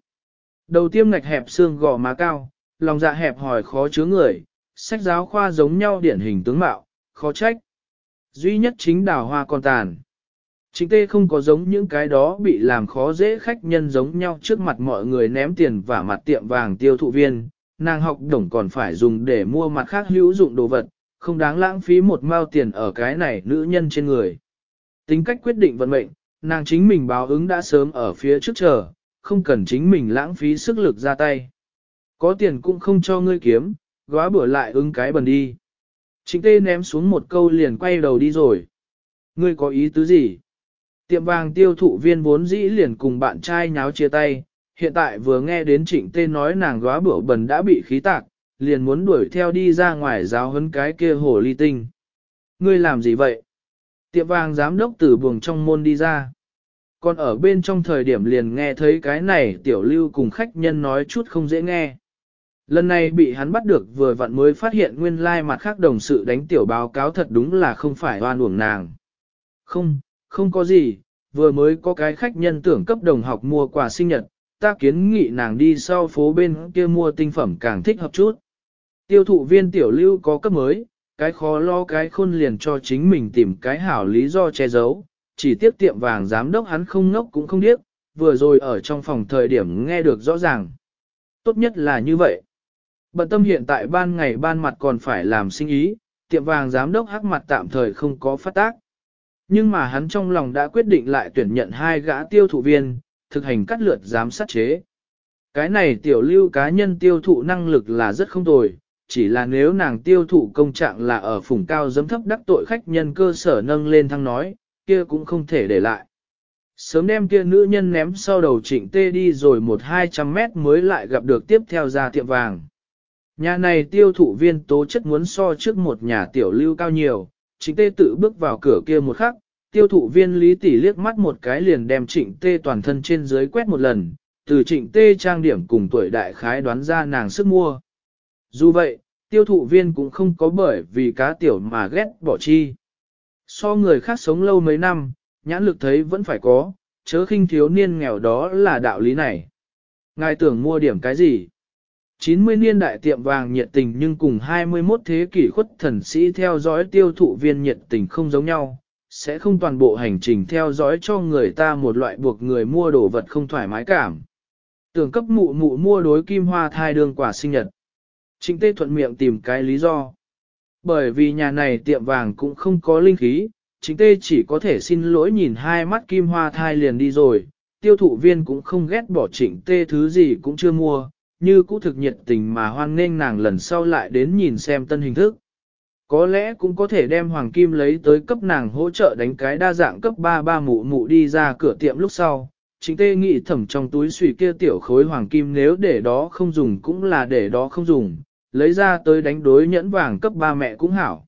Đầu tiêm ngạch hẹp xương gò má cao, lòng dạ hẹp hỏi khó chứa người, sách giáo khoa giống nhau điển hình tướng mạo, khó trách. Duy nhất chính đào hoa con tàn. Chính tê không có giống những cái đó bị làm khó dễ khách nhân giống nhau trước mặt mọi người ném tiền và mặt tiệm vàng tiêu thụ viên, nàng học đồng còn phải dùng để mua mặt khác hữu dụng đồ vật, không đáng lãng phí một mao tiền ở cái này nữ nhân trên người. Tính cách quyết định vận mệnh, nàng chính mình báo ứng đã sớm ở phía trước chờ, không cần chính mình lãng phí sức lực ra tay. Có tiền cũng không cho ngươi kiếm, góa bữa lại ứng cái bần đi. Chính tê ném xuống một câu liền quay đầu đi rồi. Ngươi có ý tứ gì? Tiệm vàng tiêu thụ viên vốn dĩ liền cùng bạn trai nháo chia tay, hiện tại vừa nghe đến trịnh tê nói nàng góa bữa bần đã bị khí tạc, liền muốn đuổi theo đi ra ngoài giáo hấn cái kia hồ ly tinh. Ngươi làm gì vậy? Tiệm vàng giám đốc từ buồng trong môn đi ra. Còn ở bên trong thời điểm liền nghe thấy cái này tiểu lưu cùng khách nhân nói chút không dễ nghe. Lần này bị hắn bắt được vừa vặn mới phát hiện nguyên lai mặt khác đồng sự đánh tiểu báo cáo thật đúng là không phải oan uổng nàng. Không, không có gì, vừa mới có cái khách nhân tưởng cấp đồng học mua quà sinh nhật, ta kiến nghị nàng đi sau phố bên kia mua tinh phẩm càng thích hợp chút. Tiêu thụ viên tiểu lưu có cấp mới, cái khó lo cái khôn liền cho chính mình tìm cái hảo lý do che giấu, chỉ tiếp tiệm vàng giám đốc hắn không ngốc cũng không điếc, vừa rồi ở trong phòng thời điểm nghe được rõ ràng. Tốt nhất là như vậy. Bận tâm hiện tại ban ngày ban mặt còn phải làm sinh ý, tiệm vàng giám đốc hắc mặt tạm thời không có phát tác. Nhưng mà hắn trong lòng đã quyết định lại tuyển nhận hai gã tiêu thụ viên, thực hành cắt lượt giám sát chế. Cái này tiểu lưu cá nhân tiêu thụ năng lực là rất không tồi, chỉ là nếu nàng tiêu thụ công trạng là ở phủng cao giấm thấp đắc tội khách nhân cơ sở nâng lên thăng nói, kia cũng không thể để lại. Sớm đem kia nữ nhân ném sau đầu trịnh tê đi rồi một hai trăm mét mới lại gặp được tiếp theo ra tiệm vàng. Nhà này tiêu thụ viên tố chất muốn so trước một nhà tiểu lưu cao nhiều, trịnh tê tự bước vào cửa kia một khắc, tiêu thụ viên lý tỷ liếc mắt một cái liền đem trịnh tê toàn thân trên dưới quét một lần, từ trịnh tê trang điểm cùng tuổi đại khái đoán ra nàng sức mua. Dù vậy, tiêu thụ viên cũng không có bởi vì cá tiểu mà ghét bỏ chi. So người khác sống lâu mấy năm, nhãn lực thấy vẫn phải có, chớ khinh thiếu niên nghèo đó là đạo lý này. Ngài tưởng mua điểm cái gì? 90 niên đại tiệm vàng nhiệt tình nhưng cùng 21 thế kỷ khuất thần sĩ theo dõi tiêu thụ viên nhiệt tình không giống nhau, sẽ không toàn bộ hành trình theo dõi cho người ta một loại buộc người mua đồ vật không thoải mái cảm. Tưởng cấp mụ mụ mua đối kim hoa thai đương quả sinh nhật. Trịnh Tê thuận miệng tìm cái lý do. Bởi vì nhà này tiệm vàng cũng không có linh khí, Trịnh Tê chỉ có thể xin lỗi nhìn hai mắt kim hoa thai liền đi rồi, tiêu thụ viên cũng không ghét bỏ Trịnh Tê thứ gì cũng chưa mua, như cũ thực nhiệt tình mà hoan nghênh nàng lần sau lại đến nhìn xem tân hình thức. Có lẽ cũng có thể đem hoàng kim lấy tới cấp nàng hỗ trợ đánh cái đa dạng cấp 33 mụ mụ đi ra cửa tiệm lúc sau. Chính tê nghĩ thẩm trong túi xùy kia tiểu khối hoàng kim nếu để đó không dùng cũng là để đó không dùng, lấy ra tới đánh đối nhẫn vàng cấp ba mẹ cũng hảo.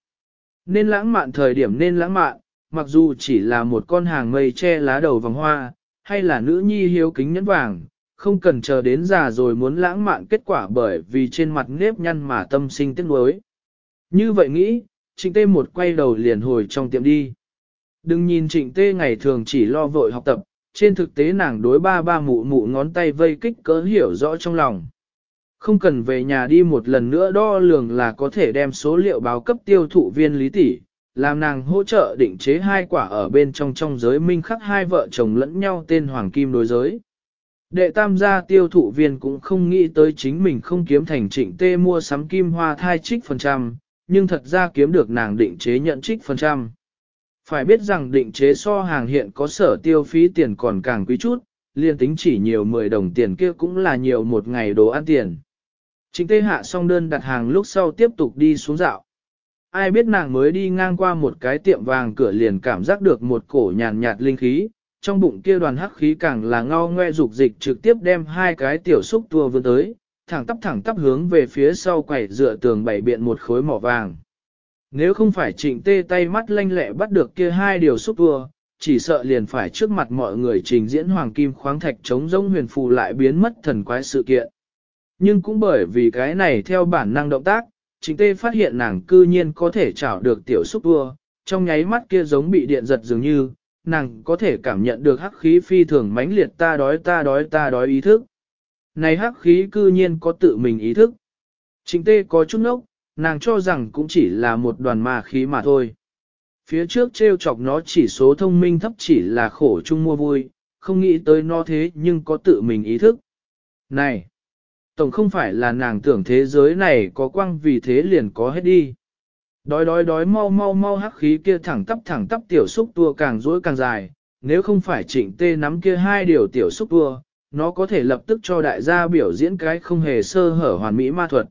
Nên lãng mạn thời điểm nên lãng mạn, mặc dù chỉ là một con hàng mây che lá đầu vòng hoa, hay là nữ nhi hiếu kính nhẫn vàng, không cần chờ đến già rồi muốn lãng mạn kết quả bởi vì trên mặt nếp nhăn mà tâm sinh tiếc nuối. Như vậy nghĩ, trịnh tê một quay đầu liền hồi trong tiệm đi. Đừng nhìn trịnh tê ngày thường chỉ lo vội học tập, trên thực tế nàng đối ba ba mụ mụ ngón tay vây kích cỡ hiểu rõ trong lòng. Không cần về nhà đi một lần nữa đo lường là có thể đem số liệu báo cấp tiêu thụ viên lý tỷ, làm nàng hỗ trợ định chế hai quả ở bên trong trong giới minh khắc hai vợ chồng lẫn nhau tên hoàng kim đối giới. Đệ tam gia tiêu thụ viên cũng không nghĩ tới chính mình không kiếm thành trịnh tê mua sắm kim hoa thai trích phần trăm, nhưng thật ra kiếm được nàng định chế nhận trích phần trăm. Phải biết rằng định chế so hàng hiện có sở tiêu phí tiền còn càng quý chút, liên tính chỉ nhiều 10 đồng tiền kia cũng là nhiều một ngày đồ ăn tiền. Trịnh tê hạ xong đơn đặt hàng lúc sau tiếp tục đi xuống dạo. Ai biết nàng mới đi ngang qua một cái tiệm vàng cửa liền cảm giác được một cổ nhàn nhạt linh khí, trong bụng kia đoàn hắc khí càng là ngao ngoe dục dịch trực tiếp đem hai cái tiểu xúc tua vươn tới, thẳng tắp thẳng tắp hướng về phía sau quẩy dựa tường bảy biện một khối mỏ vàng. Nếu không phải trịnh tê tay mắt lanh lẹ bắt được kia hai điều xúc tua, chỉ sợ liền phải trước mặt mọi người trình diễn hoàng kim khoáng thạch chống rông huyền phù lại biến mất thần quái sự kiện. Nhưng cũng bởi vì cái này theo bản năng động tác, chính tê phát hiện nàng cư nhiên có thể chảo được tiểu xúc vua, trong nháy mắt kia giống bị điện giật dường như, nàng có thể cảm nhận được hắc khí phi thường mãnh liệt ta đói ta đói ta đói ý thức. Này hắc khí cư nhiên có tự mình ý thức. chính tê có chút nốc, nàng cho rằng cũng chỉ là một đoàn ma khí mà thôi. Phía trước treo chọc nó chỉ số thông minh thấp chỉ là khổ chung mua vui, không nghĩ tới nó thế nhưng có tự mình ý thức. Này! Tổng không phải là nàng tưởng thế giới này có quang vì thế liền có hết đi. Đói đói đói mau mau mau hắc khí kia thẳng tắp thẳng tắp tiểu xúc tua càng rỗi càng dài, nếu không phải trịnh tê nắm kia hai điều tiểu xúc tua, nó có thể lập tức cho đại gia biểu diễn cái không hề sơ hở hoàn mỹ ma thuật.